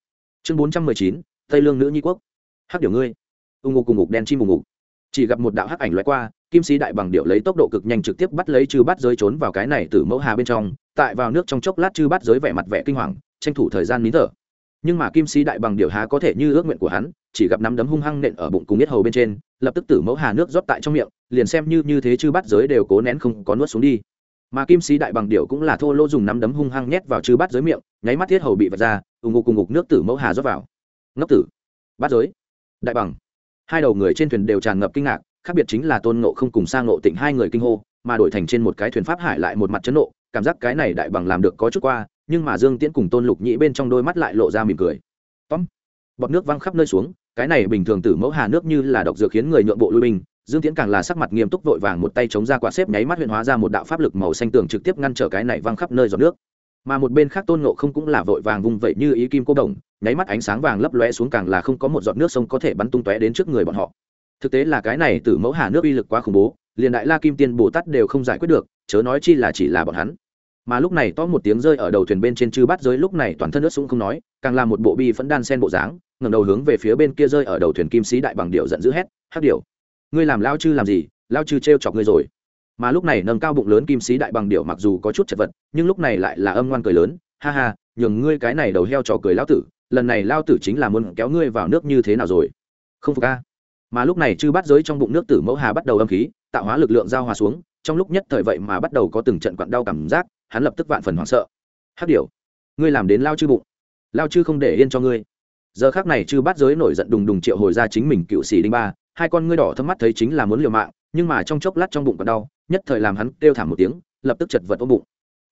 Chương bốn trăm mười chín, tây lương nữ nhi quốc. Hắc điệu ngươi. Ung ngục cùng ngục đen chim ung ngục. Chỉ gặp một đạo hắc ảnh lóe qua, kim sĩ đại bằng điệu lấy tốc độ cực nhanh trực tiếp bắt lấy chư bắt giới trốn vào cái này từ mẫu hà bên trong, tại vào nước trong chốc lát chư bắt giới vẻ mặt vẻ kinh hoàng, tranh thủ thời gian nín thở. Nhưng mà kim sĩ đại bằng điệu há có thể như ước nguyện của hắn chỉ gặp nắm đấm hung hăng nện ở bụng cùng nhất hầu bên trên, lập tức tử mẫu hà nước rót tại trong miệng, liền xem như như thế chư bắt giới đều cố nén không có nuốt xuống đi. Mà kim sĩ đại bằng điệu cũng là thô lô dùng nắm đấm hung hăng nhét vào chư bắt giới miệng, nháy mắt thiết hầu bị vật ra ủng ngục cùng ngục nước tử mẫu hà rót vào. Ngốc tử! Bắt giới! Đại bằng! Hai đầu người trên thuyền đều tràn ngập kinh ngạc, khác biệt chính là tôn ngộ không cùng sang ngộ tịnh hai người kinh hô, mà đổi thành trên một cái thuyền pháp hải lại một mặt chấn nộ, cảm giác cái này đại bằng làm được có chút qua, nhưng mà dương tiễn cùng tôn lục nhĩ bên trong đôi mắt lại lộ ra mỉm cười. Tóm! Bọt nước văng khắp nơi xuống cái này bình thường tử mẫu hà nước như là độc dược khiến người nhượng bộ lui binh, dương tiễn càng là sắc mặt nghiêm túc vội vàng một tay chống ra quả xếp nháy mắt huyện hóa ra một đạo pháp lực màu xanh tường trực tiếp ngăn trở cái này văng khắp nơi giọt nước. Mà một bên khác tôn nộ không cũng là vội vàng vung vẩy như ý kim cô đồng, nháy mắt ánh sáng vàng lấp lóe xuống càng là không có một giọt nước sông có thể bắn tung tóe đến trước người bọn họ. Thực tế là cái này từ mẫu hà nước uy lực quá khủng bố, liền đại la kim tiên bồ tát đều không giải quyết được, chớ nói chi là chỉ là bọn hắn mà lúc này to một tiếng rơi ở đầu thuyền bên trên chư bát giới lúc này toàn thân nước sũng không nói, càng là một bộ bi vẫn đan sen bộ dáng, ngẩng đầu hướng về phía bên kia rơi ở đầu thuyền kim sĩ đại bằng điệu giận dữ hét hát điệu ngươi làm lao chư làm gì? Lao chư trêu chọc ngươi rồi. Mà lúc này nâng cao bụng lớn kim sĩ đại bằng điệu mặc dù có chút chật vật, nhưng lúc này lại là âm ngoan cười lớn, ha ha, nhường ngươi cái này đầu heo trò cười lao tử, lần này lao tử chính là muốn kéo ngươi vào nước như thế nào rồi? Không phục a. Mà lúc này chư bắt giới trong bụng nước tử mẫu hà bắt đầu âm khí, tạo hóa lực lượng giao hòa xuống, trong lúc nhất thời vậy mà bắt đầu có từng trận quặn đau cảm giác hắn lập tức vạn phần hoảng sợ. Hắc điểu, ngươi làm đến lao chư bụng. Lao chư không để yên cho ngươi. Giờ khác này chư bắt giới nổi giận đùng đùng triệu hồi ra chính mình cựu sĩ đinh ba, hai con ngươi đỏ thâm mắt thấy chính là muốn liều mạng, nhưng mà trong chốc lát trong bụng còn đau, nhất thời làm hắn kêu thảm một tiếng, lập tức chật vật ôm bụng.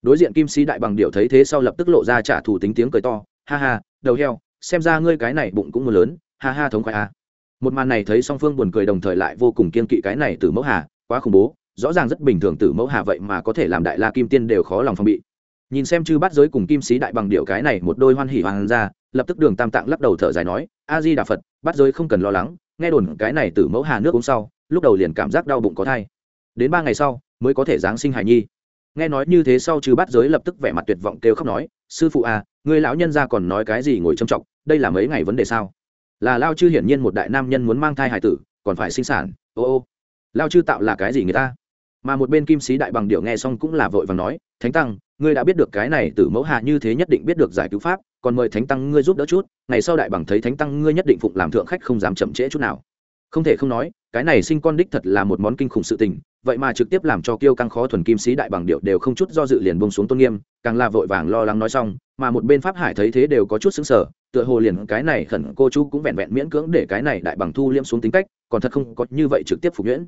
Đối diện kim sĩ đại bằng điệu thấy thế sau lập tức lộ ra trả thù tính tiếng cười to, ha ha, đầu heo, xem ra ngươi cái này bụng cũng mưa lớn, ha ha thống khoái a. Một màn này thấy song phương buồn cười đồng thời lại vô cùng kiên kỵ cái này từ mẫu hà, quá khủng bố rõ ràng rất bình thường tử mẫu hà vậy mà có thể làm đại la kim tiên đều khó lòng phòng bị. Nhìn xem chư bát giới cùng kim sĩ đại bằng điệu cái này một đôi hoan hỉ hoàng ra lập tức đường tam tạng lắc đầu thở dài nói, a di đà phật, bát giới không cần lo lắng, nghe đồn cái này tử mẫu hà nước uống sau, lúc đầu liền cảm giác đau bụng có thai. Đến ba ngày sau, mới có thể giáng sinh hài nhi. Nghe nói như thế sau chư bát giới lập tức vẻ mặt tuyệt vọng kêu khóc nói, sư phụ à người lão nhân ra còn nói cái gì ngồi trầm trọng, đây là mấy ngày vấn đề sao? Là lao chư hiển nhiên một đại nam nhân muốn mang thai hải tử, còn phải sinh sản, ô ô. Lao chư tạo là cái gì người ta? Mà một bên kim sĩ đại bằng điệu nghe xong cũng là vội và nói, thánh tăng, ngươi đã biết được cái này từ mẫu hạ như thế nhất định biết được giải cứu pháp, còn mời thánh tăng ngươi giúp đỡ chút, ngày sau đại bằng thấy thánh tăng ngươi nhất định phụng làm thượng khách không dám chậm trễ chút nào. Không thể không nói, cái này sinh con đích thật là một món kinh khủng sự tình, vậy mà trực tiếp làm cho kiêu căng khó thuần kim sĩ đại bằng điệu đều không chút do dự liền bông xuống tôn nghiêm, càng là vội vàng lo lắng nói xong, mà một bên pháp hải thấy thế đều có chút xứng sở tựa hồ liền cái này khẩn cô chú cũng vẹn vẹn miễn cưỡng để cái này đại bằng thu liêm xuống tính cách, còn thật không có như vậy trực tiếp phục nhuyễn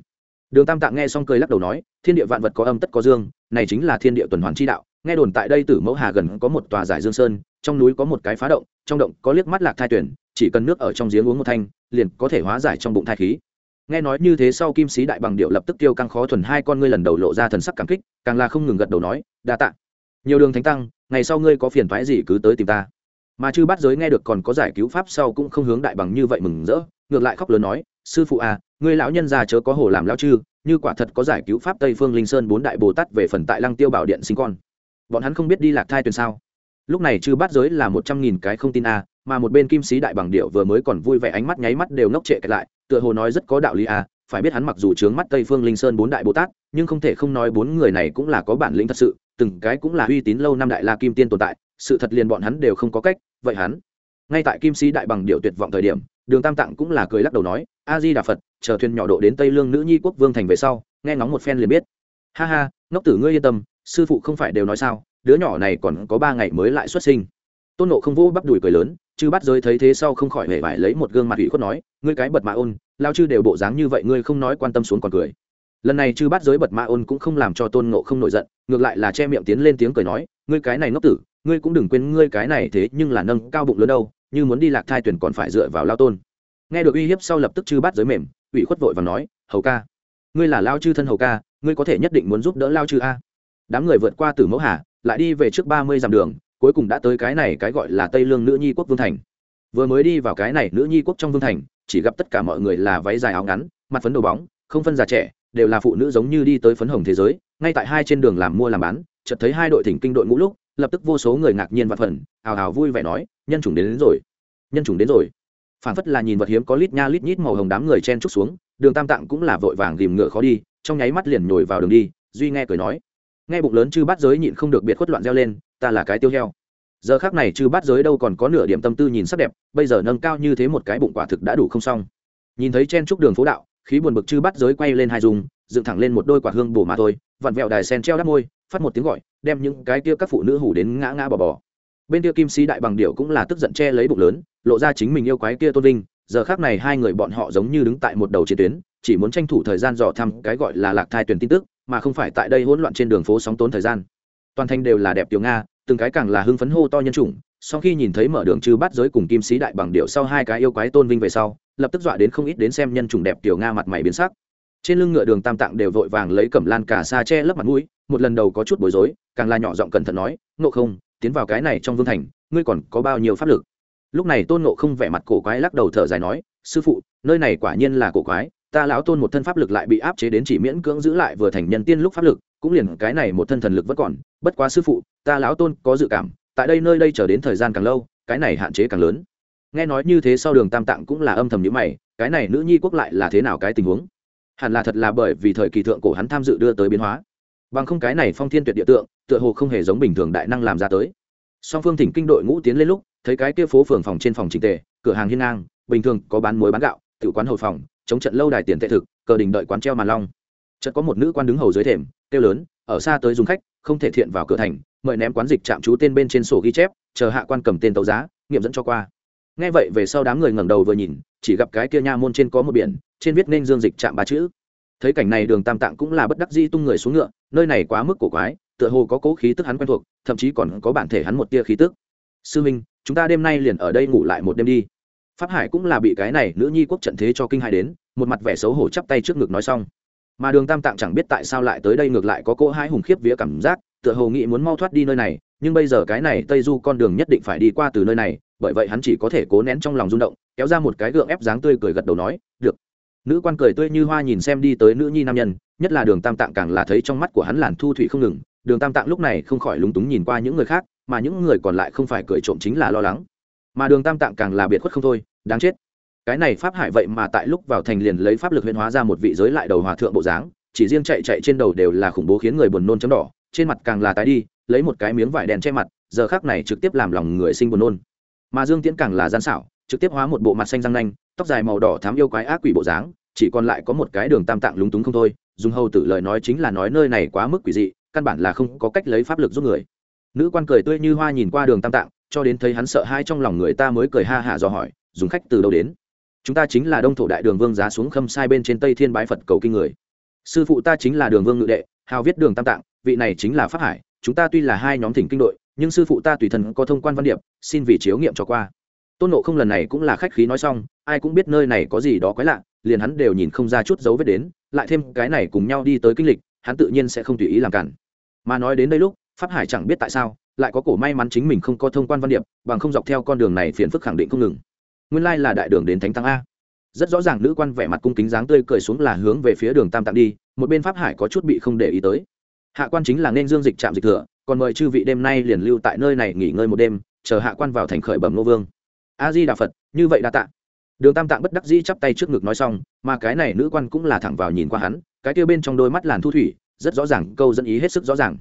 đường tam tạng nghe xong cười lắc đầu nói, thiên địa vạn vật có âm tất có dương, này chính là thiên địa tuần hoàn chi đạo. Nghe đồn tại đây tử mẫu hà gần có một tòa giải dương sơn, trong núi có một cái phá động, trong động có liếc mắt lạc thai tuyển, chỉ cần nước ở trong giếng uống một thanh, liền có thể hóa giải trong bụng thai khí. Nghe nói như thế sau kim sĩ đại bằng điệu lập tức tiêu căng khó thuần hai con ngươi lần đầu lộ ra thần sắc cảm kích, càng là không ngừng gật đầu nói, đa tạ. Nhiều đường thánh tăng, ngày sau ngươi có phiền thoái gì cứ tới tìm ta. Mà chư bắt giới nghe được còn có giải cứu pháp sau cũng không hướng đại bằng như vậy mừng rỡ, ngược lại khóc lớn nói sư phụ à người lão nhân già chớ có hồ làm lão chư, như quả thật có giải cứu pháp tây phương linh sơn bốn đại bồ tát về phần tại lăng tiêu bảo điện sinh con. Bọn hắn không biết đi lạc thai tuyền sao? Lúc này chư bắt giới là một trăm nghìn cái không tin à mà một bên kim sĩ đại bằng điệu vừa mới còn vui vẻ ánh mắt nháy mắt đều ngốc trệ kẹt lại, tựa hồ nói rất có đạo lý à phải biết hắn mặc dù trướng mắt tây phương linh sơn bốn đại bồ tát, nhưng không thể không nói bốn người này cũng là có bản lĩnh thật sự, từng cái cũng là uy tín lâu năm đại la kim tiên tồn tại, sự thật liền bọn hắn đều không có cách, vậy hắn, ngay tại kim sĩ đại bằng điệu tuyệt vọng thời điểm đường tam tạng cũng là cười lắc đầu nói, a di đà phật, chờ thuyền nhỏ độ đến tây lương nữ nhi quốc vương thành về sau, nghe ngóng một phen liền biết. Ha ha, ngốc tử ngươi yên tâm, sư phụ không phải đều nói sao, đứa nhỏ này còn có ba ngày mới lại xuất sinh. Tôn nộ không vũ bắp đùi cười lớn chứ bắt giới thấy thế sau không khỏi hề vải lấy một gương mặt ủy khuất nói, ngươi cái bật mạ ôn, lao chư đều bộ dáng như vậy ngươi không nói quan tâm xuống còn cười. Lần này chư bắt giới bật mạ ôn cũng không làm cho tôn nộ không nổi giận, ngược lại là che miệng tiến lên tiếng cười nói, ngươi cái này ngốc tử, ngươi cũng đừng quên ngươi cái này thế nhưng là nâng cao bụng lớn đâu như muốn đi lạc thai tuyển còn phải dựa vào lao tôn. Nghe được uy hiếp sau lập tức chư bắt giới mềm, ủy khuất vội và nói, hầu ca, ngươi là lao chư thân hầu ca, ngươi có thể nhất định muốn giúp đỡ lao chư a. Đám người vượt qua từ mẫu hà, lại đi về trước ba mươi dặm đường, cuối cùng đã tới cái này cái gọi là tây lương nữ nhi quốc vương thành. Vừa mới đi vào cái này nữ nhi quốc trong vương thành, chỉ gặp tất cả mọi người là váy dài áo ngắn, mặt phấn đầu bóng, không phân già trẻ, đều là phụ nữ giống như đi tới phấn hồng thế giới, ngay tại hai trên đường làm mua làm bán, chợt thấy hai đội thỉnh kinh đội ngũ lúc lập tức vô số người ngạc nhiên và phần ào ào vui vẻ nói nhân chủng đến, đến rồi. Nhân chủng đến rồi. Phản phất là nhìn vật hiếm có lít nha lít nhít màu hồng đám người chen trúc xuống đường tam tạng cũng là vội vàng tìm ngựa khó đi trong nháy mắt liền nhồi vào đường đi duy nghe cười nói nghe bụng lớn chư bát giới nhịn không được biệt khuất loạn reo lên ta là cái tiêu heo. Giờ khác này chư bát giới đâu còn có nửa điểm tâm tư nhìn sắc đẹp bây giờ nâng cao như thế một cái bụng quả thực đã đủ không xong. Nhìn thấy chen trúc đường phố đạo khí buồn bực chư bát giới quay lên hai dùng dựng thẳng lên một đôi quả hương bổ mà thôi vặn vẹo đài sen treo đắp môi phát một tiếng gọi, đem những cái kia các phụ nữ hủ đến ngã ngã bò bò. Bên kia kim sĩ đại bằng điệu cũng là tức giận che lấy bụng lớn, lộ ra chính mình yêu quái kia tôn vinh, giờ khác này hai người bọn họ giống như đứng tại một đầu chiến tuyến, chỉ muốn tranh thủ thời gian dò thăm cái gọi là lạc thai tuyển tin tức, mà không phải tại đây hỗn loạn trên đường phố sóng tốn thời gian. Toàn thành đều là đẹp tiểu nga, từng cái càng là hưng phấn hô to nhân chủng, sau khi nhìn thấy mở đường chư bắt giới cùng kim sĩ đại bằng điệu sau hai cái yêu quái tôn vinh về sau, lập tức dọa đến không ít đến xem nhân chủng đẹp tiểu nga mặt mày biến sắc. Trên lưng ngựa đường tam tạng đều vội vàng lấy cẩm lan cả xa che lấp mặt mũi một lần đầu có chút bối rối, càng là nhỏ giọng cẩn thận nói nộ không, tiến vào cái này trong vương thành, ngươi còn có bao nhiêu pháp lực? Lúc này tôn nộ không vẻ mặt cổ quái lắc đầu thở dài nói, sư phụ, nơi này quả nhiên là cổ quái, ta lão tôn một thân pháp lực lại bị áp chế đến chỉ miễn cưỡng giữ lại vừa thành nhân tiên lúc pháp lực, cũng liền cái này một thân thần lực vẫn còn, bất quá sư phụ, ta lão tôn có dự cảm, tại đây nơi đây trở đến thời gian càng lâu, cái này hạn chế càng lớn. Nghe nói như thế sau đường tam tạng cũng là âm thầm nhữ mày, cái này nữ nhi quốc lại là thế nào cái tình huống? Hẳn là thật là bởi vì thời kỳ thượng cổ hắn tham dự đưa tới biến hóa bằng không cái này phong thiên tuyệt địa tượng, tựa hồ không hề giống bình thường đại năng làm ra tới. Song phương thỉnh kinh đội ngũ tiến lên lúc, thấy cái kia phố phường phòng trên phòng trình tề, cửa hàng hiên ngang, bình thường có bán muối bán gạo tự quán hầu phòng, chống trận lâu đài tiền tệ thực, cờ đình đợi quán treo màn long. Chợt có một nữ quan đứng hầu dưới thềm tiêu lớn, ở xa tới dùng khách, không thể thiện vào cửa thành, mời ném quán dịch chạm chú tên bên trên sổ ghi chép, chờ hạ quan cầm tên tấu giá, nghiệm dẫn cho qua. Nghe vậy về sau đám người ngẩng đầu vừa nhìn, chỉ gặp cái kia nha môn trên có một biển, trên viết nên dương dịch chạm ba chữ thấy cảnh này đường tam tạng cũng là bất đắc di tung người xuống ngựa, nơi này quá mức cổ quái, tựa hồ có cố khí tức hắn quen thuộc, thậm chí còn có bản thể hắn một tia khí tức. Sư minh, chúng ta đêm nay liền ở đây ngủ lại một đêm đi. Pháp hải cũng là bị cái này nữ nhi quốc trận thế cho kinh hại đến, một mặt vẻ xấu hổ chắp tay trước ngực nói xong. Mà đường tam tạng chẳng biết tại sao lại tới đây ngược lại có cỗ hai hùng khiếp vía cảm giác, tựa hồ nghĩ muốn mau thoát đi nơi này, nhưng bây giờ cái này tây du con đường nhất định phải đi qua từ nơi này, bởi vậy hắn chỉ có thể cố nén trong lòng rung động, kéo ra một cái gượng ép dáng tươi cười gật đầu nói, được nữ quan cười tươi như hoa nhìn xem đi tới nữ nhi nam nhân, nhất là đường tam tạng càng là thấy trong mắt của hắn làn thu thủy không ngừng. Đường tam tạng lúc này không khỏi lúng túng nhìn qua những người khác, mà những người còn lại không phải cười trộm chính là lo lắng. Mà đường tam tạng càng là biệt khuất không thôi, đáng chết. Cái này pháp hải vậy mà tại lúc vào thành liền lấy pháp lực huyễn hóa ra một vị giới lại đầu hòa thượng bộ dáng, chỉ riêng chạy chạy trên đầu đều là khủng bố khiến người buồn nôn chấm đỏ, trên mặt càng là tái đi, lấy một cái miếng vải đèn che mặt, giờ khác này trực tiếp làm lòng người sinh buồn nôn. Mà dương tiễn càng là gian xảo, trực tiếp hóa một bộ mặt xanh răng nanh tóc dài màu đỏ thám yêu quái ác quỷ bộ dáng, chỉ còn lại có một cái đường tam tạng lúng túng không thôi, dùng hầu tử lời nói chính là nói nơi này quá mức quỷ dị, căn bản là không có cách lấy pháp lực giúp người. Nữ quan cười tươi như hoa nhìn qua đường tam tạng, cho đến thấy hắn sợ hai trong lòng người ta mới cười ha hả dò hỏi, dùng khách từ đâu đến? Chúng ta chính là đông thổ đại đường vương giá xuống khâm sai bên trên tây thiên bái phật cầu kinh người. Sư phụ ta chính là đường vương ngự đệ, hào viết đường tam tạng, vị này chính là pháp hải, chúng ta tuy là hai nhóm thỉnh kinh đội, nhưng sư phụ ta tùy thần có thông quan văn điệp, xin vì chiếu nghiệm cho qua tôn nộ không lần này cũng là khách khí nói xong, ai cũng biết nơi này có gì đó quái lạ, liền hắn đều nhìn không ra chút dấu vết đến, lại thêm cái này cùng nhau đi tới kinh lịch, hắn tự nhiên sẽ không tùy ý làm cản. Mà nói đến đây lúc, pháp hải chẳng biết tại sao, lại có cổ may mắn chính mình không có thông quan văn điệp, bằng không dọc theo con đường này phiền phức khẳng định không ngừng. Nguyên lai là đại đường đến thánh tăng a. Rất rõ ràng nữ quan vẻ mặt cung kính dáng tươi cười xuống là hướng về phía đường tam tạng đi, một bên pháp hải có chút bị không để ý tới. Hạ quan chính là nên dương dịch trạm dịch thừa, còn mời chư vị đêm nay liền lưu tại nơi này nghỉ ngơi một đêm, chờ hạ quan vào thành khởi bẩm nô vương a di đà phật, như vậy đa tạ. Đường tam tạng bất đắc dĩ chắp tay trước ngực nói xong, mà cái này nữ quan cũng là thẳng vào nhìn qua hắn, cái kia bên trong đôi mắt làn thu thủy, rất rõ ràng, câu dẫn ý hết sức rõ ràng.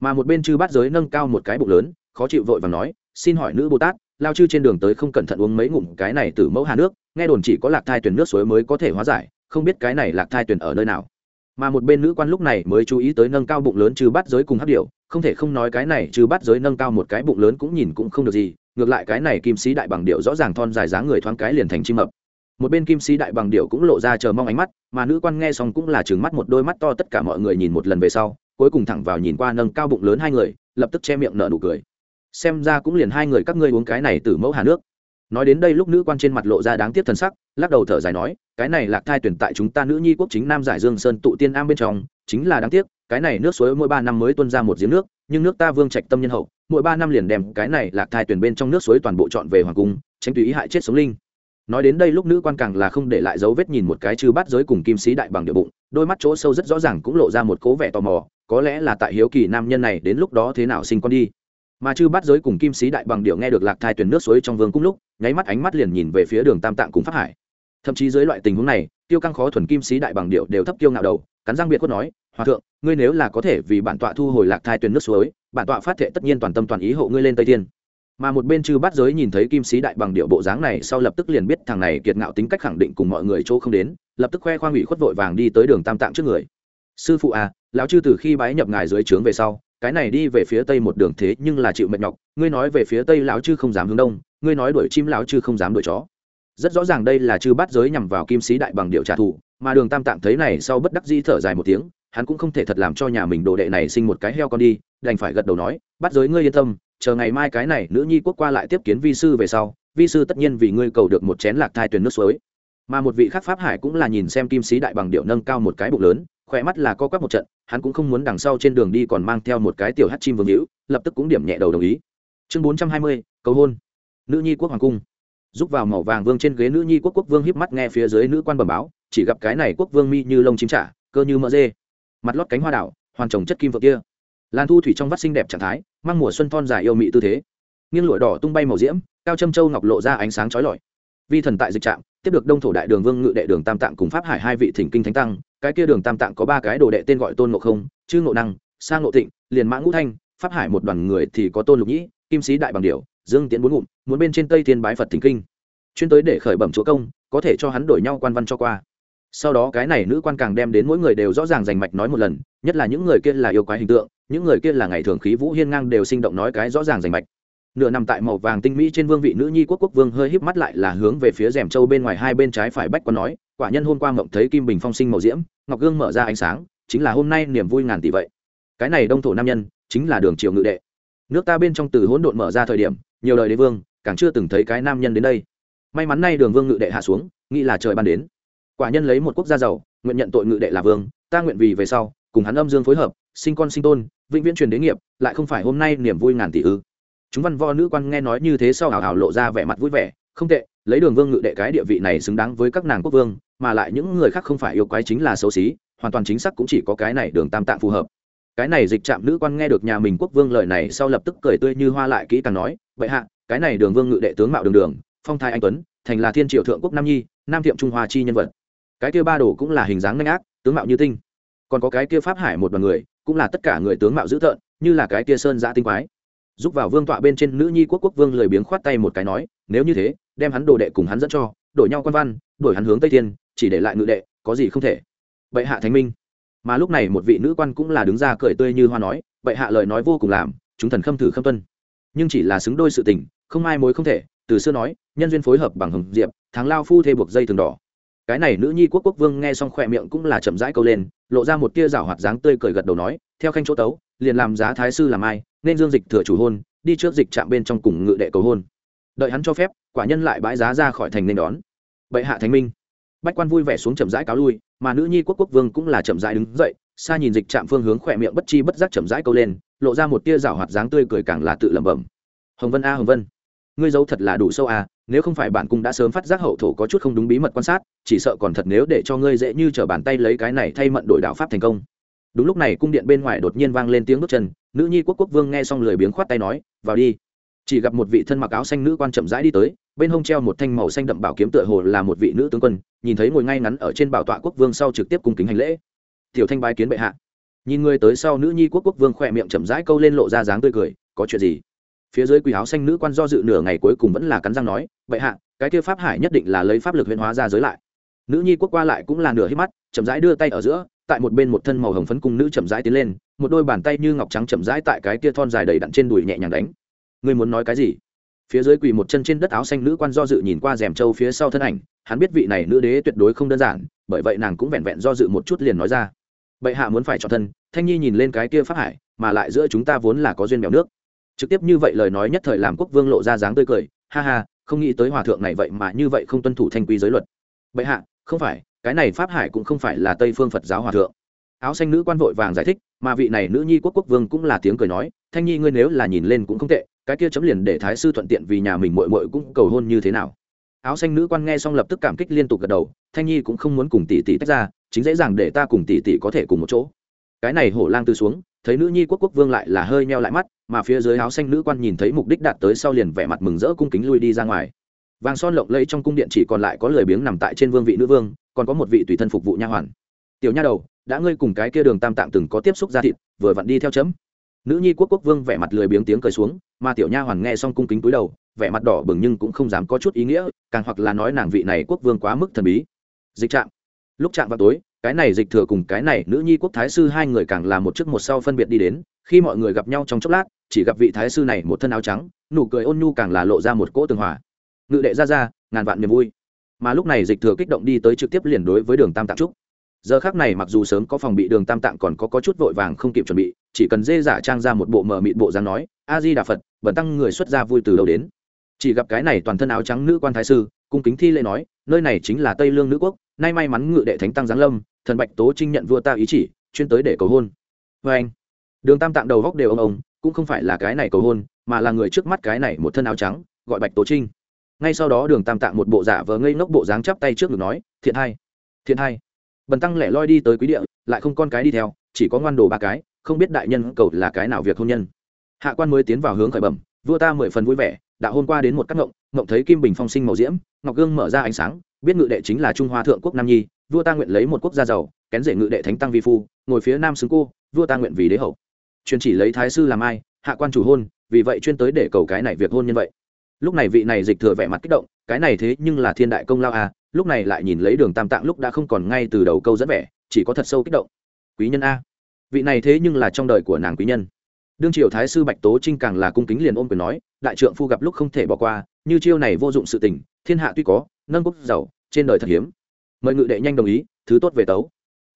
Mà một bên chư bát giới nâng cao một cái bụng lớn, khó chịu vội và nói, xin hỏi nữ bồ tát, lao chư trên đường tới không cẩn thận uống mấy ngụm cái này từ mẫu hà nước, nghe đồn chỉ có lạc thai tuyển nước suối mới có thể hóa giải, không biết cái này lạc thai tuyển ở nơi nào. Mà một bên nữ quan lúc này mới chú ý tới nâng cao bụng lớn trừ bát giới cùng hấp điệu không thể không nói cái này trừ bát giới nâng cao một cái bụng lớn cũng nhìn cũng không được gì ngược lại cái này kim sĩ đại bằng điệu rõ ràng thon dài dáng người thoáng cái liền thành chim mập. Một bên kim sĩ đại bằng điệu cũng lộ ra chờ mong ánh mắt, mà nữ quan nghe xong cũng là trừng mắt một đôi mắt to tất cả mọi người nhìn một lần về sau, cuối cùng thẳng vào nhìn qua nâng cao bụng lớn hai người, lập tức che miệng nở nụ cười. Xem ra cũng liền hai người các ngươi uống cái này từ mẫu hà nước. Nói đến đây lúc nữ quan trên mặt lộ ra đáng tiếc thần sắc, lắc đầu thở dài nói, cái này lạc thai tuyển tại chúng ta nữ nhi quốc chính nam giải dương sơn tụ tiên am bên trong, chính là đáng tiếc, cái này nước suối mỗi ba năm mới tuân ra một giếng nước, nhưng nước ta vương trạch tâm nhân hậu mỗi ba năm liền đem cái này lạc thai tuyển bên trong nước suối toàn bộ trọn về hoàng cung, tránh tùy ý hại chết sống linh. Nói đến đây lúc nữ quan càng là không để lại dấu vết nhìn một cái chư bát giới cùng kim sĩ đại bằng địa bụng, đôi mắt chỗ sâu rất rõ ràng cũng lộ ra một cố vẻ tò mò, có lẽ là tại hiếu kỳ nam nhân này đến lúc đó thế nào sinh con đi. Mà chư bát giới cùng kim sĩ đại bằng điệu nghe được lạc thai tuyển nước suối trong vương cung lúc, nháy mắt ánh mắt liền nhìn về phía đường tam tạng cùng pháp hải. Thậm chí dưới loại tình huống này, tiêu căng khó thuần kim sĩ đại bằng điệu đều thấp tiêu ngạo đầu, cắn răng biệt quất nói, hòa thượng, ngươi nếu là có thể vì bản tọa thu hồi lạc thai tuyển nước suối bản tọa phát thệ tất nhiên toàn tâm toàn ý hộ ngươi lên tây thiên. Mà một bên chư bát giới nhìn thấy kim sĩ đại bằng điệu bộ dáng này, sau lập tức liền biết thằng này kiệt ngạo tính cách khẳng định cùng mọi người chỗ không đến, lập tức khoe khoang ủy khuất vội vàng đi tới đường tam tạng trước người. Sư phụ à lão chư từ khi bái nhập ngài dưới trướng về sau, cái này đi về phía tây một đường thế nhưng là chịu mệt nhọc, ngươi nói về phía tây lão chư không dám hướng đông, ngươi nói đuổi chim lão chư không dám đuổi chó. Rất rõ ràng đây là chư bát giới nhằm vào kim sĩ đại bằng điệu trả thù, mà đường tam tạng thấy này sau bất đắc dĩ thở dài một tiếng hắn cũng không thể thật làm cho nhà mình đồ đệ này sinh một cái heo con đi, đành phải gật đầu nói, bắt giới ngươi yên tâm, chờ ngày mai cái này nữ nhi quốc qua lại tiếp kiến vi sư về sau, vi sư tất nhiên vì ngươi cầu được một chén lạc thai tuyền nước suối. Mà một vị khác pháp hải cũng là nhìn xem kim sĩ đại bằng điệu nâng cao một cái bụng lớn, khỏe mắt là co quắp một trận, hắn cũng không muốn đằng sau trên đường đi còn mang theo một cái tiểu hát chim vương hữu, lập tức cũng điểm nhẹ đầu đồng ý. Chương bốn trăm hai mươi, cầu hôn. Nữ nhi quốc hoàng cung. Giúp vào màu vàng vương trên ghế nữ nhi quốc quốc vương híp mắt nghe phía dưới nữ quan bẩm báo, chỉ gặp cái này quốc vương mi như lông chim trả, cơ như mỡ dê mặt lót cánh hoa đảo, hoàn trồng chất kim vợ kia. Lan thu thủy trong vắt xinh đẹp trạng thái, mang mùa xuân thon dài yêu mị tư thế. Nghiêng lụa đỏ tung bay màu diễm, cao trâm châu ngọc lộ ra ánh sáng chói lọi. Vi thần tại dịch trạm, tiếp được đông thổ đại đường vương ngự đệ đường tam tạng cùng pháp hải hai vị thỉnh kinh thánh tăng, cái kia đường tam tạng có ba cái đồ đệ tên gọi tôn ngộ không, chư ngộ năng sang ngộ tịnh, liền mã ngũ thanh, pháp hải một đoàn người thì có tôn lục nhĩ, kim sĩ đại bằng điểu, dương tiến bốn ngụm, muốn bên trên tây thiên bái phật thỉnh kinh. Chuyên tới để khởi bẩm chúa công, có thể cho hắn đổi nhau quan văn cho qua sau đó cái này nữ quan càng đem đến mỗi người đều rõ ràng rành mạch nói một lần, nhất là những người kia là yêu quái hình tượng, những người kia là ngày thường khí vũ hiên ngang đều sinh động nói cái rõ ràng rành mạch. Nửa nằm tại màu vàng tinh mỹ trên vương vị nữ nhi quốc quốc vương hơi híp mắt lại là hướng về phía rèm châu bên ngoài hai bên trái phải bách quan nói, quả nhân hôm qua mộng thấy kim bình phong sinh màu diễm, ngọc gương mở ra ánh sáng, chính là hôm nay niềm vui ngàn tỷ vậy. Cái này đông thổ nam nhân, chính là đường triều ngự đệ. Nước ta bên trong từ hỗn độn mở ra thời điểm, nhiều đời đế vương, càng chưa từng thấy cái nam nhân đến đây. May mắn nay đường vương ngự đệ hạ xuống, nghĩ là trời ban đến quả nhân lấy một quốc gia giàu, nguyện nhận tội ngự đệ là vương, ta nguyện vì về sau, cùng hắn âm dương phối hợp, sinh con sinh tôn, vĩnh viễn truyền đế nghiệp, lại không phải hôm nay niềm vui ngàn tỷ ư. Chúng văn võ nữ quan nghe nói như thế sau hào hào lộ ra vẻ mặt vui vẻ, không tệ, lấy đường vương ngự đệ cái địa vị này xứng đáng với các nàng quốc vương, mà lại những người khác không phải yêu quái chính là xấu xí, hoàn toàn chính xác cũng chỉ có cái này đường tam tạng phù hợp. Cái này dịch trạm nữ quan nghe được nhà mình quốc vương lời này sau lập tức cười tươi như hoa lại kỹ càng nói vậy hạ, cái này đường vương ngự đệ tướng mạo đường đường, phong thái anh tuấn, thành là thiên triệu thượng quốc nam nhi, nam thiệm trung hoa chi nhân vật cái kia ba đồ cũng là hình dáng nhanh ác, tướng mạo như tinh. Còn có cái kia pháp hải một đoàn người, cũng là tất cả người tướng mạo dữ tợn, như là cái kia sơn giã tinh quái. Giúp vào vương tọa bên trên nữ nhi quốc quốc vương lười biếng khoát tay một cái nói, nếu như thế, đem hắn đồ đệ cùng hắn dẫn cho, đổi nhau quan văn, đổi hắn hướng tây thiên, chỉ để lại ngự đệ, có gì không thể. Bệ hạ thánh minh. Mà lúc này một vị nữ quan cũng là đứng ra cười tươi như hoa nói, bệ hạ lời nói vô cùng làm, chúng thần khâm thử khâm tuân. Nhưng chỉ là xứng đôi sự tình, không ai mối không thể, từ xưa nói, nhân duyên phối hợp bằng hồng diệp tháng lao phu thê buộc dây thường đỏ cái này nữ nhi quốc quốc vương nghe xong khỏe miệng cũng là chậm rãi câu lên, lộ ra một tia rảo hoạt dáng tươi cười gật đầu nói, theo khanh chỗ tấu, liền làm giá thái sư làm ai, nên dương dịch thừa chủ hôn, đi trước dịch chạm bên trong cùng ngự đệ cầu hôn. Đợi hắn cho phép, quả nhân lại bãi giá ra khỏi thành nên đón. Bệ hạ thánh minh. Bách quan vui vẻ xuống chậm rãi cáo lui, mà nữ nhi quốc quốc vương cũng là chậm rãi đứng dậy, xa nhìn dịch trạm phương hướng khỏe miệng bất chi bất giác chậm rãi câu lên, lộ ra một tia rảo hoạt dáng tươi cười càng là tự lẩm bẩm. Hồng vân a, hồng vân, ngươi giấu thật là đủ sâu à nếu không phải bản cung đã sớm phát giác hậu thổ có chút không đúng bí mật quan sát, chỉ sợ còn thật nếu để cho ngươi dễ như t r ở bàn tay lấy cái này thay mận đổi đạo pháp thành công. Đúng lúc này cung điện bên ngoài đột nhiên vang lên tiếng bước chân, nữ nhi quốc quốc vương nghe xong lười biếng khoát tay nói, vào đi. Chỉ gặp một vị thân mặc áo xanh nữ quan chậm rãi đi tới, bên hông treo một thanh màu xanh đậm bảo kiếm tựa hồ là một vị nữ tướng quân, nhìn thấy ngồi ngay ngắn ở trên bảo tọa quốc vương sau trực tiếp cung kính hành lễ. Tiểu thanh bái kiến bệ hạ. Nhìn người tới sau nữ nhi quốc quốc vương khỏe miệng chậm rãi câu lên lộ ra dáng tươi cười, có chuyện gì? Phía dưới quỳ áo xanh nữ quan do dự nửa ngày cuối cùng vẫn là cắn răng nói vậy hạ, cái kia pháp hải nhất định là lấy pháp lực huyễn hóa ra giới lại. Nữ nhi quốc qua lại cũng là nửa hít mắt, chậm rãi đưa tay ở giữa, tại một bên một thân màu hồng phấn cùng nữ chậm rãi tiến lên, một đôi bàn tay như ngọc trắng chậm rãi tại cái kia thon dài đầy đặn trên đùi nhẹ nhàng đánh. Ngươi muốn nói cái gì? Phía dưới quỳ một chân trên đất áo xanh nữ quan do dự nhìn qua rèm trâu phía sau thân ảnh, hắn biết vị này nữ đế tuyệt đối không đơn giản, bởi vậy nàng cũng vẹn vẹn do dự một chút liền nói ra, bệ hạ muốn phải chọn thân, thanh nhi nhìn lên cái kia pháp hải, mà lại giữa chúng ta vốn là có duyên mèo nước trực tiếp như vậy lời nói nhất thời làm quốc vương lộ ra dáng tươi cười, ha ha, không nghĩ tới hòa thượng này vậy mà như vậy không tuân thủ thanh quy giới luật. Bệ hạ, không phải, cái này pháp hải cũng không phải là tây phương phật giáo hòa thượng. Áo xanh nữ quan vội vàng giải thích, mà vị này nữ nhi quốc quốc vương cũng là tiếng cười nói, thanh nhi ngươi nếu là nhìn lên cũng không tệ, cái kia chấm liền để thái sư thuận tiện vì nhà mình mội mội cũng cầu hôn như thế nào. Áo xanh nữ quan nghe xong lập tức cảm kích liên tục gật đầu, thanh nhi cũng không muốn cùng tỷ tỷ tách ra, chính dễ dàng để ta cùng tỷ tỷ có thể cùng một chỗ. Cái này hổ lang từ xuống thấy nữ nhi quốc quốc vương lại là hơi meo lại mắt, mà phía dưới áo xanh nữ quan nhìn thấy mục đích đạt tới sau liền vẻ mặt mừng rỡ cung kính lui đi ra ngoài. Vàng son lộng lẫy trong cung điện chỉ còn lại có lười biếng nằm tại trên vương vị nữ vương, còn có một vị tùy thân phục vụ nha hoàn. Tiểu nha đầu, đã ngươi cùng cái kia đường tam tạng từng có tiếp xúc ra thịt, vừa vặn đi theo chấm. Nữ nhi quốc quốc vương vẻ mặt lười biếng tiếng cười xuống, mà tiểu nha hoàn nghe xong cung kính túi đầu, vẻ mặt đỏ bừng nhưng cũng không dám có chút ý nghĩa, càng hoặc là nói nàng vị này quốc vương quá mức thần bí. Dịch trạm. Lúc chạm vào tối cái này dịch thừa cùng cái này nữ nhi quốc thái sư hai người càng là một trước một sau phân biệt đi đến khi mọi người gặp nhau trong chốc lát chỉ gặp vị thái sư này một thân áo trắng nụ cười ôn nhu càng là lộ ra một cỗ tường hòa. Ngự đệ ra ra ngàn vạn niềm vui. Mà lúc này dịch thừa kích động đi tới trực tiếp liền đối với đường tam tạng trúc. Giờ khác này mặc dù sớm có phòng bị đường tam tạng còn có, có chút vội vàng không kịp chuẩn bị chỉ cần dê giả trang ra một bộ mờ mịt bộ dáng nói a di đà phật bẩn tăng người xuất gia vui từ đầu đến? Chỉ gặp cái này toàn thân áo trắng nữ quan thái sư cung kính thi lễ nói nơi này chính là tây lương nữ quốc nay may mắn ngự đệ thánh tăng giáng lâm thần bạch tố trinh nhận vua ta ý chỉ, chuyên tới để cầu hôn. Vê anh, đường tam tạng đầu góc đều ông ông, cũng không phải là cái này cầu hôn, mà là người trước mắt cái này một thân áo trắng, gọi bạch tố trinh. Ngay sau đó đường tam tạng một bộ giả vờ ngây ngốc bộ dáng chắp tay trước ngực nói, thiện hai thiện hai. Bần tăng lẻ loi đi tới quý địa, lại không con cái đi theo, chỉ có ngoan đồ ba cái, không biết đại nhân cầu là cái nào việc hôn nhân. Hạ quan mới tiến vào hướng khởi bẩm, vua ta mười phần vui vẻ, đã hôm qua đến một các ngộng ngộng thấy kim bình phong sinh màu diễm, ngọc gương mở ra ánh sáng, biết ngự đệ chính là trung hoa thượng quốc nam nhi vua ta nguyện lấy một quốc gia giàu, kén rể ngự đệ thánh tăng vi phu, ngồi phía nam xứng cô, vua ta nguyện vì đế hậu. Truyền chỉ lấy thái sư làm ai, hạ quan chủ hôn, vì vậy chuyên tới để cầu cái này việc hôn nhân vậy. Lúc này vị này dịch thừa vẻ mặt kích động, cái này thế nhưng là thiên đại công lao à lúc này lại nhìn lấy đường tam tạng lúc đã không còn ngay từ đầu câu dẫn vẻ, chỉ có thật sâu kích động. Quý nhân a, vị này thế nhưng là trong đời của nàng quý nhân. Đương triều thái sư bạch tố trinh càng là cung kính liền ôm quyền nói, đại trượng phu gặp lúc không thể bỏ qua, như chiêu này vô dụng sự tình, thiên hạ tuy có, nâng quốc giàu, trên đời thật hiếm mời ngự đệ nhanh đồng ý, thứ tốt về tấu.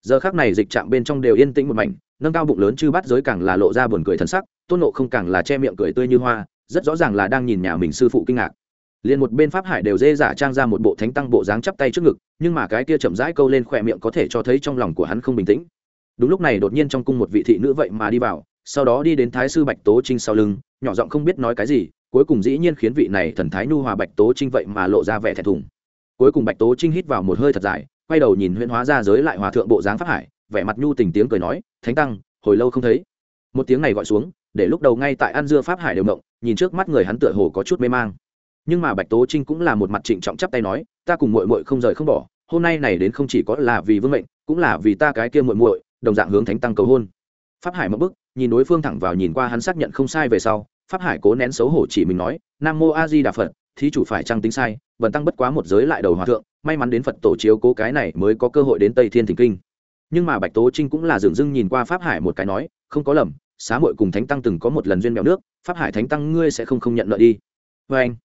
Giờ khác này dịch trạm bên trong đều yên tĩnh một mảnh, nâng cao bụng lớn chư bắt giới càng là lộ ra buồn cười thân sắc, tôn nộ không càng là che miệng cười tươi như hoa, rất rõ ràng là đang nhìn nhà mình sư phụ kinh ngạc. Liền một bên pháp hải đều dê giả trang ra một bộ thánh tăng bộ dáng chắp tay trước ngực, nhưng mà cái kia chậm rãi câu lên khỏe miệng có thể cho thấy trong lòng của hắn không bình tĩnh. Đúng lúc này đột nhiên trong cung một vị thị nữ vậy mà đi vào, sau đó đi đến thái sư bạch tố trinh sau lưng, nhỏ giọng không biết nói cái gì, cuối cùng dĩ nhiên khiến vị này thần thái nhu hòa bạch tố trinh vậy mà lộ ra vẻ thẹn thùng cuối cùng bạch tố trinh hít vào một hơi thật dài, quay đầu nhìn huyễn hóa ra giới lại hòa thượng bộ dáng pháp hải, vẻ mặt nhu tình tiếng cười nói, thánh tăng, hồi lâu không thấy. Một tiếng này gọi xuống, để lúc đầu ngay tại ăn dưa pháp hải đều động, nhìn trước mắt người hắn tựa hồ có chút mê mang. Nhưng mà bạch tố trinh cũng là một mặt trịnh trọng chắp tay nói, ta cùng muội muội không rời không bỏ, hôm nay này đến không chỉ có là vì vương mệnh, cũng là vì ta cái kia muội muội, đồng dạng hướng thánh tăng cầu hôn. Pháp hải mất bức nhìn đối phương thẳng vào nhìn qua hắn xác nhận không sai về sau, pháp hải cố nén xấu hổ chỉ mình nói, nam mô a di đà phật thí chủ phải trăng tính sai bần tăng bất quá một giới lại đầu hòa thượng, may mắn đến phật tổ chiếu cố cái này mới có cơ hội đến tây thiên thỉnh kinh. Nhưng mà bạch tố trinh cũng là dường dưng nhìn qua pháp hải một cái nói, không có lầm, xá muội cùng thánh tăng từng có một lần duyên mèo nước, pháp hải thánh tăng ngươi sẽ không không nhận nợ đi. Vê anh,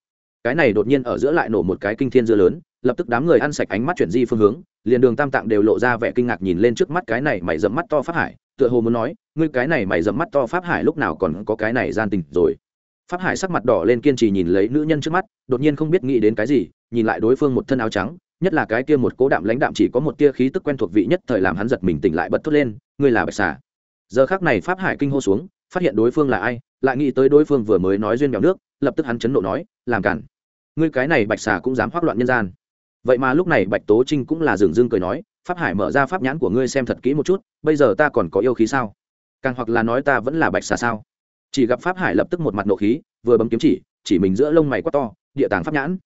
cái này đột nhiên ở giữa lại nổ một cái kinh thiên dưa lớn, lập tức đám người ăn sạch ánh mắt chuyển di phương hướng, liền đường tam tạng đều lộ ra vẻ kinh ngạc nhìn lên trước mắt cái này mày dẫm mắt to pháp hải, tựa hồ muốn nói, ngươi cái này mày dẫm mắt to pháp hải lúc nào còn có cái này gian tình rồi pháp hải sắc mặt đỏ lên kiên trì nhìn lấy nữ nhân trước mắt, đột nhiên không biết nghĩ đến cái gì, nhìn lại đối phương một thân áo trắng, nhất là cái kia một cố đạm lãnh đạm chỉ có một tia khí tức quen thuộc vị nhất thời làm hắn giật mình tỉnh lại bật thốt lên, ngươi là bạch xà. Giờ khác này pháp hải kinh hô xuống, phát hiện đối phương là ai, lại nghĩ tới đối phương vừa mới nói duyên mèo nước, lập tức hắn chấn nộ nói, làm cản. Ngươi cái này bạch xà cũng dám hoác loạn nhân gian. Vậy mà lúc này bạch tố trinh cũng là dường dưng cười nói, pháp hải mở ra pháp nhãn của ngươi xem thật kỹ một chút, bây giờ ta còn có yêu khí sao? Càng hoặc là nói ta vẫn là bạch xà sao? Chỉ gặp pháp hải lập tức một mặt nộ khí, vừa bấm kiếm chỉ chỉ mình giữa lông mày quá to, địa tàng pháp nhãn.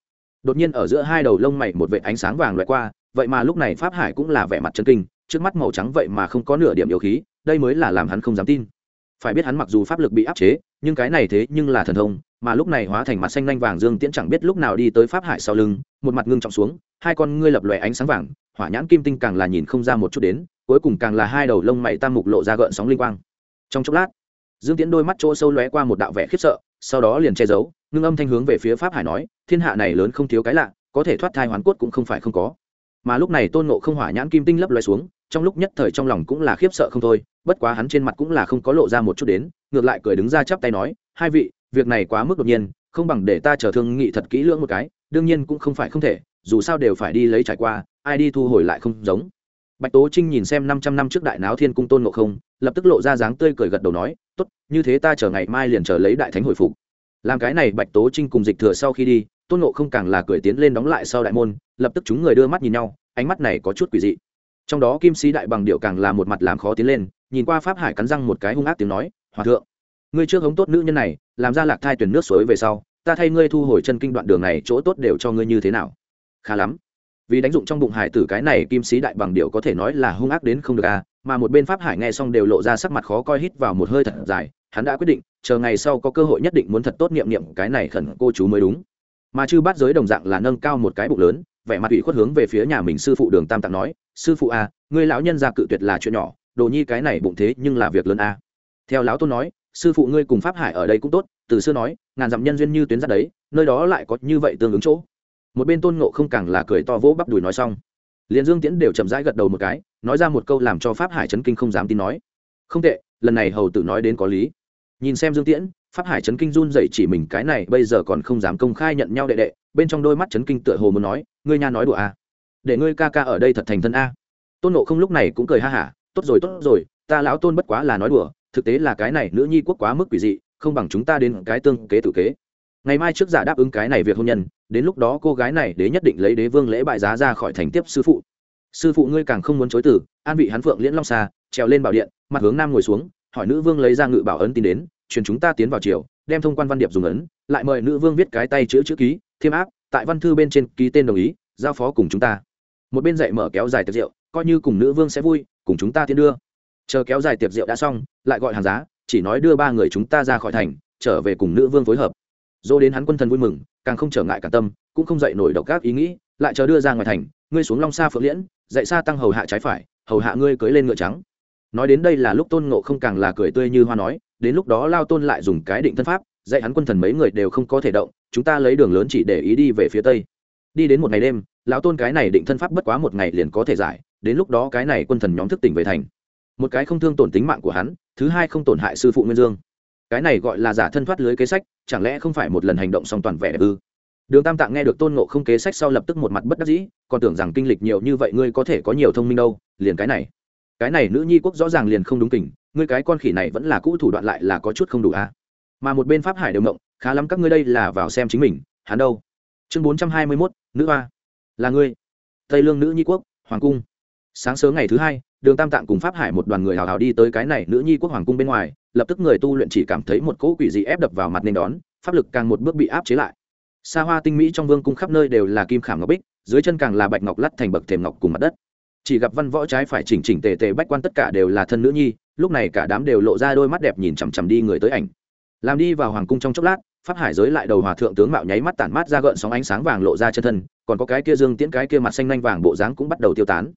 Đột nhiên ở giữa hai đầu lông mày một vệ ánh sáng vàng loại qua, vậy mà lúc này pháp hải cũng là vẻ mặt chân kinh, trước mắt màu trắng vậy mà không có nửa điểm yêu khí, đây mới là làm hắn không dám tin. Phải biết hắn mặc dù pháp lực bị áp chế, nhưng cái này thế nhưng là thần thông, mà lúc này hóa thành mặt xanh lanh vàng dương tiễn chẳng biết lúc nào đi tới pháp hải sau lưng, một mặt ngưng trọng xuống, hai con ngươi lập lòe ánh sáng vàng, hỏa nhãn kim tinh càng là nhìn không ra một chút đến, cuối cùng càng là hai đầu lông mày tam mục lộ ra gợn sóng linh quang. Trong chốc lát dương tiễn đôi mắt chỗ sâu lóe qua một đạo vẻ khiếp sợ, sau đó liền che giấu, ngưng âm thanh hướng về phía pháp hải nói, thiên hạ này lớn không thiếu cái lạ, có thể thoát thai hoàn cốt cũng không phải không có. Mà lúc này tôn nộ không hỏa nhãn kim tinh lấp loe xuống, trong lúc nhất thời trong lòng cũng là khiếp sợ không thôi, bất quá hắn trên mặt cũng là không có lộ ra một chút đến, ngược lại cười đứng ra chắp tay nói, hai vị, việc này quá mức đột nhiên, không bằng để ta chờ thương nghị thật kỹ lưỡng một cái, đương nhiên cũng không phải không thể, dù sao đều phải đi lấy trải qua, ai đi thu hồi lại không giống. Bạch tố trinh nhìn xem năm trăm năm trước đại náo thiên cung tôn ngộ không, lập tức lộ ra dáng tươi cười gật đầu nói như thế ta chờ ngày mai liền chờ lấy đại thánh hồi phục. Làm cái này bạch tố trinh cùng dịch thừa sau khi đi, tôn ngộ không càng là cười tiến lên đóng lại sau đại môn, lập tức chúng người đưa mắt nhìn nhau, ánh mắt này có chút quỷ dị. Trong đó kim sĩ đại bằng điệu càng là một mặt làm khó tiến lên, nhìn qua pháp hải cắn răng một cái hung ác tiếng nói, hòa thượng, ngươi trước hống tốt nữ nhân này, làm ra lạc thai tuyển nước suối về sau, ta thay ngươi thu hồi chân kinh đoạn đường này, chỗ tốt đều cho ngươi như thế nào? Khá lắm. Vì đánh dụng trong bụng hải tử cái này kim sĩ đại bằng điệu có thể nói là hung ác đến không được à mà một bên pháp hải nghe xong đều lộ ra sắc mặt khó coi hít vào một hơi thật dài hắn đã quyết định chờ ngày sau có cơ hội nhất định muốn thật tốt niệm niệm cái này khẩn cô chú mới đúng. Mà chư bát giới đồng dạng là nâng cao một cái bụng lớn vẻ mặt ủy khuất hướng về phía nhà mình sư phụ đường tam tạng nói sư phụ a à, ngươi lão nhân ra cự tuyệt là chuyện nhỏ đồ nhi cái này bụng thế nhưng là việc lớn a à. theo lão tôn nói sư phụ ngươi cùng pháp hải ở đây cũng tốt từ xưa nói ngàn dặm nhân duyên như tuyến ra đấy nơi đó lại có như vậy tương ứng chỗ. Một bên tôn ngộ không càng là cười to vỗ bắp đùi nói xong liền dương tiễn đều chậm rãi gật đầu một cái, nói ra một câu làm cho pháp hải chấn kinh không dám tin nói. Không tệ, lần này hầu tử nói đến có lý. Nhìn xem dương tiễn, pháp hải chấn kinh run dậy chỉ mình, cái này bây giờ còn không dám công khai nhận nhau đệ đệ, bên trong đôi mắt chấn kinh tựa hồ muốn nói, ngươi nha nói đùa à. để ngươi ca ca ở đây thật thành thân a. Tôn nộ không lúc này cũng cười ha hả, tốt rồi tốt rồi, ta lão tôn bất quá là nói đùa, thực tế là cái này nữ nhi quốc quá mức quỷ dị, không bằng chúng ta đến cái tương kế tự kế ngày mai trước giả đáp ứng cái này việc hôn nhân, đến lúc đó cô gái này đế nhất định lấy đế vương lễ bại giá ra khỏi thành tiếp sư phụ. Sư phụ ngươi càng không muốn chối từ, an vị hắn phượng liễn long xa, trèo lên bảo điện, mặt hướng nam ngồi xuống, hỏi nữ vương lấy ra ngự bảo ấn tin đến, truyền chúng ta tiến vào triều, đem thông quan văn điệp dùng ấn, lại mời nữ vương viết cái tay chữ chữ ký thiêm áp, tại văn thư bên trên ký tên đồng ý, giao phó cùng chúng ta. Một bên dạy mở kéo dài tiệc rượu, coi như cùng nữ vương sẽ vui, cùng chúng ta tiến đưa. Chờ kéo dài tiệc rượu đã xong, lại gọi hàng giá, chỉ nói đưa ba người chúng ta ra khỏi thành, trở về cùng nữ vương phối hợp dô đến hắn quân thần vui mừng, càng không trở ngại cả tâm, cũng không dậy nổi độc các ý nghĩ, lại chờ đưa ra ngoài thành, ngươi xuống long xa phượng liễn, dạy xa tăng hầu hạ trái phải, hầu hạ ngươi cưới lên ngựa trắng. Nói đến đây là lúc tôn ngộ không càng là cười tươi như hoa nói, đến lúc đó lao tôn lại dùng cái định thân pháp, dạy hắn quân thần mấy người đều không có thể động, chúng ta lấy đường lớn chỉ để ý đi về phía tây. Đi đến một ngày đêm, lão tôn cái này định thân pháp bất quá một ngày liền có thể giải, đến lúc đó cái này quân thần nhóm thức tỉnh về thành. Một cái không thương tổn tính mạng của hắn, thứ hai không tổn hại sư phụ nguyên dương cái này gọi là giả thân thoát lưới kế sách, chẳng lẽ không phải một lần hành động song toàn vẻ đẹp ư? Đường tam tạng nghe được tôn ngộ không kế sách sau lập tức một mặt bất đắc dĩ, còn tưởng rằng kinh lịch nhiều như vậy ngươi có thể có nhiều thông minh đâu, liền cái này. Cái này nữ nhi quốc rõ ràng liền không đúng kỉnh ngươi cái con khỉ này vẫn là cũ thủ đoạn lại là có chút không đủ à. mà một bên pháp hải đều mộng khá lắm các ngươi đây là vào xem chính mình, hắn đâu? Chương bốn trăm hai mươi mốt, nữ hoa. Là ngươi. Tây lương nữ nhi quốc, hoàng cung. Sáng sớm ngày thứ hai, đường tam tạng cùng pháp hải một đoàn người hào hào đi tới cái này nữ nhi quốc hoàng cung bên ngoài lập tức người tu luyện chỉ cảm thấy một cỗ quỷ dị ép đập vào mặt nên đón, pháp lực càng một bước bị áp chế lại. Xa hoa tinh mỹ trong vương cung khắp nơi đều là kim khảm ngọc bích, dưới chân càng là bạch ngọc lắt thành bậc thềm ngọc cùng mặt đất. Chỉ gặp văn võ trái phải chỉnh chỉnh tề tề bách quan tất cả đều là thân nữ nhi, lúc này cả đám đều lộ ra đôi mắt đẹp nhìn chằm chằm đi người tới ảnh. Làm đi vào hoàng cung trong chốc lát, pháp hải giới lại đầu hòa thượng tướng mạo nháy mắt tản mát ra gợn sóng ánh sáng vàng lộ ra chân thân, còn có cái kia dương tiễn cái kia mặt xanh nanh vàng bộ dáng cũng bắt đầu tiêu tán.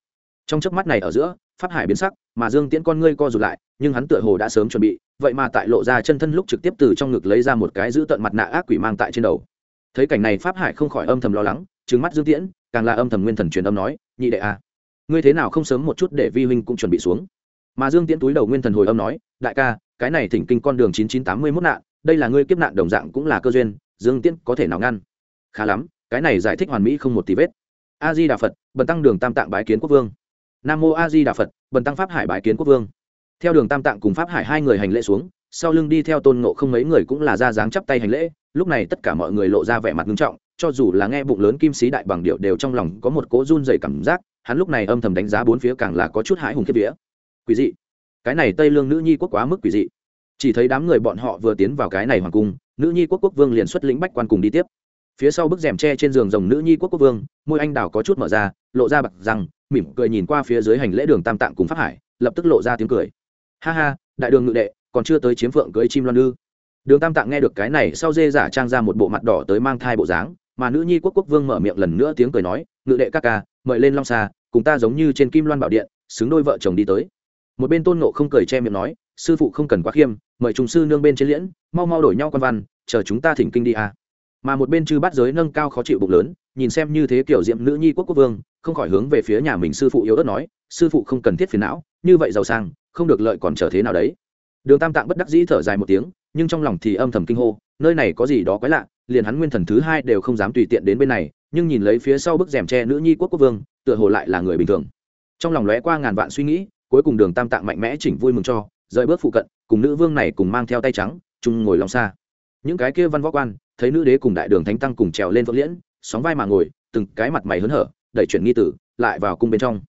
Trong chớp mắt này ở giữa pháp hải biến sắc, mà dương tiễn con ngươi co rụt lại, nhưng hắn tựa hồ đã sớm chuẩn bị, vậy mà tại lộ ra chân thân lúc trực tiếp từ trong ngực lấy ra một cái giữ tận mặt nạ ác quỷ mang tại trên đầu. Thấy cảnh này pháp hải không khỏi âm thầm lo lắng, trừng mắt dương tiễn, càng là âm thầm nguyên thần truyền âm nói, nhị đệ a à. ngươi thế nào không sớm một chút để vi huynh cũng chuẩn bị xuống? Mà dương tiễn túi đầu nguyên thần hồi âm nói, đại ca, cái này thỉnh kinh con đường chín chín tám mươi mốt nạn, đây là ngươi kiếp nạn đồng dạng cũng là cơ duyên, dương tiễn có thể nào ngăn? Khá lắm, cái này giải thích hoàn mỹ không một tí vết. A di đà phật, bần tăng đường tam tạng bái kiến quốc vương nam mô a di đà phật, bần tăng pháp hải bái kiến quốc vương. Theo đường tam tạng cùng pháp hải hai người hành lễ xuống, sau lưng đi theo tôn ngộ không mấy người cũng là ra dáng chắp tay hành lễ, lúc này tất cả mọi người lộ ra vẻ mặt nghiêm trọng, cho dù là nghe bụng lớn kim sĩ đại bằng điệu đều trong lòng có một cố run dày cảm giác, hắn lúc này âm thầm đánh giá bốn phía càng là có chút hãi hùng kiếp vía. Quỷ dị. Cái này tây lương nữ nhi quốc quá mức quỷ dị. Chỉ thấy đám người bọn họ vừa tiến vào cái này hoàng cung, nữ nhi quốc quốc vương liền xuất lĩnh bách quan cùng đi tiếp. Phía sau bức rèm tre trên giường rồng nữ nhi quốc quốc vương, môi anh đào có chút mở ra, lộ ra bạc rằng mỉm cười nhìn qua phía dưới hành lễ đường tam tạng cùng pháp hải, lập tức lộ ra tiếng cười. Ha ha, đại đường ngự đệ, còn chưa tới chiếm phượng cưới chim loan ư? Đường tam tạng nghe được cái này, sau dê giả trang ra một bộ mặt đỏ tới mang thai bộ dáng, mà nữ nhi quốc quốc vương mở miệng lần nữa tiếng cười nói, ngự đệ các ca, mời lên long xa, cùng ta giống như trên kim loan bảo điện, xứng đôi vợ chồng đi tới. Một bên tôn nộ không cười che miệng nói, sư phụ không cần quá khiêm, mời chúng sư nương bên trên liễn, mau mau đổi nhau quan văn, chờ chúng ta thỉnh kinh đi à. mà một bên chư bắt giới nâng cao khó chịu bụng lớn nhìn xem như thế kiểu diệm nữ nhi quốc quốc vương, không khỏi hướng về phía nhà mình sư phụ yếu ớt nói, sư phụ không cần thiết phiền não, như vậy giàu sang, không được lợi còn chờ thế nào đấy. Đường tam tạng bất đắc dĩ thở dài một tiếng, nhưng trong lòng thì âm thầm kinh hô, nơi này có gì đó quái lạ, liền hắn nguyên thần thứ hai đều không dám tùy tiện đến bên này, nhưng nhìn lấy phía sau bức rèm tre nữ nhi quốc quốc vương, tựa hồ lại là người bình thường. Trong lòng lóe qua ngàn vạn suy nghĩ, cuối cùng đường tam tạng mạnh mẽ chỉnh vui mừng cho, rời bước phụ cận, cùng nữ vương này cùng mang theo tay trắng, chung ngồi lòng xa. Những cái kia văn võ quan, thấy nữ đế cùng đại đường thánh tăng cùng trèo lên vỡ liễn sóng vai mà ngồi, từng cái mặt mày hớn hở, đẩy chuyển nghi tử, lại vào cung bên trong.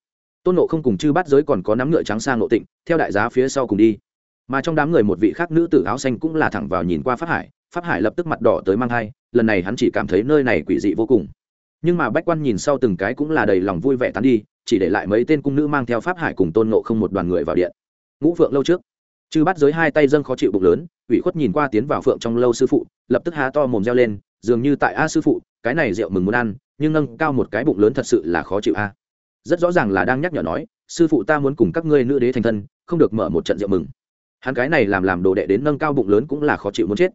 Tôn nộ không cùng chư bắt giới còn có nắm ngựa trắng sang nộ tịnh, theo đại giá phía sau cùng đi. Mà trong đám người một vị khác nữ tử áo xanh cũng là thẳng vào nhìn qua pháp hải pháp hải lập tức mặt đỏ tới mang thai, lần này hắn chỉ cảm thấy nơi này quỷ dị vô cùng. Nhưng mà bách quan nhìn sau từng cái cũng là đầy lòng vui vẻ tán đi, chỉ để lại mấy tên cung nữ mang theo pháp hải cùng tôn nộ không một đoàn người vào điện. Ngũ phượng lâu trước, chư bắt giới hai tay dâng khó chịu bụng lớn, ủy khuất nhìn qua tiến vào phượng trong lâu sư phụ, lập tức há to mồm reo lên dường như tại a sư phụ, cái này rượu mừng muốn ăn, nhưng nâng cao một cái bụng lớn thật sự là khó chịu a. Rất rõ ràng là đang nhắc nhở nói, sư phụ ta muốn cùng các ngươi nữ đế thành thân, không được mở một trận rượu mừng. Hắn cái này làm làm đồ đệ đến nâng cao bụng lớn cũng là khó chịu muốn chết.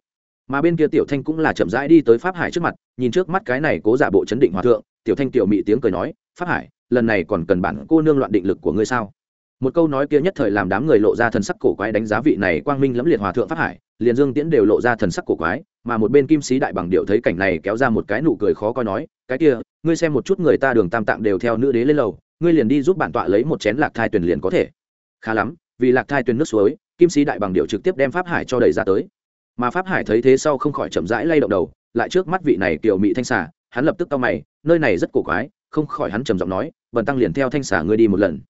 Mà bên kia tiểu thanh cũng là chậm rãi đi tới pháp hải trước mặt, nhìn trước mắt cái này cố giả bộ chấn định hòa thượng, tiểu thanh tiểu mị tiếng cười nói, pháp hải, lần này còn cần bản cô nương loạn định lực của ngươi sao? Một câu nói kia nhất thời làm đám người lộ ra thần sắc cổ quái đánh giá vị này quang minh lẫm liệt hòa thượng pháp hải, liền dương tiễn đều lộ ra thần sắc cổ quái mà một bên kim sĩ đại bằng điệu thấy cảnh này kéo ra một cái nụ cười khó coi nói, cái kia, ngươi xem một chút người ta đường tam tạng đều theo nữ đế lên lầu, ngươi liền đi giúp bản tọa lấy một chén lạc thai tuyển liền có thể. Khá lắm, vì lạc thai tuyển nước suối, kim sĩ đại bằng điệu trực tiếp đem pháp hải cho đẩy ra tới. Mà pháp hải thấy thế sau không khỏi chậm rãi lay động đầu, lại trước mắt vị này kiểu mỹ thanh xà, hắn lập tức tao mày, nơi này rất cổ quái. Không khỏi hắn trầm giọng nói, bần tăng liền theo thanh xà ngươi đi một lần.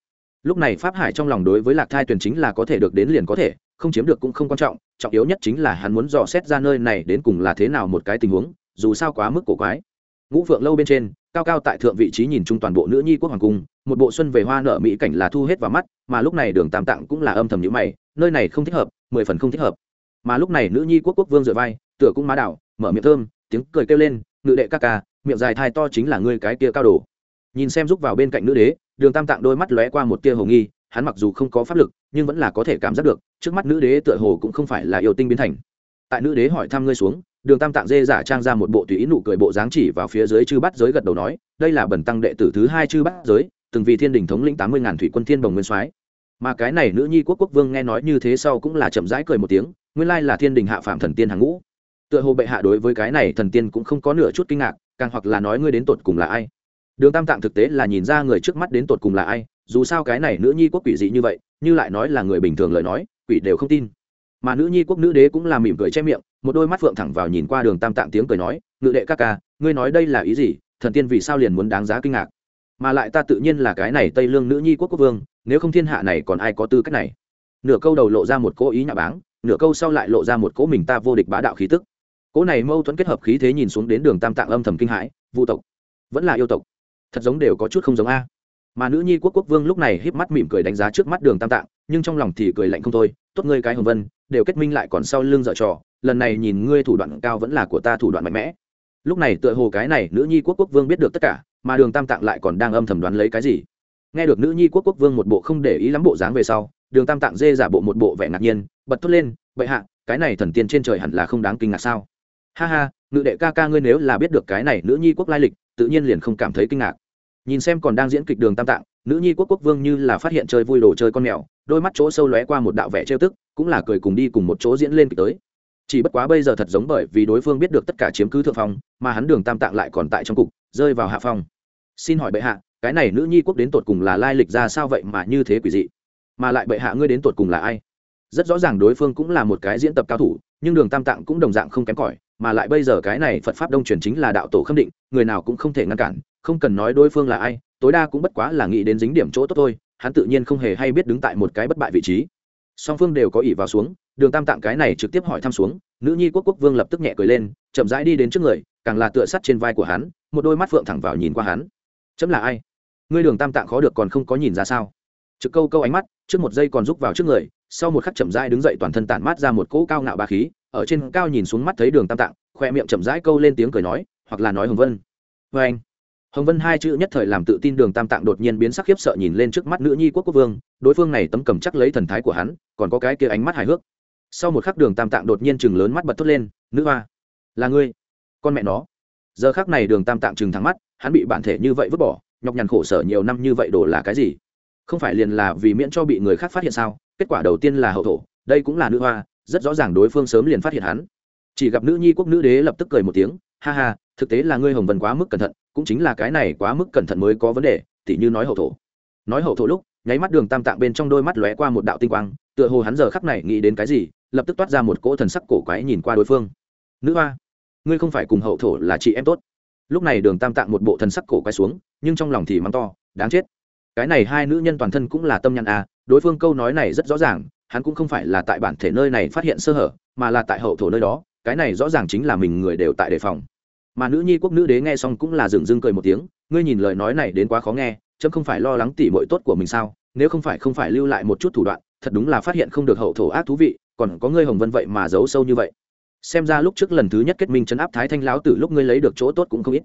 Lúc này pháp hải trong lòng đối với lạc thai tuyển chính là có thể được đến liền có thể, không chiếm được cũng không quan trọng trọng yếu nhất chính là hắn muốn dò xét ra nơi này đến cùng là thế nào một cái tình huống, dù sao quá mức cổ quái. Ngũ phượng lâu bên trên, cao cao tại thượng vị trí nhìn chung toàn bộ nữ nhi quốc hoàng cung, một bộ xuân về hoa nở mỹ cảnh là thu hết vào mắt, mà lúc này đường tam tạng cũng là âm thầm nhữ mày, nơi này không thích hợp, mười phần không thích hợp. Mà lúc này nữ nhi quốc quốc vương dựa vai, tựa cũng má đảo, mở miệng thơm, tiếng cười kêu lên, ngự đệ ca ca, miệng dài thai to chính là ngươi cái kia cao đồ. Nhìn xem rúc vào bên cạnh nữ đế, đường tam tạng đôi mắt lóe qua một tia hồ nghi hắn mặc dù không có pháp lực, nhưng vẫn là có thể cảm giác được, trước mắt nữ đế tựa hồ cũng không phải là yêu tinh biến thành. Tại nữ đế hỏi thăm ngươi xuống, đường tam tạng dê giả trang ra một bộ tùy ý nụ cười bộ dáng chỉ vào phía dưới chư bắt giới gật đầu nói, đây là bẩn tăng đệ tử thứ hai chư bắt giới, từng vì thiên đình thống lĩnh tám mươi ngàn thủy quân thiên bồng nguyên soái. Mà cái này nữ nhi quốc quốc vương nghe nói như thế sau cũng là chậm rãi cười một tiếng, nguyên lai là thiên đình hạ phạm thần tiên hàng ngũ. Tựa hồ bệ hạ đối với cái này thần tiên cũng không có nửa chút kinh ngạc, càng hoặc là nói ngươi đến tột cùng là ai. Đường tam tạng thực tế là nhìn ra người trước mắt đến tột cùng là ai dù sao cái này nữ nhi quốc quỷ dị như vậy, như lại nói là người bình thường lời nói, quỷ đều không tin. Mà nữ nhi quốc nữ đế cũng là mỉm cười che miệng, một đôi mắt phượng thẳng vào nhìn qua đường tam tạng tiếng cười nói, ngự đệ ca ca, ngươi nói đây là ý gì? Thần tiên vì sao liền muốn đáng giá kinh ngạc? Mà lại ta tự nhiên là cái này tây lương nữ nhi quốc quốc vương, nếu không thiên hạ này còn ai có tư cách này? Nửa câu đầu lộ ra một cỗ ý nhạ báng, nửa câu sau lại lộ ra một cỗ mình ta vô địch bá đạo khí tức. Cỗ này mâu thuẫn kết hợp khí thế nhìn xuống đến đường tam tạng âm thầm kinh hãi, vu tộc, vẫn là yêu tộc, thật giống đều có chút không giống a mà nữ nhi quốc quốc vương lúc này híp mắt mỉm cười đánh giá trước mắt đường tam tạng, nhưng trong lòng thì cười lạnh không thôi, tốt ngươi cái hồng vân, đều kết minh lại còn sau lưng dở trò, lần này nhìn ngươi thủ đoạn cao vẫn là của ta thủ đoạn mạnh mẽ. Lúc này tựa hồ cái này nữ nhi quốc quốc vương biết được tất cả, mà đường tam tạng lại còn đang âm thầm đoán lấy cái gì. Nghe được nữ nhi quốc quốc vương một bộ không để ý lắm bộ dáng về sau, đường tam tạng dê giả bộ một bộ vẻ ngạc nhiên, bật thốt lên, bệ hạ, cái này thần tiên trên trời hẳn là không đáng kinh ngạc sao? Ha ha nữ đệ ca ca ngươi nếu là biết được cái này nữ nhi quốc lai lịch, tự nhiên liền không cảm thấy kinh ngạc nhìn xem còn đang diễn kịch đường tam tạng, nữ nhi quốc quốc vương như là phát hiện chơi vui đồ chơi con mèo, đôi mắt chỗ sâu lóe qua một đạo vẻ trêu tức, cũng là cười cùng đi cùng một chỗ diễn lên kịch tới. Chỉ bất quá bây giờ thật giống bởi vì đối phương biết được tất cả chiếm cứ thượng phong, mà hắn đường tam tạng lại còn tại trong cục, rơi vào hạ phong. Xin hỏi bệ hạ, cái này nữ nhi quốc đến tột cùng là lai lịch ra sao vậy mà như thế quỷ dị? Mà lại bệ hạ ngươi đến tột cùng là ai? Rất rõ ràng đối phương cũng là một cái diễn tập cao thủ, nhưng đường tam tạng cũng đồng dạng không kém cỏi, mà lại bây giờ cái này phật pháp đông truyền chính là đạo tổ khâm định, người nào cũng không thể ngăn cản không cần nói đối phương là ai, tối đa cũng bất quá là nghĩ đến dính điểm chỗ tốt thôi, hắn tự nhiên không hề hay biết đứng tại một cái bất bại vị trí. Song phương đều có ỉ vào xuống, đường tam tạng cái này trực tiếp hỏi thăm xuống, nữ nhi quốc quốc vương lập tức nhẹ cười lên, chậm rãi đi đến trước người, càng là tựa sắt trên vai của hắn, một đôi mắt phượng thẳng vào nhìn qua hắn. Chấm là ai? Ngươi đường tam tạng khó được còn không có nhìn ra sao? Trực câu câu ánh mắt, trước một giây còn rúc vào trước người, sau một khắc chậm rãi đứng dậy toàn thân tản mát ra một cỗ cao ngạo ba khí, ở trên cao nhìn xuống mắt thấy đường tam tạng, khoe miệng chậm rãi câu lên tiếng cười nói, hoặc là nói hồng vân. Vê anh hồng vân hai chữ nhất thời làm tự tin đường tam tạng đột nhiên biến sắc khiếp sợ nhìn lên trước mắt nữ nhi quốc quốc vương, đối phương này tấm cầm chắc lấy thần thái của hắn, còn có cái kia ánh mắt hài hước. Sau một khắc đường tam tạng đột nhiên chừng lớn mắt bật thốt lên, nữ hoa, là ngươi, con mẹ nó. Giờ khắc này đường tam tạng chừng thắng mắt, hắn bị bản thể như vậy vứt bỏ, nhọc nhằn khổ sở nhiều năm như vậy đổ là cái gì? Không phải liền là vì miễn cho bị người khác phát hiện sao? Kết quả đầu tiên là hậu thổ, đây cũng là nữ hoa, rất rõ ràng đối phương sớm liền phát hiện hắn. Chỉ gặp nữ nhi quốc nữ đế lập tức cười một tiếng, ha ha, thực tế là ngươi hồng vân quá mức cẩn thận cũng chính là cái này quá mức cẩn thận mới có vấn đề, tỉ như nói hậu thổ. Nói hậu thổ lúc, nháy mắt đường tam tạng bên trong đôi mắt lóe qua một đạo tinh quang, tựa hồ hắn giờ khắc này nghĩ đến cái gì, lập tức toát ra một cỗ thần sắc cổ quái nhìn qua đối phương. Nữ hoa, ngươi không phải cùng hậu thổ là chị em tốt. Lúc này đường tam tạng một bộ thần sắc cổ quái xuống, nhưng trong lòng thì mắng to, đáng chết. Cái này hai nữ nhân toàn thân cũng là tâm nhăn à đối phương câu nói này rất rõ ràng, hắn cũng không phải là tại bản thể nơi này phát hiện sơ hở, mà là tại hậu thổ nơi đó, cái này rõ ràng chính là mình người đều tại đề phòng mà nữ nhi quốc nữ đế nghe xong cũng là dừng dưng cười một tiếng, ngươi nhìn lời nói này đến quá khó nghe, chấm không phải lo lắng tỉ mội tốt của mình sao? Nếu không phải không phải lưu lại một chút thủ đoạn, thật đúng là phát hiện không được hậu thổ ác thú vị, còn có ngươi hồng vân vậy mà giấu sâu như vậy. Xem ra lúc trước lần thứ nhất kết minh chấn áp thái thanh lão từ lúc ngươi lấy được chỗ tốt cũng không ít.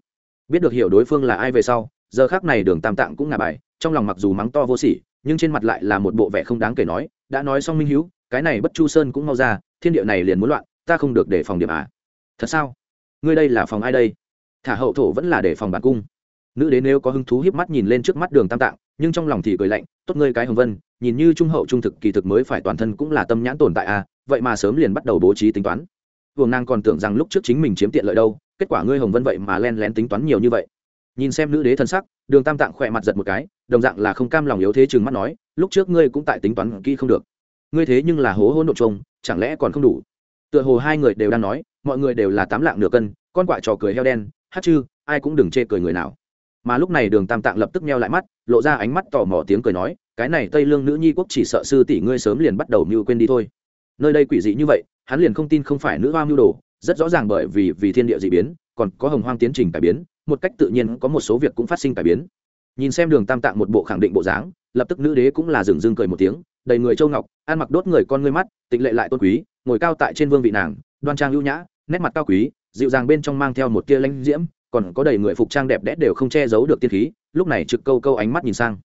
Biết được hiểu đối phương là ai về sau, giờ khác này đường tam tạng cũng ngả bài, trong lòng mặc dù mắng to vô sỉ, nhưng trên mặt lại là một bộ vẻ không đáng kể nói, đã nói xong minh hữu cái này bất chu sơn cũng mau ra, thiên địa này liền muốn loạn, ta không được để phòng điểm à. Thật sao? Ngươi đây là phòng ai đây? Thả hậu thổ vẫn là để phòng bản cung. Nữ đế nếu có hứng thú hiếp mắt nhìn lên trước mắt đường tam tạng, nhưng trong lòng thì cười lạnh, tốt ngươi cái hồng vân, nhìn như trung hậu trung thực kỳ thực mới phải toàn thân cũng là tâm nhãn tồn tại à vậy mà sớm liền bắt đầu bố trí tính toán. Vương nàng còn tưởng rằng lúc trước chính mình chiếm tiện lợi đâu, kết quả ngươi hồng vân vậy mà len lén tính toán nhiều như vậy. Nhìn xem nữ đế thân sắc, đường tam tạng khỏe mặt giật một cái, đồng dạng là không cam lòng yếu thế chừng mắt nói, lúc trước ngươi cũng tại tính toán kỹ không được. Ngươi thế nhưng là hố hôn độ trông chẳng lẽ còn không đủ? Tựa hồ hai người đều đang nói mọi người đều là tám lạng nửa cân, con quạ trò cười heo đen, hát chư, ai cũng đừng chê cười người nào. Mà lúc này đường tam tạng lập tức meo lại mắt, lộ ra ánh mắt tò mò tiếng cười nói, cái này tây lương nữ nhi quốc chỉ sợ sư tỷ ngươi sớm liền bắt đầu mưu quên đi thôi. Nơi đây quỷ dị như vậy, hắn liền không tin không phải nữ hoa mưu đồ, rất rõ ràng bởi vì vì thiên địa dị biến, còn có hồng hoang tiến trình cải biến, một cách tự nhiên có một số việc cũng phát sinh cải biến. Nhìn xem đường tam tạng một bộ khẳng định bộ dáng, lập tức nữ đế cũng là dừng dưng cười một tiếng, đầy người châu ngọc, ăn mặc đốt người con ngươi mắt, tịnh lệ lại tôn quý, ngồi cao tại trên vương vị nàng, đoan trang lưu nhã nét mặt cao quý, dịu dàng bên trong mang theo một tia lãnh diễm, còn có đầy người phục trang đẹp đẽ đều không che giấu được tiên khí, lúc này trực câu câu ánh mắt nhìn sang.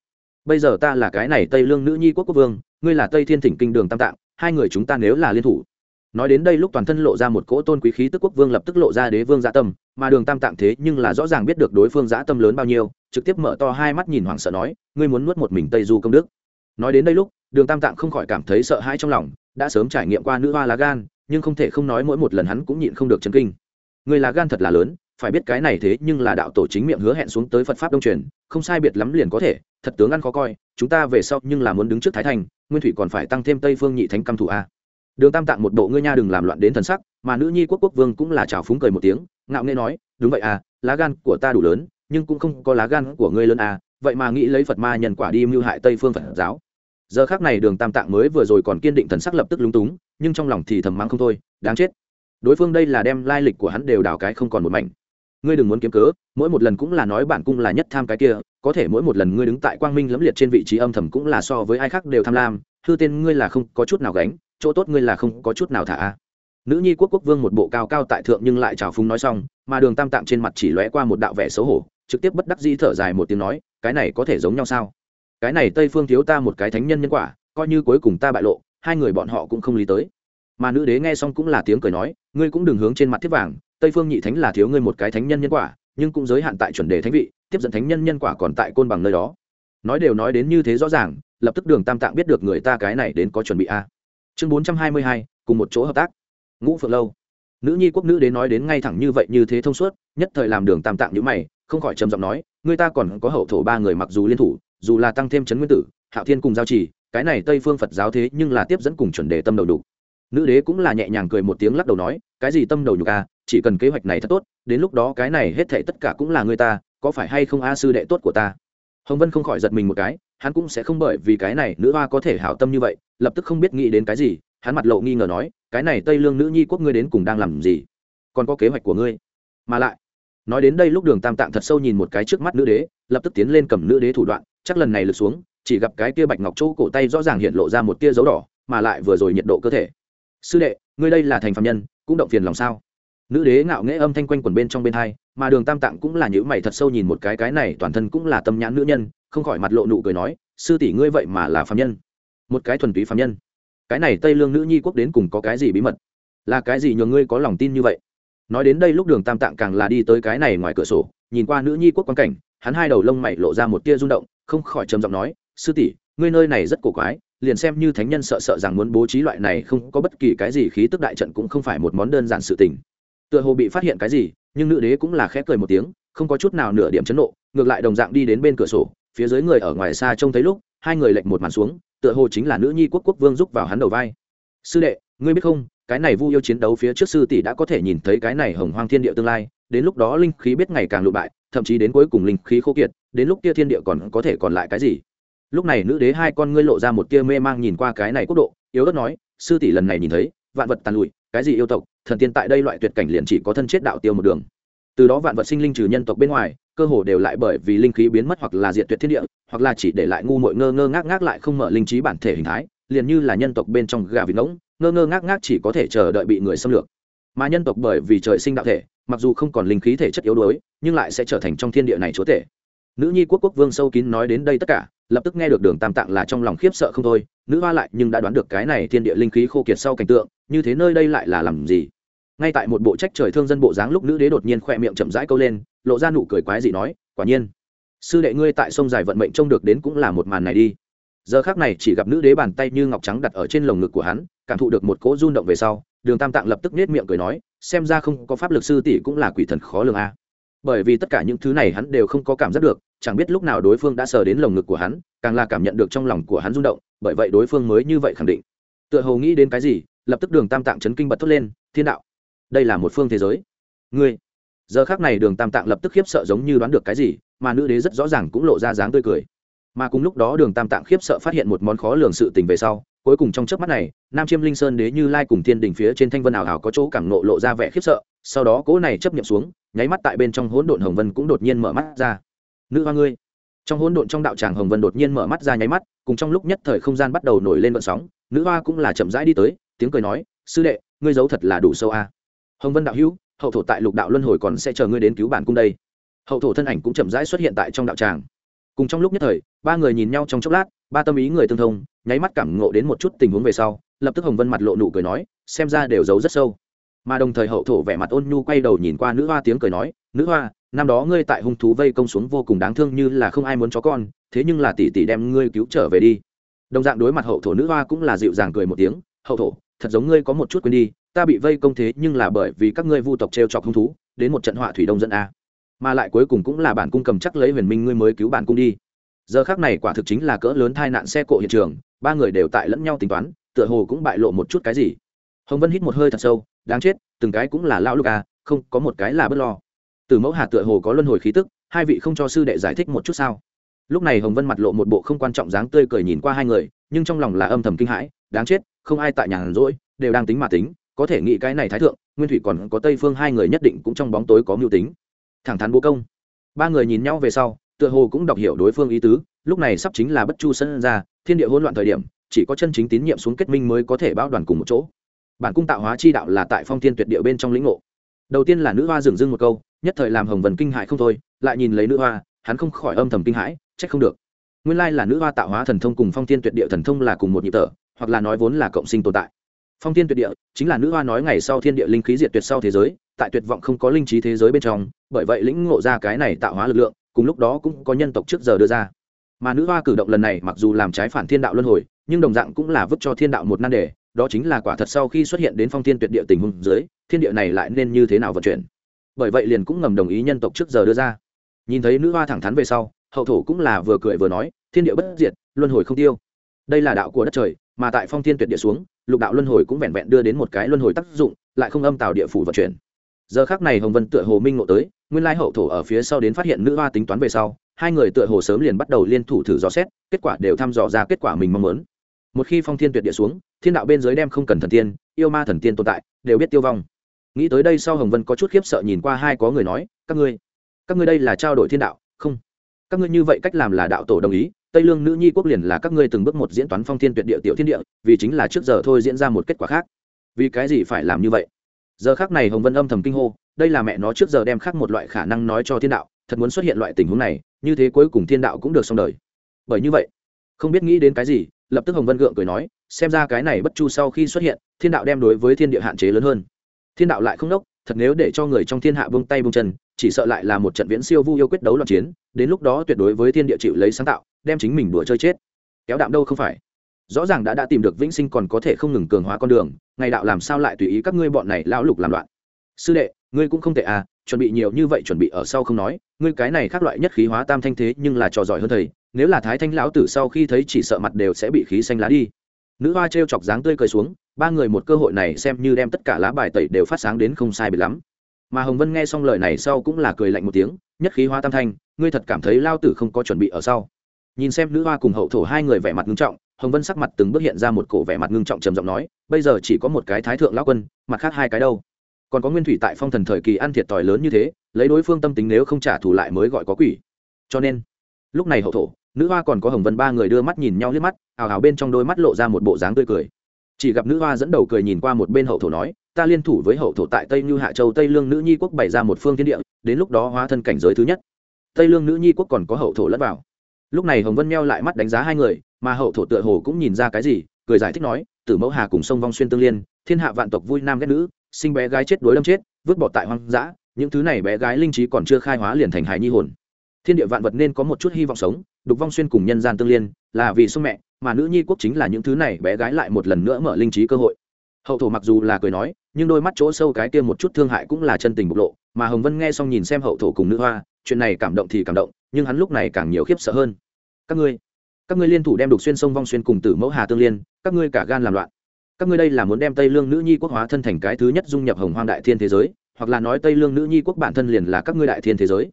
Bây giờ ta là cái này tây lương nữ nhi quốc quốc vương, ngươi là tây thiên thỉnh kinh đường tam tạng, hai người chúng ta nếu là liên thủ. Nói đến đây lúc toàn thân lộ ra một cỗ tôn quý khí tức quốc vương lập tức lộ ra đế vương dạ tâm, mà đường tam tạng thế nhưng là rõ ràng biết được đối phương dạ tâm lớn bao nhiêu, trực tiếp mở to hai mắt nhìn hoảng sợ nói, ngươi muốn nuốt một mình tây du công đức? Nói đến đây lúc, đường tam tạng không khỏi cảm thấy sợ hãi trong lòng, đã sớm trải nghiệm qua nữ hoa lá gan nhưng không thể không nói mỗi một lần hắn cũng nhịn không được chấn kinh. Người là gan thật là lớn, phải biết cái này thế nhưng là đạo tổ chính miệng hứa hẹn xuống tới phật pháp đông truyền, không sai biệt lắm liền có thể, thật tướng ăn khó coi, chúng ta về sau nhưng là muốn đứng trước thái thành, nguyên thủy còn phải tăng thêm tây phương nhị thánh căm thủ a. Đường tam tạng một bộ ngươi nha đừng làm loạn đến thần sắc, mà nữ nhi quốc quốc vương cũng là trào phúng cười một tiếng, ngạo nghê nói, đúng vậy à lá gan của ta đủ lớn, nhưng cũng không có lá gan của ngươi lớn à vậy mà nghĩ lấy phật ma nhân quả đi mưu hại tây phương phật giáo giờ khác này đường tam tạng mới vừa rồi còn kiên định thần sắc lập tức lúng túng, nhưng trong lòng thì thầm mắng không thôi, đáng chết. Đối phương đây là đem lai lịch của hắn đều đào cái không còn một mảnh. Ngươi đừng muốn kiếm cớ, mỗi một lần cũng là nói bản cung là nhất tham cái kia, có thể mỗi một lần ngươi đứng tại quang minh lẫm liệt trên vị trí âm thầm cũng là so với ai khác đều tham lam, hư tên ngươi là không có chút nào gánh, chỗ tốt ngươi là không có chút nào thả. Nữ nhi quốc quốc vương một bộ cao cao tại thượng nhưng lại trào phúng nói xong, mà đường tam tạng trên mặt chỉ lóe qua một đạo vẻ xấu hổ, trực tiếp bất đắc dĩ thở dài một tiếng nói, cái này có thể giống nhau sao? Cái này tây phương thiếu ta một cái thánh nhân nhân quả, coi như cuối cùng ta bại lộ, hai người bọn họ cũng không lý tới. Mà nữ đế nghe xong cũng là tiếng cười nói, ngươi cũng đừng hướng trên mặt thiết vàng, tây phương nhị thánh là thiếu ngươi một cái thánh nhân nhân quả, nhưng cũng giới hạn tại chuẩn đề thánh vị, tiếp dẫn thánh nhân nhân quả còn tại côn bằng nơi đó. Nói đều nói đến như thế rõ ràng, lập tức đường tam tạng biết được người ta cái này đến có chuẩn bị a. Chương bốn trăm hai mươi hai, cùng một chỗ hợp tác. Ngũ phượng lâu. Nữ nhi quốc nữ đến nói đến ngay thẳng như vậy như thế thông suốt, nhất thời làm đường tam tạng nhữ mày, không khỏi trầm giọng nói người ta còn có hậu thổ ba người mặc dù liên thủ dù là tăng thêm chấn nguyên tử, hạo thiên cùng giao trì, cái này tây phương phật giáo thế nhưng là tiếp dẫn cùng chuẩn đề tâm đầu đục nữ đế cũng là nhẹ nhàng cười một tiếng lắc đầu nói, cái gì tâm đầu nhục a chỉ cần kế hoạch này thật tốt, đến lúc đó cái này hết thảy tất cả cũng là người ta, có phải hay không a sư đệ tốt của ta? Hồng vân không khỏi giật mình một cái, hắn cũng sẽ không bởi vì cái này nữ hoa có thể hảo tâm như vậy, lập tức không biết nghĩ đến cái gì, hắn mặt lộ nghi ngờ nói, cái này tây lương nữ nhi quốc ngươi đến cùng đang làm gì? Còn có kế hoạch của ngươi? Mà lại nói đến đây lúc đường tam tạng thật sâu nhìn một cái trước mắt nữ đế, lập tức tiến lên cầm nữ đế thủ đoạn, chắc lần này lượt xuống, chỉ gặp cái kia bạch ngọc chỗ cổ tay rõ ràng hiện lộ ra một tia dấu đỏ, mà lại vừa rồi nhiệt độ cơ thể. Sư đệ, ngươi đây là thành phạm nhân, cũng động phiền lòng sao? Nữ đế ngạo nghễ âm thanh quanh quần bên trong bên hai, mà đường tam tạng cũng là những mày thật sâu nhìn một cái cái này toàn thân cũng là tâm nhãn nữ nhân, không khỏi mặt lộ nụ cười nói, sư tỷ ngươi vậy mà là phạm nhân. Một cái thuần túy phạm nhân. Cái này tây lương nữ nhi quốc đến cùng có cái gì bí mật? Là cái gì nhường ngươi có lòng tin như vậy? Nói đến đây lúc đường tam tạng càng là đi tới cái này ngoài cửa sổ, nhìn qua nữ nhi quốc quan cảnh, hắn hai đầu lông mày lộ ra một tia rung động, không khỏi trầm giọng nói, sư tỷ, ngươi nơi này rất cổ quái, liền xem như thánh nhân sợ sợ rằng muốn bố trí loại này không có bất kỳ cái gì khí tức đại trận cũng không phải một món đơn giản sự tình. Tựa hồ bị phát hiện cái gì, nhưng nữ đế cũng là khẽ cười một tiếng, không có chút nào nửa điểm chấn nộ, ngược lại đồng dạng đi đến bên cửa sổ, phía dưới người ở ngoài xa trông thấy lúc, hai người lệnh một màn xuống, tựa hồ chính là nữ nhi quốc quốc vương giúp vào hắn đầu vai. Sư đệ, ngươi biết không cái này vu yêu chiến đấu phía trước sư tỷ đã có thể nhìn thấy cái này hồng hoang thiên địa tương lai, đến lúc đó linh khí biết ngày càng lụ bại, thậm chí đến cuối cùng linh khí khô kiệt, đến lúc kia thiên địa còn có thể còn lại cái gì? Lúc này nữ đế hai con ngươi lộ ra một tia mê mang nhìn qua cái này quốc độ, yếu ớt nói, sư tỷ lần này nhìn thấy, vạn vật tàn lụi, cái gì yêu tộc, thần tiên tại đây loại tuyệt cảnh liền chỉ có thân chết đạo tiêu một đường. Từ đó vạn vật sinh linh trừ nhân tộc bên ngoài, cơ hồ đều lại bởi vì linh khí biến mất hoặc là diệt tuyệt thiên địa, hoặc là chỉ để lại ngu muội ngơ ngơ ngác ngác lại không mở linh trí bản thể hình thái, liền như là nhân tộc bên trong gà vịt ngỗng ngơ ngơ ngác ngác chỉ có thể chờ đợi bị người xâm lược. Mà nhân tộc bởi vì trời sinh đạo thể, mặc dù không còn linh khí thể chất yếu đuối, nhưng lại sẽ trở thành trong thiên địa này chúa thể nữ nhi quốc quốc vương sâu kín nói đến đây tất cả, lập tức nghe được đường tam tạng là trong lòng khiếp sợ không thôi, nữ hoa lại nhưng đã đoán được cái này thiên địa linh khí khô kiệt sau cảnh tượng, như thế nơi đây lại là làm gì? Ngay tại một bộ trách trời thương dân bộ dáng lúc nữ đế đột nhiên khoe miệng chậm rãi câu lên, lộ ra nụ cười quái dị nói, quả nhiên, sư đệ ngươi tại sông dài vận mệnh trông được đến cũng là một màn này đi giờ khác này chỉ gặp nữ đế bàn tay như ngọc trắng đặt ở trên lồng ngực của hắn, cảm thụ được một cỗ rung động về sau, đường tam tạng lập tức nết miệng cười nói, xem ra không có pháp lực sư tỷ cũng là quỷ thần khó lường a. Bởi vì tất cả những thứ này hắn đều không có cảm giác được, chẳng biết lúc nào đối phương đã sờ đến lồng ngực của hắn, càng là cảm nhận được trong lòng của hắn rung động, bởi vậy đối phương mới như vậy khẳng định. Tựa hồ nghĩ đến cái gì, lập tức đường tam tạng chấn kinh bật thốt lên, thiên đạo, đây là một phương thế giới. Ngươi. Giờ khác này đường tam tạng lập tức khiếp sợ giống như đoán được cái gì, mà nữ đế rất rõ ràng cũng lộ ra dáng tươi cười mà cùng lúc đó đường tam tạng khiếp sợ phát hiện một món khó lường sự tình về sau, cuối cùng trong chớp mắt này, nam chiêm linh sơn đế như lai cùng thiên đình phía trên thanh vân ảo hảo có chỗ cảm nộ lộ ra vẻ khiếp sợ, sau đó cỗ này chấp nhận xuống, nháy mắt tại bên trong hỗn độn hồng vân cũng đột nhiên mở mắt ra. Nữ hoa ngươi! Trong hỗn độn trong đạo tràng hồng vân đột nhiên mở mắt ra nháy mắt, cùng trong lúc nhất thời không gian bắt đầu nổi lên vận sóng, nữ hoa cũng là chậm rãi đi tới, tiếng cười nói, sư đệ, ngươi giấu thật là đủ sâu a. Hồng vân đạo hữu, hậu thổ tại lục đạo luân hồi còn sẽ chờ ngươi đến cứu bản cung đây. Hậu thổ thân ảnh cũng chậm rãi xuất hiện tại trong đạo tràng cùng trong lúc nhất thời, ba người nhìn nhau trong chốc lát, ba tâm ý người tương thông, nháy mắt cảm ngộ đến một chút tình huống về sau, lập tức hồng vân mặt lộ nụ cười nói, xem ra đều giấu rất sâu. Mà đồng thời hậu thổ vẻ mặt ôn nhu quay đầu nhìn qua nữ hoa tiếng cười nói, nữ hoa, năm đó ngươi tại hung thú vây công xuống vô cùng đáng thương như là không ai muốn chó con, thế nhưng là tỷ tỷ đem ngươi cứu trở về đi. Đồng dạng đối mặt hậu thổ nữ hoa cũng là dịu dàng cười một tiếng, hậu thổ, thật giống ngươi có một chút quên đi, ta bị vây công thế nhưng là bởi vì các ngươi vu tộc t r e o chọc hung thú, đến một trận họa thủy đông dẫn a mà lại cuối cùng cũng là bản cung cầm chắc lấy huyền minh ngươi mới cứu bản cung đi. Giờ khác này quả thực chính là cỡ lớn tai nạn xe cộ hiện trường, ba người đều tại lẫn nhau tính toán, tựa hồ cũng bại lộ một chút cái gì. Hồng vân hít một hơi thật sâu, đáng chết, từng cái cũng là lao lúc à không, có một cái là bớt lo. Từ mẫu hà tựa hồ có luân hồi khí tức, hai vị không cho sư đệ giải thích một chút sao? Lúc này hồng vân mặt lộ một bộ không quan trọng dáng tươi cười nhìn qua hai người, nhưng trong lòng là âm thầm kinh hãi, đáng chết, không ai tại nhà rỗi, đều đang tính mà tính, có thể nghĩ cái này thái thượng, nguyên thủy còn có tây phương hai người nhất định cũng trong bóng tối có mưu tính thẳng thắn bố công. Ba người nhìn nhau về sau, tựa hồ cũng đọc hiểu đối phương ý tứ, lúc này sắp chính là bất chu sân ra, thiên địa hỗn loạn thời điểm, chỉ có chân chính tín nhiệm xuống kết minh mới có thể bao đoàn cùng một chỗ. Bản cung tạo hóa chi đạo là tại phong thiên tuyệt địa bên trong lĩnh ngộ. Đầu tiên là nữ hoa dừng dưng một câu, nhất thời làm hồng vần kinh hại không thôi, lại nhìn lấy nữ hoa, hắn không khỏi âm thầm kinh hãi, trách không được. Nguyên lai là nữ hoa tạo hóa thần thông cùng phong thiên tuyệt địa thần thông là cùng một nhịp tở hoặc là nói vốn là cộng sinh tồn tại. Phong thiên tuyệt địa chính là nữ hoa nói ngày sau thiên địa linh khí diệt tuyệt sau thế giới tại tuyệt vọng không có linh trí thế giới bên trong, bởi vậy lĩnh ngộ ra cái này tạo hóa lực lượng, cùng lúc đó cũng có nhân tộc trước giờ đưa ra. Mà nữ hoa cử động lần này mặc dù làm trái phản thiên đạo luân hồi, nhưng đồng dạng cũng là vứt cho thiên đạo một nan đề, đó chính là quả thật sau khi xuất hiện đến phong thiên tuyệt địa tình huống dưới, thiên địa này lại nên như thế nào vận chuyển. Bởi vậy liền cũng ngầm đồng ý nhân tộc trước giờ đưa ra. Nhìn thấy nữ hoa thẳng thắn về sau, hậu thổ cũng là vừa cười vừa nói, thiên địa bất diệt, luân hồi không tiêu. Đây là đạo của đất trời, mà tại phong thiên tuyệt địa xuống, lục đạo luân hồi cũng vẹn vẹn đưa đến một cái luân hồi tác dụng, lại không âm tạo địa phủ vận chuyển giờ khác này hồng vân tựa hồ minh ngộ tới, nguyên lai hậu thổ ở phía sau đến phát hiện nữ hoa tính toán về sau, hai người tựa hồ sớm liền bắt đầu liên thủ thử dò xét, kết quả đều thăm dò ra kết quả mình mong muốn. Một khi phong thiên tuyệt địa xuống, thiên đạo bên dưới đem không cần thần tiên, yêu ma thần tiên tồn tại, đều biết tiêu vong. Nghĩ tới đây sau hồng vân có chút khiếp sợ nhìn qua hai có người nói, các ngươi các ngươi đây là trao đổi thiên đạo, không. Các ngươi như vậy cách làm là đạo tổ đồng ý, tây lương nữ nhi quốc liền là các ngươi từng bước một diễn toán phong thiên tuyệt địa tiểu thiên địa, vì chính là trước giờ thôi diễn ra một kết quả khác. Vì cái gì phải làm như vậy? Giờ khác này hồng vân âm thầm kinh hô, đây là mẹ nó trước giờ đem khác một loại khả năng nói cho thiên đạo, thật muốn xuất hiện loại tình huống này, như thế cuối cùng thiên đạo cũng được xong đời. Bởi như vậy, không biết nghĩ đến cái gì, lập tức hồng vân gượng cười nói, xem ra cái này bất chu sau khi xuất hiện, thiên đạo đem đối với thiên địa hạn chế lớn hơn. Thiên đạo lại không đốc thật nếu để cho người trong thiên hạ vung tay vung chân, chỉ sợ lại là một trận viễn siêu vu yêu quyết đấu loạn chiến, đến lúc đó tuyệt đối với thiên địa chịu lấy sáng tạo, đem chính mình đùa chơi chết. Kéo đạm đâu không phải? Rõ ràng đã đã tìm được vĩnh sinh còn có thể không ngừng cường hóa con đường, ngày đạo làm sao lại tùy ý các ngươi bọn này lão lục làm loạn? Sư đệ, ngươi cũng không tệ à chuẩn bị nhiều như vậy chuẩn bị ở sau không nói, ngươi cái này khác loại nhất khí hóa tam thanh thế nhưng là trò giỏi hơn thầy, nếu là thái thanh lão tử sau khi thấy chỉ sợ mặt đều sẽ bị khí xanh lá đi. Nữ hoa t chọc dáng tươi cười xuống, ba người một cơ hội này xem như đem tất cả lá bài tẩy đều phát sáng đến không sai bị lắm. Mà hồng vân nghe xong lời này sau cũng là cười lạnh một tiếng, nhất khí hóa tam thanh, ngươi thật cảm thấy lao tử không có chuẩn bị ở sau. Nhìn xem nữ hoa cùng hậu thổ hai người vẻ mặt nghiêm trọng hồng vân sắc mặt từng bước hiện ra một cổ vẻ mặt ngưng trọng trầm giọng nói, bây giờ chỉ có một cái thái thượng lão quân, mặt khác hai cái đâu? Còn có nguyên thủy tại phong thần thời kỳ ăn thiệt tỏi lớn như thế, lấy đối phương tâm tính nếu không trả thù lại mới gọi có quỷ. Cho nên, lúc này hậu thổ, nữ hoa còn có hồng vân ba người đưa mắt nhìn nhau liếc mắt, ào ào bên trong đôi mắt lộ ra một bộ dáng tươi cười. Chỉ gặp nữ hoa dẫn đầu cười nhìn qua một bên hậu thổ nói, ta liên thủ với hậu thổ tại tây như hạ châu, tây lương nữ nhi quốc bày ra một phương thiên địa, đến lúc đó hóa thân cảnh giới thứ nhất. Tây lương nữ nhi quốc còn có hậu thổ lẫn vào lúc này hồng vân meo lại mắt đánh giá hai người, mà hậu thổ tựa hồ cũng nhìn ra cái gì, cười giải thích nói, tử mẫu hà cùng sông vong xuyên tương liên, thiên hạ vạn tộc vui nam ghét nữ, sinh bé gái chết đối đâm chết, vứt bỏ tại hoang dã, những thứ này bé gái linh trí còn chưa khai hóa liền thành hài nhi hồn. Thiên địa vạn vật nên có một chút hy vọng sống, đục vong xuyên cùng nhân gian tương liên, là vì sông mẹ, mà nữ nhi quốc chính là những thứ này bé gái lại một lần nữa mở linh trí cơ hội. Hậu thổ mặc dù là cười nói, nhưng đôi mắt chỗ sâu cái kia một chút thương hại cũng là chân tình bộc lộ, mà hồng vân nghe xong nhìn xem hậu thổ cùng nữ hoa chuyện này cảm động thì cảm động, nhưng hắn lúc này càng nhiều khiếp sợ hơn. Các ngươi các ngươi liên thủ đem đục xuyên sông vong xuyên cùng tử mẫu hà tương liên, các ngươi cả gan làm loạn. Các ngươi đây là muốn đem tây lương nữ nhi quốc hóa thân thành cái thứ nhất dung nhập hồng hoang đại thiên thế giới, hoặc là nói tây lương nữ nhi quốc bản thân liền là các ngươi đại thiên thế giới.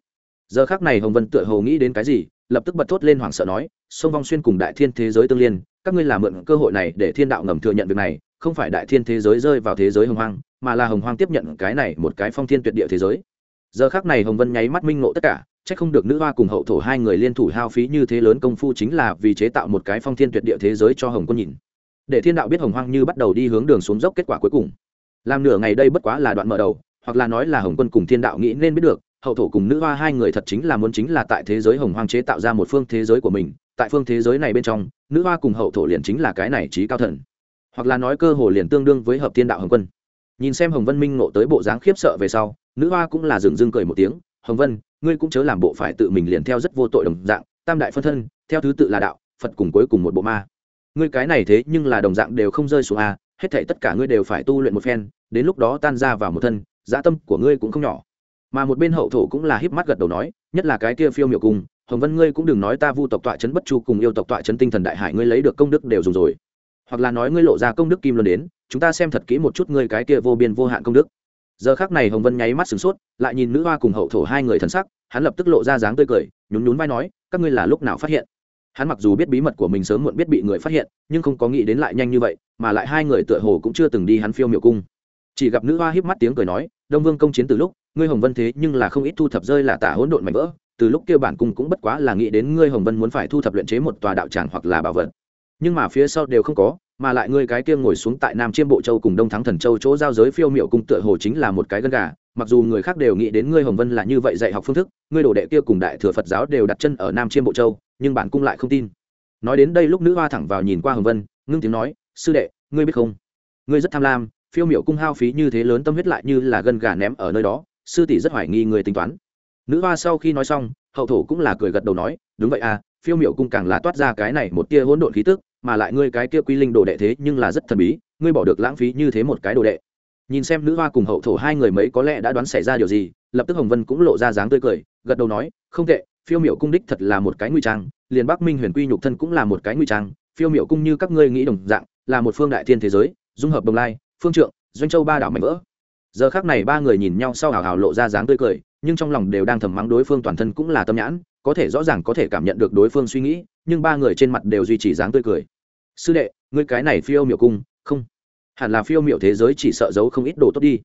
Giờ khác này hồng vân tựa hồ nghĩ đến cái gì, lập tức bật thốt lên hoảng sợ nói, sông vong xuyên cùng đại thiên thế giới tương liên, các ngươi làm mượn cơ hội này để thiên đạo ngầm thừa nhận việc này, không phải đại thiên thế giới rơi vào thế giới hồng hoang, mà là hồng hoang tiếp nhận cái này một cái phong thiên tuyệt địa thế giới giờ khác này hồng vân nháy mắt minh ngộ tất cả c h ắ c không được nữ hoa cùng hậu thổ hai người liên thủ hao phí như thế lớn công phu chính là vì chế tạo một cái phong thiên tuyệt địa thế giới cho hồng quân nhìn. Để thiên đạo biết hồng hoang như bắt đầu đi hướng đường xuống dốc kết quả cuối cùng. Làm nửa ngày đây bất quá là đoạn mở đầu, hoặc là nói là hồng quân cùng thiên đạo nghĩ nên biết được, hậu thổ cùng nữ hoa hai người thật chính là muốn chính là tại thế giới hồng hoang chế tạo ra một phương thế giới của mình, tại phương thế giới này bên trong, nữ hoa cùng hậu thổ liền chính là cái này trí cao thần. Hoặc là nói cơ hồ liền tương đương với hợp thiên đạo hồng quân nhìn xem hồng vân minh ngộ tới bộ dáng khiếp sợ về sau, nữ hoa cũng là dừng dưng cười một tiếng, hồng vân, ngươi cũng chớ làm bộ phải tự mình liền theo rất vô tội đồng dạng, tam đại phân thân, theo thứ tự là đạo, phật cùng cuối cùng một bộ ma. Ngươi cái này thế nhưng là đồng dạng đều không rơi xuống a, hết thảy tất cả ngươi đều phải tu luyện một phen, đến lúc đó tan ra vào một thân, dã tâm của ngươi cũng không nhỏ. Mà một bên hậu thổ cũng là híp mắt gật đầu nói, nhất là cái kia phiêu miểu cung, hồng vân ngươi cũng đừng nói ta vu tộc tọa chấn bất chu cùng yêu tộc tọa chấn tinh thần đại hải ngươi lấy được công đức đều dùng rồi hoặc là nói ngươi lộ ra công đức kim luân đến, chúng ta xem thật kỹ một chút ngươi cái kia vô biên vô hạn công đức. Giờ khác này hồng vân nháy mắt sửng sốt, lại nhìn nữ hoa cùng hậu thổ hai người thần sắc, hắn lập tức lộ ra dáng tươi cười, nhún nhún vai nói, các ngươi là lúc nào phát hiện? Hắn mặc dù biết bí mật của mình sớm muộn biết bị người phát hiện, nhưng không có nghĩ đến lại nhanh như vậy, mà lại hai người tựa hồ cũng chưa từng đi hắn phiêu miệu cung. Chỉ gặp nữ hoa híp mắt tiếng cười nói, đông vương công chiến từ lúc, ngươi hồng vân thế nhưng là không ít thu thập rơi là tả hỗn độn mạnh vỡ, từ lúc kia bản cung cũng bất quá là nghĩ đến ngươi hồng vân muốn phải thu thập luyện chế một tòa đạo tràng hoặc là bảo vật nhưng mà phía sau đều không có, mà lại ngươi cái kia ngồi xuống tại nam chiêm bộ châu cùng đông thắng thần châu chỗ giao giới phiêu miệu cung tựa hồ chính là một cái gân gà, mặc dù người khác đều nghĩ đến ngươi hồng vân là như vậy dạy học phương thức, ngươi đồ đệ kia cùng đại thừa phật giáo đều đặt chân ở nam chiêm bộ châu, nhưng bản cung lại không tin. Nói đến đây lúc nữ hoa thẳng vào nhìn qua hồng vân, ngưng tiếng nói, sư đệ, ngươi biết không? Ngươi rất tham lam, phiêu miệu cung hao phí như thế lớn tâm huyết lại như là gân gà ném ở nơi đó, sư tỷ rất hoài nghi người tính toán. Nữ hoa sau khi nói xong, hậu thổ cũng là cười gật đầu nói, đúng vậy à phiêu miệu cung càng là toát ra cái này một tia hỗn độn khí tức mà lại ngươi cái kia quy linh đồ đệ thế nhưng là rất thần bí, ngươi bỏ được lãng phí như thế một cái đồ đệ. Nhìn xem nữ hoa cùng hậu thổ hai người mấy có lẽ đã đoán xảy ra điều gì, lập tức hồng vân cũng lộ ra dáng tươi cười, gật đầu nói, không tệ, phiêu miểu cung đích thật là một cái nguy trang, liền bắc minh huyền quy nhục thân cũng là một cái nguy trang, phiêu miểu cung như các ngươi nghĩ đồng dạng, là một phương đại thiên thế giới, dung hợp đồng lai, phương trượng, doanh châu ba đảo mạnh vỡ. Giờ khác này ba người nhìn nhau sau hào hào lộ ra dáng tươi cười, nhưng trong lòng đều đang thầm mắng đối phương toàn thân cũng là tâm nhãn có thể rõ ràng có thể cảm nhận được đối phương suy nghĩ, nhưng ba người trên mặt đều duy trì dáng tươi cười. Sư đệ, ngươi cái này phiêu miểu cung, không. Hẳn là phiêu miểu thế giới chỉ sợ giấu không ít đồ tốt đi.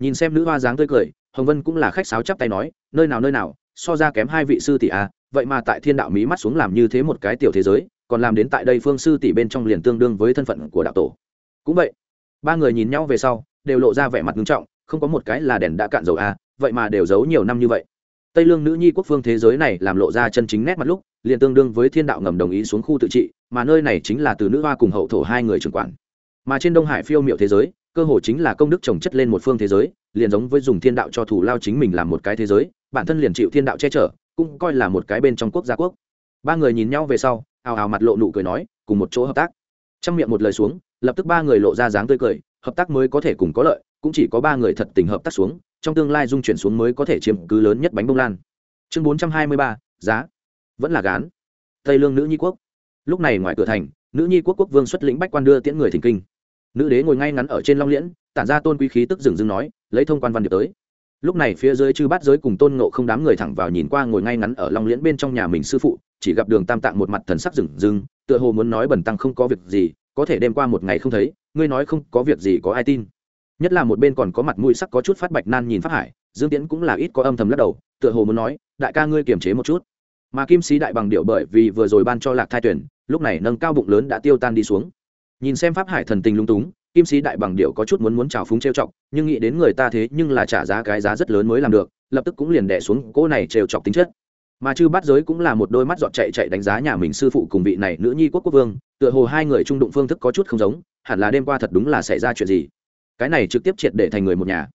Nhìn xem nữ hoa dáng tươi cười, hồng vân cũng là khách sáo chắp tay nói, nơi nào nơi nào, so ra kém hai vị sư tỷ a vậy mà tại thiên đạo mỹ mắt xuống làm như thế một cái tiểu thế giới, còn làm đến tại đây phương sư tỷ bên trong liền tương đương với thân phận của đạo tổ. Cũng vậy, ba người nhìn nhau về sau, đều lộ ra vẻ mặt nghiêm trọng, không có một cái là đèn đã cạn dầu a vậy mà đều giấu nhiều năm như vậy tây lương nữ nhi quốc phương thế giới này làm lộ ra chân chính nét mặt lúc, liền tương đương với thiên đạo ngầm đồng ý xuống khu tự trị, mà nơi này chính là từ nữ hoa cùng hậu thổ hai người trưởng quản. Mà trên đông hải phiêu miệu thế giới, cơ hồ chính là công đức trồng chất lên một phương thế giới, liền giống với dùng thiên đạo cho thủ lao chính mình làm một cái thế giới, bản thân liền chịu thiên đạo che chở, cũng coi là một cái bên trong quốc gia quốc. Ba người nhìn nhau về sau, ào ào mặt lộ nụ cười nói, cùng một chỗ hợp tác. Trong miệng một lời xuống, lập tức ba người lộ ra dáng tươi cười, hợp tác mới có thể cùng có lợi cũng chỉ có ba người thật tình hợp tác xuống, trong tương lai dung chuyển xuống mới có thể chiếm cứ lớn nhất bánh bông lan. Chương bốn trăm hai mươi ba, giá. Vẫn là gán. Tây lương nữ nhi quốc. Lúc này ngoài cửa thành, nữ nhi quốc quốc vương xuất lĩnh bách quan đưa tiễn người thỉnh kinh. Nữ đế ngồi ngay ngắn ở trên long liễn, tản ra tôn quý khí tức dừng dừng nói, lấy thông quan văn điệp tới. Lúc này phía dưới chư bát giới cùng tôn ngộ không đám người thẳng vào nhìn qua ngồi ngay ngắn ở long liễn bên trong nhà mình sư phụ, chỉ gặp đường tam tạng một mặt thần sắc dừng dừng tựa hồ muốn nói bẩn tăng không có việc gì, có thể đêm qua một ngày không thấy, ngươi nói không có việc gì có ai tin nhất là một bên còn có mặt mũi sắc có chút phát bạch nan nhìn pháp hải, dương tiễn cũng là ít có âm thầm lắc đầu, tựa hồ muốn nói, đại ca ngươi kiềm chế một chút. Mà kim sĩ đại bằng điệu bởi vì vừa rồi ban cho lạc thai tuyển, lúc này nâng cao bụng lớn đã tiêu tan đi xuống. Nhìn xem pháp hải thần tình lung túng, kim sĩ đại bằng điệu có chút muốn muốn trào phúng trêu chọc, nhưng nghĩ đến người ta thế nhưng là trả giá cái giá rất lớn mới làm được, lập tức cũng liền đẻ xuống cỗ này trêu chọc tính chất. Mà chư bát giới cũng là một đôi mắt dọn chạy chạy đánh giá nhà mình sư phụ cùng vị này nữ nhi quốc quốc vương, tựa hồ hai người trung đụng phương thức có chút không giống, hẳn là đêm qua thật đúng là xảy ra chuyện gì cái này trực tiếp triệt để thành người một nhà.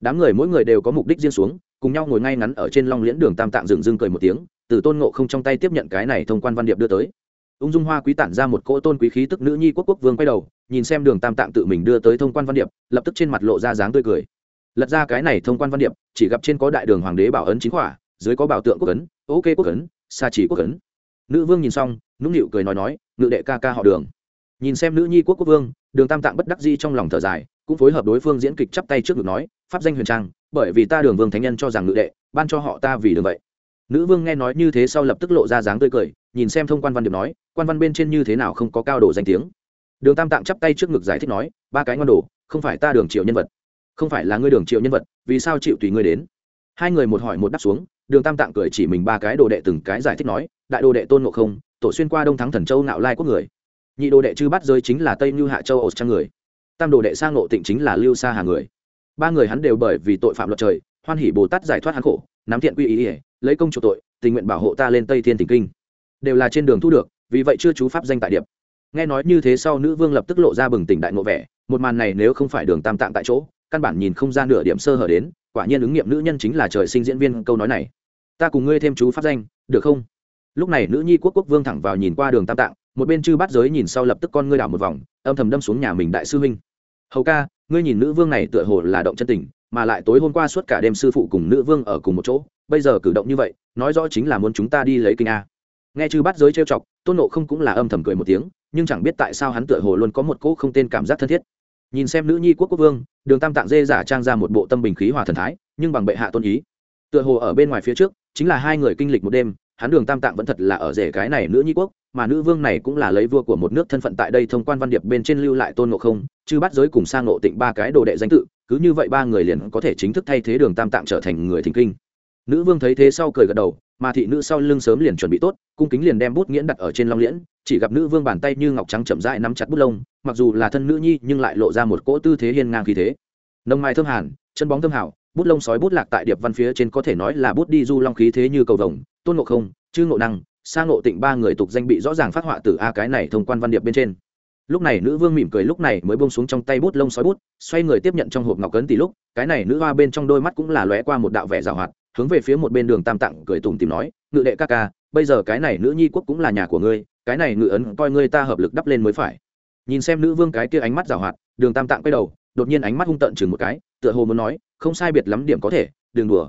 Đám người mỗi người đều có mục đích riêng xuống, cùng nhau ngồi ngay ngắn ở trên long liễn đường tam tạng dừng dưng cười một tiếng, từ tôn ngộ không trong tay tiếp nhận cái này thông quan văn điệp đưa tới. Ung dung hoa quý tản ra một cỗ tôn quý khí tức nữ nhi quốc quốc vương quay đầu, nhìn xem đường tam tạng tự mình đưa tới thông quan văn điệp, lập tức trên mặt lộ ra dáng tươi cười. Lật ra cái này thông quan văn điệp, chỉ gặp trên có đại đường hoàng đế bảo ấn chính khỏa, dưới có bảo tượng quốc ấn, ok quốc ấn xa chỉ quốc ấn. Nữ vương nhìn xong, nũng nịu cười nói nói, ngự đệ ca ca họ đường. Nhìn xem nữ nhi quốc quốc vương, đường tam tạng bất đắc di trong lòng thở dài cũng phối hợp đối phương diễn kịch chắp tay trước ngực nói, pháp danh huyền trang, bởi vì ta đường vương thánh nhân cho rằng ngự đệ, ban cho họ ta vì đường vậy. Nữ vương nghe nói như thế sau lập tức lộ ra dáng tươi cười, nhìn xem thông quan văn điệp nói, quan văn bên trên như thế nào không có cao độ danh tiếng? Đường tam tạng chắp tay trước ngực giải thích nói, ba cái ngon đồ, không phải ta đường triệu nhân vật. Không phải là ngươi đường triệu nhân vật, vì sao chịu tùy ngươi đến? Hai người một hỏi một đáp xuống, đường tam tạng cười chỉ mình ba cái đồ đệ từng cái giải thích nói, đại đồ đệ tôn ngộ không, tổ xuyên qua đông thắng thần châu nạo lai quốc người. Nhị đồ đệ chư bắt rơi chính là tây như hạ châu ổ trang người tam đồ đệ sang ngộ tịnh chính là lưu sa hà người. Ba người hắn đều bởi vì tội phạm luật trời, hoan hỉ bồ tát giải thoát hắn khổ, nắm thiện quy ý ỉa lấy công chủ tội, tình nguyện bảo hộ ta lên tây thiên tỉnh kinh. Đều là trên đường thu được, vì vậy chưa chú pháp danh tại điệp. Nghe nói như thế sau nữ vương lập tức lộ ra bừng tỉnh đại ngộ vẻ, một màn này nếu không phải đường tam tạng tại chỗ, căn bản nhìn không ra nửa điểm sơ hở đến, quả nhiên ứng nghiệm nữ nhân chính là trời sinh diễn viên câu nói này. Ta cùng ngươi thêm chú pháp danh, được không? Lúc này nữ nhi quốc quốc vương thẳng vào nhìn qua đường tam tạng một bên chư bắt giới nhìn sau lập tức con ngươi đảo một vòng, âm thầm đâm xuống nhà mình đại sư huynh. Hầu ca, ngươi nhìn nữ vương này tựa hồ là động chân tình, mà lại tối hôm qua suốt cả đêm sư phụ cùng nữ vương ở cùng một chỗ, bây giờ cử động như vậy, nói rõ chính là muốn chúng ta đi lấy kinh a. Nghe chư bắt giới trêu chọc, tôn nộ không cũng là âm thầm cười một tiếng, nhưng chẳng biết tại sao hắn tựa hồ luôn có một cỗ không tên cảm giác thân thiết. Nhìn xem nữ nhi quốc quốc vương, đường tam tạng dê giả trang ra một bộ tâm bình khí hòa thần thái, nhưng bằng bệ hạ tôn ý. Tựa hồ ở bên ngoài phía trước, chính là hai người kinh lịch một đêm, hắn đường tam tạng vẫn thật là ở rể cái này nữ nhi quốc mà nữ vương này cũng là lấy vua của một nước thân phận tại đây thông quan văn điệp bên trên lưu lại tôn ngộ không, chứ bắt giới cùng sang ngộ tịnh ba cái đồ đệ danh tự, cứ như vậy ba người liền có thể chính thức thay thế đường tam tạng trở thành người thỉnh kinh. Nữ vương thấy thế sau cười gật đầu, mà thị nữ sau lưng sớm liền chuẩn bị tốt, cung kính liền đem bút nghiễn đặt ở trên long liễn, chỉ gặp nữ vương bàn tay như ngọc trắng chậm rãi nắm chặt bút lông, mặc dù là thân nữ nhi, nhưng lại lộ ra một cỗ tư thế hiên ngang khí thế. Nông mai thơm hàn, chân bóng thơm hảo bút lông sói bút lạc tại điệp văn phía trên có thể nói là bút đi du long khí thế như cầu vồng, tôn ngộ không, chư ngộ năng sa ngộ tịnh ba người tục danh bị rõ ràng phát họa từ a cái này thông quan văn điệp bên trên. Lúc này nữ vương mỉm cười lúc này mới bông xuống trong tay bút lông sói bút, xoay người tiếp nhận trong hộp ngọc cấn tỷ lúc, cái này nữ hoa bên trong đôi mắt cũng là lóe qua một đạo vẻ rào hoạt, hướng về phía một bên đường tam tặng cười tùng tìm nói, ngự đệ ca ca, bây giờ cái này nữ nhi quốc cũng là nhà của ngươi, cái này ngự ấn coi ngươi ta hợp lực đắp lên mới phải. Nhìn xem nữ vương cái kia ánh mắt rào hoạt, đường tam tạng quay đầu, đột nhiên ánh mắt hung tận chừng một cái, tựa hồ muốn nói, không sai biệt lắm điểm có thể đường đùa.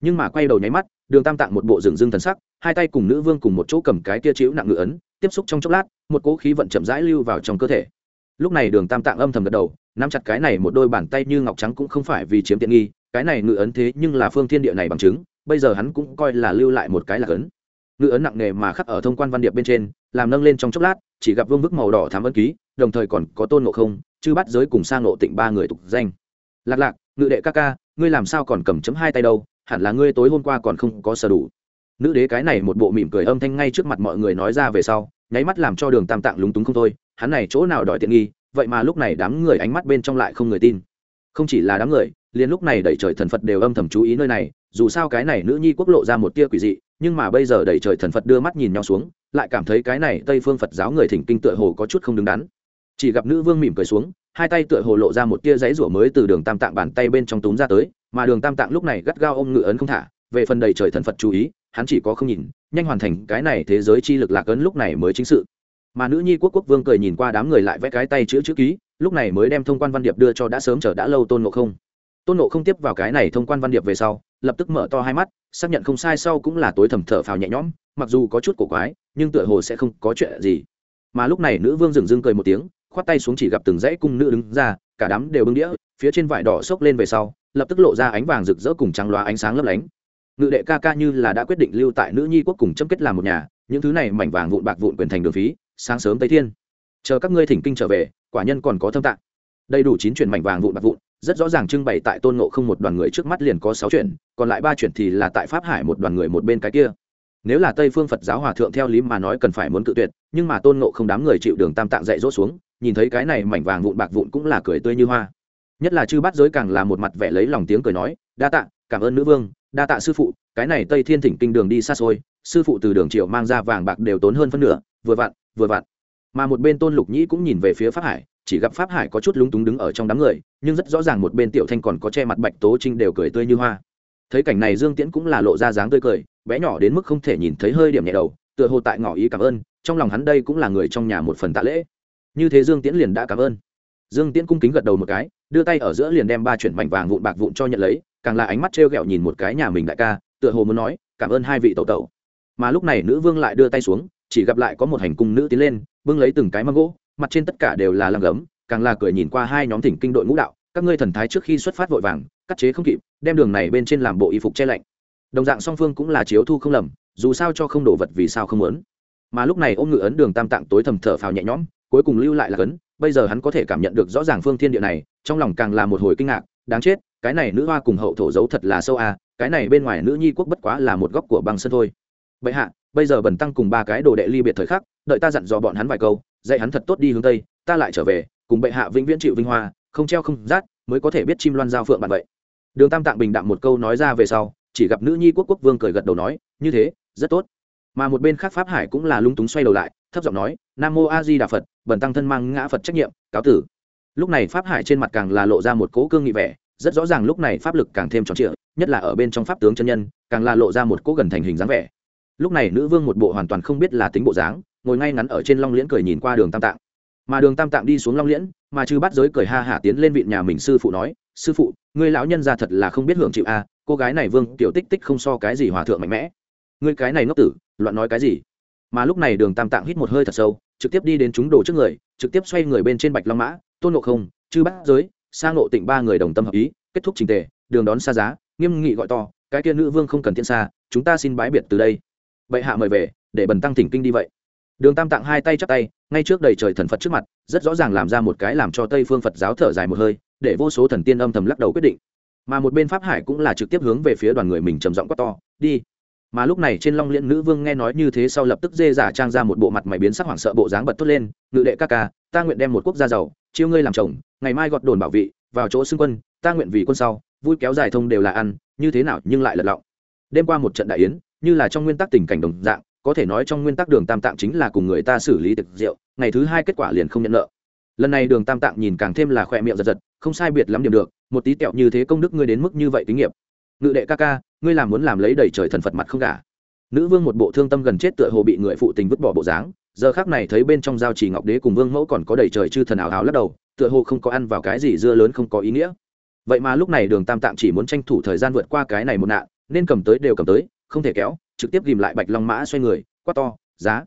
Nhưng mà quay đầu nháy mắt đường tam tạng một bộ rừng rưng thần sắc, hai tay cùng nữ vương cùng một chỗ cầm cái kia chịu nặng ngự ấn, tiếp xúc trong chốc lát, một cỗ khí vận chậm rãi lưu vào trong cơ thể. Lúc này đường tam tạng âm thầm gật đầu, nắm chặt cái này một đôi bàn tay như ngọc trắng cũng không phải vì chiếm tiện nghi, cái này ngự ấn thế nhưng là phương thiên địa này bằng chứng, bây giờ hắn cũng coi là lưu lại một cái là ấn. Ngự ấn nặng nề mà khắc ở thông quan văn điệp bên trên, làm nâng lên trong chốc lát, chỉ gặp vương vức màu đỏ thám ấn ký, đồng thời còn có tôn ngộ không, chư bắt giới cùng sang ngộ tịnh ba người tục danh. Lạc lạc, ngự đệ ca ca, ngươi làm sao còn cầm chấm hai tay đâu? Hẳn là ngươi tối hôm qua còn không có sở đủ. Nữ đế cái này một bộ mỉm cười âm thanh ngay trước mặt mọi người nói ra về sau, nháy mắt làm cho đường tam tạng lúng túng không thôi, hắn này chỗ nào đòi tiện nghi, vậy mà lúc này đám người ánh mắt bên trong lại không người tin. Không chỉ là đám người, liền lúc này đẩy trời thần phật đều âm thầm chú ý nơi này, dù sao cái này nữ nhi quốc lộ ra một tia quỷ dị, nhưng mà bây giờ đẩy trời thần phật đưa mắt nhìn nhau xuống, lại cảm thấy cái này tây phương phật giáo người thỉnh kinh tựa hồ có chút không đứng đắn. Chỉ gặp nữ vương mỉm cười xuống, hai tay tựa hồ lộ ra một tia giấy rủa mới từ đường tam tạng bàn tay bên trong túm ra tới mà đường tam tạng lúc này gắt gao ôm ngự ấn không thả, về phần đầy trời thần phật chú ý, hắn chỉ có không nhìn, nhanh hoàn thành cái này thế giới chi lực lạc ấn lúc này mới chính sự. Mà nữ nhi quốc quốc vương cười nhìn qua đám người lại vẽ cái tay chữ chữ ký, lúc này mới đem thông quan văn điệp đưa cho đã sớm chờ đã lâu tôn nộ không. Tôn nộ không tiếp vào cái này thông quan văn điệp về sau, lập tức mở to hai mắt, xác nhận không sai sau cũng là tối thầm thở phào nhẹ nhõm, mặc dù có chút cổ quái, nhưng tựa hồ sẽ không có chuyện gì. Mà lúc này nữ vương dừng dưng cười một tiếng, khoát tay xuống chỉ gặp từng dãy cung nữ đứng ra, cả đám đều bưng đĩa, phía trên vải đỏ xốc lên về sau lập tức lộ ra ánh vàng rực rỡ cùng trắng loa ánh sáng lấp lánh. Ngự đệ ca ca như là đã quyết định lưu tại nữ nhi quốc cùng chấm kết làm một nhà, những thứ này mảnh vàng vụn bạc vụn quyền thành đường phí, sáng sớm tây thiên. Chờ các ngươi thỉnh kinh trở về, quả nhân còn có thâm tạng. Đầy đủ chín chuyển mảnh vàng vụn bạc vụn, rất rõ ràng trưng bày tại tôn ngộ không một đoàn người trước mắt liền có sáu chuyển, còn lại ba chuyển thì là tại pháp hải một đoàn người một bên cái kia. Nếu là tây phương phật giáo hòa thượng theo lý mà nói cần phải muốn cự tuyệt, nhưng mà tôn ngộ không đám người chịu đường tam tạng dạy dỗ xuống, nhìn thấy cái này mảnh vàng vụn bạc vụn cũng là cười tươi như hoa nhất là chư bát giới càng là một mặt vẻ lấy lòng tiếng cười nói, đa tạ, cảm ơn nữ vương, đa tạ sư phụ, cái này tây thiên thỉnh kinh đường đi xa xôi, sư phụ từ đường triệu mang ra vàng bạc đều tốn hơn phân nửa, vừa vặn vừa vặn. Mà một bên tôn lục nhĩ cũng nhìn về phía pháp hải, chỉ gặp pháp hải có chút lúng túng đứng ở trong đám người, nhưng rất rõ ràng một bên tiểu thanh còn có che mặt bạch tố trinh đều cười tươi như hoa. Thấy cảnh này dương tiễn cũng là lộ ra dáng tươi cười, bé nhỏ đến mức không thể nhìn thấy hơi điểm nhẹ đầu, tựa hồ tại ngỏ ý cảm ơn, trong lòng hắn đây cũng là người trong nhà một phần tạ lễ. Như thế dương tiễn liền đã cảm ơn dương tiễn cung kính gật đầu một cái, đưa tay ở giữa liền đem ba chuyển mảnh vàng vụn bạc vụn cho nhận lấy, càng là ánh mắt treo ghẹo nhìn một cái nhà mình đại ca, tựa hồ muốn nói, cảm ơn hai vị tẩu tẩu. Mà lúc này nữ vương lại đưa tay xuống, chỉ gặp lại có một hành cung nữ tiến lên, bưng lấy từng cái mâm gỗ, mặt trên tất cả đều là lăng gấm, càng là cười nhìn qua hai nhóm thỉnh kinh đội ngũ đạo, các ngươi thần thái trước khi xuất phát vội vàng, cắt chế không kịp, đem đường này bên trên làm bộ y phục che lạnh. Đồng dạng song phương cũng là chiếu thu không lầm, dù sao cho không đổ vật vì sao không muốn. Mà lúc này ôm ngự ấn đường tam tạng tối thầm thở phào nhẹ nhõm, cuối cùng lưu lại là cấn bây giờ hắn có thể cảm nhận được rõ ràng phương thiên địa này, trong lòng càng là một hồi kinh ngạc, đáng chết, cái này nữ hoa cùng hậu thổ giấu thật là sâu à cái này bên ngoài nữ nhi quốc bất quá là một góc của băng sân thôi. Vậy hạ, bây giờ bần tăng cùng ba cái đồ đệ ly biệt thời khắc, đợi ta dặn dò bọn hắn vài câu, dạy hắn thật tốt đi hướng tây, ta lại trở về, cùng bệ hạ vĩnh viễn chịu vinh hoa, không treo không rát, mới có thể biết chim loan giao phượng bạn vậy. Đường tam tạng bình đạm một câu nói ra về sau, chỉ gặp nữ nhi quốc quốc vương cười gật đầu nói, như thế, rất tốt. Mà một bên khác pháp hải cũng là lung túng xoay đầu lại, thấp giọng nói, nam mô a di đà phật bần tăng thân mang ngã phật trách nhiệm cáo tử. Lúc này pháp hải trên mặt càng là lộ ra một cố cương nghị vẻ rất rõ ràng lúc này pháp lực càng thêm tròn trịa nhất là ở bên trong pháp tướng chân nhân càng là lộ ra một cố gần thành hình dáng vẻ. Lúc này nữ vương một bộ hoàn toàn không biết là tính bộ dáng ngồi ngay ngắn ở trên long liễn cười nhìn qua đường tam tạng. Mà đường tam tạng đi xuống long liễn mà chư bắt giới cười ha hả tiến lên vịn nhà mình sư phụ nói sư phụ ngươi lão nhân ra thật là không biết hưởng chịu a à, cô gái này vương tiểu tích tích không so cái gì hòa thượng mạnh mẽ. Ngươi cái này ngốc tử loạn nói cái gì? Mà lúc này đường tam tạng hít một hơi thật sâu trực tiếp đi đến chúng đồ trước người, trực tiếp xoay người bên trên bạch long mã, tôn nộ không, chư bát giới sang nộ tịnh ba người đồng tâm hợp ý, kết thúc trình tề, đường đón xa giá, nghiêm nghị gọi to, cái kia nữ vương không cần thiên xa, chúng ta xin bái biệt từ đây. Bệ hạ mời về, để bần tăng thỉnh kinh đi vậy. Đường tam tạng hai tay chắp tay, ngay trước đầy trời thần phật trước mặt, rất rõ ràng làm ra một cái làm cho tây phương phật giáo thở dài một hơi, để vô số thần tiên âm thầm lắc đầu quyết định. Mà một bên pháp hải cũng là trực tiếp hướng về phía đoàn người mình trầm giọng quát to, đi mà lúc này trên long liễn nữ vương nghe nói như thế sau lập tức dê giả trang ra một bộ mặt mày biến sắc hoảng sợ bộ dáng bật tốt lên, ngự đệ ca ca, ta nguyện đem một quốc gia giàu, chiêu ngươi làm chồng, ngày mai gọt đồn bảo vị, vào chỗ xưng quân, ta nguyện vì quân sau, vui kéo dài thông đều là ăn, như thế nào nhưng lại lật lọng. Đêm qua một trận đại yến, như là trong nguyên tắc tình cảnh đồng dạng, có thể nói trong nguyên tắc đường tam tạng chính là cùng người ta xử lý tiệc rượu, ngày thứ hai kết quả liền không nhận nợ. Lần này đường tam tạng nhìn càng thêm là khỏe miệng giật giật, không sai biệt lắm điểm được, một tí tẹo như thế công đức ngươi đến mức như vậy kinh nghiệm ngự đệ ca ca ngươi làm muốn làm lấy đầy trời thần phật mặt không cả nữ vương một bộ thương tâm gần chết tựa hồ bị người phụ tình vứt bỏ bộ dáng, giờ khác này thấy bên trong giao trì ngọc đế cùng vương mẫu còn có đầy trời chư thần ảo hào lắc đầu, tựa hồ không có ăn vào cái gì dưa lớn không có ý nghĩa. Vậy mà lúc này đường tam tạng chỉ muốn tranh thủ thời gian vượt qua cái này một nạn, nên cầm tới đều cầm tới, không thể kéo, trực tiếp ghìm lại bạch long mã xoay người, quát to, giá.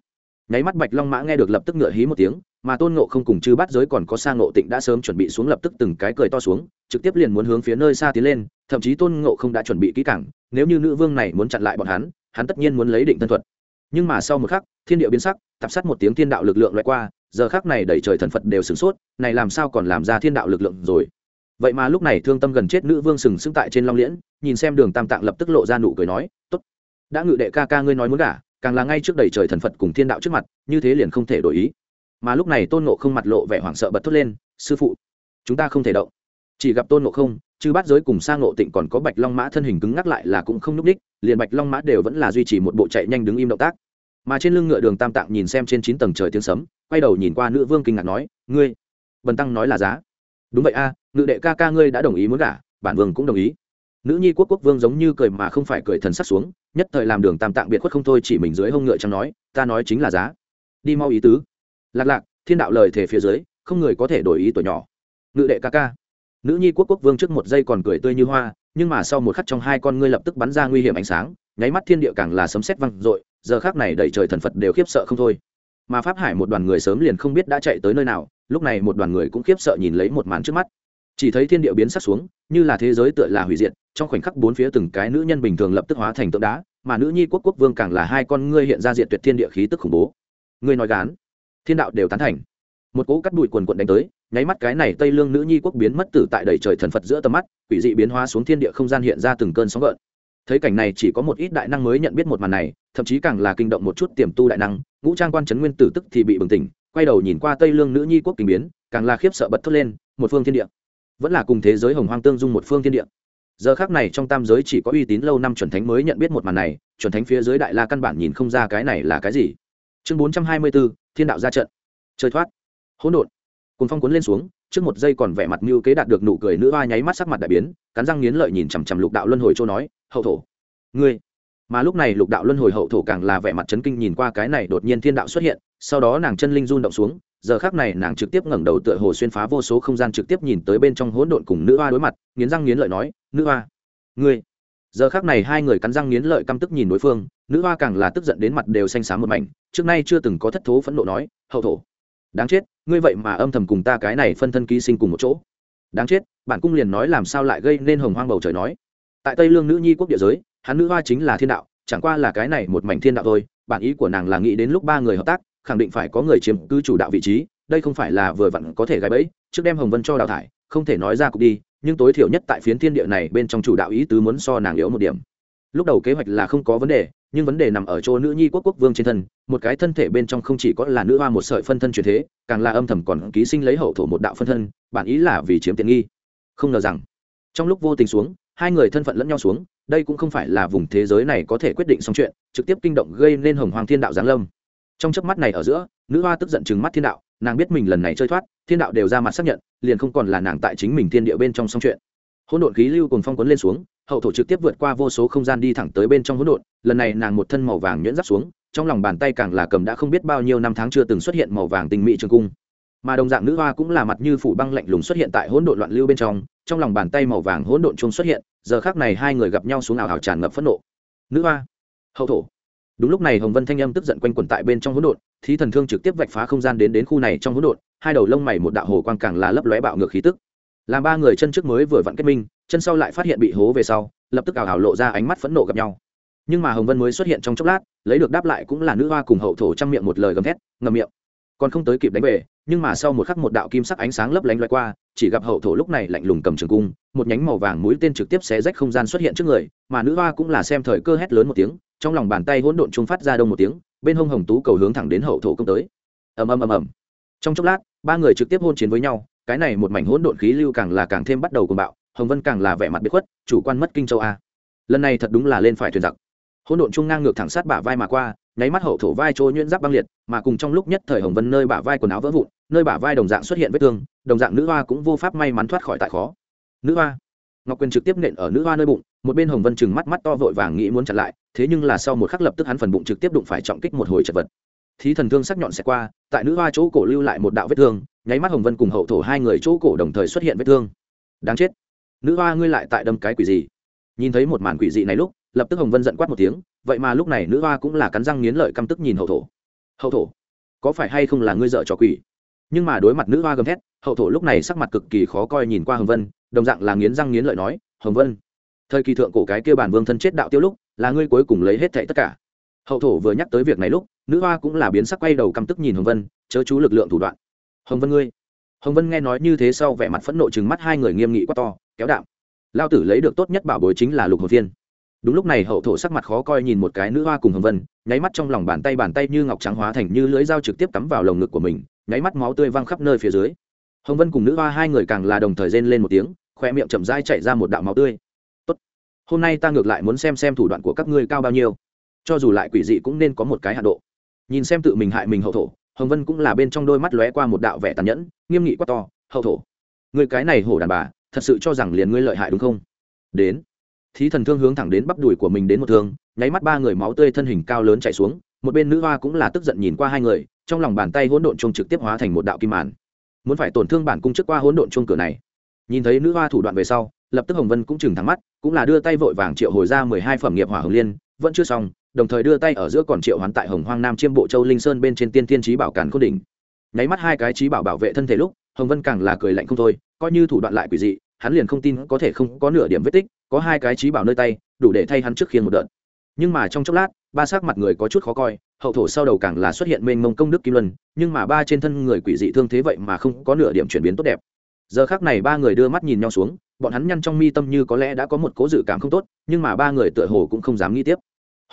Nháy mắt bạch long mã nghe được lập tức ngựa hí một tiếng mà tôn ngộ không cùng chư bắt giới còn có sang ngộ tịnh đã sớm chuẩn bị xuống lập tức từng cái cười to xuống, trực tiếp liền muốn hướng phía nơi xa tiến lên, thậm chí tôn ngộ không đã chuẩn bị kỹ cảng nếu như nữ vương này muốn chặn lại bọn hắn hắn tất nhiên muốn lấy định thân thuật. Nhưng mà sau một khắc, thiên địa biến sắc tập sát một tiếng thiên đạo lực lượng loại qua, giờ khắc này đẩy trời thần phật đều sửng sốt, này làm sao còn làm ra thiên đạo lực lượng rồi? Vậy mà lúc này thương tâm gần chết nữ vương sừng sững tại trên long liễn, nhìn xem đường tam tạng lập tức lộ ra nụ cười nói, tốt, đã ngự đệ ca ca ngươi nói muốn cả càng là ngay trước đầy trời thần phật cùng thiên đạo trước mặt, như thế liền không thể đổi ý mà lúc này tôn nộ không mặt lộ vẻ hoảng sợ bật thốt lên, sư phụ, chúng ta không thể động. Chỉ gặp tôn nộ không chứ bắt giới cùng sang nộ tịnh còn có bạch long mã thân hình cứng ngắc lại là cũng không nhúc ních liền bạch long mã đều vẫn là duy trì một bộ chạy nhanh đứng im động tác. Mà trên lưng ngựa đường tam tạng nhìn xem trên chín tầng trời tiếng sấm, quay đầu nhìn qua nữ vương kinh ngạc nói, ngươi, bần tăng nói là giá. Đúng vậy a, ngự đệ ca ca ngươi đã đồng ý muốn gả, bản vương cũng đồng ý. Nữ nhi quốc quốc vương giống như cười mà không phải cười thần sắc xuống, nhất thời làm đường tam tạng biệt khuất không thôi, chỉ mình dưới hông ngựa chẳng nói, ta nói chính là giá. Đi mau ý tứ lạc lạc, thiên đạo lời thể phía dưới, không người có thể đổi ý tuổi nhỏ. Ngự đệ ca ca. Nữ nhi quốc quốc vương trước một giây còn cười tươi như hoa, nhưng mà sau một khắc trong hai con ngươi lập tức bắn ra nguy hiểm ánh sáng, nháy mắt thiên địa càng là sấm sét văng dội, giờ khác này đẩy trời thần phật đều khiếp sợ không thôi. Mà pháp hải một đoàn người sớm liền không biết đã chạy tới nơi nào, lúc này một đoàn người cũng khiếp sợ nhìn lấy một màn trước mắt. Chỉ thấy thiên địa biến sắc xuống, như là thế giới tựa là hủy diệt, trong khoảnh khắc bốn phía từng cái nữ nhân bình thường lập tức hóa thành tượng đá, mà nữ nhi quốc quốc vương càng là hai con ngươi hiện ra diện tuyệt thiên địa khí tức khủng bố. Ngươi nói gán thiên đạo đều tán thành. Một cỗ cắt bụi quần quận đánh tới, nháy mắt cái này tây lương nữ nhi quốc biến mất tử tại đầy trời thần phật giữa tầm mắt, quỷ dị biến hóa xuống thiên địa không gian hiện ra từng cơn sóng gợn. Thấy cảnh này chỉ có một ít đại năng mới nhận biết một màn này, thậm chí càng là kinh động một chút tiềm tu đại năng, ngũ trang quan trấn nguyên tử tức thì bị bừng tỉnh, quay đầu nhìn qua tây lương nữ nhi quốc kinh biến, càng là khiếp sợ bật thốt lên, một phương thiên địa. Vẫn là cùng thế giới hồng hoang tương dung một phương thiên địa. Giờ khác này trong tam giới chỉ có uy tín lâu năm chuẩn thánh mới nhận biết một màn này, chuẩn thánh phía dưới đại la căn bản nhìn không ra cái này là cái gì. Chương bốn trăm hai mươi bốn thiên đạo ra trận. Chơi thoát. Hỗn độn. Cùng phong cuốn lên xuống, trước một giây còn vẻ mặt mưu kế đạt được nụ cười nữ hoa nháy mắt sắc mặt đại biến, cắn răng nghiến lợi nhìn chằm chằm lục đạo luân hồi châu nói, hậu thổ, ngươi. Mà lúc này lục đạo luân hồi hậu thổ càng là vẻ mặt chấn kinh nhìn qua cái này đột nhiên thiên đạo xuất hiện, sau đó nàng chân linh run động xuống, giờ khác này nàng trực tiếp ngẩng đầu tựa hồ xuyên phá vô số không gian trực tiếp nhìn tới bên trong hỗn độn cùng nữ hoa đối mặt, nghiến răng nghiến lợi nói, nữ hoa, ngươi. Giờ khác này hai người cắn răng nghiến lợi căm tức nhìn đối phương nữ hoa càng là tức giận đến mặt đều xanh xám một mảnh, trước nay chưa từng có thất thố phẫn nộ nói, hậu thổ, đáng chết, ngươi vậy mà âm thầm cùng ta cái này phân thân ký sinh cùng một chỗ. Đáng chết, bản cung liền nói làm sao lại gây nên hồng hoang bầu trời nói. Tại tây lương nữ nhi quốc địa giới, hắn nữ hoa chính là thiên đạo, chẳng qua là cái này một mảnh thiên đạo thôi, bản ý của nàng là nghĩ đến lúc ba người hợp tác, khẳng định phải có người chiếm cứ chủ đạo vị trí, đây không phải là vừa vặn có thể gái bẫy, trước đem hồng vân cho đào thải, không thể nói ra cục đi, nhưng tối thiểu nhất tại phiến thiên địa này bên trong chủ đạo ý tứ muốn so nàng yếu một điểm. Lúc đầu kế hoạch là không có vấn đề nhưng vấn đề nằm ở chỗ nữ nhi quốc quốc vương trên thân, một cái thân thể bên trong không chỉ có là nữ hoa một sợi phân thân truyền thế, càng là âm thầm còn ký sinh lấy hậu thổ một đạo phân thân, bản ý là vì chiếm tiện nghi. Không ngờ rằng, trong lúc vô tình xuống, hai người thân phận lẫn nhau xuống, đây cũng không phải là vùng thế giới này có thể quyết định xong chuyện, trực tiếp kinh động gây nên hồng hoàng thiên đạo giáng lâm. Trong chớp mắt này ở giữa, nữ hoa tức giận chừng mắt thiên đạo, nàng biết mình lần này chơi thoát, thiên đạo đều ra mặt xác nhận, liền không còn là nàng tại chính mình thiên địa bên trong xong chuyện. Hỗn độn khí lưu cùng phong quấn lên xuống hậu thổ trực tiếp vượt qua vô số không gian đi thẳng tới bên trong hỗn độn, lần này nàng một thân màu vàng nhuyễn giáp xuống, trong lòng bàn tay càng là cầm đã không biết bao nhiêu năm tháng chưa từng xuất hiện màu vàng tinh mỹ trường cung. Mà đồng dạng nữ hoa cũng là mặt như phủ băng lạnh lùng xuất hiện tại hỗn độn loạn lưu bên trong trong lòng bàn tay màu vàng hỗn độn chung xuất hiện, giờ khác này hai người gặp nhau xuống ảo hào tràn ngập phẫn nộ. Nữ hoa, hậu thổ. Đúng lúc này hồng vân thanh âm tức giận quanh quẩn tại bên trong hỗn độn, thí thần thương trực tiếp vạch phá không gian đến đến khu này trong hỗn độn, hai đầu lông mày một đạo hồ quang càng là lấp lóe bạo ngược khí tức. Làm ba người chân trước mới vừa vặn kết minh chân sau lại phát hiện bị hố về sau, lập tức ảo ảo lộ ra ánh mắt phẫn nộ gặp nhau. Nhưng mà hồng vân mới xuất hiện trong chốc lát, lấy được đáp lại cũng là nữ hoa cùng hậu thổ trang miệng một lời gầm thét ngầm miệng. Còn không tới kịp đánh về, nhưng mà sau một khắc một đạo kim sắc ánh sáng lấp lánh loay qua, chỉ gặp hậu thổ lúc này lạnh lùng cầm trường cung, một nhánh màu vàng mũi tên trực tiếp xé rách không gian xuất hiện trước người, mà nữ hoa cũng là xem thời cơ hét lớn một tiếng, trong lòng bàn tay hỗn độn trung phát ra đông một tiếng, bên hông hồng tú cầu hướng thẳng đến hậu thổ công tới. Ầm ầm ầm ầm. Trong chốc lát, ba người trực tiếp hôn chiến với nhau, cái này một mảnh hỗn độn khí lưu càng là càng thêm bắt đầu cuồng bạo hồng vân càng là vẻ mặt biết khuất, chủ quan mất kinh châu a. Lần này thật đúng là lên phải thuyền giặc. Hỗn độn trung ngang ngược thẳng sát bả vai mà qua, nháy mắt hậu thổ vai trôi nhuyễn giáp băng liệt, mà cùng trong lúc nhất thời hồng vân nơi bả vai quần áo vỡ vụn, nơi bả vai đồng dạng xuất hiện vết thương, đồng dạng nữ hoa cũng vô pháp may mắn thoát khỏi tại khó. Nữ hoa. Ngọc quyền trực tiếp nện ở nữ hoa nơi bụng, một bên hồng vân chừng mắt mắt to vội vàng nghĩ muốn chặn lại, thế nhưng là sau một khắc lập tức hắn phần bụng trực tiếp đụng phải trọng kích một hồi chật vật. Thí thần thương sắc nhọn xẹt qua, tại nữ hoa chỗ cổ lưu lại một đạo vết thương, nháy mắt hồng vân cùng hậu thổ hai người chỗ cổ đồng thời xuất hiện vết thương. Đáng chết nữ hoa ngươi lại tại đâm cái quỷ gì? Nhìn thấy một màn quỷ dị này lúc, lập tức hồng vân giận quát một tiếng, vậy mà lúc này nữ hoa cũng là cắn răng nghiến lợi căm tức nhìn hậu thổ. Hậu thổ? Có phải hay không là ngươi dợ trò quỷ? Nhưng mà đối mặt nữ hoa gầm thét, hậu thổ lúc này sắc mặt cực kỳ khó coi nhìn qua hồng vân, đồng dạng là nghiến răng nghiến lợi nói, hồng vân, thời kỳ thượng cổ cái kia bản vương thân chết đạo tiêu lúc, là ngươi cuối cùng lấy hết thệ tất cả. Hậu thổ vừa nhắc tới việc này lúc, nữ hoa cũng là biến sắc quay đầu căm tức nhìn hồng vân, chớ chú lực lượng thủ đoạn. Hồng vân ngươi hồng vân nghe nói như thế sau vẻ mặt phẫn nộ chừng mắt hai người nghiêm nghị quá to, kéo đạo lao tử lấy được tốt nhất bảo bối chính là lục hồn viên đúng lúc này hậu thổ sắc mặt khó coi nhìn một cái nữ hoa cùng hồng vân, nháy mắt trong lòng bàn tay bàn tay như ngọc trắng hóa thành như lưỡi dao trực tiếp cắm vào lồng ngực của mình, nháy mắt máu tươi văng khắp nơi phía dưới. Hồng vân cùng nữ hoa hai người càng là đồng thời rên lên một tiếng, khoe miệng chậm rãi chạy ra một đạo máu tươi. Tốt, hôm nay ta ngược lại muốn xem xem thủ đoạn của các ngươi cao bao nhiêu. Cho dù lại quỷ dị cũng nên có một cái hạ độ. Nhìn xem tự mình hại mình hậu thổ hồng vân cũng là bên trong đôi mắt lóe qua một đạo vẻ tàn nhẫn, nghiêm nghị quá to, hậu thổ, người cái này hổ đàn bà, thật sự cho rằng liền ngươi lợi hại đúng không? Đến, thí thần thương hướng thẳng đến bắp đùi của mình đến một thương, nháy mắt ba người máu tươi thân hình cao lớn chạy xuống, một bên nữ hoa cũng là tức giận nhìn qua hai người, trong lòng bàn tay hỗn độn chung trực tiếp hóa thành một đạo kim màn. Muốn phải tổn thương bản cung trước qua hỗn độn chung cửa này. Nhìn thấy nữ hoa thủ đoạn về sau, lập tức hồng vân cũng chừng thắng mắt, cũng là đưa tay vội vàng triệu hồi ra mười hai phẩm nghiệp hỏa hồng liên, vẫn chưa xong đồng thời đưa tay ở giữa còn triệu hoán tại hồng hoang nam chiêm bộ châu linh sơn bên trên tiên tiên trí bảo càn khôn đỉnh. Nháy mắt hai cái trí bảo bảo vệ thân thể lúc, hồng vân càng là cười lạnh không thôi, coi như thủ đoạn lại quỷ dị, hắn liền không tin có thể không có nửa điểm vết tích, có hai cái trí bảo nơi tay, đủ để thay hắn trước khiên một đợt. Nhưng mà trong chốc lát, ba sắc mặt người có chút khó coi, hậu thổ sau đầu càng là xuất hiện mênh mông công đức kim luân, nhưng mà ba trên thân người quỷ dị thương thế vậy mà không có nửa điểm chuyển biến tốt đẹp. Giờ khác này ba người đưa mắt nhìn nhau xuống, bọn hắn nhăn trong mi tâm như có lẽ đã có một cố dự cảm không tốt, nhưng mà ba người tựa hồ cũng không dám nghĩ tiếp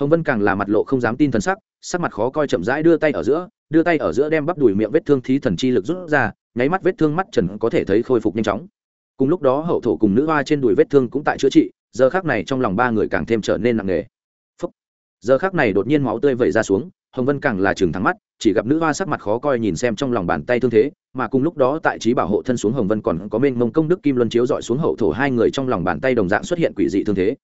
hồng vân càng là mặt lộ không dám tin thần sắc sắc mặt khó coi chậm rãi đưa tay ở giữa, đưa tay ở giữa đem bắp đùi miệng vết thương thí thần chi lực rút ra, nháy mắt vết thương mắt trần có thể thấy khôi phục nhanh chóng. Cùng lúc đó hậu thổ cùng nữ hoa trên đùi vết thương cũng tại chữa trị, giờ khác này trong lòng ba người càng thêm trở nên nặng nề. Phúc. giờ khác này đột nhiên máu tươi vẩy ra xuống, hồng vân càng là chừng thắng mắt, chỉ gặp nữ hoa sắc mặt khó coi nhìn xem trong lòng bàn tay thương thế, mà cùng lúc đó tại trí bảo hộ thân xuống hồng vân còn có mênh mông công đức kim luân chiếu dọi xuống hậu thổ hai người trong lòng bàn tay đồng dạng xuất hiện quỷ dị thương thế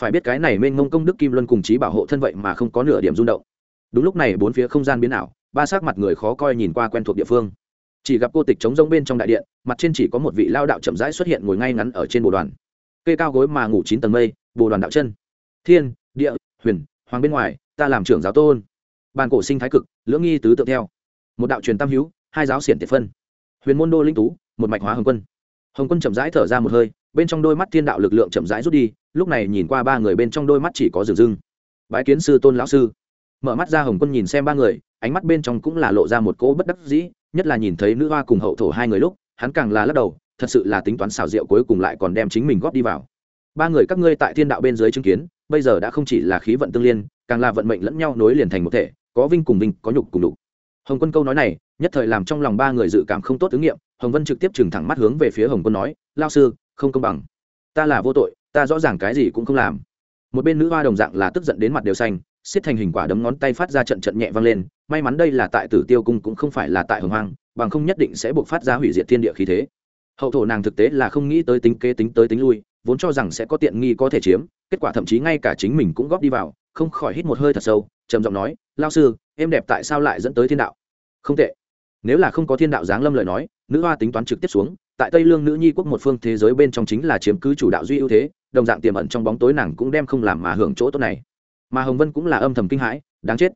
phải biết cái này mênh mông công đức kim luân cùng trí bảo hộ thân vậy mà không có nửa điểm rung động. Đúng lúc này, bốn phía không gian biến ảo, ba sắc mặt người khó coi nhìn qua quen thuộc địa phương. Chỉ gặp cô tịch trống rông bên trong đại điện, mặt trên chỉ có một vị lao đạo chậm rãi xuất hiện ngồi ngay ngắn ở trên bồ đoàn. Cây cao gối mà ngủ chín tầng mây, bồ đoàn đạo chân. Thiên, địa, huyền, hoàng bên ngoài, ta làm trưởng giáo tôn. Bàn cổ sinh thái cực, lưỡng nghi tứ tự theo. Một đạo truyền tam hữu, hai giáo xiển tiệt phân. Huyền môn đô linh tú, một mạch hóa hồng quân. Hồng quân chậm rãi thở ra một hơi bên trong đôi mắt thiên đạo lực lượng chậm rãi rút đi, lúc này nhìn qua ba người bên trong đôi mắt chỉ có rừng rưng. Bái kiến sư tôn lão sư. Mở mắt ra hồng quân nhìn xem ba người, ánh mắt bên trong cũng là lộ ra một cỗ bất đắc dĩ, nhất là nhìn thấy nữ hoa cùng hậu thổ hai người lúc, hắn càng là lắc đầu, thật sự là tính toán xảo diệu cuối cùng lại còn đem chính mình góp đi vào. Ba người các ngươi tại thiên đạo bên dưới chứng kiến, bây giờ đã không chỉ là khí vận tương liên, càng là vận mệnh lẫn nhau nối liền thành một thể, có vinh cùng vinh, có nhục cùng đục hồng quân câu nói này, nhất thời làm trong lòng ba người dự cảm không tốt ứng nghiệm, hồng vân trực tiếp trừng thẳng mắt hướng về phía hồng quân nói lao sư không công bằng. Ta là vô tội, ta rõ ràng cái gì cũng không làm. Một bên nữ hoa đồng dạng là tức giận đến mặt đều xanh, xiết thành hình quả đấm ngón tay phát ra trận trận nhẹ vang lên, may mắn đây là tại tử tiêu cung cũng không phải là tại hồng hoang, bằng không nhất định sẽ buộc phát ra hủy diệt thiên địa khí thế. Hậu thổ nàng thực tế là không nghĩ tới tính kế tính tới tính lui, vốn cho rằng sẽ có tiện nghi có thể chiếm, kết quả thậm chí ngay cả chính mình cũng góp đi vào, không khỏi hít một hơi thật sâu, trầm giọng nói lao sư, em đẹp tại sao lại dẫn tới thiên đạo? Không tệ. Nếu là không có thiên đạo giáng lâm lời nói, nữ hoa tính toán trực tiếp xuống tại tây lương nữ nhi quốc một phương thế giới bên trong chính là chiếm cứ chủ đạo duy ưu thế, đồng dạng tiềm ẩn trong bóng tối nàng cũng đem không làm mà hưởng chỗ tốt này. Mà hồng vân cũng là âm thầm kinh hãi, đáng chết.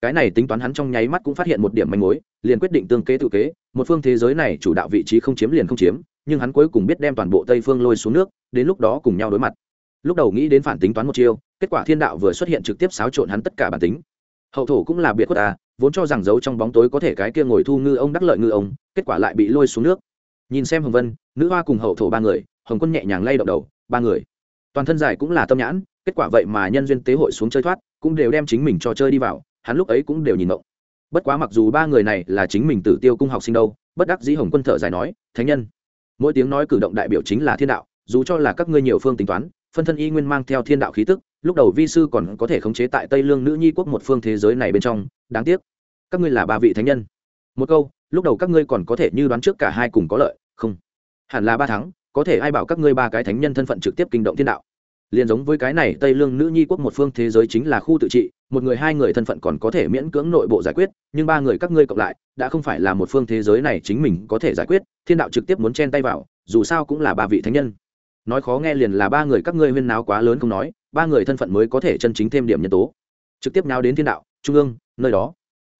Cái này tính toán hắn trong nháy mắt cũng phát hiện một điểm manh mối, liền quyết định tương kế tự kế, một phương thế giới này chủ đạo vị trí không chiếm liền không chiếm, nhưng hắn cuối cùng biết đem toàn bộ tây phương lôi xuống nước, đến lúc đó cùng nhau đối mặt. Lúc đầu nghĩ đến phản tính toán một chiêu, kết quả thiên đạo vừa xuất hiện trực tiếp xáo trộn hắn tất cả bản tính. Hậu thổ cũng là biệt khuất à vốn cho rằng giấu trong bóng tối có thể cái kia ngồi thu ngư ông đắc lợi ngư ông, kết quả lại bị lôi xuống nước nhìn xem hồng vân, nữ hoa cùng hậu thổ ba người, hồng quân nhẹ nhàng lay động đầu, ba người. Toàn thân dài cũng là tâm nhãn, kết quả vậy mà nhân duyên tế hội xuống chơi thoát, cũng đều đem chính mình cho chơi đi vào, hắn lúc ấy cũng đều nhìn mộng bất quá mặc dù ba người này là chính mình tử tiêu cung học sinh đâu, bất đắc dĩ hồng quân thở dài nói, thánh nhân. Mỗi tiếng nói cử động đại biểu chính là thiên đạo, dù cho là các ngươi nhiều phương tính toán, phân thân y nguyên mang theo thiên đạo khí tức, lúc đầu vi sư còn có thể khống chế tại tây lương nữ nhi quốc một phương thế giới này bên trong, đáng tiếc. Các ngươi là ba vị thánh nhân. Một câu lúc đầu các ngươi còn có thể như đoán trước cả hai cùng có lợi, không. Hẳn là ba tháng, có thể ai bảo các ngươi ba cái thánh nhân thân phận trực tiếp kinh động thiên đạo. Liền giống với cái này, tây lương nữ nhi quốc một phương thế giới chính là khu tự trị, một người hai người thân phận còn có thể miễn cưỡng nội bộ giải quyết, nhưng ba người các ngươi cộng lại, đã không phải là một phương thế giới này chính mình có thể giải quyết, thiên đạo trực tiếp muốn chen tay vào, dù sao cũng là ba vị thánh nhân. Nói khó nghe liền là ba người các ngươi huyên náo quá lớn không nói, ba người thân phận mới có thể chân chính thêm điểm nhân tố. Trực tiếp nào đến thiên đạo, trung ương, nơi đó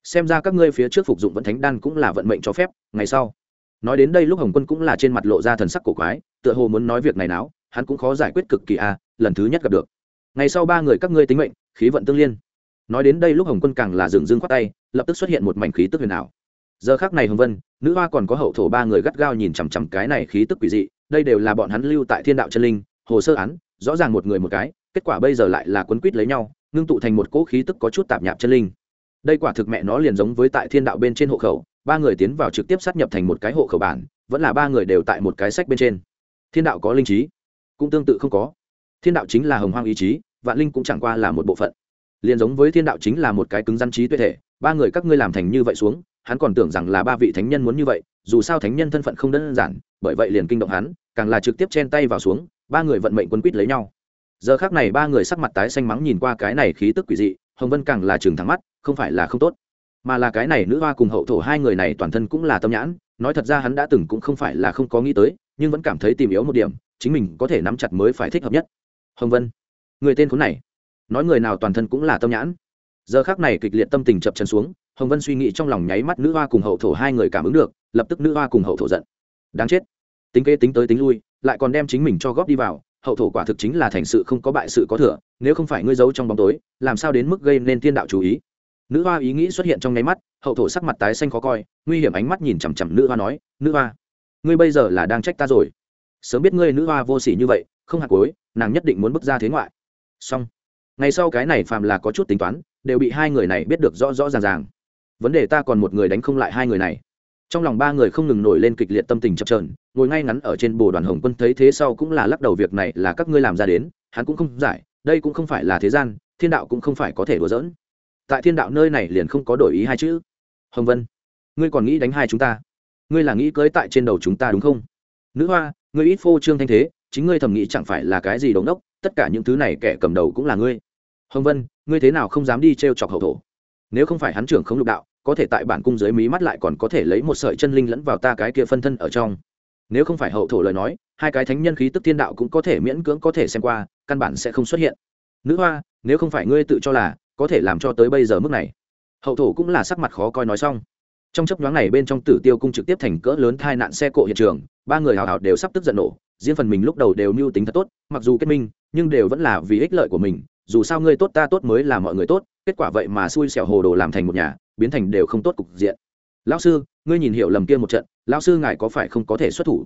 xem ra các ngươi phía trước phục dụng vận thánh đan cũng là vận mệnh cho phép ngày sau. Nói đến đây lúc hồng quân cũng là trên mặt lộ ra thần sắc cổ quái tựa hồ muốn nói việc này nào hắn cũng khó giải quyết cực kỳ a à, lần thứ nhất gặp được. Ngày sau ba người các ngươi tính mệnh khí vận tương liên. Nói đến đây lúc hồng quân càng là dừng dưng khoát tay lập tức xuất hiện một mảnh khí tức huyền ảo. Giờ khác này hồng vân nữ hoa còn có hậu thổ ba người gắt gao nhìn chằm chằm cái này khí tức quỷ dị đây đều là bọn hắn lưu tại thiên đạo chân linh hồ sơ án rõ ràng một người một cái kết quả bây giờ lại là quấn quýt lấy nhau ngưng tụ thành một cỗ khí tức có chút tạp nhạp chân linh đây quả thực mẹ nó liền giống với tại thiên đạo bên trên hộ khẩu, ba người tiến vào trực tiếp sát nhập thành một cái hộ khẩu bản, vẫn là ba người đều tại một cái sách bên trên. Thiên đạo có linh trí? Cũng tương tự không có. Thiên đạo chính là hồng hoang ý chí, vạn linh cũng chẳng qua là một bộ phận. Liền giống với thiên đạo chính là một cái cứng rắn trí tuệ thể, ba người các ngươi làm thành như vậy xuống, hắn còn tưởng rằng là ba vị thánh nhân muốn như vậy, dù sao thánh nhân thân phận không đơn giản, bởi vậy liền kinh động hắn, càng là trực tiếp chen tay vào xuống, ba người vận mệnh quân quýt lấy nhau. Giờ khác này ba người sắc mặt tái xanh mắng nhìn qua cái này khí tức quỷ dị hồng vân càng là trường thắng mắt, không phải là không tốt, mà là cái này nữ hoa cùng hậu thổ hai người này toàn thân cũng là tâm nhãn. Nói thật ra hắn đã từng cũng không phải là không có nghĩ tới, nhưng vẫn cảm thấy tìm yếu một điểm, chính mình có thể nắm chặt mới phải thích hợp nhất. Hồng vân, người tên khốn này, nói người nào toàn thân cũng là tâm nhãn. Giờ khác này kịch liệt tâm tình chập chân xuống, hồng vân suy nghĩ trong lòng nháy mắt nữ hoa cùng hậu thổ hai người cảm ứng được, lập tức nữ hoa cùng hậu thổ giận. Đáng chết. Tính kế tính tới tính lui, lại còn đem chính mình cho góp đi vào hậu thổ quả thực chính là thành sự không có bại sự có thừa, nếu không phải ngươi giấu trong bóng tối, làm sao đến mức gây nên thiên đạo chú ý? Nữ hoa ý nghĩ xuất hiện trong nháy mắt, hậu thổ sắc mặt tái xanh khó coi, nguy hiểm ánh mắt nhìn chằm chằm nữ hoa nói, nữ hoa, ngươi bây giờ là đang trách ta rồi. Sớm biết ngươi nữ hoa vô s ỉ như vậy, không hạt cối nàng nhất định muốn bước ra thế ngoại. Xong. Ngày sau cái này phàm là có chút tính toán, đều bị hai người này biết được rõ rõ ràng ràng. Vấn đề ta còn một người đánh không lại hai người này trong lòng ba người không ngừng nổi lên kịch liệt tâm tình chập trờn ngồi ngay ngắn ở trên bồ đoàn hồng quân thấy thế sau cũng là lắc đầu việc này là các ngươi làm ra đến, hắn cũng không giải, đây cũng không phải là thế gian, thiên đạo cũng không phải có thể đùa giỡn. Tại thiên đạo nơi này liền không có đổi ý hai chữ. Hồng vân, ngươi còn nghĩ đánh hai chúng ta? Ngươi là nghĩ cưới tại trên đầu chúng ta đúng không? Nữ hoa, ngươi ít phô trương thanh thế, chính ngươi thầm nghĩ chẳng phải là cái gì đống đốc, tất cả những thứ này kẻ cầm đầu cũng là ngươi. Hồng vân, ngươi thế nào không dám đi t r e o chọc hậu thổ? Nếu không phải hắn trưởng không lục đạo có thể tại bản cung dưới mí mắt lại còn có thể lấy một sợi chân linh lẫn vào ta cái kia phân thân ở trong. Nếu không phải hậu thổ lời nói, hai cái thánh nhân khí tức thiên đạo cũng có thể miễn cưỡng có thể xem qua, căn bản sẽ không xuất hiện. Nữ hoa, nếu không phải ngươi tự cho là, có thể làm cho tới bây giờ mức này. Hậu thổ cũng là sắc mặt khó coi nói xong. Trong chấp nhoáng này bên trong tử tiêu cung trực tiếp thành cỡ lớn tai nạn xe cộ hiện trường, ba người hào hào đều sắp tức giận nổ, riêng phần mình lúc đầu đều mưu tính thật tốt, mặc dù kết minh, nhưng đều vẫn là vì ích lợi của mình, dù sao ngươi tốt ta tốt mới là mọi người tốt, kết quả vậy mà xui xẻo hồ đồ làm thành một nhà biến thành đều không tốt cục diện. Lão sư, ngươi nhìn hiểu lầm kia một trận, lão sư ngài có phải không có thể xuất thủ?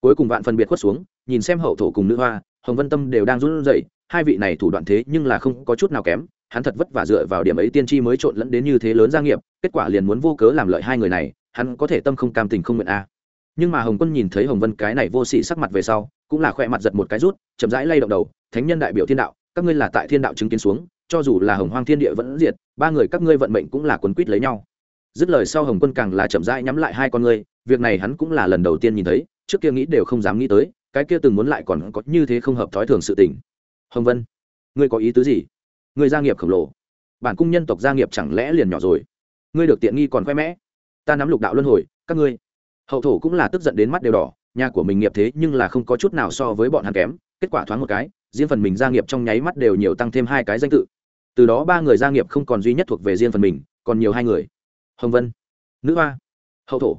Cuối cùng vạn phân biệt khuất xuống, nhìn xem hậu thổ cùng nữ hoa, hồng vân tâm đều đang run rẩy, hai vị này thủ đoạn thế nhưng là không có chút nào kém, hắn thật vất vả dựa vào điểm ấy tiên tri mới trộn lẫn đến như thế lớn gia nghiệp, kết quả liền muốn vô cớ làm lợi hai người này, hắn có thể tâm không cam tình không nguyện a. Nhưng mà hồng quân nhìn thấy hồng vân cái này vô sỉ sắc mặt về sau, cũng là khoe mặt giật một cái rút, chậm rãi lay động đầu, thánh nhân đại biểu thiên đạo, các ngươi là tại thiên đạo chứng kiến xuống cho dù là hồng hoang thiên địa vẫn diệt, ba người các ngươi vận mệnh cũng là quấn quýt lấy nhau. Dứt lời sau hồng quân càng là chậm rãi nhắm lại hai con ngươi, việc này hắn cũng là lần đầu tiên nhìn thấy, trước kia nghĩ đều không dám nghĩ tới, cái kia từng muốn lại còn có như thế không hợp thói thường sự tình. Hồng vân, ngươi có ý tứ gì? Ngươi gia nghiệp khổng lồ. Bản cung nhân tộc gia nghiệp chẳng lẽ liền nhỏ rồi? Ngươi được tiện nghi còn khoe mẽ. Ta nắm lục đạo luân hồi, các ngươi. Hậu thổ cũng là tức giận đến mắt đều đỏ, nhà của mình nghiệp thế nhưng là không có chút nào so với bọn hắn kém, kết quả thoáng một cái, riêng phần mình gia nghiệp trong nháy mắt đều nhiều tăng thêm hai cái danh tự từ đó ba người gia nghiệp không còn duy nhất thuộc về riêng phần mình, còn nhiều hai người. Hồng vân, nữ hoa, hậu thổ.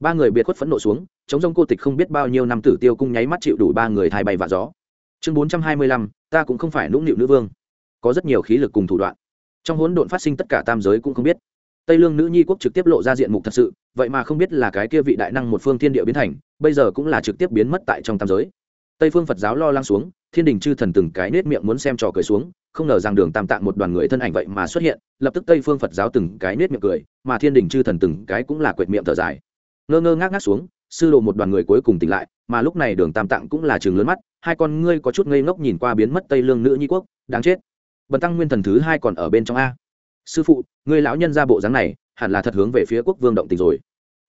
Ba người biệt khuất phẫn nộ xuống, chống rông cô tịch không biết bao nhiêu năm tử tiêu cung nháy mắt chịu đủ ba người thai bay và gió. Chương bốn trăm hai mươi lăm, ta cũng không phải nũng nịu nữ vương. Có rất nhiều khí lực cùng thủ đoạn. Trong hỗn độn phát sinh tất cả tam giới cũng không biết. Tây lương nữ nhi quốc trực tiếp lộ ra diện mục thật sự, vậy mà không biết là cái kia vị đại năng một phương thiên địa biến thành, bây giờ cũng là trực tiếp biến mất tại trong tam giới. Tây phương phật giáo lo lắng xuống thiên đình chư thần từng cái nết miệng muốn xem trò cười xuống, không ngờ rằng đường tam tạng một đoàn người thân ảnh vậy mà xuất hiện, lập tức tây phương phật giáo từng cái nết miệng cười, mà thiên đình chư thần từng cái cũng là quệt miệng thở dài. Ngơ ngơ ngác ngác xuống, sư đồ một đoàn người cuối cùng tỉnh lại, mà lúc này đường tam tạng cũng là chừng lớn mắt, hai con ngươi có chút ngây ngốc nhìn qua biến mất tây lương nữ nhi quốc, đáng chết. Bần tăng nguyên thần thứ hai còn ở bên trong a. Sư phụ, ngươi lão nhân ra bộ dáng này, hẳn là thật hướng về phía quốc vương động tình rồi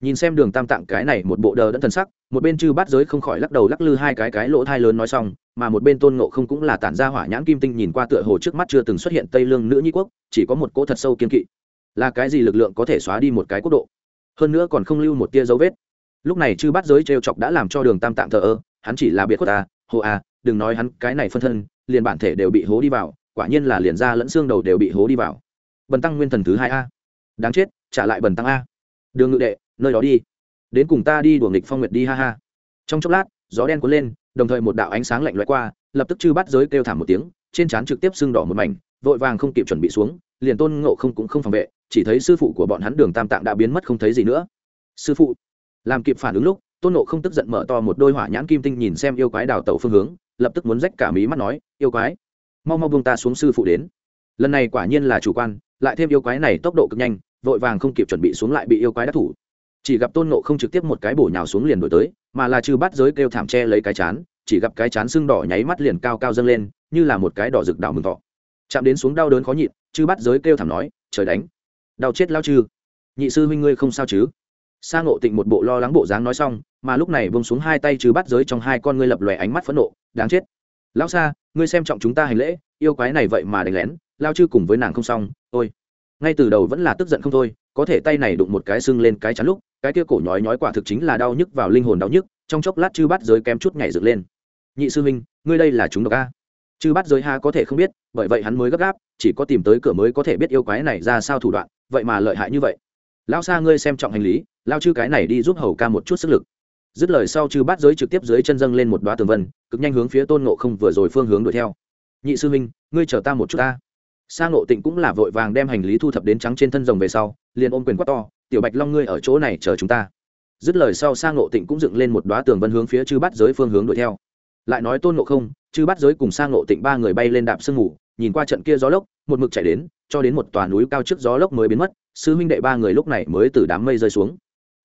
nhìn xem đường tam tạng cái này một bộ đờ đẫn thần sắc, một bên chư bát giới không khỏi lắc đầu lắc lư hai cái cái lỗ thai lớn nói xong, mà một bên tôn ngộ không cũng là tản ra hỏa nhãn kim tinh nhìn qua tựa hồ trước mắt chưa từng xuất hiện tây lương nữ nhi quốc, chỉ có một cỗ thật sâu kiên kỵ. Là cái gì lực lượng có thể xóa đi một cái quốc độ? Hơn nữa còn không lưu một tia dấu vết. Lúc này chư bát giới trêu chọc đã làm cho đường tam tạng thờ ơ, hắn chỉ là biệt quốc ta hồ à đừng nói hắn cái này phân thân, liền bản thể đều bị hố đi vào, quả nhiên là liền ra lẫn xương đầu đều bị hố đi vào. Bần tăng nguyên thần thứ hai a. Đáng chết, trả lại bần tăng a. Đường ngự đệ nơi đó đi. Đến cùng ta đi đùa nghịch phong nguyệt đi, ha ha. Trong chốc lát, gió đen cuốn lên, đồng thời một đạo ánh sáng lạnh loại qua, lập tức chư bắt giới kêu thảm một tiếng, trên trán trực tiếp sưng đỏ một mảnh, vội vàng không kịp chuẩn bị xuống, liền tôn ngộ không cũng không phòng vệ, chỉ thấy sư phụ của bọn hắn đường tam tạng đã biến mất không thấy gì nữa. Sư phụ, làm kịp phản ứng lúc, tôn ngộ không tức giận mở to một đôi hỏa nhãn kim tinh nhìn xem yêu quái đào tẩu phương hướng, lập tức muốn rách cả mí mắt nói, yêu quái, mau mau buông ta xuống sư phụ đến. Lần này quả nhiên là chủ quan, lại thêm yêu quái này tốc độ cực nhanh, vội vàng không kịp chuẩn bị xuống lại bị yêu quái đắc thủ chỉ gặp tôn nộ không trực tiếp một cái bổ nhào xuống liền đổi tới, mà là trừ bắt giới kêu thảm tre lấy cái chán, chỉ gặp cái chán sưng đỏ nháy mắt liền cao cao dâng lên, như là một cái đỏ rực đảo mừng thọ. Chạm đến xuống đau đớn khó nhịn chư bắt giới kêu thảm nói, trời đánh, đau chết lao chư nhị sư huynh ngươi không sao chứ? Sa ngộ tịnh một bộ lo lắng bộ dáng nói xong, mà lúc này bông xuống hai tay trừ bắt giới trong hai con ngươi lập lòe ánh mắt phẫn nộ, đáng chết. Lão sa, ngươi xem trọng chúng ta hành lễ, yêu quái này vậy mà đánh lén, lao chư cùng với nàng không xong, ôi. Ngay từ đầu vẫn là tức giận không thôi, có thể tay này đụng một cái sưng lên cái chắn lúc cái kia cổ nhói nhói quả thực chính là đau nhức vào linh hồn đau nhức, trong chốc lát chư bắt giới kém chút nhảy dựng lên. Nhị sư huynh, ngươi đây là chúng độc a? Chư bắt giới ha có thể không biết, bởi vậy hắn mới gấp gáp, chỉ có tìm tới cửa mới có thể biết yêu quái này ra sao thủ đoạn, vậy mà lợi hại như vậy. Lao xa ngươi xem trọng hành lý lao chư cái này đi giúp hầu ca một chút sức lực. Dứt lời sau chư bắt giới trực tiếp dưới chân dâng lên một đoá tường vân, cực nhanh hướng phía tôn ngộ không vừa rồi phương hướng đuổi theo. Nhị sư huynh, ngươi chờ ta một chút ta. Sang ngộ tịnh cũng là vội vàng đem hành lý thu thập đến trắng trên thân rồng về sau, liền ôm quyền quát to tiểu bạch long ngươi ở chỗ này chờ chúng ta. Dứt lời sau sang ngộ tịnh cũng dựng lên một đoá tường vân hướng phía chư bắt giới phương hướng đuổi theo. Lại nói tôn ngộ không, chư bắt giới cùng sang ngộ tịnh ba người bay lên đạp sương ngủ nhìn qua trận kia gió lốc, một mực chạy đến, cho đến một tòa núi cao trước gió lốc mới biến mất, sư huynh đệ ba người lúc này mới từ đám mây rơi xuống.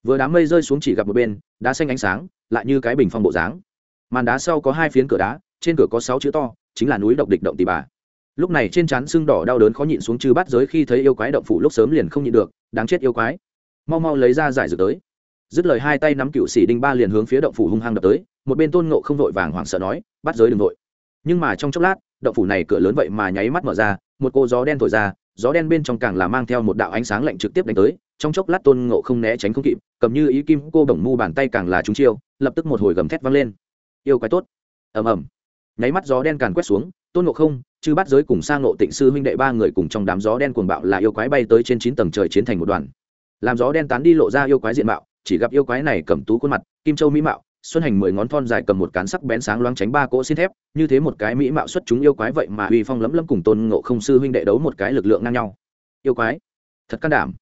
Vừa đám mây rơi xuống chỉ gặp một bên, đá xanh ánh sáng, lại như cái bình phong bộ dáng. Màn đá sau có hai phiến cửa đá, trên cửa có sáu chữ to, chính là núi độc địch động tỷ bà. Lúc này trên trán xương đỏ đau đớn khó nhịn xuống chư bát giới khi thấy yêu quái động phủ lúc sớm liền không nhịn được, đáng chết yêu quái mau mau lấy ra giải dược tới. Dứt lời hai tay nắm cựu sĩ đinh ba liền hướng phía động phủ hung hăng đập tới, một bên tôn ngộ không vội vàng hoảng sợ nói, bắt giới đừng vội. Nhưng mà trong chốc lát, động phủ này cửa lớn vậy mà nháy mắt mở ra, một cô gió đen thổi ra, gió đen bên trong càng là mang theo một đạo ánh sáng lạnh trực tiếp đánh tới, trong chốc lát tôn ngộ không né tránh không kịp, cầm như ý kim cô đồng mu bàn tay càng là trúng chiêu, lập tức một hồi gầm thét vang lên. Yêu quái tốt. Ầm ầm. Nháy mắt gió đen càng quét xuống, tôn ngộ không chứ bắt giới cùng sang ngộ tịnh sư huynh đệ ba người cùng trong đám gió đen cuồng bạo là yêu quái bay tới trên chín tầng trời chiến thành một đoàn làm gió đen tán đi lộ ra yêu quái diện mạo, chỉ gặp yêu quái này cầm tú khuôn mặt, kim châu mỹ mạo, xuân hành mười ngón thon dài cầm một cán sắc bén sáng loáng tránh ba cỗ xin thép, như thế một cái mỹ mạo xuất chúng yêu quái vậy mà uy phong lấm lấm cùng tôn ngộ không sư huynh đệ đấu một cái lực lượng ngang nhau. Yêu quái? Thật can đảm.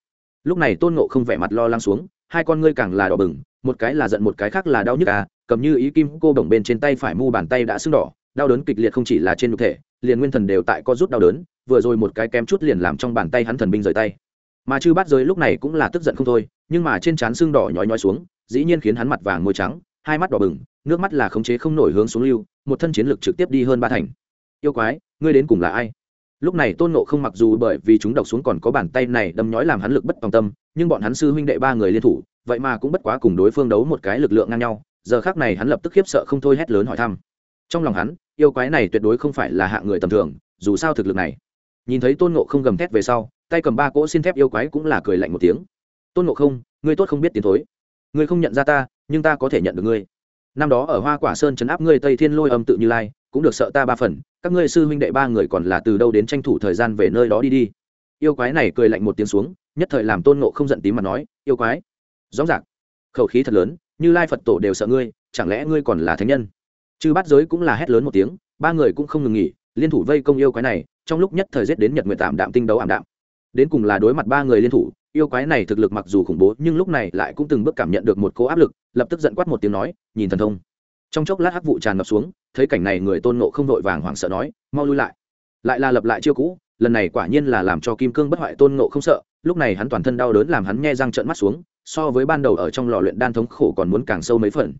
Lúc này tôn ngộ không vẻ mặt lo lắng xuống, hai con ngươi càng là đỏ bừng, một cái là giận một cái khác là đau nhức à cầm như ý kim cô đồng bên trên tay phải mu bàn tay đã sưng đỏ, đau đớn kịch liệt không chỉ là trên nhục thể, liền nguyên thần đều tại co rút đau đớn, vừa rồi một cái kém chút liền làm trong bàn tay hắn thần binh rời tay mà chư bát giới lúc này cũng là tức giận không thôi, nhưng mà trên trán xương đỏ nhói nhói xuống, dĩ nhiên khiến hắn mặt vàng môi trắng, hai mắt đỏ bừng, nước mắt là khống chế không nổi hướng xuống lưu, một thân chiến lực trực tiếp đi hơn ba thành. Yêu quái, ngươi đến cùng là ai? Lúc này tôn nộ không mặc dù bởi vì chúng độc xuống còn có bàn tay này đâm nhói làm hắn lực bất tòng tâm, nhưng bọn hắn sư huynh đệ ba người liên thủ, vậy mà cũng bất quá cùng đối phương đấu một cái lực lượng ngang nhau, giờ khác này hắn lập tức khiếp sợ không thôi hét lớn hỏi thăm. Trong lòng hắn, yêu quái này tuyệt đối không phải là hạng người tầm thường, dù sao thực lực này. Nhìn thấy tôn nộ không gầm thét về sau tay cầm ba cỗ xin thép yêu quái cũng là cười lạnh một tiếng. Tôn ngộ không, ngươi tốt không biết tiến thối. Ngươi không nhận ra ta, nhưng ta có thể nhận được ngươi. Năm đó ở hoa quả sơn chấn áp ngươi tây thiên lôi âm tự như lai, cũng được sợ ta ba phần, các ngươi sư huynh đệ ba người còn là từ đâu đến tranh thủ thời gian về nơi đó đi đi. Yêu quái này cười lạnh một tiếng xuống, nhất thời làm tôn ngộ không giận tím mà nói, yêu quái, rõ ràng, khẩu khí thật lớn, như lai phật tổ đều sợ ngươi, chẳng lẽ ngươi còn là thánh nhân? Chư bát giới cũng là hét lớn một tiếng, ba người cũng không ngừng nghỉ, liên thủ vây công yêu quái này, trong lúc nhất thời giết đến nhật nguyện tạm đạm tinh đấu ảm đạm đến cùng là đối mặt ba người liên thủ, yêu quái này thực lực mặc dù khủng bố, nhưng lúc này lại cũng từng bước cảm nhận được một cố áp lực, lập tức giận quát một tiếng nói, nhìn thần thông. Trong chốc lát hắc vụ tràn ngập xuống, thấy cảnh này người tôn nộ không vội vàng hoảng sợ nói, mau lui lại. Lại là lập lại chiêu cũ, lần này quả nhiên là làm cho kim cương bất hoại tôn nộ không sợ, lúc này hắn toàn thân đau đớn làm hắn nghe răng trợn mắt xuống, so với ban đầu ở trong lò luyện đan thống khổ còn muốn càng sâu mấy phần.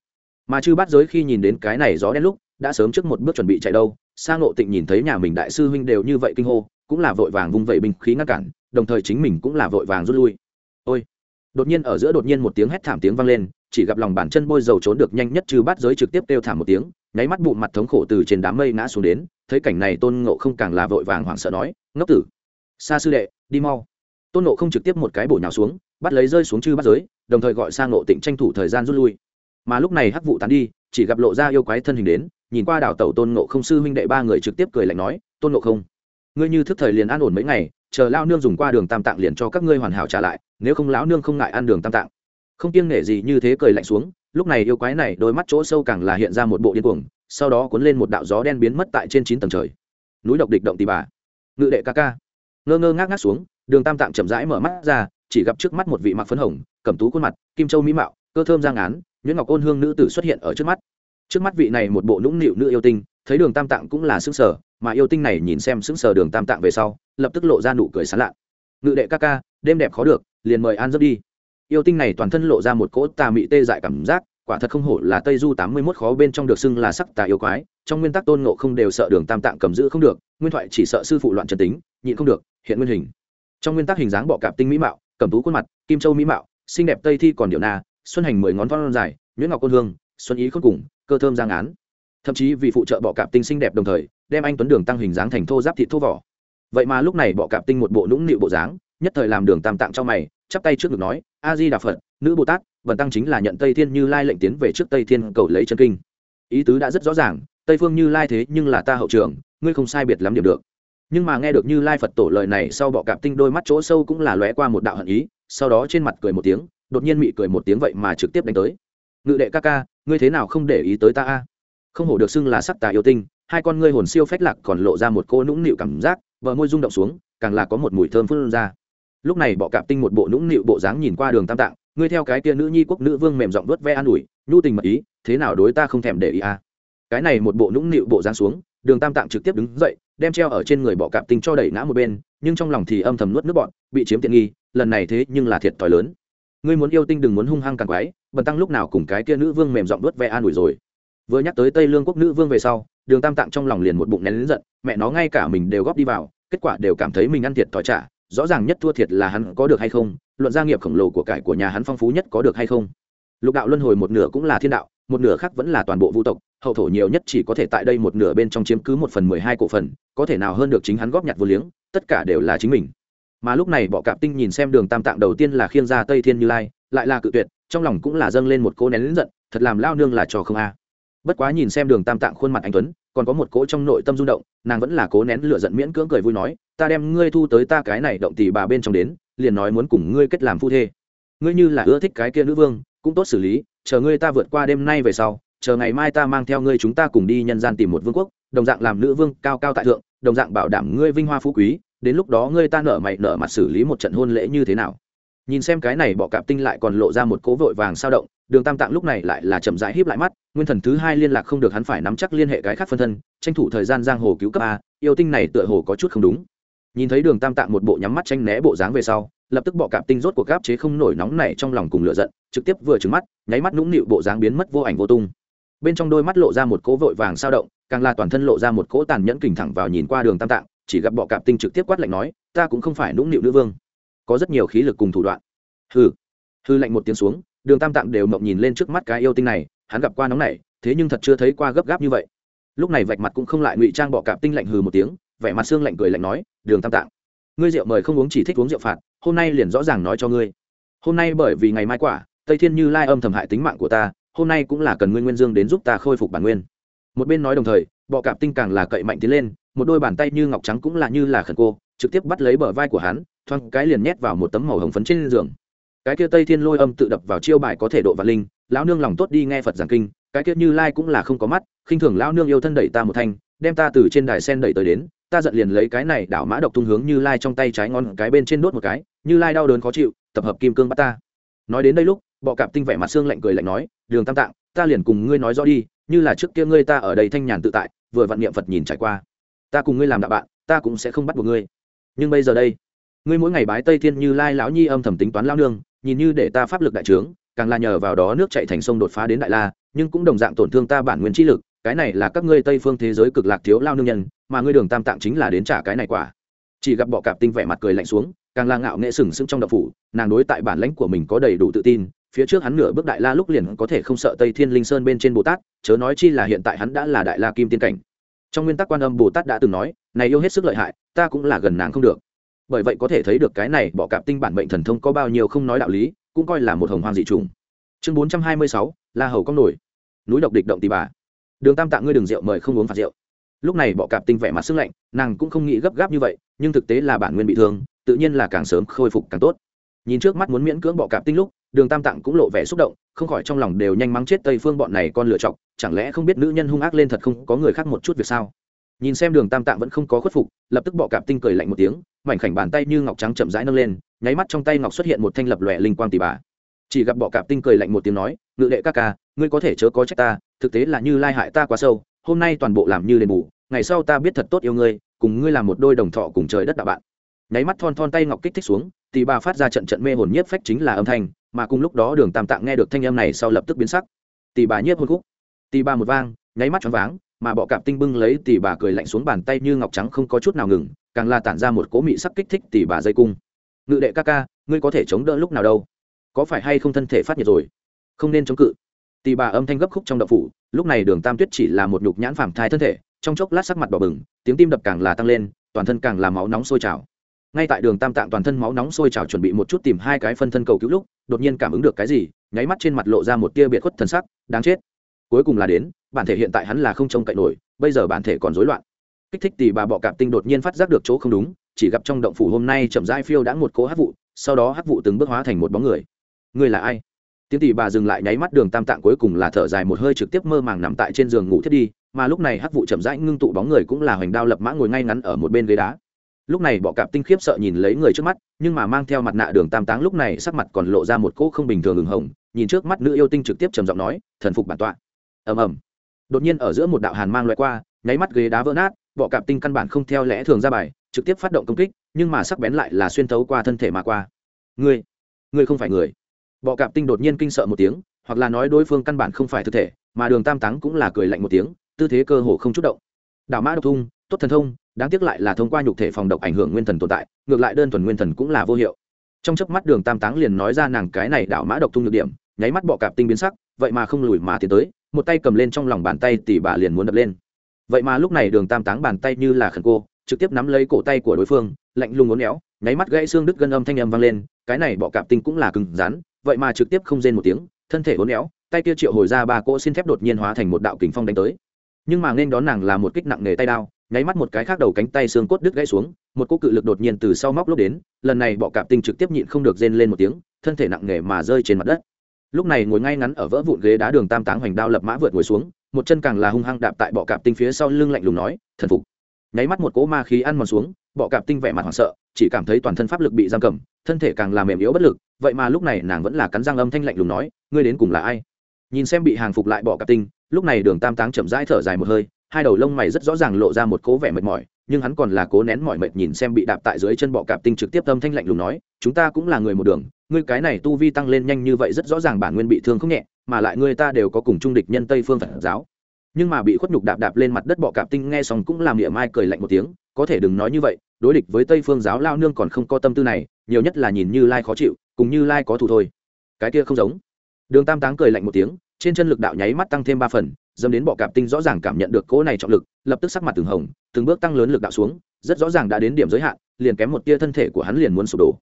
Mà chư bắt giới khi nhìn đến cái này gió đen lúc, đã sớm trước một bước chuẩn bị chạy đâu sang ngộ tịnh nhìn thấy nhà mình đại sư huynh đều như vậy kinh hô, cũng là vội vàng vung vẩy binh khí ngăn cản đồng thời chính mình cũng là vội vàng rút lui. Ôi! Đột nhiên ở giữa đột nhiên một tiếng hét thảm tiếng vang lên, chỉ gặp lòng bàn chân bôi dầu trốn được nhanh nhất trừ bát giới trực tiếp kêu thảm một tiếng, nháy mắt bụng mặt thống khổ từ trên đám mây ngã xuống đến, thấy cảnh này tôn ngộ không càng là vội vàng hoảng sợ nói, ngốc tử! Xa sư đệ, đi mau. Tôn ngộ không trực tiếp một cái bổ nhào xuống, bắt lấy rơi xuống chư bắt giới, đồng thời gọi sang ngộ tịnh tranh thủ thời gian rút lui. Mà lúc này hắc vụ tán đi, chỉ gặp lộ ra yêu quái thân hình đến, nhìn qua đảo tẩu tôn ngộ không sư huynh đệ ba người trực tiếp cười lạnh nói, tôn ngộ không, ngươi như thức thời liền an ổn mấy ngày chờ lão nương dùng qua đường tam tạng liền cho các ngươi hoàn hảo trả lại, nếu không lão nương không ngại ăn đường tam tạng. Không kiêng nể gì như thế cười lạnh xuống, lúc này yêu quái này đôi mắt chỗ sâu càng là hiện ra một bộ điên cuồng, sau đó cuốn lên một đạo gió đen biến mất tại trên chín tầng trời. Núi độc địch động tì bà. Ngự đệ ca ca. Ngơ ngơ ngác ngác xuống, đường tam tạng chậm rãi mở mắt ra, chỉ gặp trước mắt một vị mặc phấn hồng cầm tú khuôn mặt, kim châu mỹ mạo, cơ thơm giang án nguyễn ngọc ôn hương nữ tử xuất hiện ở trước mắt. Trước mắt vị này một bộ nũng nịu nữ yêu tinh thấy đường tam tạng cũng là xứng sở mà yêu tinh này nhìn xem xứng sở đường tam tạng về sau, lập tức lộ ra nụ cười sán lạ. Ngự đệ ca ca, đêm đẹp khó được, liền mời an giấc đi. Yêu tinh này toàn thân lộ ra một cỗ tà mị tê dại cảm giác, quả thật không hổ là tây du tám mươi mốt khó bên trong được xưng là sắc tà yêu quái, trong nguyên tắc tôn ngộ không đều sợ đường tam tạng cầm giữ không được, nguyên thoại chỉ sợ sư phụ loạn trần tính, nhịn không được, hiện nguyên hình. Trong nguyên tắc hình dáng bọ cạp tinh mỹ mạo cầm tú khuôn mặt, kim châu mỹ mạo, xinh đẹp tây thi còn điệu na, xuân hành mười ngón thon dài nguyễn ngọc côn hương, xuân ý khôn cùng, cơ thơm giang án thậm chí vì phụ trợ bọ cạp tinh xinh đẹp đồng thời, đem anh tuấn đường tăng hình dáng thành thô giáp thịt thô vỏ. Vậy mà lúc này bọ cạp tinh một bộ nũng nịu bộ dáng, nhất thời làm đường tam tạng cho mày, chắp tay trước ngực nói, a di đà phật, nữ bồ tát vần tăng chính là nhận tây thiên như lai lệnh tiến về trước tây thiên cầu lấy chân kinh. Ý tứ đã rất rõ ràng, tây phương như lai thế nhưng là ta hậu trường, ngươi không sai biệt lắm điểm được. Nhưng mà nghe được như lai phật tổ lời này sau bọ cạp tinh đôi mắt chỗ sâu cũng là lóe qua một đạo hận ý, sau đó trên mặt cười một tiếng, đột nhiên mị cười một tiếng vậy mà trực tiếp đánh tới. Ngự đệ ca ca, ngươi thế nào không để ý tới ta a? Không hổ được xưng là sắc tà yêu tinh, hai con ngươi hồn siêu phách lạc còn lộ ra một cô nũng nịu cảm giác vợ môi rung động xuống, càng là có một mùi thơm phun ra. Lúc này bọ cạp tinh một bộ nũng nịu bộ dáng nhìn qua đường tam tạng, ngươi theo cái kia nữ nhi quốc nữ vương mềm giọng vớt ve an ủi, nhu tình mật ý, thế nào đối ta không thèm để ý à? cái này một bộ nũng nịu bộ dáng xuống, đường tam tạng trực tiếp đứng dậy, đem treo ở trên người bọ cạp tinh cho đẩy ngã một bên, nhưng trong lòng thì âm thầm nuốt nước bọn bị chiếm tiện nghi, lần này thế nhưng là thiệt thòi lớn. Ngươi muốn yêu tinh đừng muốn hung hăng càng quái, bần tăng lúc nào cùng cái kia nữ vương mềm giọng vớt ve an ủi rồi? Vừa nhắc tới tây lương quốc nữ vương về sau, đường tam tạng trong lòng liền một bụng nén lớn giận, mẹ nó ngay cả mình đều góp đi vào, kết quả đều cảm thấy mình ăn thiệt thòi trả, rõ ràng nhất thua thiệt là hắn có được hay không, luận gia nghiệp khổng lồ của cải của nhà hắn phong phú nhất có được hay không. Lục đạo luân hồi một nửa cũng là thiên đạo, một nửa khác vẫn là toàn bộ vũ tộc, hậu thổ nhiều nhất chỉ có thể tại đây một nửa bên trong chiếm cứ một phần mười hai cổ phần, có thể nào hơn được chính hắn góp nhặt vô liếng, tất cả đều là chính mình. Mà lúc này bọ cạp tinh nhìn xem đường tam tạng đầu tiên là khiêng ra tây thiên như lai, lại là cự tuyệt, trong lòng cũng là dâng lên một cô nén lính giận, thật làm lao nương là trò không a bất quá nhìn xem đường tam tạng khuôn mặt anh tuấn, còn có một cỗ trong nội tâm rung động, nàng vẫn là cố nén lửa giận miễn cưỡng cười vui nói, ta đem ngươi thu tới ta cái này động tỷ bà bên trong đến, liền nói muốn cùng ngươi kết làm phu thê. Ngươi như là ưa thích cái kia nữ vương, cũng tốt xử lý, chờ ngươi ta vượt qua đêm nay về sau, chờ ngày mai ta mang theo ngươi chúng ta cùng đi nhân gian tìm một vương quốc, đồng dạng làm nữ vương cao cao tại thượng, đồng dạng bảo đảm ngươi vinh hoa phú quý, đến lúc đó ngươi ta nở mày nở mặt xử lý một trận hôn lễ như thế nào. Nhìn xem cái này bọ cạp tinh lại còn lộ ra một cố vội vàng sao động đường tam tạng lúc này lại là chậm rãi híp lại mắt, nguyên thần thứ hai liên lạc không được hắn phải nắm chắc liên hệ cái khác phân thân, tranh thủ thời gian giang hồ cứu cấp a, yêu tinh này tựa hồ có chút không đúng. Nhìn thấy đường tam tạng một bộ nhắm mắt tranh né bộ dáng về sau, lập tức bọ cạp tinh rốt cuộc gáp chế không nổi nóng này trong lòng cùng lửa giận, trực tiếp vừa trứng mắt, nháy mắt nũng nịu bộ dáng biến mất vô ảnh vô tung. Bên trong đôi mắt lộ ra một cỗ vội vàng sao động, càng là toàn thân lộ ra một cỗ tàn nhẫn kình thẳng vào nhìn qua đường tam tạng, chỉ gặp bọ cạp tinh trực tiếp quát lạnh nói, ta cũng không phải nũng nịu nữ vương, có rất nhiều khí lực cùng thủ đoạn. Hư hư lạnh một tiếng xuống đường tam tạng đều mộng nhìn lên trước mắt cái yêu tinh này, hắn gặp qua nóng này thế nhưng thật chưa thấy qua gấp gáp như vậy. Lúc này vạch mặt cũng không lại ngụy trang bọ cạp tinh lạnh hừ một tiếng, vẻ mặt xương lạnh cười lạnh nói, đường tam tạng, ngươi rượu mời không uống chỉ thích uống rượu phạt, hôm nay liền rõ ràng nói cho ngươi. Hôm nay bởi vì ngày mai quả, tây thiên như lai âm thầm hại tính mạng của ta, hôm nay cũng là cần ngươi nguyên dương đến giúp ta khôi phục bản nguyên. Một bên nói đồng thời, bọ cạp tinh càng là cậy mạnh tiến lên, một đôi bàn tay như ngọc trắng cũng là như là khẩn cô, trực tiếp bắt lấy bờ vai của hắn thoang cái liền nhét vào một tấm màu hồng phấn trên giường cái kia tây thiên lôi âm tự đập vào chiêu bài có thể độ vạn linh, lão nương lòng tốt đi nghe phật giảng kinh, cái kia như lai cũng là không có mắt, khinh thường lão nương yêu thân đẩy ta một thanh, đem ta từ trên đài sen đẩy tới đến, ta giận liền lấy cái này đảo mã độc tung hướng như lai trong tay trái ngon cái bên trên đốt một cái, như lai đau đớn khó chịu, tập hợp kim cương bắt ta. Nói đến đây lúc, bọ cạp tinh vẻ mặt xương lạnh cười lạnh nói, đường tam tạng, ta liền cùng ngươi nói rõ đi, như là trước kia ngươi ta ở đây thanh nhàn tự tại, vừa vặn niệm phật nhìn trải qua. Ta cùng ngươi làm đạo bạn, ta cũng sẽ không bắt buộc ngươi. Nhưng bây giờ đây, ngươi mỗi ngày bái tây thiên như lai lão nhi âm thầm tính toán lao nương nhìn như để ta pháp lực đại trướng, càng là nhờ vào đó nước chạy thành sông đột phá đến đại la, nhưng cũng đồng dạng tổn thương ta bản nguyên trí lực, cái này là các ngươi tây phương thế giới cực lạc thiếu lao nương nhân, mà ngươi đường tam tạng chính là đến trả cái này quả. Chỉ gặp bọ cạp tinh vẻ mặt cười lạnh xuống, càng là ngạo nghệ sừng sững trong đậu phủ, nàng đối tại bản lãnh của mình có đầy đủ tự tin, phía trước hắn nửa bước đại la lúc liền có thể không sợ tây thiên linh sơn bên trên bồ tát, chớ nói chi là hiện tại hắn đã là đại la kim tiên cảnh. Trong nguyên tắc quan âm bồ tát đã từng nói, này yêu hết sức lợi hại, ta cũng là gần nàng không được bởi vậy có thể thấy được cái này bọ cạp tinh bản mệnh thần thông có bao nhiêu không nói đạo lý, cũng coi là một hồng hoang dị trùng. Chương bốn trăm hai mươi sáu, la hầu con nổi. Núi độc địch động tì bà. Đường tam tạng ngươi đừng rượu mời không uống phạt rượu. Lúc này bọ cạp tinh vẻ mặt sưng lạnh, nàng cũng không nghĩ gấp gáp như vậy, nhưng thực tế là bản nguyên bị thương, tự nhiên là càng sớm khôi phục càng tốt. Nhìn trước mắt muốn miễn cưỡng bọ cạp tinh lúc, đường tam tạng cũng lộ vẻ xúc động, không khỏi trong lòng đều nhanh mắng chết tây phương bọn này con lựa chọc, chẳng lẽ không biết nữ nhân hung ác lên thật không, có người khác một chút việc sao? Nhìn xem đường tam tạng vẫn không có khuất phục, lập tức bọ cạp tinh cười lạnh một tiếng mảnh khảnh bàn tay như ngọc trắng chậm rãi nâng lên, nháy mắt trong tay ngọc xuất hiện một thanh lập lòe linh quang tỷ bà. Chỉ gặp bọ cạp tinh cười lạnh một tiếng nói, ngự đệ ca ca, ngươi có thể chớ có trách ta, thực tế là như lai hại ta quá sâu, hôm nay toàn bộ làm như đền bù, ngày sau ta biết thật tốt yêu ngươi, cùng ngươi làm một đôi đồng thọ cùng trời đất đạo bạn. Nháy mắt thon thon tay ngọc kích thích xuống tỷ bà phát ra trận trận mê hồn nhiếp phách chính là âm thanh, mà cùng lúc đó đường tam tạng nghe được thanh âm này sau lập tức biến sắc. Tỷ bà nhiếp hôn khúc. Tỷ bà một vang, nháy mắt choáng váng, mà bọ cạp tinh bưng lấy tỷ bà cười lạnh xuống bàn tay như ngọc trắng không có chút nào ngừng càng là tản ra một cỗ mị sắc kích thích tỉ bà dây cung. Ngự đệ ca ca, ngươi có thể chống đỡ lúc nào đâu? Có phải hay không thân thể phát nhiệt rồi? Không nên chống cự. Tỉ bà âm thanh gấp khúc trong đậu phủ, lúc này đường tam tuyết chỉ là một nhục nhãn phàm thai thân thể, trong chốc lát sắc mặt đỏ bừng, tiếng tim đập càng là tăng lên, toàn thân càng là máu nóng sôi trào. Ngay tại đường tam tạng toàn thân máu nóng sôi trào chuẩn bị một chút tìm hai cái phân thân cầu cứu lúc, đột nhiên cảm ứng được cái gì, nháy mắt trên mặt lộ ra một tia biệt khuất thần sắc, đáng chết. Cuối cùng là đến, bản thể hiện tại hắn là không trông cậy nổi, bây giờ bản thể còn rối loạn kích thích tỷ bà bọ cạp tinh đột nhiên phát giác được chỗ không đúng, chỉ gặp trong động phủ hôm nay chậm rãi phiêu đã một cỗ hát vụ, sau đó hát vụ từng bước hóa thành một bóng người. Người là ai? Tiếng tỷ bà dừng lại nháy mắt đường tam tạng cuối cùng là thở dài một hơi trực tiếp mơ màng nằm tại trên giường ngủ thiết đi, mà lúc này hát vụ chậm rãi ngưng tụ bóng người cũng là hoành đao lập mã ngồi ngay ngắn ở một bên ghế đá. Lúc này bọ cạp tinh khiếp sợ nhìn lấy người trước mắt, nhưng mà mang theo mặt nạ đường tam táng lúc này sắc mặt còn lộ ra một cỗ không bình thường ửng hồng, nhìn trước mắt nữ yêu tinh trực tiếp trầm giọng nói, thần phục bản tọa. Ầm ầm. Đột nhiên ở giữa một đạo hàn mang loại qua, nháy mắt ghế đá vỡ nát bọ cạp tinh căn bản không theo lẽ thường ra bài, trực tiếp phát động công kích, nhưng mà sắc bén lại là xuyên thấu qua thân thể mà qua. Ngươi ngươi không phải người. Bọ cạp tinh đột nhiên kinh sợ một tiếng, hoặc là nói đối phương căn bản không phải thực thể, mà đường tam táng cũng là cười lạnh một tiếng, tư thế cơ hồ không chút động. Đảo mã độc thung tốt thần thông, đáng tiếc lại là thông qua nhục thể phòng độc ảnh hưởng nguyên thần tồn tại, ngược lại đơn thuần nguyên thần cũng là vô hiệu. Trong chớp mắt đường tam táng liền nói ra nàng cái này đảo mã độc thung nhược điểm, nháy mắt bọ cạp tinh biến sắc, vậy mà không lùi mà tiến tới, một tay cầm lên trong lòng bàn tay tỷ bà liền muốn đập lên vậy mà lúc này đường tam táng bàn tay như là khẩn cô, trực tiếp nắm lấy cổ tay của đối phương, lạnh lùng ngốn éo, nháy mắt gãy xương đứt gân âm thanh âm vang lên, cái này bọ cạp tinh cũng là cứng rắn, vậy mà trực tiếp không rên một tiếng, thân thể uốn éo, tay kia triệu hồi ra ba cỗ xin thép đột nhiên hóa thành một đạo kình phong đánh tới. Nhưng mà nên đón nàng là một kích nặng nề tay đao, nháy mắt một cái khác đầu cánh tay xương cốt đứt gãy xuống, một cỗ cự lực đột nhiên từ sau móc lúc đến, lần này bọ cạp tinh trực tiếp nhịn không được rên lên một tiếng, thân thể nặng nề mà rơi trên mặt đất. Lúc này ngồi ngay ngắn ở vỡ vụn ghế đá đường tam táng hoành đao lập mã vượt ngồi xuống một chân càng là hung hăng đạp tại bọ cạp tinh phía sau lưng lạnh lùng nói, thần phục. Nháy mắt một cỗ ma khí ăn mòn xuống, bọ cạp tinh vẻ mặt hoảng sợ, chỉ cảm thấy toàn thân pháp lực bị giam cầm, thân thể càng là mềm yếu bất lực, vậy mà lúc này nàng vẫn là cắn răng âm thanh lạnh lùng nói, ngươi đến cùng là ai? Nhìn xem bị hàng phục lại bọ cạp tinh, lúc này đường tam táng chậm rãi thở dài một hơi, hai đầu lông mày rất rõ ràng lộ ra một cố vẻ mệt mỏi, nhưng hắn còn là cố nén mỏi mệt nhìn xem bị đạp tại dưới chân bọ cạp tinh trực tiếp âm thanh lạnh lùng nói, chúng ta cũng là người một đường, ngươi cái này tu vi tăng lên nhanh như vậy rất rõ ràng bản nguyên bị thương không nhẹ mà lại người ta đều có cùng trung địch nhân tây phương phật giáo. Nhưng mà bị khuất nhục đạp đạp lên mặt đất bọ cạp tinh nghe xong cũng làm miệng mai cười lạnh một tiếng, có thể đừng nói như vậy, đối địch với tây phương giáo lao nương còn không có tâm tư này, nhiều nhất là nhìn như lai khó chịu, cùng như lai có thù thôi. Cái kia không giống. Đường tam táng cười lạnh một tiếng, trên chân lực đạo nháy mắt tăng thêm ba phần, dâm đến bọ cạp tinh rõ ràng cảm nhận được cỗ này trọng lực, lập tức sắc mặt từng hồng, từng bước tăng lớn lực đạo xuống, rất rõ ràng đã đến điểm giới hạn, liền kém một tia thân thể của hắn liền muốn sụp đổ.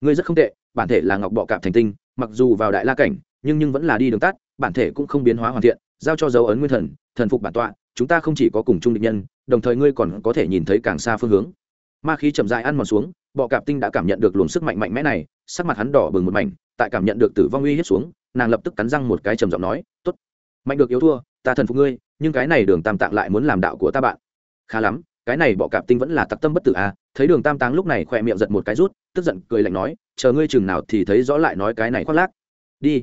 Ngươi rất không tệ, bản thể là ngọc bọ cạp thành tinh, mặc dù vào đại la cảnh nhưng nhưng vẫn là đi đường tắt, bản thể cũng không biến hóa hoàn thiện, giao cho dấu ấn nguyên thần thần phục bản tọa, chúng ta không chỉ có cùng chung định nhân, đồng thời ngươi còn có thể nhìn thấy càng xa phương hướng. Ma khí chậm dại ăn mòn xuống, bọ cạp tinh đã cảm nhận được luồng sức mạnh mạnh mẽ này, sắc mặt hắn đỏ bừng một mảnh, tại cảm nhận được tử vong uy hiếp xuống, nàng lập tức cắn răng một cái trầm giọng nói, tốt, mạnh được yếu thua, ta thần phục ngươi, nhưng cái này đường tam tạng lại muốn làm đạo của ta bạn. Khá lắm, cái này bọ cạp tinh vẫn là tặc tâm bất tử à? Thấy đường tam táng lúc này khỏe miệng giật một cái rút, tức giận cười lạnh nói, chờ ngươi chừng nào thì thấy rõ lại nói cái này khoác lác. Đi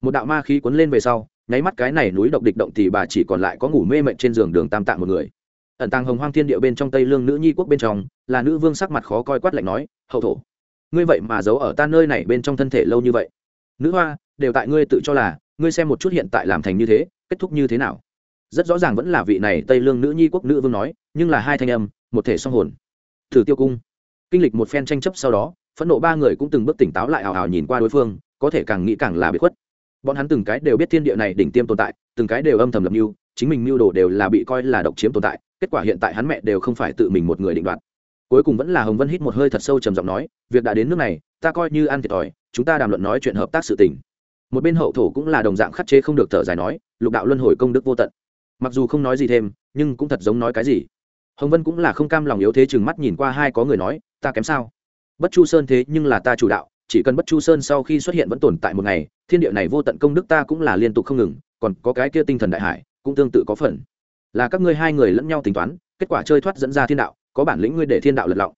một đạo ma khí cuốn lên về sau, nháy mắt cái này núi độc địch động thì bà chỉ còn lại có ngủ mê mệnh trên giường đường tam tạng một người. Ẩn tàng hồng hoang thiên địa bên trong tây lương nữ nhi quốc bên trong, là nữ vương sắc mặt khó coi quát lạnh nói, hậu thổ, ngươi vậy mà giấu ở ta nơi này bên trong thân thể lâu như vậy. Nữ hoa, đều tại ngươi tự cho là, ngươi xem một chút hiện tại làm thành như thế, kết thúc như thế nào? Rất rõ ràng vẫn là vị này tây lương nữ nhi quốc nữ vương nói, nhưng là hai thanh âm, một thể song hồn. Thử tiêu cung. Kinh lịch một phen tranh chấp sau đó, phẫn nộ ba người cũng từng bước tỉnh táo lại hào hào nhìn qua đối phương, có thể càng nghĩ càng là bị khuất bọn hắn từng cái đều biết thiên địa này đỉnh tiêm tồn tại, từng cái đều âm thầm lập mưu, chính mình mưu đồ đều là bị coi là độc chiếm tồn tại, kết quả hiện tại hắn mẹ đều không phải tự mình một người định đoạt. Cuối cùng vẫn là hồng vân hít một hơi thật sâu trầm giọng nói, việc đã đến nước này, ta coi như ăn thiệt thòi, chúng ta đàm luận nói chuyện hợp tác sự tình. Một bên hậu thổ cũng là đồng dạng khắc chế không được thở dài nói, lục đạo luân hồi công đức vô tận. Mặc dù không nói gì thêm, nhưng cũng thật giống nói cái gì. Hồng vân cũng là không cam lòng yếu thế chừng mắt nhìn qua hai có người nói, ta kém sao? Bất chu sơn thế nhưng là ta chủ đạo, chỉ cần bất chu sơn sau khi xuất hiện vẫn tồn tại một ngày thiên địa này vô tận công đức ta cũng là liên tục không ngừng, còn có cái kia tinh thần đại hải, cũng tương tự có phần. Là các ngươi hai người lẫn nhau tính toán, kết quả chơi thoát dẫn ra thiên đạo, có bản lĩnh ngươi để thiên đạo lật lọng.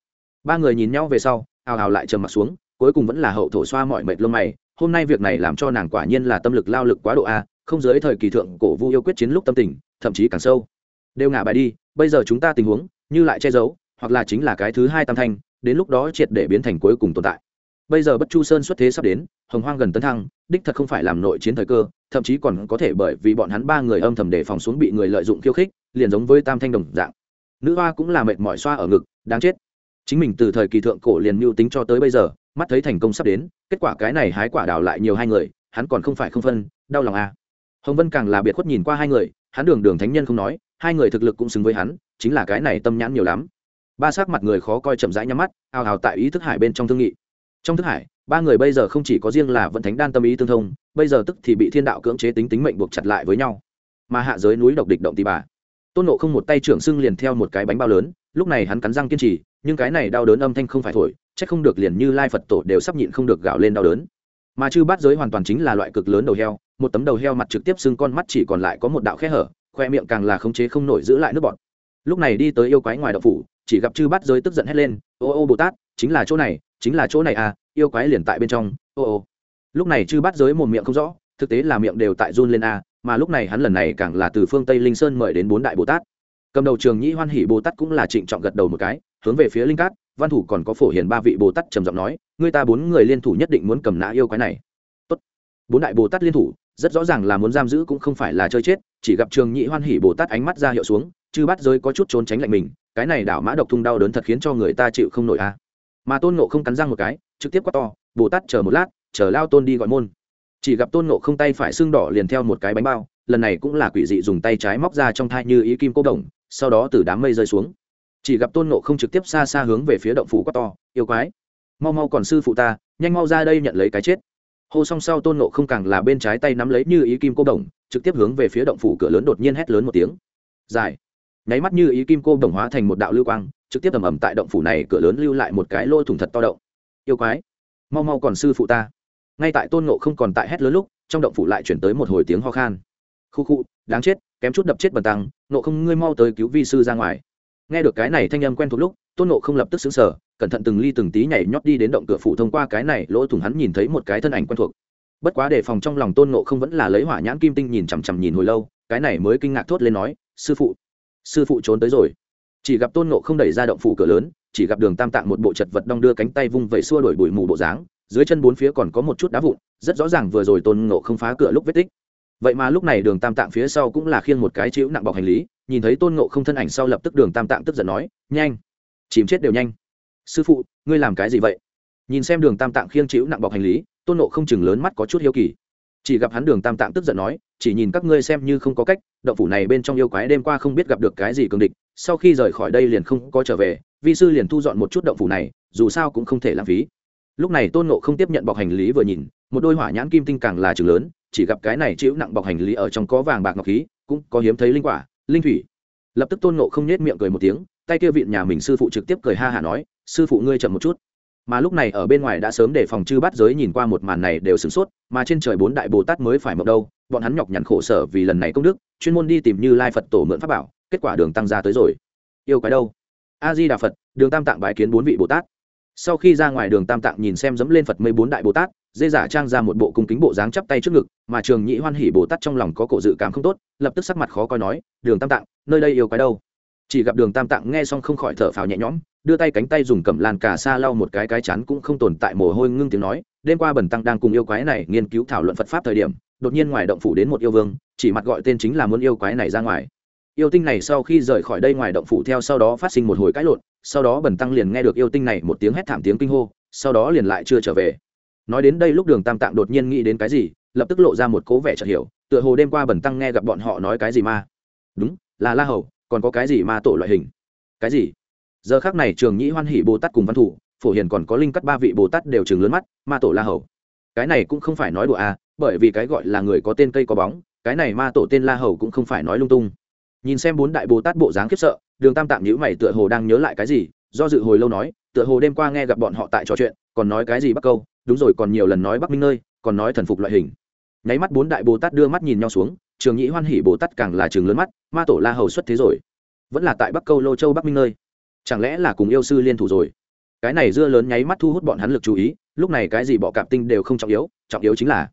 Ba người nhìn nhau về sau, hào hào lại trầm mặt xuống, cuối cùng vẫn là hậu thổ xoa mọi mệt lông mày, hôm nay việc này làm cho nàng quả nhiên là tâm lực lao lực quá độ a, không dưới thời kỳ thượng cổ vu yêu quyết chiến lúc tâm tình, thậm chí càng sâu. Đều ngả bài đi, bây giờ chúng ta tình huống, như lại che giấu, hoặc là chính là cái thứ hai tam thanh, đến lúc đó triệt để biến thành cuối cùng tồn tại. Bây giờ bất chu sơn xuất thế sắp đến hồng hoang gần tấn thăng, đích thật không phải làm nội chiến thời cơ, thậm chí còn có thể bởi vì bọn hắn ba người âm thầm để phòng xuống bị người lợi dụng khiêu khích, liền giống với tam thanh đồng dạng. Nữ hoa cũng là mệt mỏi xoa ở ngực, đáng chết. Chính mình từ thời kỳ thượng cổ liền mưu tính cho tới bây giờ, mắt thấy thành công sắp đến, kết quả cái này hái quả đào lại nhiều hai người, hắn còn không phải không phân, đau lòng à. hồng vân càng là biệt khuất nhìn qua hai người, hắn đường đường thánh nhân không nói, hai người thực lực cũng xứng với hắn, chính là cái này tâm nhãn nhiều lắm. Ba sắc mặt người khó coi chậm rãi nhắm mắt ào ào tại ý thức hải bên trong thương nghị. Trong thức hải ba người bây giờ không chỉ có riêng là vận thánh đan tâm ý tương thông, bây giờ tức thì bị thiên đạo cưỡng chế tính tính mệnh buộc chặt lại với nhau. Mà hạ giới núi độc địch động tì bà. Tôn nộ không một tay trưởng sưng liền theo một cái bánh bao lớn, lúc này hắn cắn răng kiên trì, nhưng cái này đau đớn âm thanh không phải thổi c h ắ c không được liền như lai phật tổ đều sắp nhịn không được gạo lên đau đớn. Mà chư bát giới hoàn toàn chính là loại cực lớn đầu heo, một tấm đầu heo mặt trực tiếp xưng con mắt chỉ còn lại có một đạo khe hở, khoe miệng càng là khống chế không nổi giữ lại nước bọt. Lúc này đi tới yêu quái ngoài đậu phủ, chỉ gặp chư bát giới tức giận hét lên, ô ô bồ tát, chính là chỗ này chính là chỗ này à yêu quái liền tại bên trong, ô ô. Lúc này chư bát giới một miệng không rõ, thực tế là miệng đều tại run lên a mà lúc này hắn lần này càng là từ phương tây linh sơn mời đến bốn đại bồ tát. Cầm đầu trường nhĩ hoan hỷ bồ tát cũng là trịnh trọng gật đầu một cái, hướng về phía linh cát, văn thủ còn có phổ hiền ba vị bồ tát trầm giọng nói người ta bốn người liên thủ nhất định muốn cầm nã yêu quái này. Tốt. bốn đại bồ tát liên thủ, rất rõ ràng là muốn giam giữ cũng không phải là chơi chết, chỉ gặp trường nhĩ hoan hỷ bồ tát ánh mắt ra hiệu xuống, chư bắt giới có chút trốn tránh lạnh mình, cái này đảo mã độc thung đau đớn thật khiến cho người ta chịu không nổi a mà tôn nộ không cắn răng một cái, trực tiếp quát to, bồ tát, chờ một lát, chờ lao tôn đi gọi môn. Chỉ gặp tôn nộ không tay phải xương đỏ liền theo một cái bánh bao, lần này cũng là quỷ dị dùng tay trái móc ra trong thai như ý kim cô đồng, sau đó từ đám mây rơi xuống. Chỉ gặp tôn nộ không trực tiếp xa xa hướng về phía động phủ quát to, yêu quái, mau mau còn sư phụ ta, nhanh mau ra đây nhận lấy cái chết. Hô song sau tôn nộ không càng là bên trái tay nắm lấy như ý kim cô đồng, trực tiếp hướng về phía động phủ cửa lớn đột nhiên hét lớn một tiếng. Dài nháy mắt như ý kim cô đồng hóa thành một đạo lưu quang trực tiếp ầm ầm tại động phủ này cửa lớn lưu lại một cái lỗ thủng thật to động. Yêu quái, mau mau còn sư phụ ta. Ngay tại tôn nộ không còn tại hét lớn lúc, trong động phủ lại chuyển tới một hồi tiếng ho khan. Khu khu, đáng chết, kém chút đập chết bần tăng nộ không ngươi mau tới cứu vi sư ra ngoài. Nghe được cái này thanh âm quen thuộc lúc, tôn nộ không lập tức xứng sở cẩn thận từng ly từng tí nhảy nhót đi đến động cửa phủ thông qua cái này, lỗ thủng hắn nhìn thấy một cái thân ảnh quen thuộc. Bất quá đề phòng trong lòng tôn nộ không vẫn là lấy hỏa nhãn kim tinh nhìn chằm chằm nhìn hồi lâu, cái này mới kinh ngạc thốt lên nói, sư phụ sư phụ trốn tới rồi chỉ gặp tôn nộ không đẩy ra động phủ cửa lớn, chỉ gặp đường tam tạng một bộ chật vật đong đưa cánh tay vung vẩy xua đổi bụi mù bộ dáng, dưới chân bốn phía còn có một chút đá vụn, rất rõ ràng vừa rồi tôn nộ không phá cửa lúc vết tích. Vậy mà lúc này đường tam tạng phía sau cũng là khiêng một cái chịu nặng bọc hành lý, nhìn thấy tôn nộ không thân ảnh sau lập tức đường tam tạng tức giận nói, nhanh, chìm chết đều nhanh. Sư phụ, ngươi làm cái gì vậy? Nhìn xem đường tam tạng khiêng chịu nặng bọc hành lý, tôn nộ không chừng lớn mắt có chút hiếu kỳ. Chỉ gặp hắn đường tam tạng tức giận nói chỉ nhìn các ngươi xem như không có cách, động phủ này bên trong yêu quái đêm qua không biết gặp được cái gì cường địch, sau khi rời khỏi đây liền không có trở về, vi sư liền thu dọn một chút động phủ này, dù sao cũng không thể lãng phí. Lúc này tôn nộ không tiếp nhận bọc hành lý vừa nhìn, một đôi hỏa nhãn kim tinh càng là chừng lớn, chỉ gặp cái này chịu nặng bọc hành lý ở trong có vàng bạc ngọc khí, cũng có hiếm thấy linh quả, linh thủy. Lập tức tôn nộ không nhét miệng cười một tiếng, tay kia vịn nhà mình sư phụ trực tiếp cười ha hả nói, sư phụ ngươi chậm một chút mà lúc này ở bên ngoài đã sớm để phòng chư bắt giới nhìn qua một màn này đều sửng sốt, mà trên trời bốn đại bồ tát mới phải mộng đâu, bọn hắn nhọc nhằn khổ sở vì lần này công đức, chuyên môn đi tìm như lai phật tổ mượn pháp bảo, kết quả đường tăng ra tới rồi. Yêu cái đâu? A di đà phật, đường tam tạng bái kiến bốn vị bồ tát. Sau khi ra ngoài đường tam tạng nhìn xem dẫm lên phật mây bốn đại bồ tát, dê giả trang ra một bộ cung kính bộ dáng chắp tay trước ngực, mà trường nhị hoan hỉ bồ tát trong lòng có cổ dự cảm không tốt, lập tức sắc mặt khó coi nói, đường tam tạng, nơi đây yêu cái đâu? Chỉ gặp đường tam tạng nghe xong không khỏi thở phào nhẹ nhõm đưa tay cánh tay dùng cầm lan cà sa lau một cái cái chắn cũng không tồn tại mồ hôi ngưng tiếng nói, đêm qua bần tăng đang cùng yêu quái này nghiên cứu thảo luận phật pháp thời điểm, đột nhiên ngoài động phủ đến một yêu vương, chỉ mặt gọi tên chính là muốn yêu quái này ra ngoài. Yêu tinh này sau khi rời khỏi đây ngoài động phủ theo sau đó phát sinh một hồi cãi lộn, sau đó bần tăng liền nghe được yêu tinh này một tiếng hét thảm tiếng kinh hô, sau đó liền lại chưa trở về. Nói đến đây lúc đường tam tạng đột nhiên nghĩ đến cái gì, lập tức lộ ra một cố vẻ chợt hiểu, tựa hồ đêm qua bần tăng nghe gặp bọn họ nói cái gì ma đúng, là la hầu, còn có cái gì ma tổ loại hình? Cái gì? Giờ khác này trường nhĩ hoan hỷ bồ tát cùng văn thủ, phổ hiền còn có linh cắt ba vị bồ tát đều chừng lớn mắt, ma tổ la hầu. Cái này cũng không phải nói đùa à bởi vì cái gọi là người có tên cây có bóng, cái này ma tổ tên la hầu cũng không phải nói lung tung. Nhìn xem bốn đại bồ tát bộ dáng khiếp sợ, đường tam tạm nhữ mày tựa hồ đang nhớ lại cái gì, do dự hồi lâu nói, tựa hồ đêm qua nghe gặp bọn họ tại trò chuyện, còn nói cái gì bắc câu, đúng rồi còn nhiều lần nói bắc minh nơi, còn nói thần phục loại hình. Nháy mắt bốn đại bồ tát đưa mắt nhìn nhau xuống, trường nhĩ hoan hỉ bồ tát càng là trường lớn mắt, ma tổ la hầu xuất thế rồi. Vẫn là tại bắc câu lô châu bắc minh nơi chẳng lẽ là cùng yêu sư liên thủ rồi? Cái này dưa lớn nháy mắt thu hút bọn hắn lực chú ý, lúc này cái gì bọ cạp tinh đều không trọng yếu trọng yếu chính là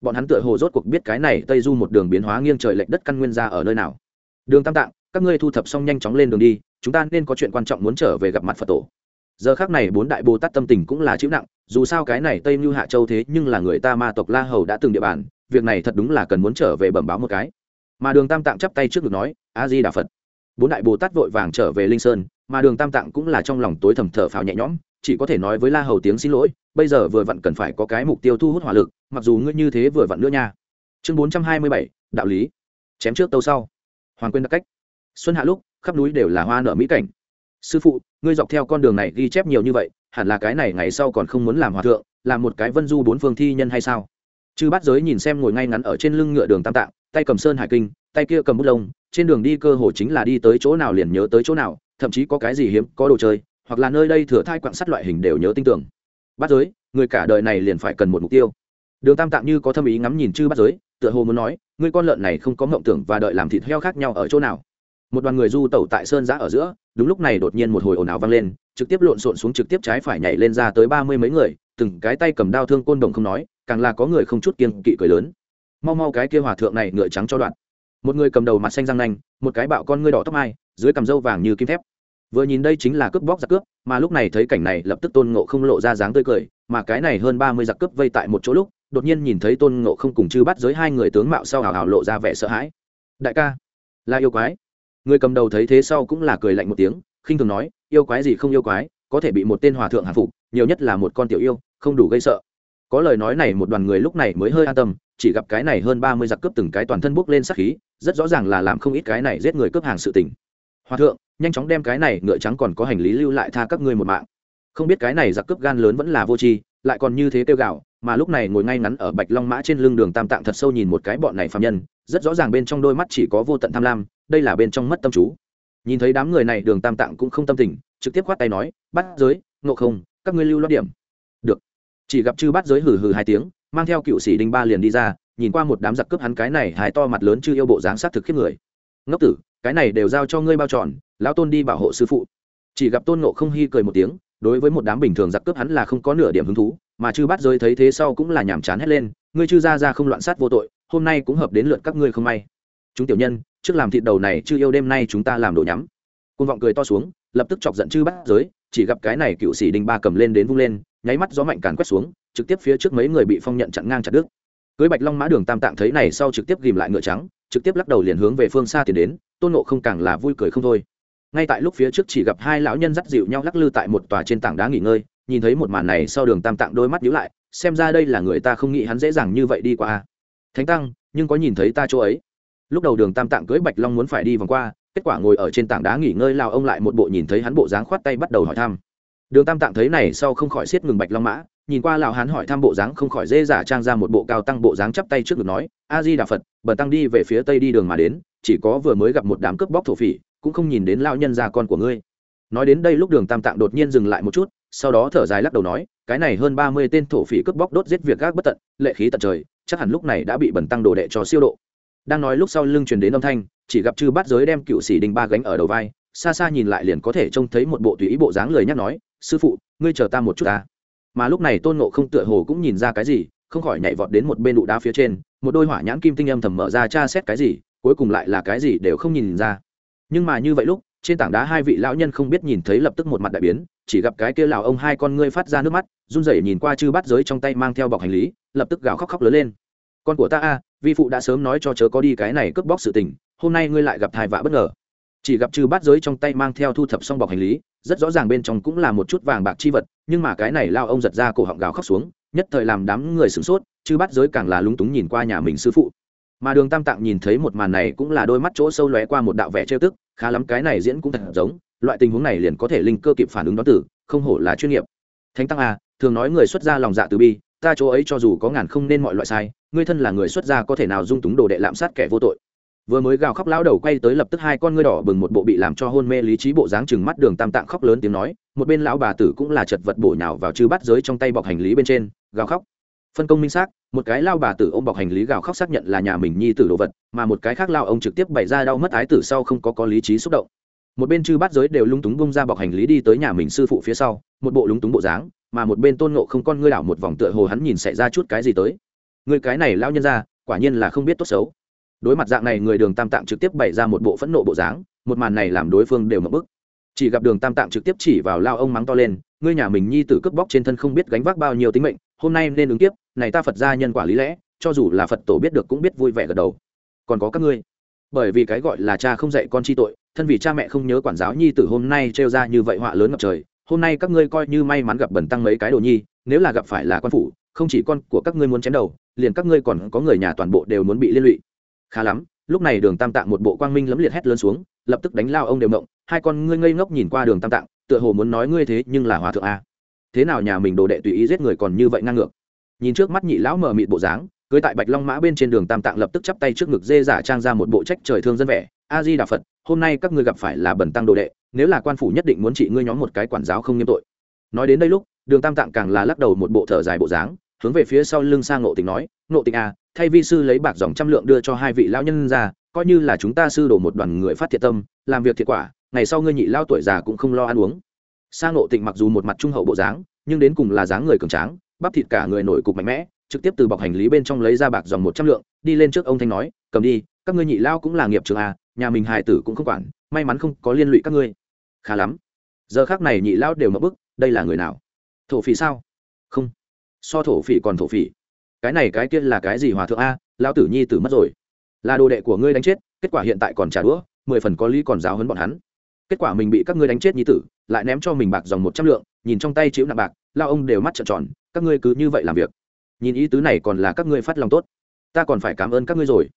bọn hắn tựa hồ rốt cuộc biết cái này tây du một đường biến hóa nghiêng trời lệch đất căn nguyên ra ở nơi nào. Đường tam tạng, các ngươi thu thập xong nhanh chóng lên đường đi, chúng ta nên có chuyện quan trọng muốn trở về gặp mặt phật tổ. Giờ khác này bốn đại bồ tát tâm tình cũng là chịu nặng, dù sao cái này tây mưu hạ châu thế nhưng là người ta ma tộc la hầu đã từng địa bàn, việc này thật đúng là cần muốn trở về bẩm báo một cái. Mà đường tam tạng chắp tay trước ngực nói, a di đà phật. Bốn đại bồ tát vội vàng trở về linh sơn mà đường tam tạng cũng là trong lòng tối thầm thở phào nhẹ nhõm, chỉ có thể nói với la hầu tiếng xin lỗi, bây giờ vừa vặn cần phải có cái mục tiêu thu hút hỏa lực, mặc dù ngươi như thế vừa vặn nữa nha. Chương bốn trăm hai mươi bảy, đạo lý. Chém trước tâu sau. Hoàng quên đặc cách. Xuân hạ lúc, khắp núi đều là hoa nở mỹ cảnh. Sư phụ, ngươi dọc theo con đường này ghi chép nhiều như vậy, hẳn là cái này ngày sau còn không muốn làm hòa thượng, làm một cái vân du bốn phương thi nhân hay sao? Chư bát giới nhìn xem ngồi ngay ngắn ở trên lưng ngựa đường tam tạng, tay cầm sơn hải kinh, tay kia cầm bút lông, trên đường đi cơ hồ chính là đi tới chỗ nào liền nhớ tới chỗ nào thậm chí có cái gì hiếm, có đồ chơi, hoặc là nơi đây thừa thai quạng sắt loại hình đều nhớ tin tưởng. Bát giới, người cả đời này liền phải cần một mục tiêu. Đường tam tạng như có thâm ý ngắm nhìn chư bát giới, tựa hồ muốn nói người con lợn này không có mộng tưởng và đợi làm thịt heo khác nhau ở chỗ nào. Một đoàn người du tẩu tại sơn giã ở giữa, đúng lúc này đột nhiên một hồi ồn ào vang lên, trực tiếp lộn xộn xuống trực tiếp trái phải nhảy lên ra tới ba mươi mấy người, từng cái tay cầm đao thương côn đồng không nói, càng là có người không chút kiên kỵ cười lớn. Mau mau cái kia hòa thượng này ngựa trắng cho đoạn. Một người cầm đầu mặt xanh răng nanh, một cái bạo con ngươi đỏ tóc mai, dưới cầm râu vàng như kim thép vừa nhìn đây chính là cướp bóc giặc cướp, mà lúc này thấy cảnh này lập tức tôn ngộ không lộ ra dáng tươi cười, mà cái này hơn ba mươi giặc cướp vây tại một chỗ lúc, đột nhiên nhìn thấy tôn ngộ không cùng chư bắt giới hai người tướng mạo sau hào hào lộ ra vẻ sợ hãi. Đại ca, là yêu quái. Người cầm đầu thấy thế sau cũng là cười lạnh một tiếng, khinh thường nói, yêu quái gì không yêu quái, có thể bị một tên hòa thượng hạ phục, nhiều nhất là một con tiểu yêu, không đủ gây sợ. Có lời nói này một đoàn người lúc này mới hơi an tâm, chỉ gặp cái này hơn ba mươi giặc cướp từng cái toàn thân bốc lên sắc khí, rất rõ ràng là làm không ít cái này giết người cướp hàng sự tình hòa thượng, nhanh chóng đem cái này ngựa trắng còn có hành lý lưu lại tha các ngươi một mạng. Không biết cái này giặc cướp gan lớn vẫn là vô tri, lại còn như thế tiêu gạo mà lúc này ngồi ngay ngắn ở bạch long mã trên lưng đường tam tạng thật sâu nhìn một cái bọn này phạm nhân, rất rõ ràng bên trong đôi mắt chỉ có vô tận tham lam, đây là bên trong mất tâm chú. Nhìn thấy đám người này, đường tam tạng cũng không tâm tình, trực tiếp khoát tay nói, bắt giới, ngộ không, các ngươi lưu lót điểm. Được. Chỉ gặp chư bắt giới hừ hừ hai tiếng, mang theo cựu sĩ đinh ba liền đi ra, nhìn qua một đám giặc cướp hắn cái này hái to mặt lớn chưa yêu bộ dáng sát thực khiếp người. Ngốc tử cái này đều giao cho ngươi bao tròn lão tôn đi bảo hộ sư phụ. Chỉ gặp tôn nộ không hy cười một tiếng, đối với một đám bình thường giặc cướp hắn là không có nửa điểm hứng thú, mà chư bắt giới thấy thế sau cũng là nhàm chán hết lên, ngươi chư ra ra không loạn sát vô tội, hôm nay cũng hợp đến lượt các ngươi không may. Chúng tiểu nhân, trước làm thịt đầu này chư yêu đêm nay chúng ta làm đồ nhắm. Côn vọng cười to xuống, lập tức chọc giận chư bắt giới, chỉ gặp cái này cựu sĩ đinh ba cầm lên đến vung lên, nháy mắt gió mạnh càn quét xuống, trực tiếp phía trước mấy người bị phong nhận chặn ngang chặt đứt. Cưới bạch long mã đường tam tạng thấy này sau trực tiếp ghìm lại ngựa trắng, trực tiếp lắc đầu liền hướng về phương xa tiến đến tôn nộ không càng là vui cười không thôi. Ngay tại lúc phía trước chỉ gặp hai lão nhân dắt dịu nhau lắc lư tại một tòa trên tảng đá nghỉ ngơi, nhìn thấy một màn này sau đường tam tạng đôi mắt nhíu lại, xem ra đây là người ta không nghĩ hắn dễ dàng như vậy đi qua. Thánh tăng, nhưng có nhìn thấy ta chỗ ấy? Lúc đầu đường tam tạng cưới bạch long muốn phải đi vòng qua, kết quả ngồi ở trên tảng đá nghỉ ngơi lao ông lại một bộ nhìn thấy hắn bộ dáng khoát tay bắt đầu hỏi thăm đường tam tạng thấy này sau không khỏi siết ngừng bạch long mã, nhìn qua lão hán hỏi thăm bộ dáng không khỏi dễ giả trang ra một bộ cao tăng bộ dáng chắp tay trước ngực nói a di đà phật, bần tăng đi về phía tây đi đường mà đến, chỉ có vừa mới gặp một đám cướp bóc thổ phỉ, cũng không nhìn đến lao nhân già con của ngươi. Nói đến đây lúc đường tam tạng đột nhiên dừng lại một chút, sau đó thở dài lắc đầu nói, cái này hơn ba mươi tên thổ phỉ cướp bóc đốt giết việc gác bất tận, lệ khí tận trời, chắc hẳn lúc này đã bị bẩn tăng đồ đệ cho siêu độ. Đang nói lúc sau lưng truyền đến âm thanh, chỉ gặp chư bát giới đem cựu sĩ đình ba gánh ở đầu vai, xa xa nhìn lại liền có thể trông thấy một bộ tùy ý bộ dáng lời nhắc nói sư phụ, ngươi chờ ta một chút ta. Mà lúc này tôn nộ không tựa hồ cũng nhìn ra cái gì, không khỏi nhảy vọt đến một bên đụ đá phía trên, một đôi hỏa nhãn kim tinh âm thầm mở ra tra xét cái gì, cuối cùng lại là cái gì đều không nhìn ra. Nhưng mà như vậy lúc, trên tảng đá hai vị lão nhân không biết nhìn thấy lập tức một mặt đại biến, chỉ gặp cái kia lão ông hai con ngươi phát ra nước mắt, run rẩy nhìn qua chư bát giới trong tay mang theo bọc hành lý, lập tức gào khóc khóc lớn lên. Con của ta a, vi phụ đã sớm nói cho chớ có đi cái này cướp bóc sự tình, hôm nay ngươi lại gặp thai vạ bất ngờ. Chỉ gặp chư bát giới trong tay mang theo thu thập xong bọc hành lý rất rõ ràng bên trong cũng là một chút vàng bạc chi vật, nhưng mà cái này lao ông giật ra cổ họng gào khóc xuống, nhất thời làm đám người sửng sốt, chứ bắt giới càng là lúng túng nhìn qua nhà mình sư phụ. Mà đường tam tạng nhìn thấy một màn này cũng là đôi mắt chỗ sâu lóe qua một đạo vẻ trêu tức, khá lắm cái này diễn cũng thật giống, loại tình huống này liền có thể linh cơ kịp phản ứng đó tử, không hổ là chuyên nghiệp. Thánh tăng a thường nói người xuất gia lòng dạ từ bi, ta chỗ ấy cho dù có ngàn không nên mọi loại sai, ngươi thân là người xuất gia có thể nào dung túng đồ đệ lạm sát kẻ vô tội? Vừa mới gào khóc lão đầu quay tới lập tức hai con ngươi đỏ bừng một bộ bị làm cho hôn mê lý trí bộ dáng chừng mắt đường tam tạng khóc lớn tiếng nói, một bên lão bà tử cũng là chật vật bổ nhào vào chư bắt giới trong tay bọc hành lý bên trên, gào khóc. Phân công minh xác, một cái lao bà tử ôm bọc hành lý gào khóc xác nhận là nhà mình nhi tử đồ vật, mà một cái khác lao ông trực tiếp bày ra đau mất ái tử sau không có có lý trí xúc động. Một bên chư bát giới đều lung túng bung ra bọc hành lý đi tới nhà mình sư phụ phía sau, một bộ lúng túng bộ dáng, mà một bên tôn ngộ không con ngươi đảo một vòng tựa hồ hắn nhìn xảy ra chút cái gì tới. Người cái này lao nhân ra quả nhiên là không biết tốt xấu đối mặt dạng này người đường tam tạng trực tiếp bày ra một bộ phẫn nộ bộ dáng, một màn này làm đối phương đều mập bức. Chỉ gặp đường tam tạng trực tiếp chỉ vào lao ông mắng to lên, ngươi nhà mình nhi tử cướp bóc trên thân không biết gánh vác bao nhiêu tính mệnh, hôm nay nên ứng tiếp này ta phật gia nhân quả lý lẽ, cho dù là phật tổ biết được cũng biết vui vẻ gật đầu. Còn có các ngươi. Bởi vì cái gọi là cha không dạy con chi tội, thân vì cha mẹ không nhớ quản giáo nhi tử hôm nay trêu ra như vậy họa lớn ngập trời, hôm nay các ngươi coi như may mắn gặp bẩn tăng mấy cái đồ nhi, nếu là gặp phải là quan phủ, không chỉ con của các ngươi muốn chém đầu, liền các ngươi còn có người nhà toàn bộ đều muốn bị liên lụy khá lắm, lúc này đường tam tạng một bộ quang minh lấm liệt hét lớn xuống, lập tức đánh lao ông đều mộng, hai con ngươi ngây ngốc nhìn qua đường tam tạng, tựa hồ muốn nói ngươi thế nhưng là hòa thượng a. Thế nào nhà mình đồ đệ tùy ý giết người còn như vậy ngang ngược. Nhìn trước mắt nhị lão mờ mịt bộ dáng, cưới tại bạch long mã bên trên đường tam tạng lập tức chắp tay trước ngực dê giả trang ra một bộ trách trời thương dân vẻ, a di đà phật, hôm nay các ngươi gặp phải là bẩn tăng đồ đệ, nếu là quan phủ nhất định muốn trị ngươi nhóm một cái quản giáo không nghiêm tội. Nói đến đây lúc, đường tam tạng càng là lắc đầu một bộ thở dài bộ dáng, hướng về phía sau lưng sang ngộ tình nói, ngộ tình à thay vi sư lấy bạc dòng trăm lượng đưa cho hai vị lão nhân ra, coi như là chúng ta sư đổ một đoàn người phát thiệt tâm, làm việc thiệt quả, ngày sau ngươi nhị lao tuổi già cũng không lo ăn uống. Sang ngộ tịnh mặc dù một mặt trung hậu bộ dáng, nhưng đến cùng là dáng người cường tráng, bắp thịt cả người nổi cục mạnh mẽ, trực tiếp từ bọc hành lý bên trong lấy ra bạc dòng một trăm lượng, đi lên trước ông thanh nói, cầm đi, các ngươi nhị lao cũng là nghiệp trường à nhà mình hài tử cũng không quản, may mắn không có liên lụy các ngươi. Khá lắm. Giờ khác này nhị lao đều mất bức, đây là người nào? Thổ phỉ sao? Không. So thổ phỉ còn thổ phỉ cái này cái kia là cái gì hòa thượng a lao tử nhi tử mất rồi. Là đồ đệ của ngươi đánh chết, kết quả hiện tại còn trả đũa, mười phần có lý còn giáo hấn bọn hắn. Kết quả mình bị các ngươi đánh chết nhi tử, lại ném cho mình bạc dòng một trăm lượng, nhìn trong tay chịu nặng bạc lao ông đều mắt trợn tròn, các ngươi cứ như vậy làm việc. Nhìn ý tứ này còn là các ngươi phát lòng tốt. Ta còn phải cảm ơn các ngươi rồi.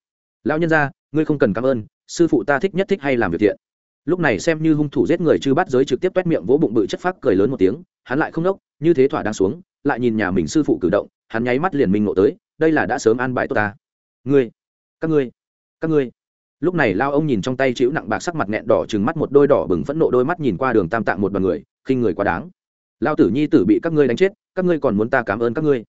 Lão nhân gia, ngươi không cần cảm ơn, sư phụ ta thích nhất thích hay làm việc thiện. Lúc này xem như hung thủ giết người chư bắt giới trực tiếp quét miệng vỗ bụng bự chất phát cười lớn một tiếng, hắn lại không nốc như thế thỏa đang xuống lại nhìn nhà mình sư phụ cử động, hắn nháy mắt liền minh ngộ tới, đây là đã sớm an bài tốt ta. Ngươi, các ngươi các ngươi. Lúc này lao ông nhìn trong tay chịu nặng bạc sắc mặt nghẹn đỏ trừng mắt một đôi đỏ bừng phẫn nộ đôi mắt nhìn qua đường tam tạng một đoàn người, khinh người quá đáng. Lao tử nhi tử bị các ngươi đánh chết, các ngươi còn muốn ta cảm ơn các ngươi.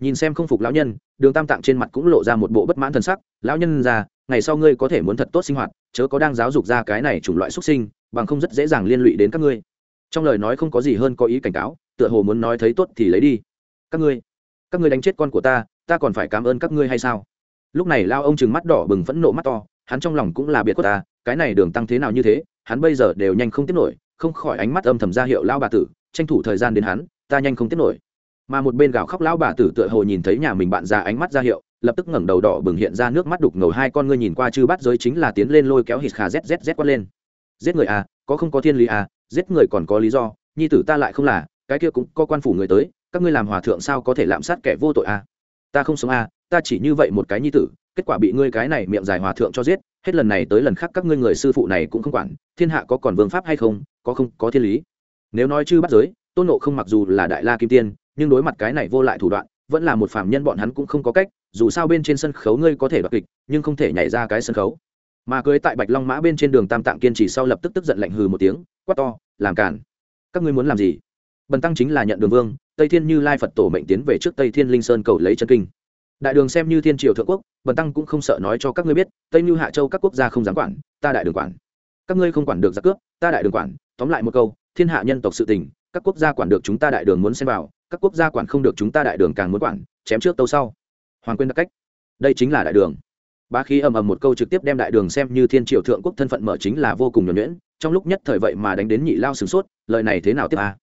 Nhìn xem không phục lão nhân, đường tam tạng trên mặt cũng lộ ra một bộ bất mãn thần sắc, lão nhân già, ngày sau ngươi có thể muốn thật tốt sinh hoạt, chớ có đang giáo dục ra cái này chủng loại xuất sinh, bằng không rất dễ dàng liên lụy đến các ngươi. Trong lời nói không có gì hơn có ý cảnh cáo tựa hồ muốn nói thấy tốt thì lấy đi. Các ngươi các ngươi đánh chết con của ta ta còn phải cảm ơn các ngươi hay sao? Lúc này lao ông chừng mắt đỏ bừng phẫn nộ mắt to, hắn trong lòng cũng là biệt của ta, cái này đường tăng thế nào như thế, hắn bây giờ đều nhanh không tiếp nổi, không khỏi ánh mắt âm thầm ra hiệu lao bà tử, tranh thủ thời gian đến hắn, ta nhanh không tiếp nổi. Mà một bên gào khóc lão bà tử tựa hồ nhìn thấy nhà mình bạn già ánh mắt ra hiệu, lập tức ngẩng đầu đỏ bừng hiện ra nước mắt đục ngầu hai con ngươi nhìn qua chư bắt giới chính là tiến lên lôi kéo hít khà zzz quát lên. Giết người à có không có thiên lý à giết người còn có lý do, nhi tử ta lại không là cái kia cũng có quan phủ người tới, các ngươi làm hòa thượng sao có thể lạm sát kẻ vô tội à? Ta không sống à ta chỉ như vậy một cái nhi tử, kết quả bị ngươi cái này miệng dài hòa thượng cho giết, hết lần này tới lần khác các ngươi người sư phụ này cũng không quản, thiên hạ có còn vương pháp hay không, có không, có thiên lý. Nếu nói chư bắt giới, tôn nộ không mặc dù là đại la kim tiên, nhưng đối mặt cái này vô lại thủ đoạn, vẫn là một phạm nhân bọn hắn cũng không có cách, dù sao bên trên sân khấu ngươi có thể đoạt kịch, nhưng không thể nhảy ra cái sân khấu. Mà cưới tại bạch long mã bên trên đường tam tạng kiên trì sau lập tức tức giận lạnh hừ một tiếng, quát to, làm cản các ngươi muốn làm gì? Bần tăng chính là nhận đường vương, tây thiên như lai phật tổ mệnh tiến về trước tây thiên linh sơn cầu lấy chân kinh. Đại đường xem như thiên triều thượng quốc, bần tăng cũng không sợ nói cho các ngươi biết, tây như hạ châu các quốc gia không dám quản, ta đại đường quản. Các ngươi không quản được giặc cướp, ta đại đường quản, tóm lại một câu, thiên hạ nhân tộc sự tình, các quốc gia quản được chúng ta đại đường muốn xem vào, các quốc gia quản không được chúng ta đại đường càng muốn quản, chém trước tâu sau. Hoàng quên đặc cách. Đây chính là đại đường. Ba khí ầm ầm một câu trực tiếp đem đại đường xem như thiên triều thượng quốc thân phận mở chính là vô cùng nhuẩn nhuyễn, trong lúc nhất thời vậy mà đánh đến nhị lao sửng sốt, lời này thế nào tiếp à?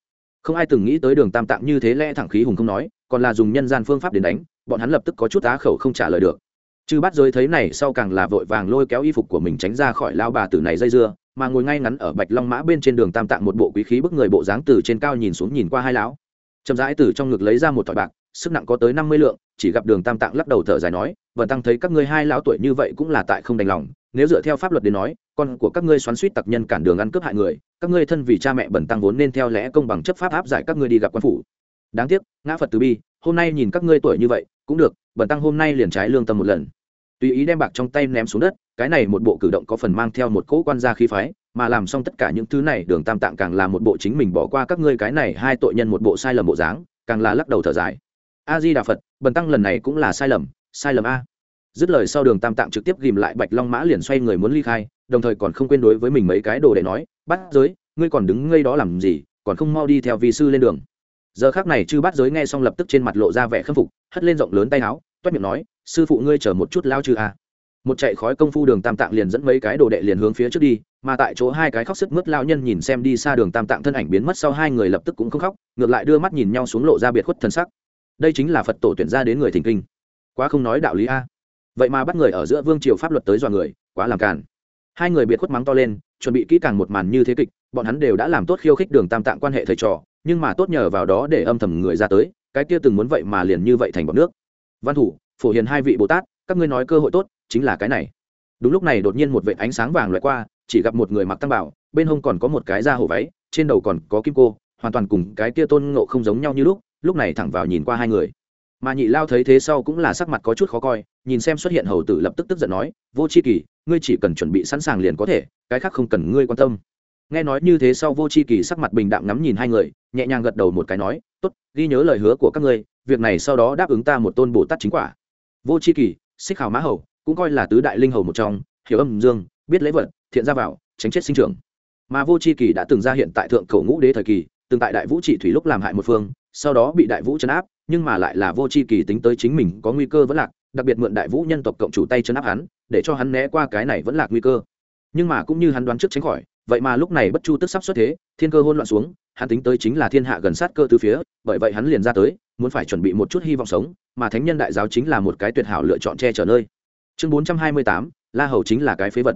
Không ai từng nghĩ tới đường tam tạng như thế lẽ thẳng khí hùng không nói, còn là dùng nhân gian phương pháp đến đánh, bọn hắn lập tức có chút á khẩu không trả lời được. Chư bắt giới thấy này sau càng là vội vàng lôi kéo y phục của mình tránh ra khỏi lao bà tử này dây dưa, mà ngồi ngay ngắn ở bạch long mã bên trên đường tam tạng một bộ quý khí bức người bộ dáng từ trên cao nhìn xuống nhìn qua hai lão. Chậm rãi từ trong ngực lấy ra một thỏi bạc, sức nặng có tới năm mươi lượng, chỉ gặp đường tam tạng lắc đầu thở dài nói, vần tăng thấy các ngươi hai lão tuổi như vậy cũng là tại không đành lòng nếu dựa theo pháp luật đến nói, con của các ngươi xoắn suýt tặc nhân cản đường ăn cướp hại người, các ngươi thân vì cha mẹ bẩn tăng vốn nên theo lẽ công bằng chấp pháp áp giải các ngươi đi gặp quan phủ. Đáng tiếc, ngã phật từ bi, hôm nay nhìn các ngươi tuổi như vậy, cũng được, bẩn tăng hôm nay liền trái lương tâm một lần. Tùy ý đem bạc trong tay ném xuống đất, cái này một bộ cử động có phần mang theo một cỗ quan gia khí phái, mà làm xong tất cả những thứ này, đường tam tạng càng là một bộ chính mình bỏ qua các ngươi cái này hai tội nhân một bộ sai lầm bộ dáng, càng là lắc đầu thở dài. A di đà phật bần tăng lần này cũng là sai lầm sai lầm a dứt lời sau đường tam tạng trực tiếp ghìm lại bạch long mã liền xoay người muốn ly khai, đồng thời còn không quên đối với mình mấy cái đồ để nói bắt giới, ngươi còn đứng ngây đó làm gì, còn không mau đi theo vị sư lên đường. Giờ khác này chư bắt giới nghe xong lập tức trên mặt lộ ra vẻ khâm phục, hất lên rộng lớn tay áo toát miệng nói, sư phụ ngươi chờ một chút lao chư a à. một chạy khói công phu đường tam tạng liền dẫn mấy cái đồ đệ liền hướng phía trước đi, mà tại chỗ hai cái khóc sức mướt lao nhân nhìn xem đi xa đường tam tạng thân ảnh biến mất sau hai người lập tức cũng không khóc, ngược lại đưa mắt nhìn nhau xuống lộ ra biệt khuất thân sắc. Đây chính là phật tổ tuyển ra đến người thỉnh kinh. Quá không nói đạo lý a vậy mà bắt người ở giữa vương triều pháp luật tới dọa người, quá làm càn. Hai người biệt khuất mắng to lên, chuẩn bị kỹ càng một màn như thế kịch, bọn hắn đều đã làm tốt khiêu khích đường tam tạng quan hệ thầy trò, nhưng mà tốt nhờ vào đó để âm thầm người ra tới, cái kia từng muốn vậy mà liền như vậy thành bọn nước. Văn thủ, phổ hiền hai vị bồ tát, các ngươi nói cơ hội tốt, chính là cái này. Đúng lúc này đột nhiên một vệ ánh sáng vàng loại qua, chỉ gặp một người mặc tăng bảo bên hông còn có một cái da hổ váy, trên đầu còn có kim cô, hoàn toàn cùng cái kia tôn ngộ không giống nhau như lúc lúc này thẳng vào nhìn qua hai người mà nhị lao thấy thế sau cũng là sắc mặt có chút khó coi, nhìn xem xuất hiện hầu tử lập tức tức giận nói, vô c h i kỳ, ngươi chỉ cần chuẩn bị sẵn sàng liền có thể, cái khác không cần ngươi quan tâm. Nghe nói như thế sau vô c h i kỳ sắc mặt bình đạm ngắm nhìn hai người, nhẹ nhàng gật đầu một cái nói t ố t ghi nhớ lời hứa của các ngươi, việc này sau đó đáp ứng ta một tôn bồ tát chính quả. Vô c h i kỳ, xích hào mã hầu, cũng coi là tứ đại linh hầu một trong, hiểu âm dương, biết lễ vật, thiện ra vào tránh chết sinh trưởng. Mà vô c h i kỳ đã từng ra hiện tại thượng cầu ngũ đế thời kỳ, từng tại đại vũ trị thủy lúc làm hại một phương, sau đó bị đại vũ chấn áp nhưng mà lại là vô c h i kỳ tính tới chính mình có nguy cơ vẫn lạc, đặc biệt mượn đại vũ nhân tộc cộng chủ tay chấn áp hắn, để cho hắn né qua cái này vẫn lạc nguy cơ. Nhưng mà cũng như hắn đoán trước tránh khỏi, vậy mà lúc này bất chu tức sắp xuất thế, thiên cơ hôn loạn xuống, hắn tính tới chính là thiên hạ gần sát cơ từ phía, bởi vậy hắn liền ra tới, muốn phải chuẩn bị một chút hy vọng sống, mà thánh nhân đại giáo chính là một cái tuyệt hảo lựa chọn che chở nơi. Chương bốn trăm hai mươi tám, la hầu chính là cái phế vật.